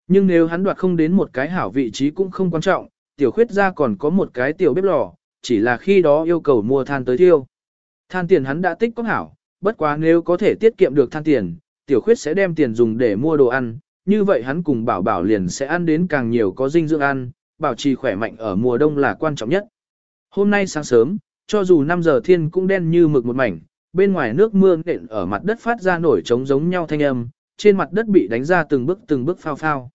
Nhưng nếu hắn đoạt không đến một cái hảo vị trí cũng không quan trọng, tiểu khuyết ra còn có một cái tiểu bếp lò, chỉ là khi đó yêu cầu mua than tới thiêu. Than tiền hắn đã tích có hảo, bất quá nếu có thể tiết kiệm được than tiền, tiểu khuyết sẽ đem tiền dùng để mua đồ ăn, như vậy hắn cùng bảo bảo liền sẽ ăn đến càng nhiều có dinh dưỡng ăn, bảo trì khỏe mạnh ở mùa đông là quan trọng nhất. Hôm nay sáng sớm, cho dù 5 giờ thiên cũng đen như mực một mảnh, bên ngoài nước mưa nện ở mặt đất phát ra nổi trống giống nhau thanh âm, trên mặt đất bị đánh ra từng bước từng bước phao phao.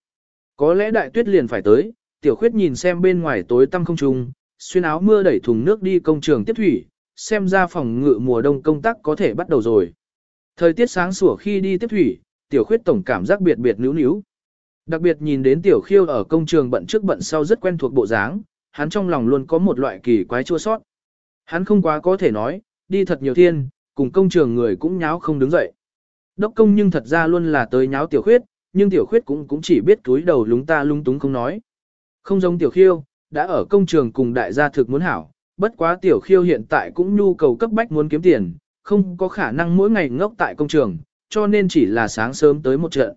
Có lẽ đại tuyết liền phải tới, tiểu khuyết nhìn xem bên ngoài tối tăm không trung, xuyên áo mưa đẩy thùng nước đi công trường tiếp thủy, xem ra phòng ngự mùa đông công tác có thể bắt đầu rồi. Thời tiết sáng sủa khi đi tiếp thủy, tiểu khuyết tổng cảm giác biệt biệt níu níu. Đặc biệt nhìn đến tiểu khiêu ở công trường bận trước bận sau rất quen thuộc bộ dáng, hắn trong lòng luôn có một loại kỳ quái chua sót. Hắn không quá có thể nói, đi thật nhiều thiên, cùng công trường người cũng nháo không đứng dậy. Đốc công nhưng thật ra luôn là tới nháo tiểu khuyết, nhưng tiểu khuyết cũng cũng chỉ biết túi đầu lúng ta lung túng không nói. Không giống tiểu khiêu, đã ở công trường cùng đại gia thực muốn hảo, bất quá tiểu khiêu hiện tại cũng nhu cầu cấp bách muốn kiếm tiền, không có khả năng mỗi ngày ngốc tại công trường, cho nên chỉ là sáng sớm tới một trận.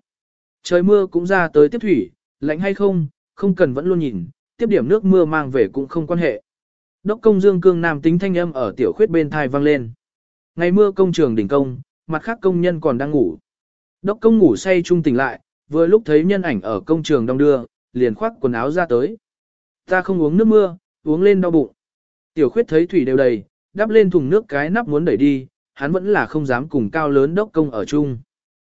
Trời mưa cũng ra tới tiếp thủy, lạnh hay không, không cần vẫn luôn nhìn, tiếp điểm nước mưa mang về cũng không quan hệ. Đốc công Dương Cương Nam tính thanh âm ở tiểu khuyết bên thai vang lên. Ngày mưa công trường đỉnh công, mặt khác công nhân còn đang ngủ. Đốc công ngủ say trung tỉnh lại, vừa lúc thấy nhân ảnh ở công trường đông đưa, liền khoác quần áo ra tới. Ta không uống nước mưa, uống lên đau bụng. Tiểu khuyết thấy thủy đều đầy, đắp lên thùng nước cái nắp muốn đẩy đi, hắn vẫn là không dám cùng cao lớn đốc công ở chung.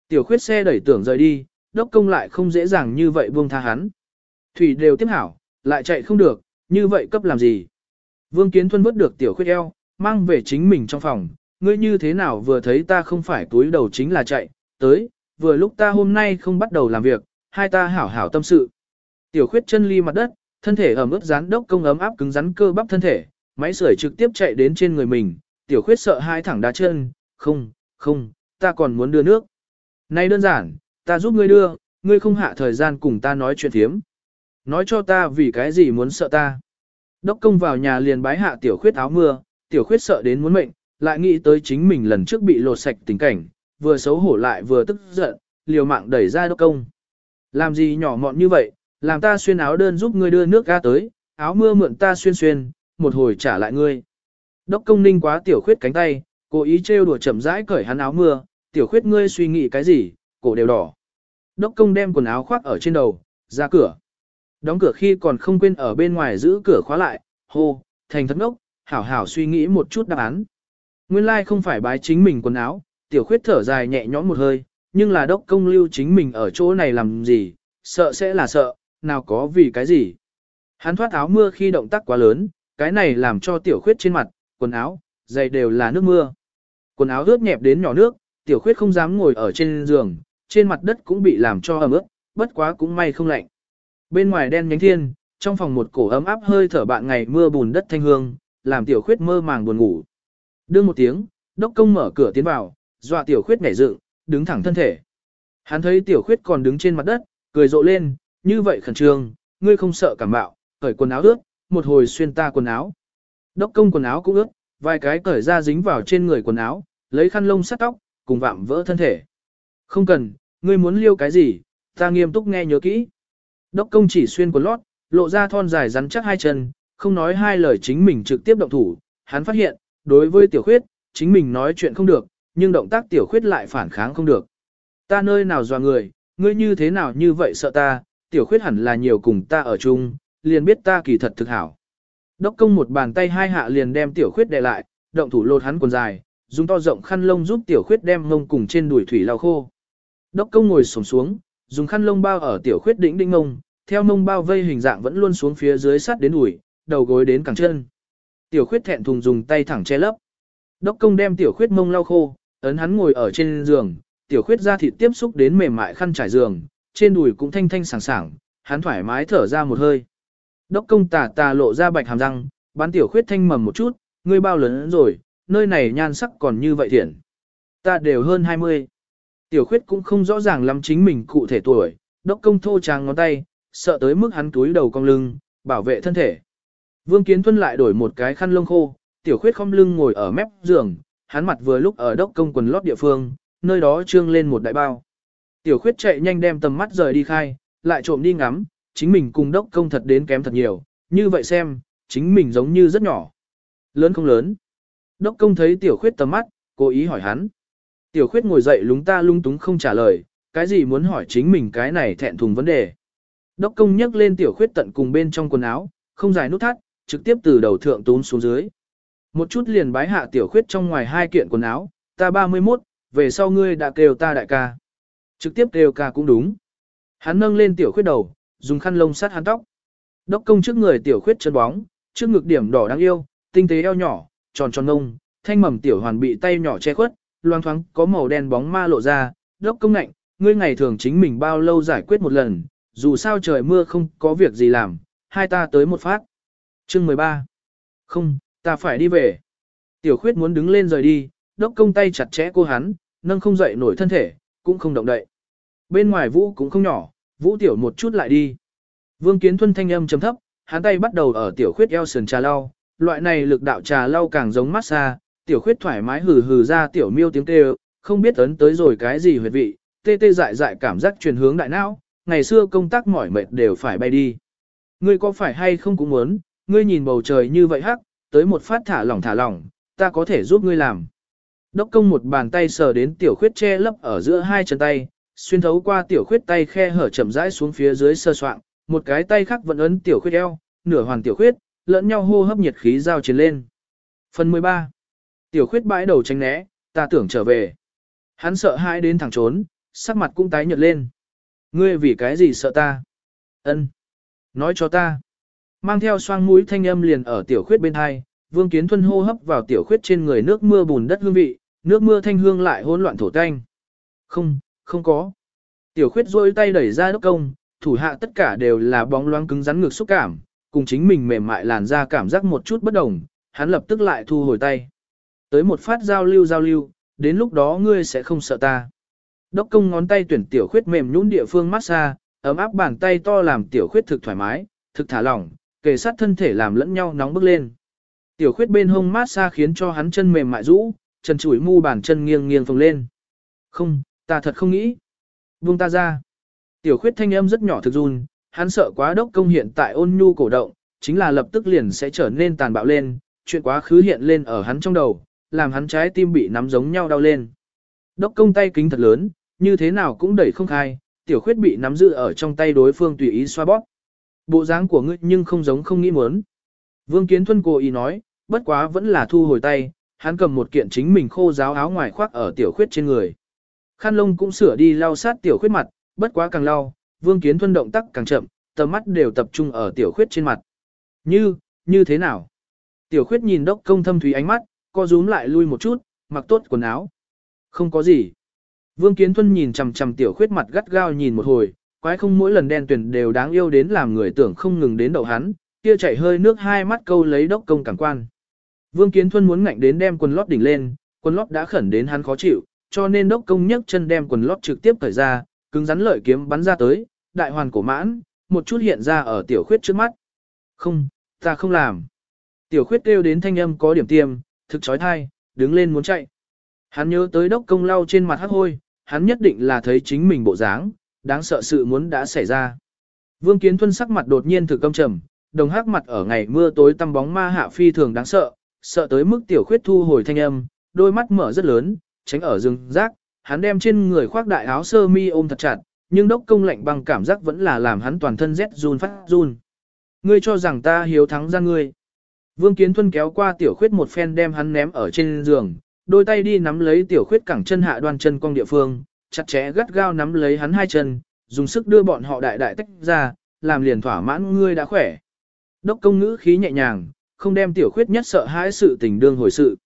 Tiểu khuyết xe đẩy tưởng rời đi, đốc công lại không dễ dàng như vậy buông tha hắn. Thủy đều tiếp hảo, lại chạy không được, như vậy cấp làm gì? Vương Kiến Thuân vứt được tiểu khuyết eo, mang về chính mình trong phòng, ngươi như thế nào vừa thấy ta không phải túi đầu chính là chạy, tới, vừa lúc ta hôm nay không bắt đầu làm việc, hai ta hảo hảo tâm sự. Tiểu khuyết chân ly mặt đất, thân thể ẩm ướt rán đốc công ấm áp cứng rắn cơ bắp thân thể, máy sưởi trực tiếp chạy đến trên người mình, tiểu khuyết sợ hai thẳng đá chân, không, không, ta còn muốn đưa nước. Này đơn giản, ta giúp ngươi đưa, ngươi không hạ thời gian cùng ta nói chuyện thiếm. Nói cho ta vì cái gì muốn sợ ta. Đốc công vào nhà liền bái hạ tiểu khuyết áo mưa, tiểu khuyết sợ đến muốn mệnh, lại nghĩ tới chính mình lần trước bị lột sạch tình cảnh, vừa xấu hổ lại vừa tức giận, liều mạng đẩy ra đốc công. Làm gì nhỏ mọn như vậy, làm ta xuyên áo đơn giúp ngươi đưa nước ga tới, áo mưa mượn ta xuyên xuyên, một hồi trả lại ngươi. Đốc công ninh quá tiểu khuyết cánh tay, cố ý trêu đùa chậm rãi cởi hắn áo mưa, tiểu khuyết ngươi suy nghĩ cái gì, cổ đều đỏ. Đốc công đem quần áo khoác ở trên đầu, ra cửa. Đóng cửa khi còn không quên ở bên ngoài giữ cửa khóa lại, hô, thành thất ngốc, hảo hảo suy nghĩ một chút đáp án. Nguyên lai like không phải bái chính mình quần áo, tiểu khuyết thở dài nhẹ nhõm một hơi, nhưng là đốc công lưu chính mình ở chỗ này làm gì, sợ sẽ là sợ, nào có vì cái gì. Hắn thoát áo mưa khi động tác quá lớn, cái này làm cho tiểu khuyết trên mặt, quần áo, giày đều là nước mưa. Quần áo ướt nhẹp đến nhỏ nước, tiểu khuyết không dám ngồi ở trên giường, trên mặt đất cũng bị làm cho ẩm ướt, bất quá cũng may không lạnh. Bên ngoài đen nhánh thiên, trong phòng một cổ ấm áp hơi thở bạn ngày mưa bùn đất thanh hương, làm tiểu khuyết mơ màng buồn ngủ. Đương một tiếng, đốc công mở cửa tiến vào, dọa tiểu khuyết nhảy dựng, đứng thẳng thân thể. Hắn thấy tiểu khuyết còn đứng trên mặt đất, cười rộ lên, như vậy khẩn trương, ngươi không sợ cảm bạo, cởi quần áo ướt, một hồi xuyên ta quần áo. Đốc công quần áo cũng ướt, vài cái cởi ra dính vào trên người quần áo, lấy khăn lông sát tóc, cùng vạm vỡ thân thể. Không cần, ngươi muốn liêu cái gì, ta nghiêm túc nghe nhớ kỹ. Đốc công chỉ xuyên quần lót, lộ ra thon dài rắn chắc hai chân, không nói hai lời chính mình trực tiếp động thủ. Hắn phát hiện, đối với tiểu khuyết, chính mình nói chuyện không được, nhưng động tác tiểu khuyết lại phản kháng không được. Ta nơi nào dò người, ngươi như thế nào như vậy sợ ta, tiểu khuyết hẳn là nhiều cùng ta ở chung, liền biết ta kỳ thật thực hảo. Đốc công một bàn tay hai hạ liền đem tiểu khuyết đè lại, động thủ lột hắn quần dài, dùng to rộng khăn lông giúp tiểu khuyết đem ngông cùng trên đùi thủy lau khô. Đốc công ngồi xổm xuống, dùng khăn lông bao ở tiểu khuyết đỉnh đỉnh ngông, theo ngông bao vây hình dạng vẫn luôn xuống phía dưới sát đến đùi, đầu gối đến cẳng chân. Tiểu khuyết thẹn thùng dùng tay thẳng che lấp. Đốc công đem tiểu khuyết mông lau khô, ấn hắn ngồi ở trên giường, tiểu khuyết ra thịt tiếp xúc đến mềm mại khăn trải giường, trên đùi cũng thanh thanh sảng sảng, hắn thoải mái thở ra một hơi. Đốc công tà tà lộ ra bạch hàm răng, bán tiểu khuyết thanh mầm một chút, ngươi bao lớn rồi, nơi này nhan sắc còn như vậy thiện. Ta đều hơn 20. Tiểu khuyết cũng không rõ ràng lắm chính mình cụ thể tuổi, đốc công thô tràng ngón tay, sợ tới mức hắn túi đầu cong lưng, bảo vệ thân thể. Vương Kiến Thuân lại đổi một cái khăn lông khô, tiểu khuyết không lưng ngồi ở mép giường, hắn mặt vừa lúc ở đốc công quần lót địa phương, nơi đó trương lên một đại bao. Tiểu khuyết chạy nhanh đem tầm mắt rời đi khai, lại trộm đi ngắm, chính mình cùng đốc công thật đến kém thật nhiều, như vậy xem, chính mình giống như rất nhỏ. Lớn không lớn. Đốc công thấy tiểu khuyết tầm mắt, cố ý hỏi hắn. Tiểu khuyết ngồi dậy lúng ta lung túng không trả lời, cái gì muốn hỏi chính mình cái này thẹn thùng vấn đề. Đốc công nhấc lên tiểu khuyết tận cùng bên trong quần áo, không dài nút thắt, trực tiếp từ đầu thượng tún xuống dưới. Một chút liền bái hạ tiểu khuyết trong ngoài hai kiện quần áo, ta 31, về sau ngươi đã kêu ta đại ca. Trực tiếp kêu ca cũng đúng. Hắn nâng lên tiểu khuyết đầu, dùng khăn lông sát hắn tóc. Đốc công trước người tiểu khuyết chân bóng, trước ngực điểm đỏ đáng yêu, tinh tế eo nhỏ, tròn tròn ngông, thanh mầm tiểu hoàn bị tay nhỏ che khuất, loang thoáng có màu đen bóng ma lộ ra, đốc công nạnh, ngươi ngày thường chính mình bao lâu giải quyết một lần, dù sao trời mưa không có việc gì làm, hai ta tới một phát. Chương 13 Không, ta phải đi về. Tiểu khuyết muốn đứng lên rời đi, đốc công tay chặt chẽ cô hắn, nâng không dậy nổi thân thể, cũng không động đậy. Bên ngoài vũ cũng không nhỏ, vũ tiểu một chút lại đi. Vương kiến thuân thanh âm chấm thấp, hắn tay bắt đầu ở tiểu khuyết eo sườn trà lau, loại này lực đạo trà lau càng giống massage, tiểu khuyết thoải mái hừ hừ ra tiểu miêu tiếng kêu, không biết ấn tới rồi cái gì huyệt vị, tê tê dại dại cảm giác truyền hướng đại não, ngày xưa công tác mỏi mệt đều phải bay đi. Ngươi có phải hay không cũng muốn, ngươi nhìn bầu trời như vậy hắc, tới một phát thả lỏng thả lỏng, ta có thể giúp ngươi làm. Đốc công một bàn tay sờ đến tiểu khuyết che lấp ở giữa hai chân tay, xuyên thấu qua tiểu khuyết tay khe hở chậm rãi xuống phía dưới sơ soạn, một cái tay khác vẫn ấn tiểu khuyết eo, nửa hoàn tiểu khuyết, lẫn nhau hô hấp nhiệt khí giao chiến lên. Phần 13. Tiểu khuyết bãi đầu tránh né, ta tưởng trở về. Hắn sợ hãi đến thẳng trốn, sắc mặt cũng tái nhợt lên. Ngươi vì cái gì sợ ta? Ân, Nói cho ta. Mang theo xoang mũi thanh âm liền ở tiểu khuyết bên hai, vương kiến thuân hô hấp vào tiểu khuyết trên người nước mưa bùn đất hương vị, nước mưa thanh hương lại hỗn loạn thổ tanh. Không, không có. Tiểu khuyết rôi tay đẩy ra đốc công, thủ hạ tất cả đều là bóng loáng cứng rắn ngược xúc cảm, cùng chính mình mềm mại làn ra cảm giác một chút bất đồng, hắn lập tức lại thu hồi tay. Tới một phát giao lưu giao lưu, đến lúc đó ngươi sẽ không sợ ta. Đốc công ngón tay tuyển tiểu khuyết mềm nhũn địa phương massage, ấm áp bàn tay to làm tiểu khuyết thực thoải mái, thực thả lỏng, kề sát thân thể làm lẫn nhau nóng bức lên. Tiểu khuyết bên hông mát xa khiến cho hắn chân mềm mại rũ, chân chuỗi mu bàn chân nghiêng nghiêng phồng lên. Không, ta thật không nghĩ. Buông ta ra. Tiểu khuyết thanh âm rất nhỏ thực run, hắn sợ quá đốc công hiện tại ôn nhu cổ động, chính là lập tức liền sẽ trở nên tàn bạo lên, chuyện quá khứ hiện lên ở hắn trong đầu, làm hắn trái tim bị nắm giống nhau đau lên. Đốc công tay kính thật lớn, như thế nào cũng đẩy không khai, tiểu khuyết bị nắm giữ ở trong tay đối phương tùy ý xoa bóp. Bộ dáng của ngươi nhưng không giống không nghĩ muốn. Vương Kiến Thuân cố ý nói, bất quá vẫn là thu hồi tay, hắn cầm một kiện chính mình khô giáo áo ngoài khoác ở tiểu khuyết trên người. Khăn lông cũng sửa đi lau sát tiểu khuyết mặt, bất quá càng lau, Vương Kiến Thuân động tác càng chậm, tầm mắt đều tập trung ở tiểu khuyết trên mặt. Như, như thế nào? Tiểu khuyết nhìn đốc công thâm thúy ánh mắt, co rúm lại lui một chút, mặc tốt quần áo. Không có gì. Vương Kiến Thuân nhìn chằm chằm tiểu khuyết mặt gắt gao nhìn một hồi, quái không mỗi lần đen tuyển đều đáng yêu đến làm người tưởng không ngừng đến đầu hắn, kia chảy hơi nước hai mắt câu lấy đốc công cảm quan. Vương Kiến Thuân muốn ngạnh đến đem quần lót đỉnh lên, quần lót đã khẩn đến hắn khó chịu, cho nên đốc công nhấc chân đem quần lót trực tiếp cởi ra, cứng rắn lợi kiếm bắn ra tới, đại hoàn cổ mãn, một chút hiện ra ở tiểu khuyết trước mắt. Không, ta không làm. Tiểu khuyết kêu đến thanh âm có điểm tiêm, thực chói thai, đứng lên muốn chạy. Hắn nhớ tới đốc công lau trên mặt hắc hôi, hắn nhất định là thấy chính mình bộ dáng, đáng sợ sự muốn đã xảy ra. Vương Kiến Thuân sắc mặt đột nhiên thực căm trầm, đồng hắc mặt ở ngày mưa tối tăm bóng ma hạ phi thường đáng sợ, sợ tới mức tiểu khuyết thu hồi thanh âm, đôi mắt mở rất lớn, tránh ở rừng rác, hắn đem trên người khoác đại áo sơ mi ôm thật chặt, nhưng đốc công lạnh bằng cảm giác vẫn là làm hắn toàn thân rét run phát run. Ngươi cho rằng ta hiếu thắng ra ngươi. Vương Kiến Thuân kéo qua tiểu khuyết một phen đem hắn ném ở trên giường, đôi tay đi nắm lấy tiểu khuyết cẳng chân hạ đoan chân cong địa phương, chặt chẽ gắt gao nắm lấy hắn hai chân, dùng sức đưa bọn họ đại đại tách ra, làm liền thỏa mãn ngươi đã khỏe. Đốc công ngữ khí nhẹ nhàng, không đem tiểu khuyết nhất sợ hãi sự tình đương hồi sự.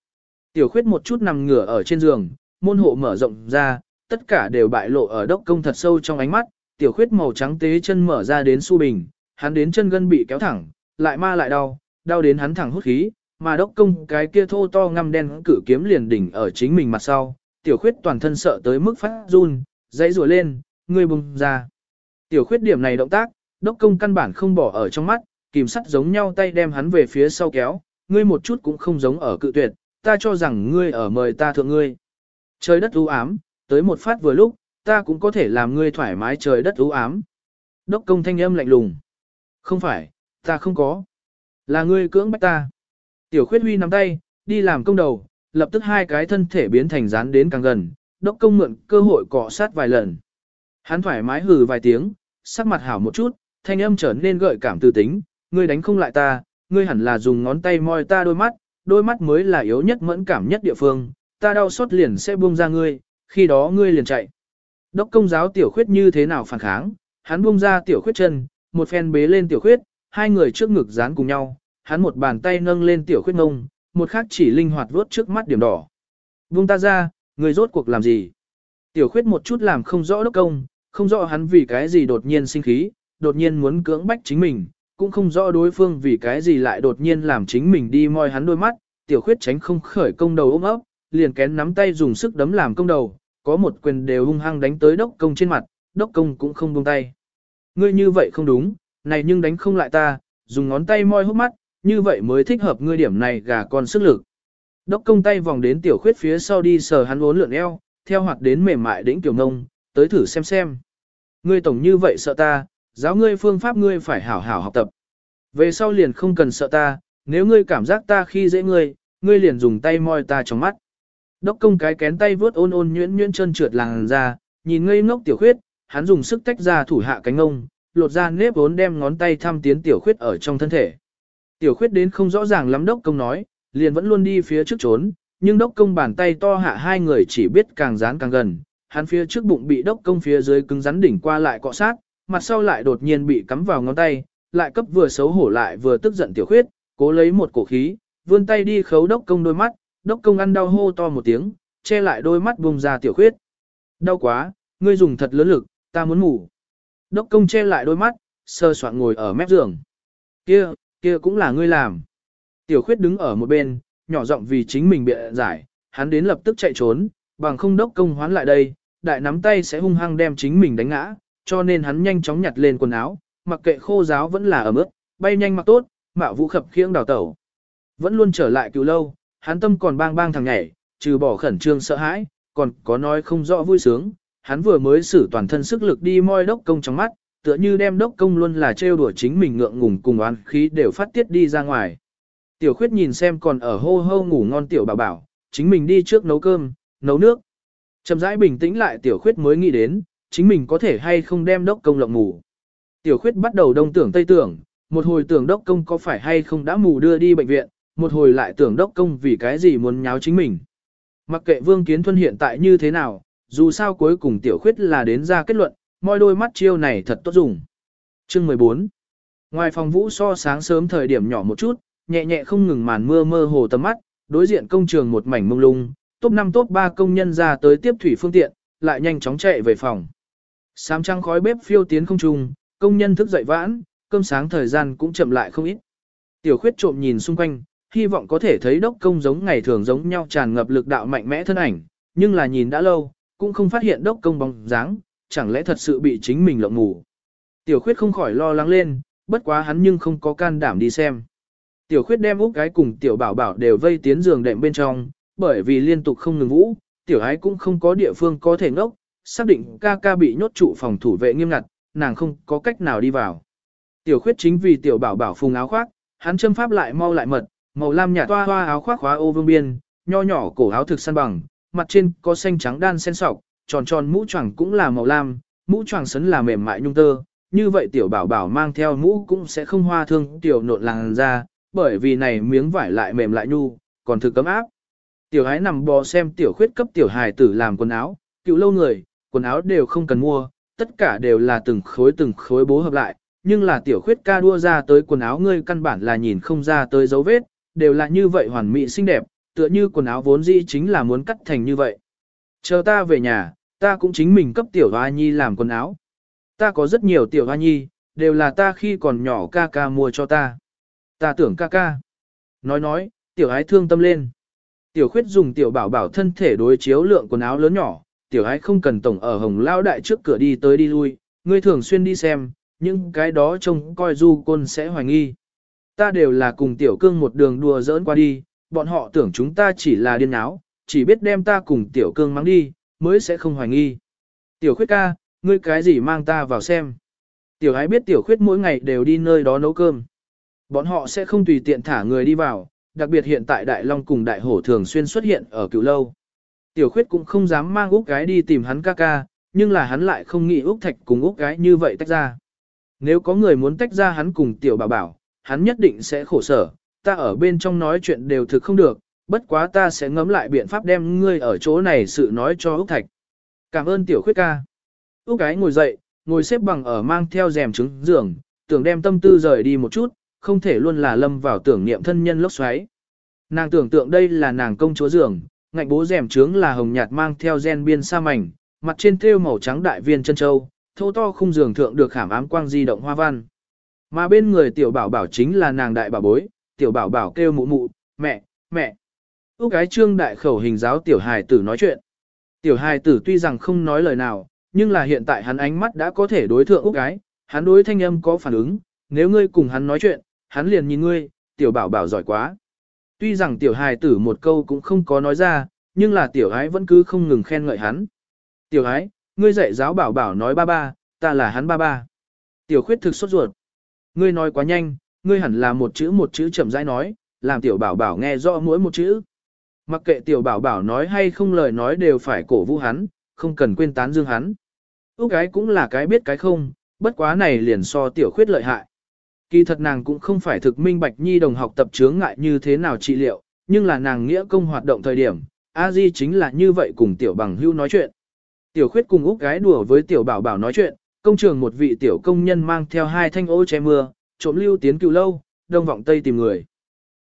Tiểu khuyết một chút nằm ngửa ở trên giường, môn hộ mở rộng ra, tất cả đều bại lộ ở đốc công thật sâu trong ánh mắt, tiểu khuyết màu trắng tế chân mở ra đến su bình, hắn đến chân gân bị kéo thẳng, lại ma lại đau, đau đến hắn thẳng hút khí, mà đốc công cái kia thô to ngăm đen cử kiếm liền đỉnh ở chính mình mặt sau, tiểu khuyết toàn thân sợ tới mức phát run, dãy rùa lên, người bùng ra. Tiểu khuyết điểm này động tác, đốc công căn bản không bỏ ở trong mắt, kìm sắt giống nhau tay đem hắn về phía sau kéo, ngươi một chút cũng không giống ở cự tuyệt, ta cho rằng ngươi ở mời ta thượng ngươi. Trời đất u ám, tới một phát vừa lúc, ta cũng có thể làm ngươi thoải mái trời đất u ám. Đốc công thanh âm lạnh lùng. Không phải, ta không có. Là ngươi cưỡng bách ta. Tiểu khuyết huy nắm tay, đi làm công đầu, lập tức hai cái thân thể biến thành dán đến càng gần, đốc công mượn cơ hội cọ sát vài lần. Hắn thoải mái hừ vài tiếng, sắc mặt hảo một chút, thanh âm trở nên gợi cảm tư tính, ngươi đánh không lại ta, ngươi hẳn là dùng ngón tay moi ta đôi mắt, đôi mắt mới là yếu nhất mẫn cảm nhất địa phương, ta đau xót liền sẽ buông ra ngươi, khi đó ngươi liền chạy. Đốc công giáo tiểu khuyết như thế nào phản kháng, hắn buông ra tiểu khuyết chân, một phen bế lên tiểu khuyết, hai người trước ngực dán cùng nhau, hắn một bàn tay nâng lên tiểu khuyết ngông, một khác chỉ linh hoạt vớt trước mắt điểm đỏ. Buông ta ra, người rốt cuộc làm gì? Tiểu khuyết một chút làm không rõ đốc công, không rõ hắn vì cái gì đột nhiên sinh khí, đột nhiên muốn cưỡng bách chính mình, cũng không rõ đối phương vì cái gì lại đột nhiên làm chính mình đi moi hắn đôi mắt, tiểu khuyết tránh không khởi công đầu ôm ấp, liền kén nắm tay dùng sức đấm làm công đầu, có một quyền đều hung hăng đánh tới đốc công trên mặt, đốc công cũng không buông tay. Ngươi như vậy không đúng, này nhưng đánh không lại ta, dùng ngón tay moi hốc mắt, như vậy mới thích hợp ngươi điểm này gà con sức lực. Đốc công tay vòng đến tiểu khuyết phía sau đi sờ hắn uốn lượn eo, theo hoạt đến mềm mại đỉnh tiểu nông, tới thử xem xem. Ngươi tổng như vậy sợ ta, giáo ngươi phương pháp ngươi phải hảo hảo học tập. Về sau liền không cần sợ ta, nếu ngươi cảm giác ta khi dễ ngươi, ngươi liền dùng tay moi ta trong mắt. Đốc công cái kén tay vướt ôn ôn nhuyễn nhuyễn chân trượt làng ra, nhìn ngây ngốc tiểu khuyết, hắn dùng sức tách ra thủ hạ cánh ông, lột ra nếp vốn đem ngón tay thăm tiến tiểu khuyết ở trong thân thể. Tiểu khuyết đến không rõ ràng lắm đốc công nói, liền vẫn luôn đi phía trước trốn, nhưng đốc công bàn tay to hạ hai người chỉ biết càng dán càng gần, hắn phía trước bụng bị đốc công phía dưới cứng rắn đỉnh qua lại cọ sát, mặt sau lại đột nhiên bị cắm vào ngón tay, lại cấp vừa xấu hổ lại vừa tức giận tiểu khuyết, cố lấy một cổ khí, vươn tay đi khấu đốc công đôi mắt, đốc công ăn đau hô to một tiếng, che lại đôi mắt vùng ra tiểu khuyết. Đau quá, ngươi dùng thật lớn lực, ta muốn ngủ. Đốc công che lại đôi mắt, sơ soạn ngồi ở mép giường. Kia, kia cũng là ngươi làm. Tiểu khuyết đứng ở một bên, nhỏ giọng vì chính mình bị giải, hắn đến lập tức chạy trốn, bằng không đốc công hoán lại đây, đại nắm tay sẽ hung hăng đem chính mình đánh ngã, cho nên hắn nhanh chóng nhặt lên quần áo, mặc kệ khô giáo vẫn là ở mức, bay nhanh mặc tốt, mạo vũ khập khiễng đào tẩu. Vẫn luôn trở lại cứu lâu, hắn tâm còn bang bang thằng nhảy, trừ bỏ khẩn trương sợ hãi, còn có nói không rõ vui sướng, hắn vừa mới sử toàn thân sức lực đi moi đốc công trong mắt, tựa như đem đốc công luôn là trêu đùa chính mình ngượng ngùng cùng oán khí đều phát tiết đi ra ngoài. Tiểu khuyết nhìn xem còn ở hô hô ngủ ngon tiểu bảo bảo, chính mình đi trước nấu cơm, nấu nước. Chậm rãi bình tĩnh lại tiểu khuyết mới nghĩ đến, chính mình có thể hay không đem đốc công lộng ngủ. Tiểu khuyết bắt đầu đông tưởng tây tưởng, một hồi tưởng đốc công có phải hay không đã mù đưa đi bệnh viện, một hồi lại tưởng đốc công vì cái gì muốn nháo chính mình. Mặc kệ Vương Kiến Thuân hiện tại như thế nào, dù sao cuối cùng tiểu khuyết là đến ra kết luận, môi đôi mắt chiêu này thật tốt dùng. Chương 14 Ngoài phòng vũ so sáng sớm thời điểm nhỏ một chút, nhẹ nhẹ không ngừng màn mưa mơ hồ tầm mắt, đối diện công trường một mảnh mông lung, top 5 top 3 công nhân ra tới tiếp thủy phương tiện, lại nhanh chóng chạy về phòng. Sám trăng khói bếp phiêu tiến không trung, công nhân thức dậy vãn, cơm sáng thời gian cũng chậm lại không ít. Tiểu khuyết trộm nhìn xung quanh, hy vọng có thể thấy đốc công giống ngày thường giống nhau tràn ngập lực đạo mạnh mẽ thân ảnh, nhưng là nhìn đã lâu, cũng không phát hiện đốc công bóng dáng, chẳng lẽ thật sự bị chính mình lộng ngủ. Tiểu khuyết không khỏi lo lắng lên, bất quá hắn nhưng không có can đảm đi xem. Tiểu khuyết đem úc cái cùng tiểu bảo bảo đều vây tiến giường đệm bên trong, bởi vì liên tục không ngừng vũ, tiểu ái cũng không có địa phương có thể ngốc, xác định ca ca bị nhốt trụ phòng thủ vệ nghiêm ngặt, nàng không có cách nào đi vào. Tiểu khuyết chính vì tiểu bảo bảo phùng áo khoác, hắn châm pháp lại mau lại mật, màu lam nhạt toa hoa áo khoác khóa ô vương biên, nho nhỏ cổ áo thực săn bằng, mặt trên có xanh trắng đan xen sọc, tròn tròn mũ choàng cũng là màu lam, mũ choàng sấn là mềm mại nhung tơ, như vậy tiểu bảo bảo mang theo mũ cũng sẽ không hoa thương tiểu nộn làn ra, bởi vì này miếng vải lại mềm lại nhu, còn thực cấm áp. Tiểu hái nằm bò xem tiểu khuyết cấp tiểu hài tử làm quần áo, cựu lâu người, quần áo đều không cần mua, tất cả đều là từng khối từng khối bố hợp lại, nhưng là tiểu khuyết ca đua ra tới quần áo ngươi căn bản là nhìn không ra tới dấu vết, đều là như vậy hoàn mỹ xinh đẹp, tựa như quần áo vốn dĩ chính là muốn cắt thành như vậy. Chờ ta về nhà, ta cũng chính mình cấp tiểu hoa nhi làm quần áo. Ta có rất nhiều tiểu hoa nhi, đều là ta khi còn nhỏ ca ca mua cho ta. Ta tưởng ca ca. Nói nói, tiểu ái thương tâm lên. Tiểu khuyết dùng tiểu bảo bảo thân thể đối chiếu lượng quần áo lớn nhỏ, tiểu ái không cần tổng ở hồng lao đại trước cửa đi tới đi lui, ngươi thường xuyên đi xem, nhưng cái đó trông coi du côn sẽ hoài nghi. Ta đều là cùng tiểu cương một đường đùa giỡn qua đi, bọn họ tưởng chúng ta chỉ là điên áo, chỉ biết đem ta cùng tiểu cương mang đi, mới sẽ không hoài nghi. Tiểu khuyết ca, ngươi cái gì mang ta vào xem. Tiểu ái biết tiểu khuyết mỗi ngày đều đi nơi đó nấu cơm. Bọn họ sẽ không tùy tiện thả người đi vào, đặc biệt hiện tại Đại Long cùng Đại Hổ thường xuyên xuất hiện ở cựu lâu. Tiểu khuyết cũng không dám mang Úc cái đi tìm hắn ca ca, nhưng là hắn lại không nghĩ Úc Thạch cùng Úc cái như vậy tách ra. Nếu có người muốn tách ra hắn cùng tiểu bảo bảo, hắn nhất định sẽ khổ sở, ta ở bên trong nói chuyện đều thực không được, bất quá ta sẽ ngấm lại biện pháp đem ngươi ở chỗ này sự nói cho Úc Thạch. Cảm ơn tiểu khuyết ca. Úc gái ngồi dậy, ngồi xếp bằng ở mang theo rèm trứng giường, tưởng đem tâm tư rời đi một chút, không thể luôn là lâm vào tưởng niệm thân nhân lốc xoáy. Nàng tưởng tượng đây là nàng công chúa giường, ngạnh bố rèm trướng là hồng nhạt mang theo gen biên sa mảnh, mặt trên thêu màu trắng đại viên chân châu, thô to khung giường thượng được khảm ám quang di động hoa văn. Mà bên người tiểu bảo bảo chính là nàng đại bảo bối, tiểu bảo bảo kêu mụ mụ, mẹ, mẹ. Úc cái trương đại khẩu hình giáo tiểu hài tử nói chuyện. Tiểu hài tử tuy rằng không nói lời nào, nhưng là hiện tại hắn ánh mắt đã có thể đối thượng Úc cái, hắn đối thanh âm có phản ứng, nếu ngươi cùng hắn nói chuyện, hắn liền nhìn ngươi, tiểu bảo bảo giỏi quá. Tuy rằng tiểu hài tử một câu cũng không có nói ra, nhưng là tiểu ái vẫn cứ không ngừng khen ngợi hắn. Tiểu ái, ngươi dạy giáo bảo bảo nói ba ba, ta là hắn ba ba. Tiểu khuyết thực sốt ruột. Ngươi nói quá nhanh, ngươi hẳn là một chữ một chữ chậm rãi nói, làm tiểu bảo bảo nghe rõ mỗi một chữ. Mặc kệ tiểu bảo bảo nói hay không lời nói đều phải cổ vũ hắn, không cần quên tán dương hắn. Úc cái cũng là cái biết cái không, bất quá này liền so tiểu khuyết lợi hại. Kỳ thật nàng cũng không phải thực minh bạch nhi đồng học tập chướng ngại như thế nào trị liệu, nhưng là nàng nghĩa công hoạt động thời điểm, A Di chính là như vậy cùng tiểu bằng hưu nói chuyện. Tiểu khuyết cùng Úc gái đùa với tiểu bảo bảo nói chuyện, công trường một vị tiểu công nhân mang theo hai thanh ô che mưa, trộm lưu tiến cựu lâu, đông vọng tây tìm người.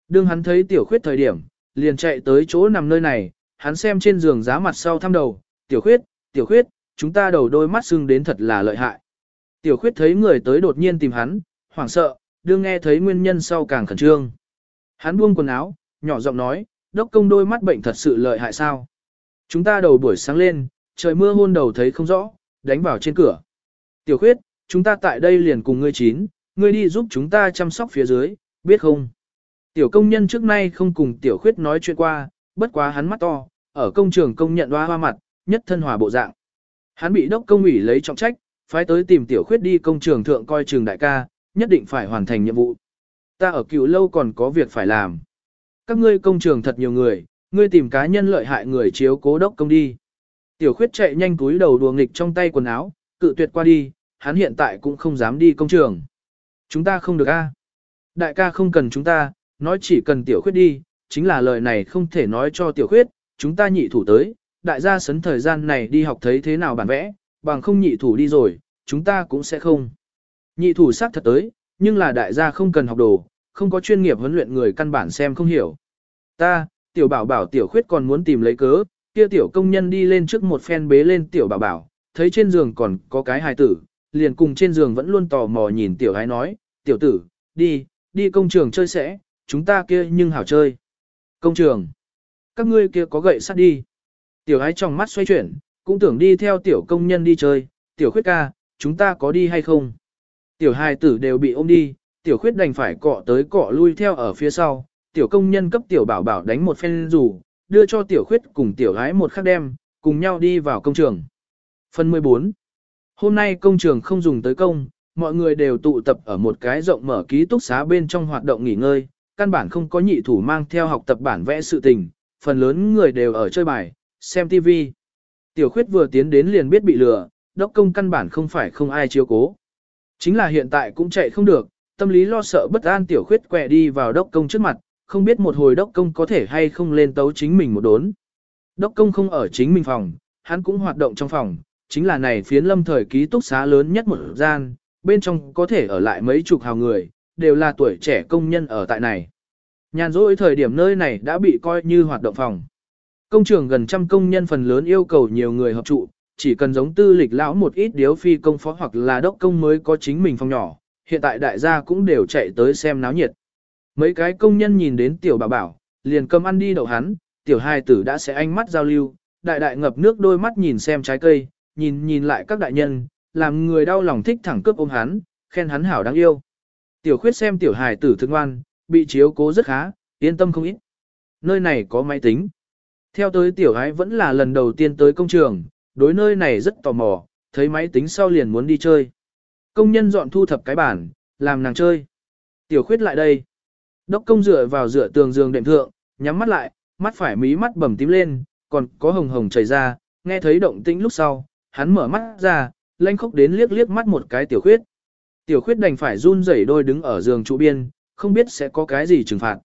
Đương hắn thấy tiểu khuyết thời điểm, liền chạy tới chỗ nằm nơi này, hắn xem trên giường giá mặt sau thăm đầu, tiểu khuyết, tiểu khuyết, chúng ta đầu đôi mắt sưng đến thật là lợi hại. Tiểu khuyết thấy người tới đột nhiên tìm hắn, hoảng sợ, đương nghe thấy nguyên nhân sau càng khẩn trương. Hắn buông quần áo, nhỏ giọng nói, đốc công đôi mắt bệnh thật sự lợi hại sao. Chúng ta đầu buổi sáng lên, trời mưa hôn đầu thấy không rõ, đánh vào trên cửa. Tiểu khuyết, chúng ta tại đây liền cùng ngươi chín, ngươi đi giúp chúng ta chăm sóc phía dưới, biết không? Tiểu công nhân trước nay không cùng tiểu khuyết nói chuyện qua, bất quá hắn mắt to, ở công trường công nhận hoa hoa mặt, nhất thân hòa bộ dạng. Hắn bị đốc công ủy lấy trọng trách, phái tới tìm tiểu khuyết đi công trường thượng coi trường đại ca, nhất định phải hoàn thành nhiệm vụ. Ta ở cựu lâu còn có việc phải làm. Các ngươi công trường thật nhiều người, ngươi tìm cá nhân lợi hại người chiếu cố đốc công đi. Tiểu khuyết chạy nhanh túi đầu đùa nghịch trong tay quần áo, cự tuyệt qua đi, hắn hiện tại cũng không dám đi công trường. Chúng ta không được a. Đại ca không cần chúng ta, nói chỉ cần tiểu khuyết đi, chính là lời này không thể nói cho tiểu khuyết, chúng ta nhị thủ tới, đại gia sấn thời gian này đi học thấy thế nào bản vẽ, bằng không nhị thủ đi rồi, chúng ta cũng sẽ không. Nhị thủ xác thật tới, nhưng là đại gia không cần học đồ, không có chuyên nghiệp huấn luyện người căn bản xem không hiểu. Ta, tiểu bảo bảo tiểu khuyết còn muốn tìm lấy cớ, kia tiểu công nhân đi lên trước một phen bế lên tiểu bảo bảo, thấy trên giường còn có cái hài tử, liền cùng trên giường vẫn luôn tò mò nhìn tiểu hái nói, tiểu tử, đi, đi công trường chơi sẽ, chúng ta kia nhưng hảo chơi. Công trường, các ngươi kia có gậy sắt đi. Tiểu ái trong mắt xoay chuyển, cũng tưởng đi theo tiểu công nhân đi chơi, tiểu khuyết ca, chúng ta có đi hay không? Tiểu hài tử đều bị ôm đi, tiểu khuyết đành phải cọ tới cọ lui theo ở phía sau, tiểu công nhân cấp tiểu bảo bảo đánh một phen rủ, đưa cho tiểu khuyết cùng tiểu gái một khắc đem, cùng nhau đi vào công trường. Phần 14 Hôm nay công trường không dùng tới công, mọi người đều tụ tập ở một cái rộng mở ký túc xá bên trong hoạt động nghỉ ngơi, căn bản không có nhị thủ mang theo học tập bản vẽ sự tình, phần lớn người đều ở chơi bài, xem TV. Tiểu khuyết vừa tiến đến liền biết bị lừa, đốc công căn bản không phải không ai chiếu cố. Chính là hiện tại cũng chạy không được, tâm lý lo sợ bất an tiểu khuyết quẹ đi vào đốc công trước mặt, không biết một hồi đốc công có thể hay không lên tấu chính mình một đốn. Đốc công không ở chính mình phòng, hắn cũng hoạt động trong phòng, chính là này phiến lâm thời ký túc xá lớn nhất một gian, bên trong có thể ở lại mấy chục hào người, đều là tuổi trẻ công nhân ở tại này. Nhàn rỗi thời điểm nơi này đã bị coi như hoạt động phòng. Công trường gần trăm công nhân phần lớn yêu cầu nhiều người hợp trụ, chỉ cần giống tư lịch lão một ít điếu phi công phó hoặc là đốc công mới có chính mình phòng nhỏ, hiện tại đại gia cũng đều chạy tới xem náo nhiệt. Mấy cái công nhân nhìn đến tiểu bà bảo, liền cầm ăn đi đậu hắn, tiểu hai tử đã sẽ ánh mắt giao lưu, đại đại ngập nước đôi mắt nhìn xem trái cây, nhìn nhìn lại các đại nhân, làm người đau lòng thích thẳng cướp ôm hắn, khen hắn hảo đáng yêu. Tiểu khuyết xem tiểu hài tử thương ngoan, bị chiếu cố rất khá, yên tâm không ít. Nơi này có máy tính. Theo tới tiểu gái vẫn là lần đầu tiên tới công trường, đối nơi này rất tò mò, thấy máy tính sau liền muốn đi chơi. Công nhân dọn thu thập cái bản, làm nàng chơi. Tiểu khuyết lại đây. Đốc công dựa vào dựa tường giường đệm thượng, nhắm mắt lại, mắt phải mí mắt bầm tím lên, còn có hồng hồng chảy ra, nghe thấy động tĩnh lúc sau, hắn mở mắt ra, lanh khóc đến liếc liếc mắt một cái tiểu khuyết. Tiểu khuyết đành phải run rẩy đôi đứng ở giường trụ biên, không biết sẽ có cái gì trừng phạt.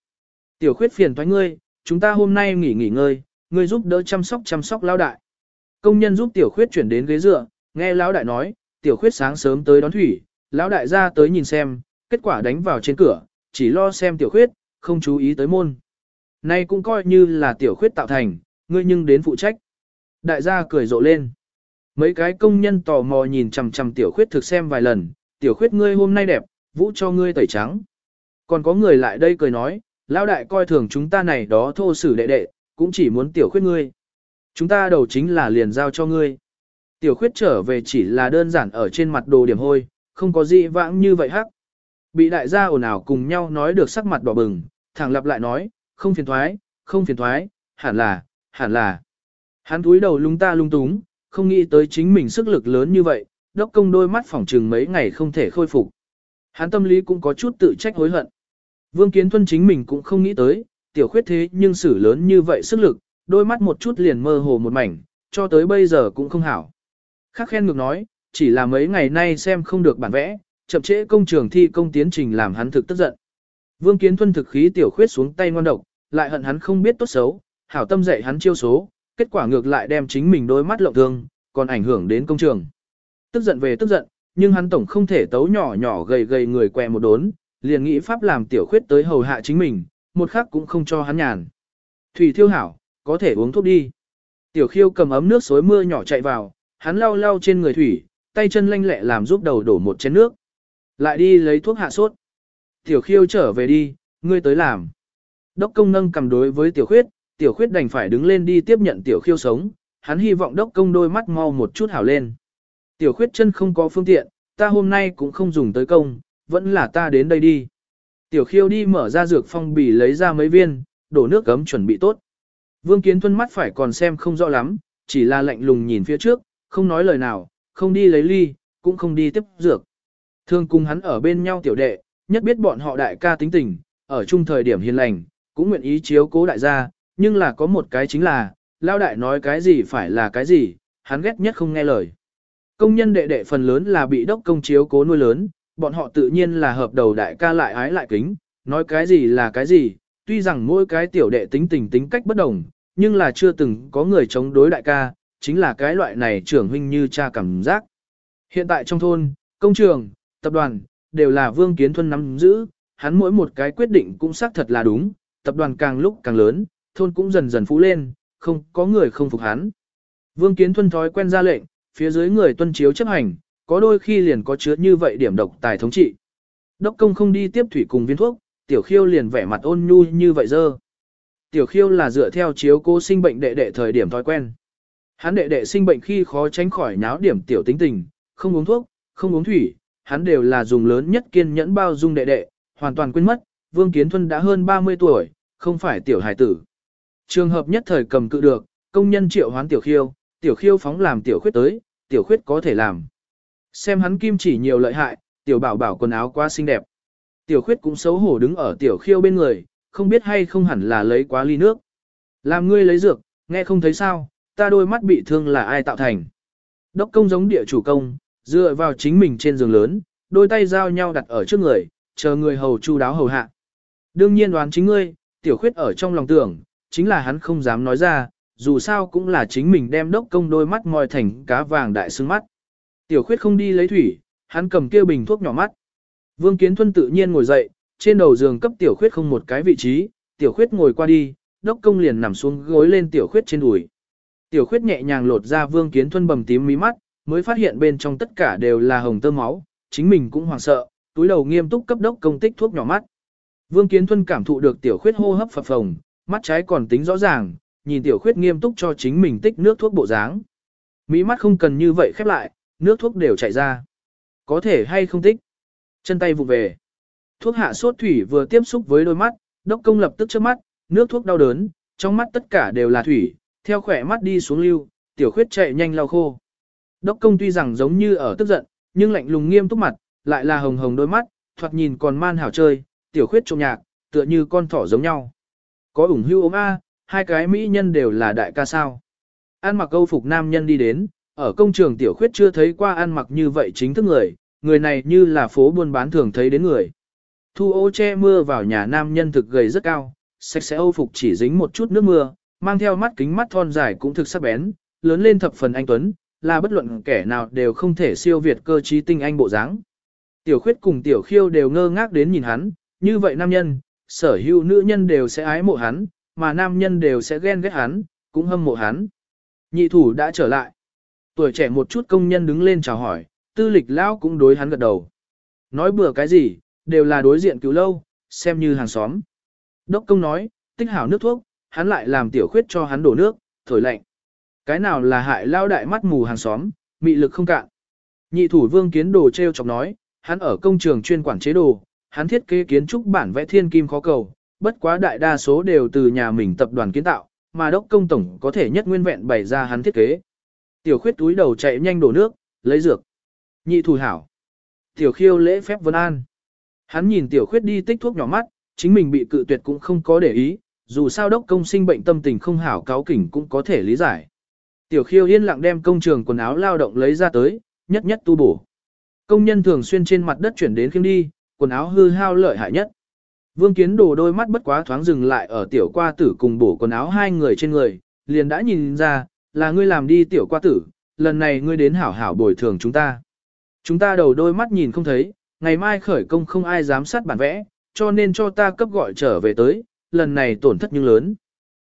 Tiểu khuyết phiền thoái ngươi, chúng ta hôm nay nghỉ nghỉ ngơi, ngươi giúp đỡ chăm sóc chăm sóc lão đại. Công nhân giúp tiểu khuyết chuyển đến ghế dựa, nghe lão đại nói, tiểu khuyết sáng sớm tới đón thủy, lão đại ra tới nhìn xem, kết quả đánh vào trên cửa, chỉ lo xem tiểu khuyết, không chú ý tới môn. Nay cũng coi như là tiểu khuyết tạo thành, ngươi nhưng đến phụ trách. Đại gia cười rộ lên. Mấy cái công nhân tò mò nhìn chằm chằm tiểu khuyết thực xem vài lần, tiểu khuyết ngươi hôm nay đẹp, vũ cho ngươi tẩy trắng. Còn có người lại đây cười nói, lão đại coi thường chúng ta này đó thô sử đệ đệ, cũng chỉ muốn tiểu khuyết ngươi. Chúng ta đầu chính là liền giao cho ngươi. Tiểu khuyết trở về chỉ là đơn giản ở trên mặt đồ điểm hôi, không có gì vãng như vậy hắc. Bị đại gia ồn ào cùng nhau nói được sắc mặt đỏ bừng, thẳng lặp lại nói, không phiền thoái, không phiền thoái, hẳn là, hẳn là. Hắn túi đầu lung ta lung túng, không nghĩ tới chính mình sức lực lớn như vậy, đốc công đôi mắt phỏng trừng mấy ngày không thể khôi phục. Hắn tâm lý cũng có chút tự trách hối hận. Vương Kiến Thuân chính mình cũng không nghĩ tới, tiểu khuyết thế nhưng xử lớn như vậy sức lực, đôi mắt một chút liền mơ hồ một mảnh, cho tới bây giờ cũng không hảo. Khắc khen ngược nói, chỉ là mấy ngày nay xem không được bản vẽ, chậm trễ công trường thi công tiến trình làm hắn thực tức giận. Vương Kiến Thuân thực khí tiểu khuyết xuống tay ngoan độc, lại hận hắn không biết tốt xấu, hảo tâm dạy hắn chiêu số, kết quả ngược lại đem chính mình đôi mắt lộng thương, còn ảnh hưởng đến công trường. Tức giận về tức giận, nhưng hắn tổng không thể tấu nhỏ nhỏ gầy gầy người què một đốn, liền nghĩ pháp làm tiểu khuyết tới hầu hạ chính mình, một khắc cũng không cho hắn nhàn. Thủy thiêu hảo, có thể uống thuốc đi. Tiểu khiêu cầm ấm nước suối mưa nhỏ chạy vào, hắn lau lau trên người thủy, tay chân lanh lẹ làm giúp đầu đổ một chén nước. Lại đi lấy thuốc hạ sốt. Tiểu khiêu trở về đi, ngươi tới làm. Đốc công nâng cầm đối với tiểu khuyết, tiểu khuyết đành phải đứng lên đi tiếp nhận tiểu khiêu sống, hắn hy vọng đốc công đôi mắt mau một chút hảo lên. Tiểu khuyết chân không có phương tiện, ta hôm nay cũng không dùng tới công, vẫn là ta đến đây đi. Tiểu khiêu đi mở ra dược phong bì lấy ra mấy viên, đổ nước cấm chuẩn bị tốt. Vương Kiến Thuân mắt phải còn xem không rõ lắm, chỉ là lạnh lùng nhìn phía trước, không nói lời nào, không đi lấy ly, cũng không đi tiếp dược. Thương cùng hắn ở bên nhau tiểu đệ, nhất biết bọn họ đại ca tính tình, ở chung thời điểm hiền lành, cũng nguyện ý chiếu cố đại gia, nhưng là có một cái chính là, lao đại nói cái gì phải là cái gì, hắn ghét nhất không nghe lời. Công nhân đệ đệ phần lớn là bị đốc công chiếu cố nuôi lớn, bọn họ tự nhiên là hợp đầu đại ca lại ái lại kính, nói cái gì là cái gì, tuy rằng mỗi cái tiểu đệ tính tình tính cách bất đồng, nhưng là chưa từng có người chống đối đại ca, chính là cái loại này trưởng huynh như cha cảm giác. Hiện tại trong thôn, công trường, tập đoàn, đều là Vương Kiến Thuân nắm giữ, hắn mỗi một cái quyết định cũng xác thật là đúng, tập đoàn càng lúc càng lớn, thôn cũng dần dần phú lên, không có người không phục hắn. Vương Kiến Thuân thói quen ra lệnh, phía dưới người tuân chiếu chấp hành, có đôi khi liền có chứa như vậy điểm độc tài thống trị. Đốc công không đi tiếp thủy cùng viên thuốc, tiểu khiêu liền vẻ mặt ôn nhu như vậy dơ. Tiểu khiêu là dựa theo chiếu cố sinh bệnh đệ đệ thời điểm thói quen. Hắn đệ đệ sinh bệnh khi khó tránh khỏi nháo điểm tiểu tính tình, không uống thuốc, không uống thủy, hắn đều là dùng lớn nhất kiên nhẫn bao dung đệ đệ, hoàn toàn quên mất, Vương Kiến Thuân đã hơn 30 tuổi, không phải tiểu hài tử. Trường hợp nhất thời cầm cự được, công nhân triệu hoán tiểu khiêu, tiểu khiêu phóng làm tiểu khuyết tới, tiểu khuyết có thể làm. Xem hắn kim chỉ nhiều lợi hại, tiểu bảo bảo quần áo quá xinh đẹp. Tiểu khuyết cũng xấu hổ đứng ở tiểu khiêu bên người, không biết hay không hẳn là lấy quá ly nước. Làm ngươi lấy dược, nghe không thấy sao, ta đôi mắt bị thương là ai tạo thành. Đốc công giống địa chủ công, dựa vào chính mình trên giường lớn, đôi tay giao nhau đặt ở trước người, chờ người hầu chu đáo hầu hạ. Đương nhiên đoán chính ngươi, tiểu khuyết ở trong lòng tưởng, chính là hắn không dám nói ra, dù sao cũng là chính mình đem đốc công đôi mắt ngòi thành cá vàng đại xương mắt. Tiểu khuyết không đi lấy thủy, hắn cầm kia bình thuốc nhỏ mắt. Vương Kiến Thuân tự nhiên ngồi dậy, trên đầu giường cấp tiểu khuyết không một cái vị trí, tiểu khuyết ngồi qua đi, đốc công liền nằm xuống gối lên tiểu khuyết trên đùi. Tiểu khuyết nhẹ nhàng lột ra Vương Kiến Thuân bầm tím mí mắt, mới phát hiện bên trong tất cả đều là hồng tơ máu, chính mình cũng hoảng sợ, túi đầu nghiêm túc cấp đốc công tích thuốc nhỏ mắt. Vương Kiến Thuân cảm thụ được tiểu khuyết hô hấp phập phồng, mắt trái còn tính rõ ràng, nhìn tiểu khuyết nghiêm túc cho chính mình tích nước thuốc bộ dáng. Mỹ mắt không cần như vậy khép lại, nước thuốc đều chảy ra. Có thể hay không tích. Chân tay vụ về. Thuốc hạ sốt thủy vừa tiếp xúc với đôi mắt, đốc công lập tức trước mắt, nước thuốc đau đớn, trong mắt tất cả đều là thủy, theo khỏe mắt đi xuống lưu, tiểu khuyết chạy nhanh lau khô. Đốc công tuy rằng giống như ở tức giận, nhưng lạnh lùng nghiêm túc mặt, lại là hồng hồng đôi mắt, thoạt nhìn còn man hảo chơi, tiểu khuyết trông nhạc, tựa như con thỏ giống nhau. Có ủng hưu ốm A, hai cái mỹ nhân đều là đại ca sao. An mặc câu phục nam nhân đi đến, ở công trường tiểu khuyết chưa thấy qua ăn mặc như vậy chính thức người, người này như là phố buôn bán thường thấy đến người. Thu ô che mưa vào nhà nam nhân thực gầy rất cao, sạch sẽ âu phục chỉ dính một chút nước mưa, mang theo mắt kính mắt thon dài cũng thực sắc bén, lớn lên thập phần anh Tuấn, là bất luận kẻ nào đều không thể siêu việt cơ trí tinh anh bộ dáng. Tiểu khuyết cùng tiểu khiêu đều ngơ ngác đến nhìn hắn, như vậy nam nhân, sở hữu nữ nhân đều sẽ ái mộ hắn, mà nam nhân đều sẽ ghen ghét hắn, cũng hâm mộ hắn. Nhị thủ đã trở lại. Tuổi trẻ một chút công nhân đứng lên chào hỏi, tư lịch lão cũng đối hắn gật đầu. Nói bừa cái gì, đều là đối diện cứu lâu, xem như hàng xóm. Đốc công nói, tích hảo nước thuốc, hắn lại làm tiểu khuyết cho hắn đổ nước, thổi lạnh. Cái nào là hại lao đại mắt mù hàng xóm, mị lực không cạn. Nhị thủ vương kiến đồ treo chọc nói, hắn ở công trường chuyên quản chế đồ, hắn thiết kế kiến trúc bản vẽ thiên kim khó cầu, bất quá đại đa số đều từ nhà mình tập đoàn kiến tạo, mà đốc công tổng có thể nhất nguyên vẹn bày ra hắn thiết kế. Tiểu khuyết túi đầu chạy nhanh đổ nước, lấy dược. Nhị thủ hảo. Tiểu khiêu lễ phép vân an. Hắn nhìn tiểu khuyết đi tích thuốc nhỏ mắt, chính mình bị cự tuyệt cũng không có để ý, dù sao đốc công sinh bệnh tâm tình không hảo cáo kỉnh cũng có thể lý giải. Tiểu khiêu yên lặng đem công trường quần áo lao động lấy ra tới, nhất nhất tu bổ. Công nhân thường xuyên trên mặt đất chuyển đến khiêm đi, quần áo hư hao lợi hại nhất. Vương Kiến Đồ đôi mắt bất quá thoáng dừng lại ở tiểu qua tử cùng bổ quần áo hai người trên người, liền đã nhìn ra, là ngươi làm đi tiểu qua tử, lần này ngươi đến hảo hảo bồi thường chúng ta. Chúng ta đầu đôi mắt nhìn không thấy, ngày mai khởi công không ai dám sát bản vẽ, cho nên cho ta cấp gọi trở về tới, lần này tổn thất nhưng lớn.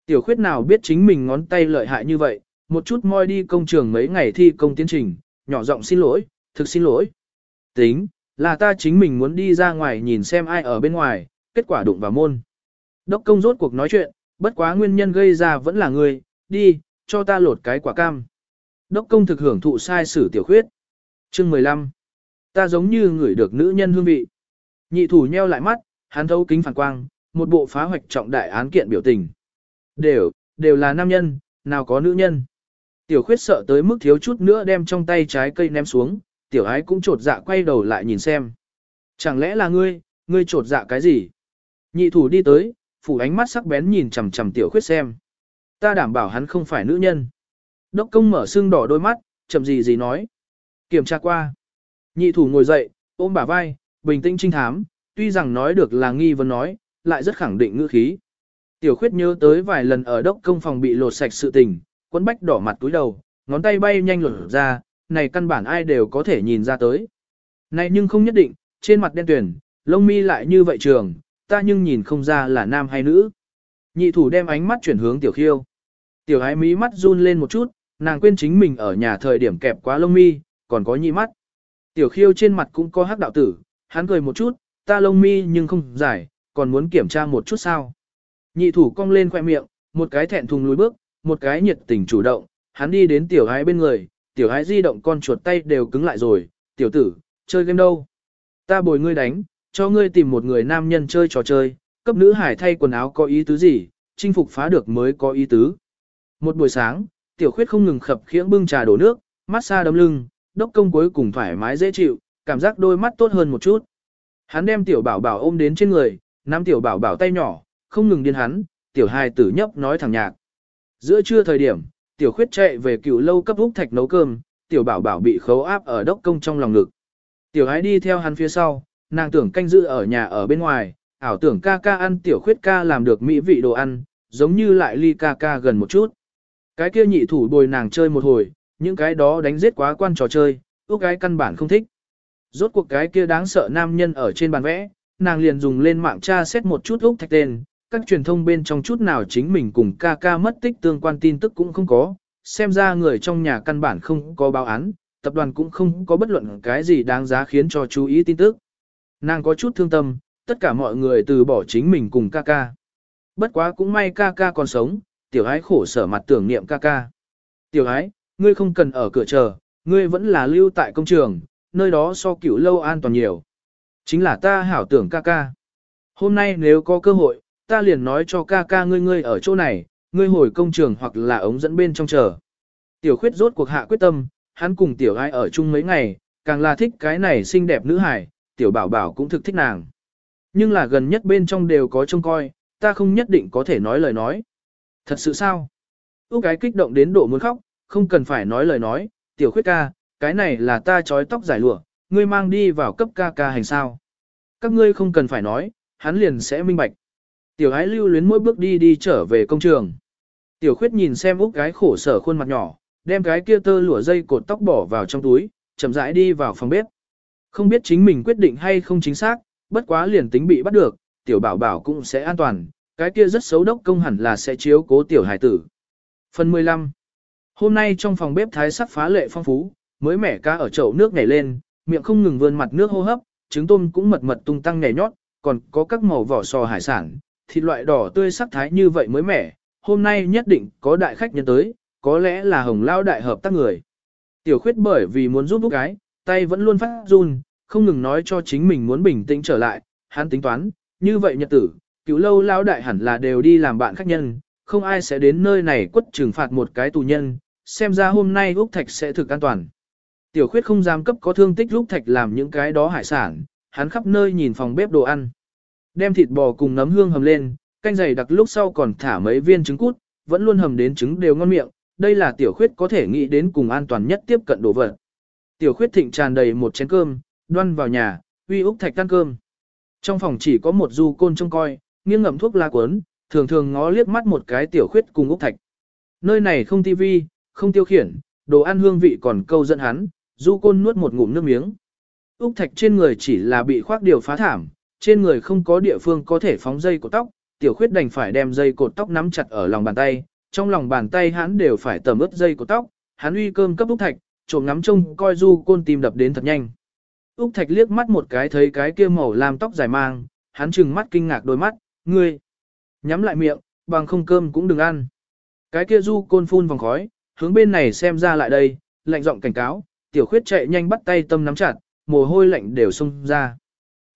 Tiểu khuyết nào biết chính mình ngón tay lợi hại như vậy, một chút moi đi công trường mấy ngày thi công tiến trình, nhỏ giọng xin lỗi, thực xin lỗi. Tính, là ta chính mình muốn đi ra ngoài nhìn xem ai ở bên ngoài, kết quả đụng vào môn. Đốc công rốt cuộc nói chuyện, bất quá nguyên nhân gây ra vẫn là người, đi, cho ta lột cái quả cam. Đốc công thực hưởng thụ sai sử tiểu khuyết. Chương 15. Ta giống như người được nữ nhân hương vị. Nhị thủ nheo lại mắt, hắn thấu kính phản quang, một bộ phá hoạch trọng đại án kiện biểu tình. Đều, đều là nam nhân, nào có nữ nhân. Tiểu khuyết sợ tới mức thiếu chút nữa đem trong tay trái cây ném xuống, tiểu ái cũng trột dạ quay đầu lại nhìn xem. Chẳng lẽ là ngươi, ngươi trột dạ cái gì? Nhị thủ đi tới, phủ ánh mắt sắc bén nhìn chằm chằm tiểu khuyết xem. Ta đảm bảo hắn không phải nữ nhân. Đốc công mở xương đỏ đôi mắt, chậm gì gì nói. Kiểm tra qua. Nhị thủ ngồi dậy, ôm bả vai, bình tĩnh trinh thám, tuy rằng nói được là nghi vấn nói, lại rất khẳng định ngữ khí. Tiểu khuyết nhớ tới vài lần ở đốc công phòng bị lột sạch sự tình, quấn bách đỏ mặt túi đầu, ngón tay bay nhanh lột ra, này căn bản ai đều có thể nhìn ra tới. Này nhưng không nhất định, trên mặt đen tuyển, lông mi lại như vậy trường, ta nhưng nhìn không ra là nam hay nữ. Nhị thủ đem ánh mắt chuyển hướng tiểu khiêu. Tiểu ái mí mắt run lên một chút, nàng quên chính mình ở nhà thời điểm kẹp quá lông mi, còn có nhị mắt. Tiểu khiêu trên mặt cũng có hắc đạo tử, hắn cười một chút, ta lông mi nhưng không dài, còn muốn kiểm tra một chút sao. Nhị thủ cong lên khoe miệng, một cái thẹn thùng lùi bước, một cái nhiệt tình chủ động, hắn đi đến tiểu ái bên người, tiểu ái di động con chuột tay đều cứng lại rồi, tiểu tử, chơi game đâu? Ta bồi ngươi đánh, cho ngươi tìm một người nam nhân chơi trò chơi, cấp nữ hải thay quần áo có ý tứ gì, chinh phục phá được mới có ý tứ. Một buổi sáng, tiểu khuyết không ngừng khập khiễng bưng trà đổ nước, massage đấm lưng, đốc công cuối cùng thoải mái dễ chịu, cảm giác đôi mắt tốt hơn một chút. Hắn đem tiểu bảo bảo ôm đến trên người, nắm tiểu bảo bảo tay nhỏ, không ngừng điên hắn, tiểu hài tử nhấp nói thẳng nhạc. Giữa trưa thời điểm, tiểu khuyết chạy về cựu lâu cấp úc thạch nấu cơm, tiểu bảo bảo bị khấu áp ở đốc công trong lòng ngực. Tiểu hái đi theo hắn phía sau, nàng tưởng canh giữ ở nhà ở bên ngoài, ảo tưởng ca ca ăn tiểu khuyết ca làm được mỹ vị đồ ăn, giống như lại ly ca ca gần một chút. Cái kia nhị thủ bồi nàng chơi một hồi, những cái đó đánh giết quá quan trò chơi, ước cái căn bản không thích. Rốt cuộc cái kia đáng sợ nam nhân ở trên bàn vẽ, nàng liền dùng lên mạng tra xét một chút úc thạch tên, các truyền thông bên trong chút nào chính mình cùng ca ca mất tích tương quan tin tức cũng không có, xem ra người trong nhà căn bản không có báo án, tập đoàn cũng không có bất luận cái gì đáng giá khiến cho chú ý tin tức. Nàng có chút thương tâm, tất cả mọi người từ bỏ chính mình cùng ca ca. Bất quá cũng may ca ca còn sống, tiểu ái khổ sở mặt tưởng niệm ca ca. Tiểu ái, ngươi không cần ở cửa chờ, ngươi vẫn là lưu tại công trường, nơi đó so cửu lâu an toàn nhiều. Chính là ta hảo tưởng ca ca. Hôm nay nếu có cơ hội, ta liền nói cho ca ca ngươi ngươi ở chỗ này, ngươi hồi công trường hoặc là ống dẫn bên trong chờ. Tiểu khuyết rốt cuộc hạ quyết tâm, hắn cùng tiểu ai ở chung mấy ngày, càng là thích cái này xinh đẹp nữ hải, tiểu bảo bảo cũng thực thích nàng. Nhưng là gần nhất bên trong đều có trông coi, ta không nhất định có thể nói lời nói. Thật sự sao? Úc cái kích động đến độ muốn khóc, không cần phải nói lời nói, tiểu khuyết ca, cái này là ta trói tóc giải lụa, ngươi mang đi vào cấp ca ca hành sao. Các ngươi không cần phải nói, hắn liền sẽ minh bạch. Tiểu ái lưu luyến mỗi bước đi đi trở về công trường. Tiểu khuyết nhìn xem Úc cái khổ sở khuôn mặt nhỏ, đem cái kia tơ lụa dây cột tóc bỏ vào trong túi, chậm rãi đi vào phòng bếp. Không biết chính mình quyết định hay không chính xác, bất quá liền tính bị bắt được, tiểu bảo bảo cũng sẽ an toàn, cái kia rất xấu đốc công hẳn là sẽ chiếu cố tiểu hải tử. Phần 15 Hôm nay trong phòng bếp thái sắc phá lệ phong phú, mới mẻ cá ở chậu nước nhảy lên, miệng không ngừng vươn mặt nước hô hấp, trứng tôm cũng mật mật tung tăng nhảy nhót, còn có các màu vỏ sò hải sản, thịt loại đỏ tươi sắc thái như vậy mới mẻ, hôm nay nhất định có đại khách nhân tới, có lẽ là hồng lao đại hợp tác người. Tiểu khuyết bởi vì muốn giúp bút cái, tay vẫn luôn phát run, không ngừng nói cho chính mình muốn bình tĩnh trở lại, hắn tính toán, như vậy nhật tử, cứu lâu lao đại hẳn là đều đi làm bạn khách nhân, không ai sẽ đến nơi này quất trừng phạt một cái tù nhân, xem ra hôm nay Úc Thạch sẽ thực an toàn. Tiểu khuyết không dám cấp có thương tích Úc Thạch làm những cái đó hải sản, hắn khắp nơi nhìn phòng bếp đồ ăn. Đem thịt bò cùng nấm hương hầm lên, canh dày đặc lúc sau còn thả mấy viên trứng cút, vẫn luôn hầm đến trứng đều ngon miệng, đây là tiểu khuyết có thể nghĩ đến cùng an toàn nhất tiếp cận đồ vật. Tiểu khuyết thịnh tràn đầy một chén cơm, đoan vào nhà, uy Úc Thạch ăn cơm. Trong phòng chỉ có một du côn trông coi, nghiêng ngậm thuốc lá cuốn, thường thường ngó liếc mắt một cái tiểu khuyết cùng Úc Thạch. Nơi này không tivi, không tiêu khiển, đồ ăn hương vị còn câu dẫn hắn, du côn nuốt một ngụm nước miếng. Úc Thạch trên người chỉ là bị khoác điều phá thảm, trên người không có địa phương có thể phóng dây cột tóc, tiểu khuyết đành phải đem dây cột tóc nắm chặt ở lòng bàn tay, trong lòng bàn tay hắn đều phải tầm ướt dây cột tóc, hắn uy cơm cấp Úc Thạch, trộm ngắm trông coi du côn tim đập đến thật nhanh. Úc Thạch liếc mắt một cái thấy cái kia màu làm tóc dài mang, hắn trừng mắt kinh ngạc đôi mắt, ngươi, nhắm lại miệng, bằng không cơm cũng đừng ăn. Cái kia du côn phun vòng khói, hướng bên này xem ra lại đây, lạnh giọng cảnh cáo, tiểu khuyết chạy nhanh bắt tay tâm nắm chặt, mồ hôi lạnh đều xông ra.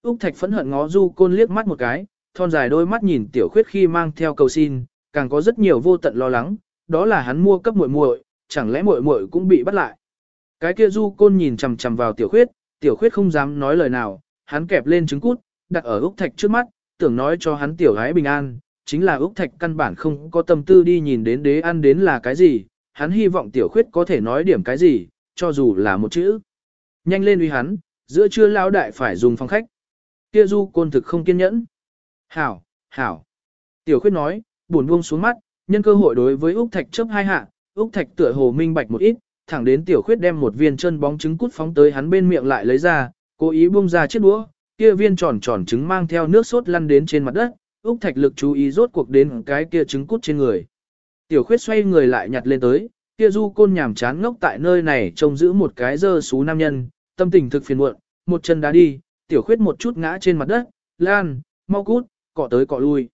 Úc Thạch phẫn hận ngó du côn liếc mắt một cái, thon dài đôi mắt nhìn tiểu khuyết khi mang theo cầu xin, càng có rất nhiều vô tận lo lắng, đó là hắn mua cấp muội muội, chẳng lẽ muội muội cũng bị bắt lại. Cái kia du côn nhìn chằm chằm vào tiểu khuyết, tiểu khuyết không dám nói lời nào, hắn kẹp lên trứng cút, đặt ở Úc Thạch trước mắt, tưởng nói cho hắn tiểu gái bình an, chính là Úc Thạch căn bản không có tâm tư đi nhìn đến đế ăn đến là cái gì, hắn hy vọng tiểu khuyết có thể nói điểm cái gì, cho dù là một chữ. Nhanh lên uy hắn, giữa trưa lão đại phải dùng phòng khách. Kia du côn thực không kiên nhẫn. Hảo, hảo. Tiểu khuyết nói, buồn buông xuống mắt, nhân cơ hội đối với Úc Thạch chấp hai hạ, Úc Thạch tựa hồ minh bạch một ít, thẳng đến tiểu khuyết đem một viên chân bóng trứng cút phóng tới hắn bên miệng lại lấy ra, cố ý buông ra chiếc đũa, kia viên tròn tròn trứng mang theo nước sốt lăn đến trên mặt đất, Úc Thạch lực chú ý rốt cuộc đến cái kia trứng cút trên người. Tiểu khuyết xoay người lại nhặt lên tới, kia du côn nhàm chán ngốc tại nơi này trông giữ một cái dơ xú nam nhân, tâm tình thực phiền muộn, một chân đá đi, tiểu khuyết một chút ngã trên mặt đất, lan, mau cút, cọ tới cọ lui.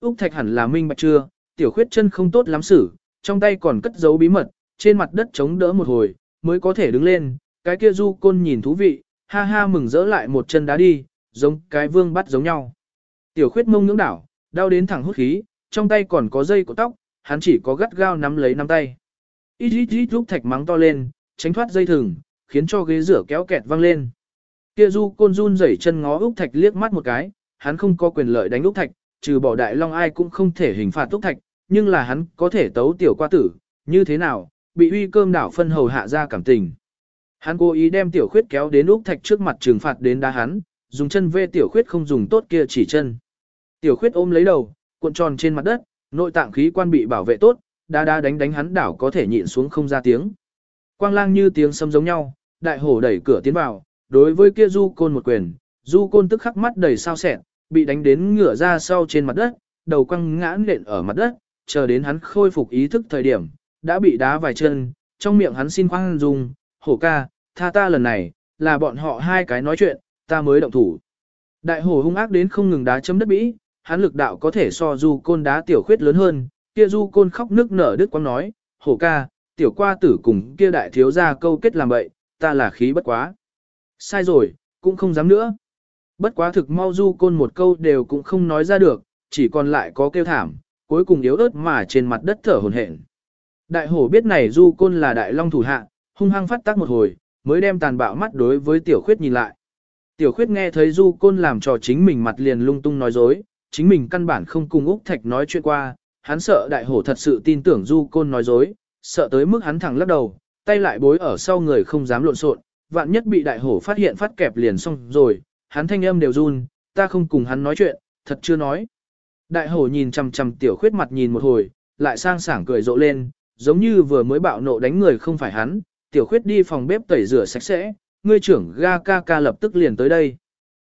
Úc Thạch hẳn là minh bạch chưa, tiểu khuyết chân không tốt lắm xử, trong tay còn cất giấu bí mật, trên mặt đất chống đỡ một hồi, mới có thể đứng lên, cái kia du côn nhìn thú vị, ha ha mừng rỡ lại một chân đá đi, giống cái vương bắt giống nhau. Tiểu khuyết mông ngưỡng đảo, đau đến thẳng hút khí, trong tay còn có dây của tóc, hắn chỉ có gắt gao nắm lấy nắm tay. Ít ít ít lúc thạch mắng to lên, tránh thoát dây thừng, khiến cho ghế rửa kéo kẹt văng lên. Kia du côn run rẩy chân ngó Úc Thạch liếc mắt một cái, hắn không có quyền lợi đánh Úc Thạch, trừ bỏ đại long ai cũng không thể hình phạt Úc Thạch, nhưng là hắn có thể tấu tiểu qua tử, như thế nào, bị uy cơm đảo phân hầu hạ ra cảm tình. Hắn cố ý đem tiểu khuyết kéo đến Úc Thạch trước mặt trừng phạt đến đá hắn, dùng chân vê tiểu khuyết không dùng tốt kia chỉ chân. Tiểu khuyết ôm lấy đầu, cuộn tròn trên mặt đất, nội tạng khí quan bị bảo vệ tốt, đá đá đánh đánh hắn đảo có thể nhịn xuống không ra tiếng. Quang lang như tiếng sấm giống nhau, đại hổ đẩy cửa tiến vào, đối với kia du côn một quyền, du côn tức khắc mắt đầy sao sẹn, bị đánh đến ngửa ra sau trên mặt đất, đầu quăng ngã nện ở mặt đất, chờ đến hắn khôi phục ý thức thời điểm, đã bị đá vài chân, trong miệng hắn xin khoan dung, hổ ca, tha ta lần này, là bọn họ hai cái nói chuyện, ta mới động thủ. Đại hổ hung ác đến không ngừng đá chấm đất bĩ, hắn lực đạo có thể so du côn đá tiểu khuyết lớn hơn, kia du côn khóc nước nở đứt quăng nói, hổ ca, tiểu qua tử cùng kia đại thiếu gia câu kết làm bậy, ta là khí bất quá. Sai rồi, cũng không dám nữa. Bất quá thực mau du côn một câu đều cũng không nói ra được, chỉ còn lại có kêu thảm, cuối cùng yếu ớt mà trên mặt đất thở hồn hển. Đại hổ biết này du côn là đại long thủ hạ, hung hăng phát tác một hồi, mới đem tàn bạo mắt đối với tiểu khuyết nhìn lại. Tiểu khuyết nghe thấy du côn làm trò chính mình mặt liền lung tung nói dối, chính mình căn bản không cùng Úc Thạch nói chuyện qua, hắn sợ đại hổ thật sự tin tưởng du côn nói dối, sợ tới mức hắn thẳng lắc đầu, tay lại bối ở sau người không dám lộn xộn, vạn nhất bị đại hổ phát hiện phát kẹp liền xong rồi, hắn thanh âm đều run, ta không cùng hắn nói chuyện, thật chưa nói. Đại hổ nhìn chằm chằm tiểu khuyết mặt nhìn một hồi, lại sang sảng cười rộ lên, giống như vừa mới bạo nộ đánh người không phải hắn, tiểu khuyết đi phòng bếp tẩy rửa sạch sẽ, ngươi trưởng ga ca ca lập tức liền tới đây.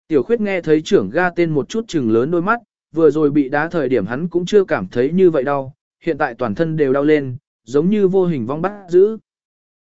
Tiểu khuyết nghe thấy trưởng ga tên một chút chừng lớn đôi mắt, vừa rồi bị đá thời điểm hắn cũng chưa cảm thấy như vậy đau, hiện tại toàn thân đều đau lên, giống như vô hình vong bắt giữ.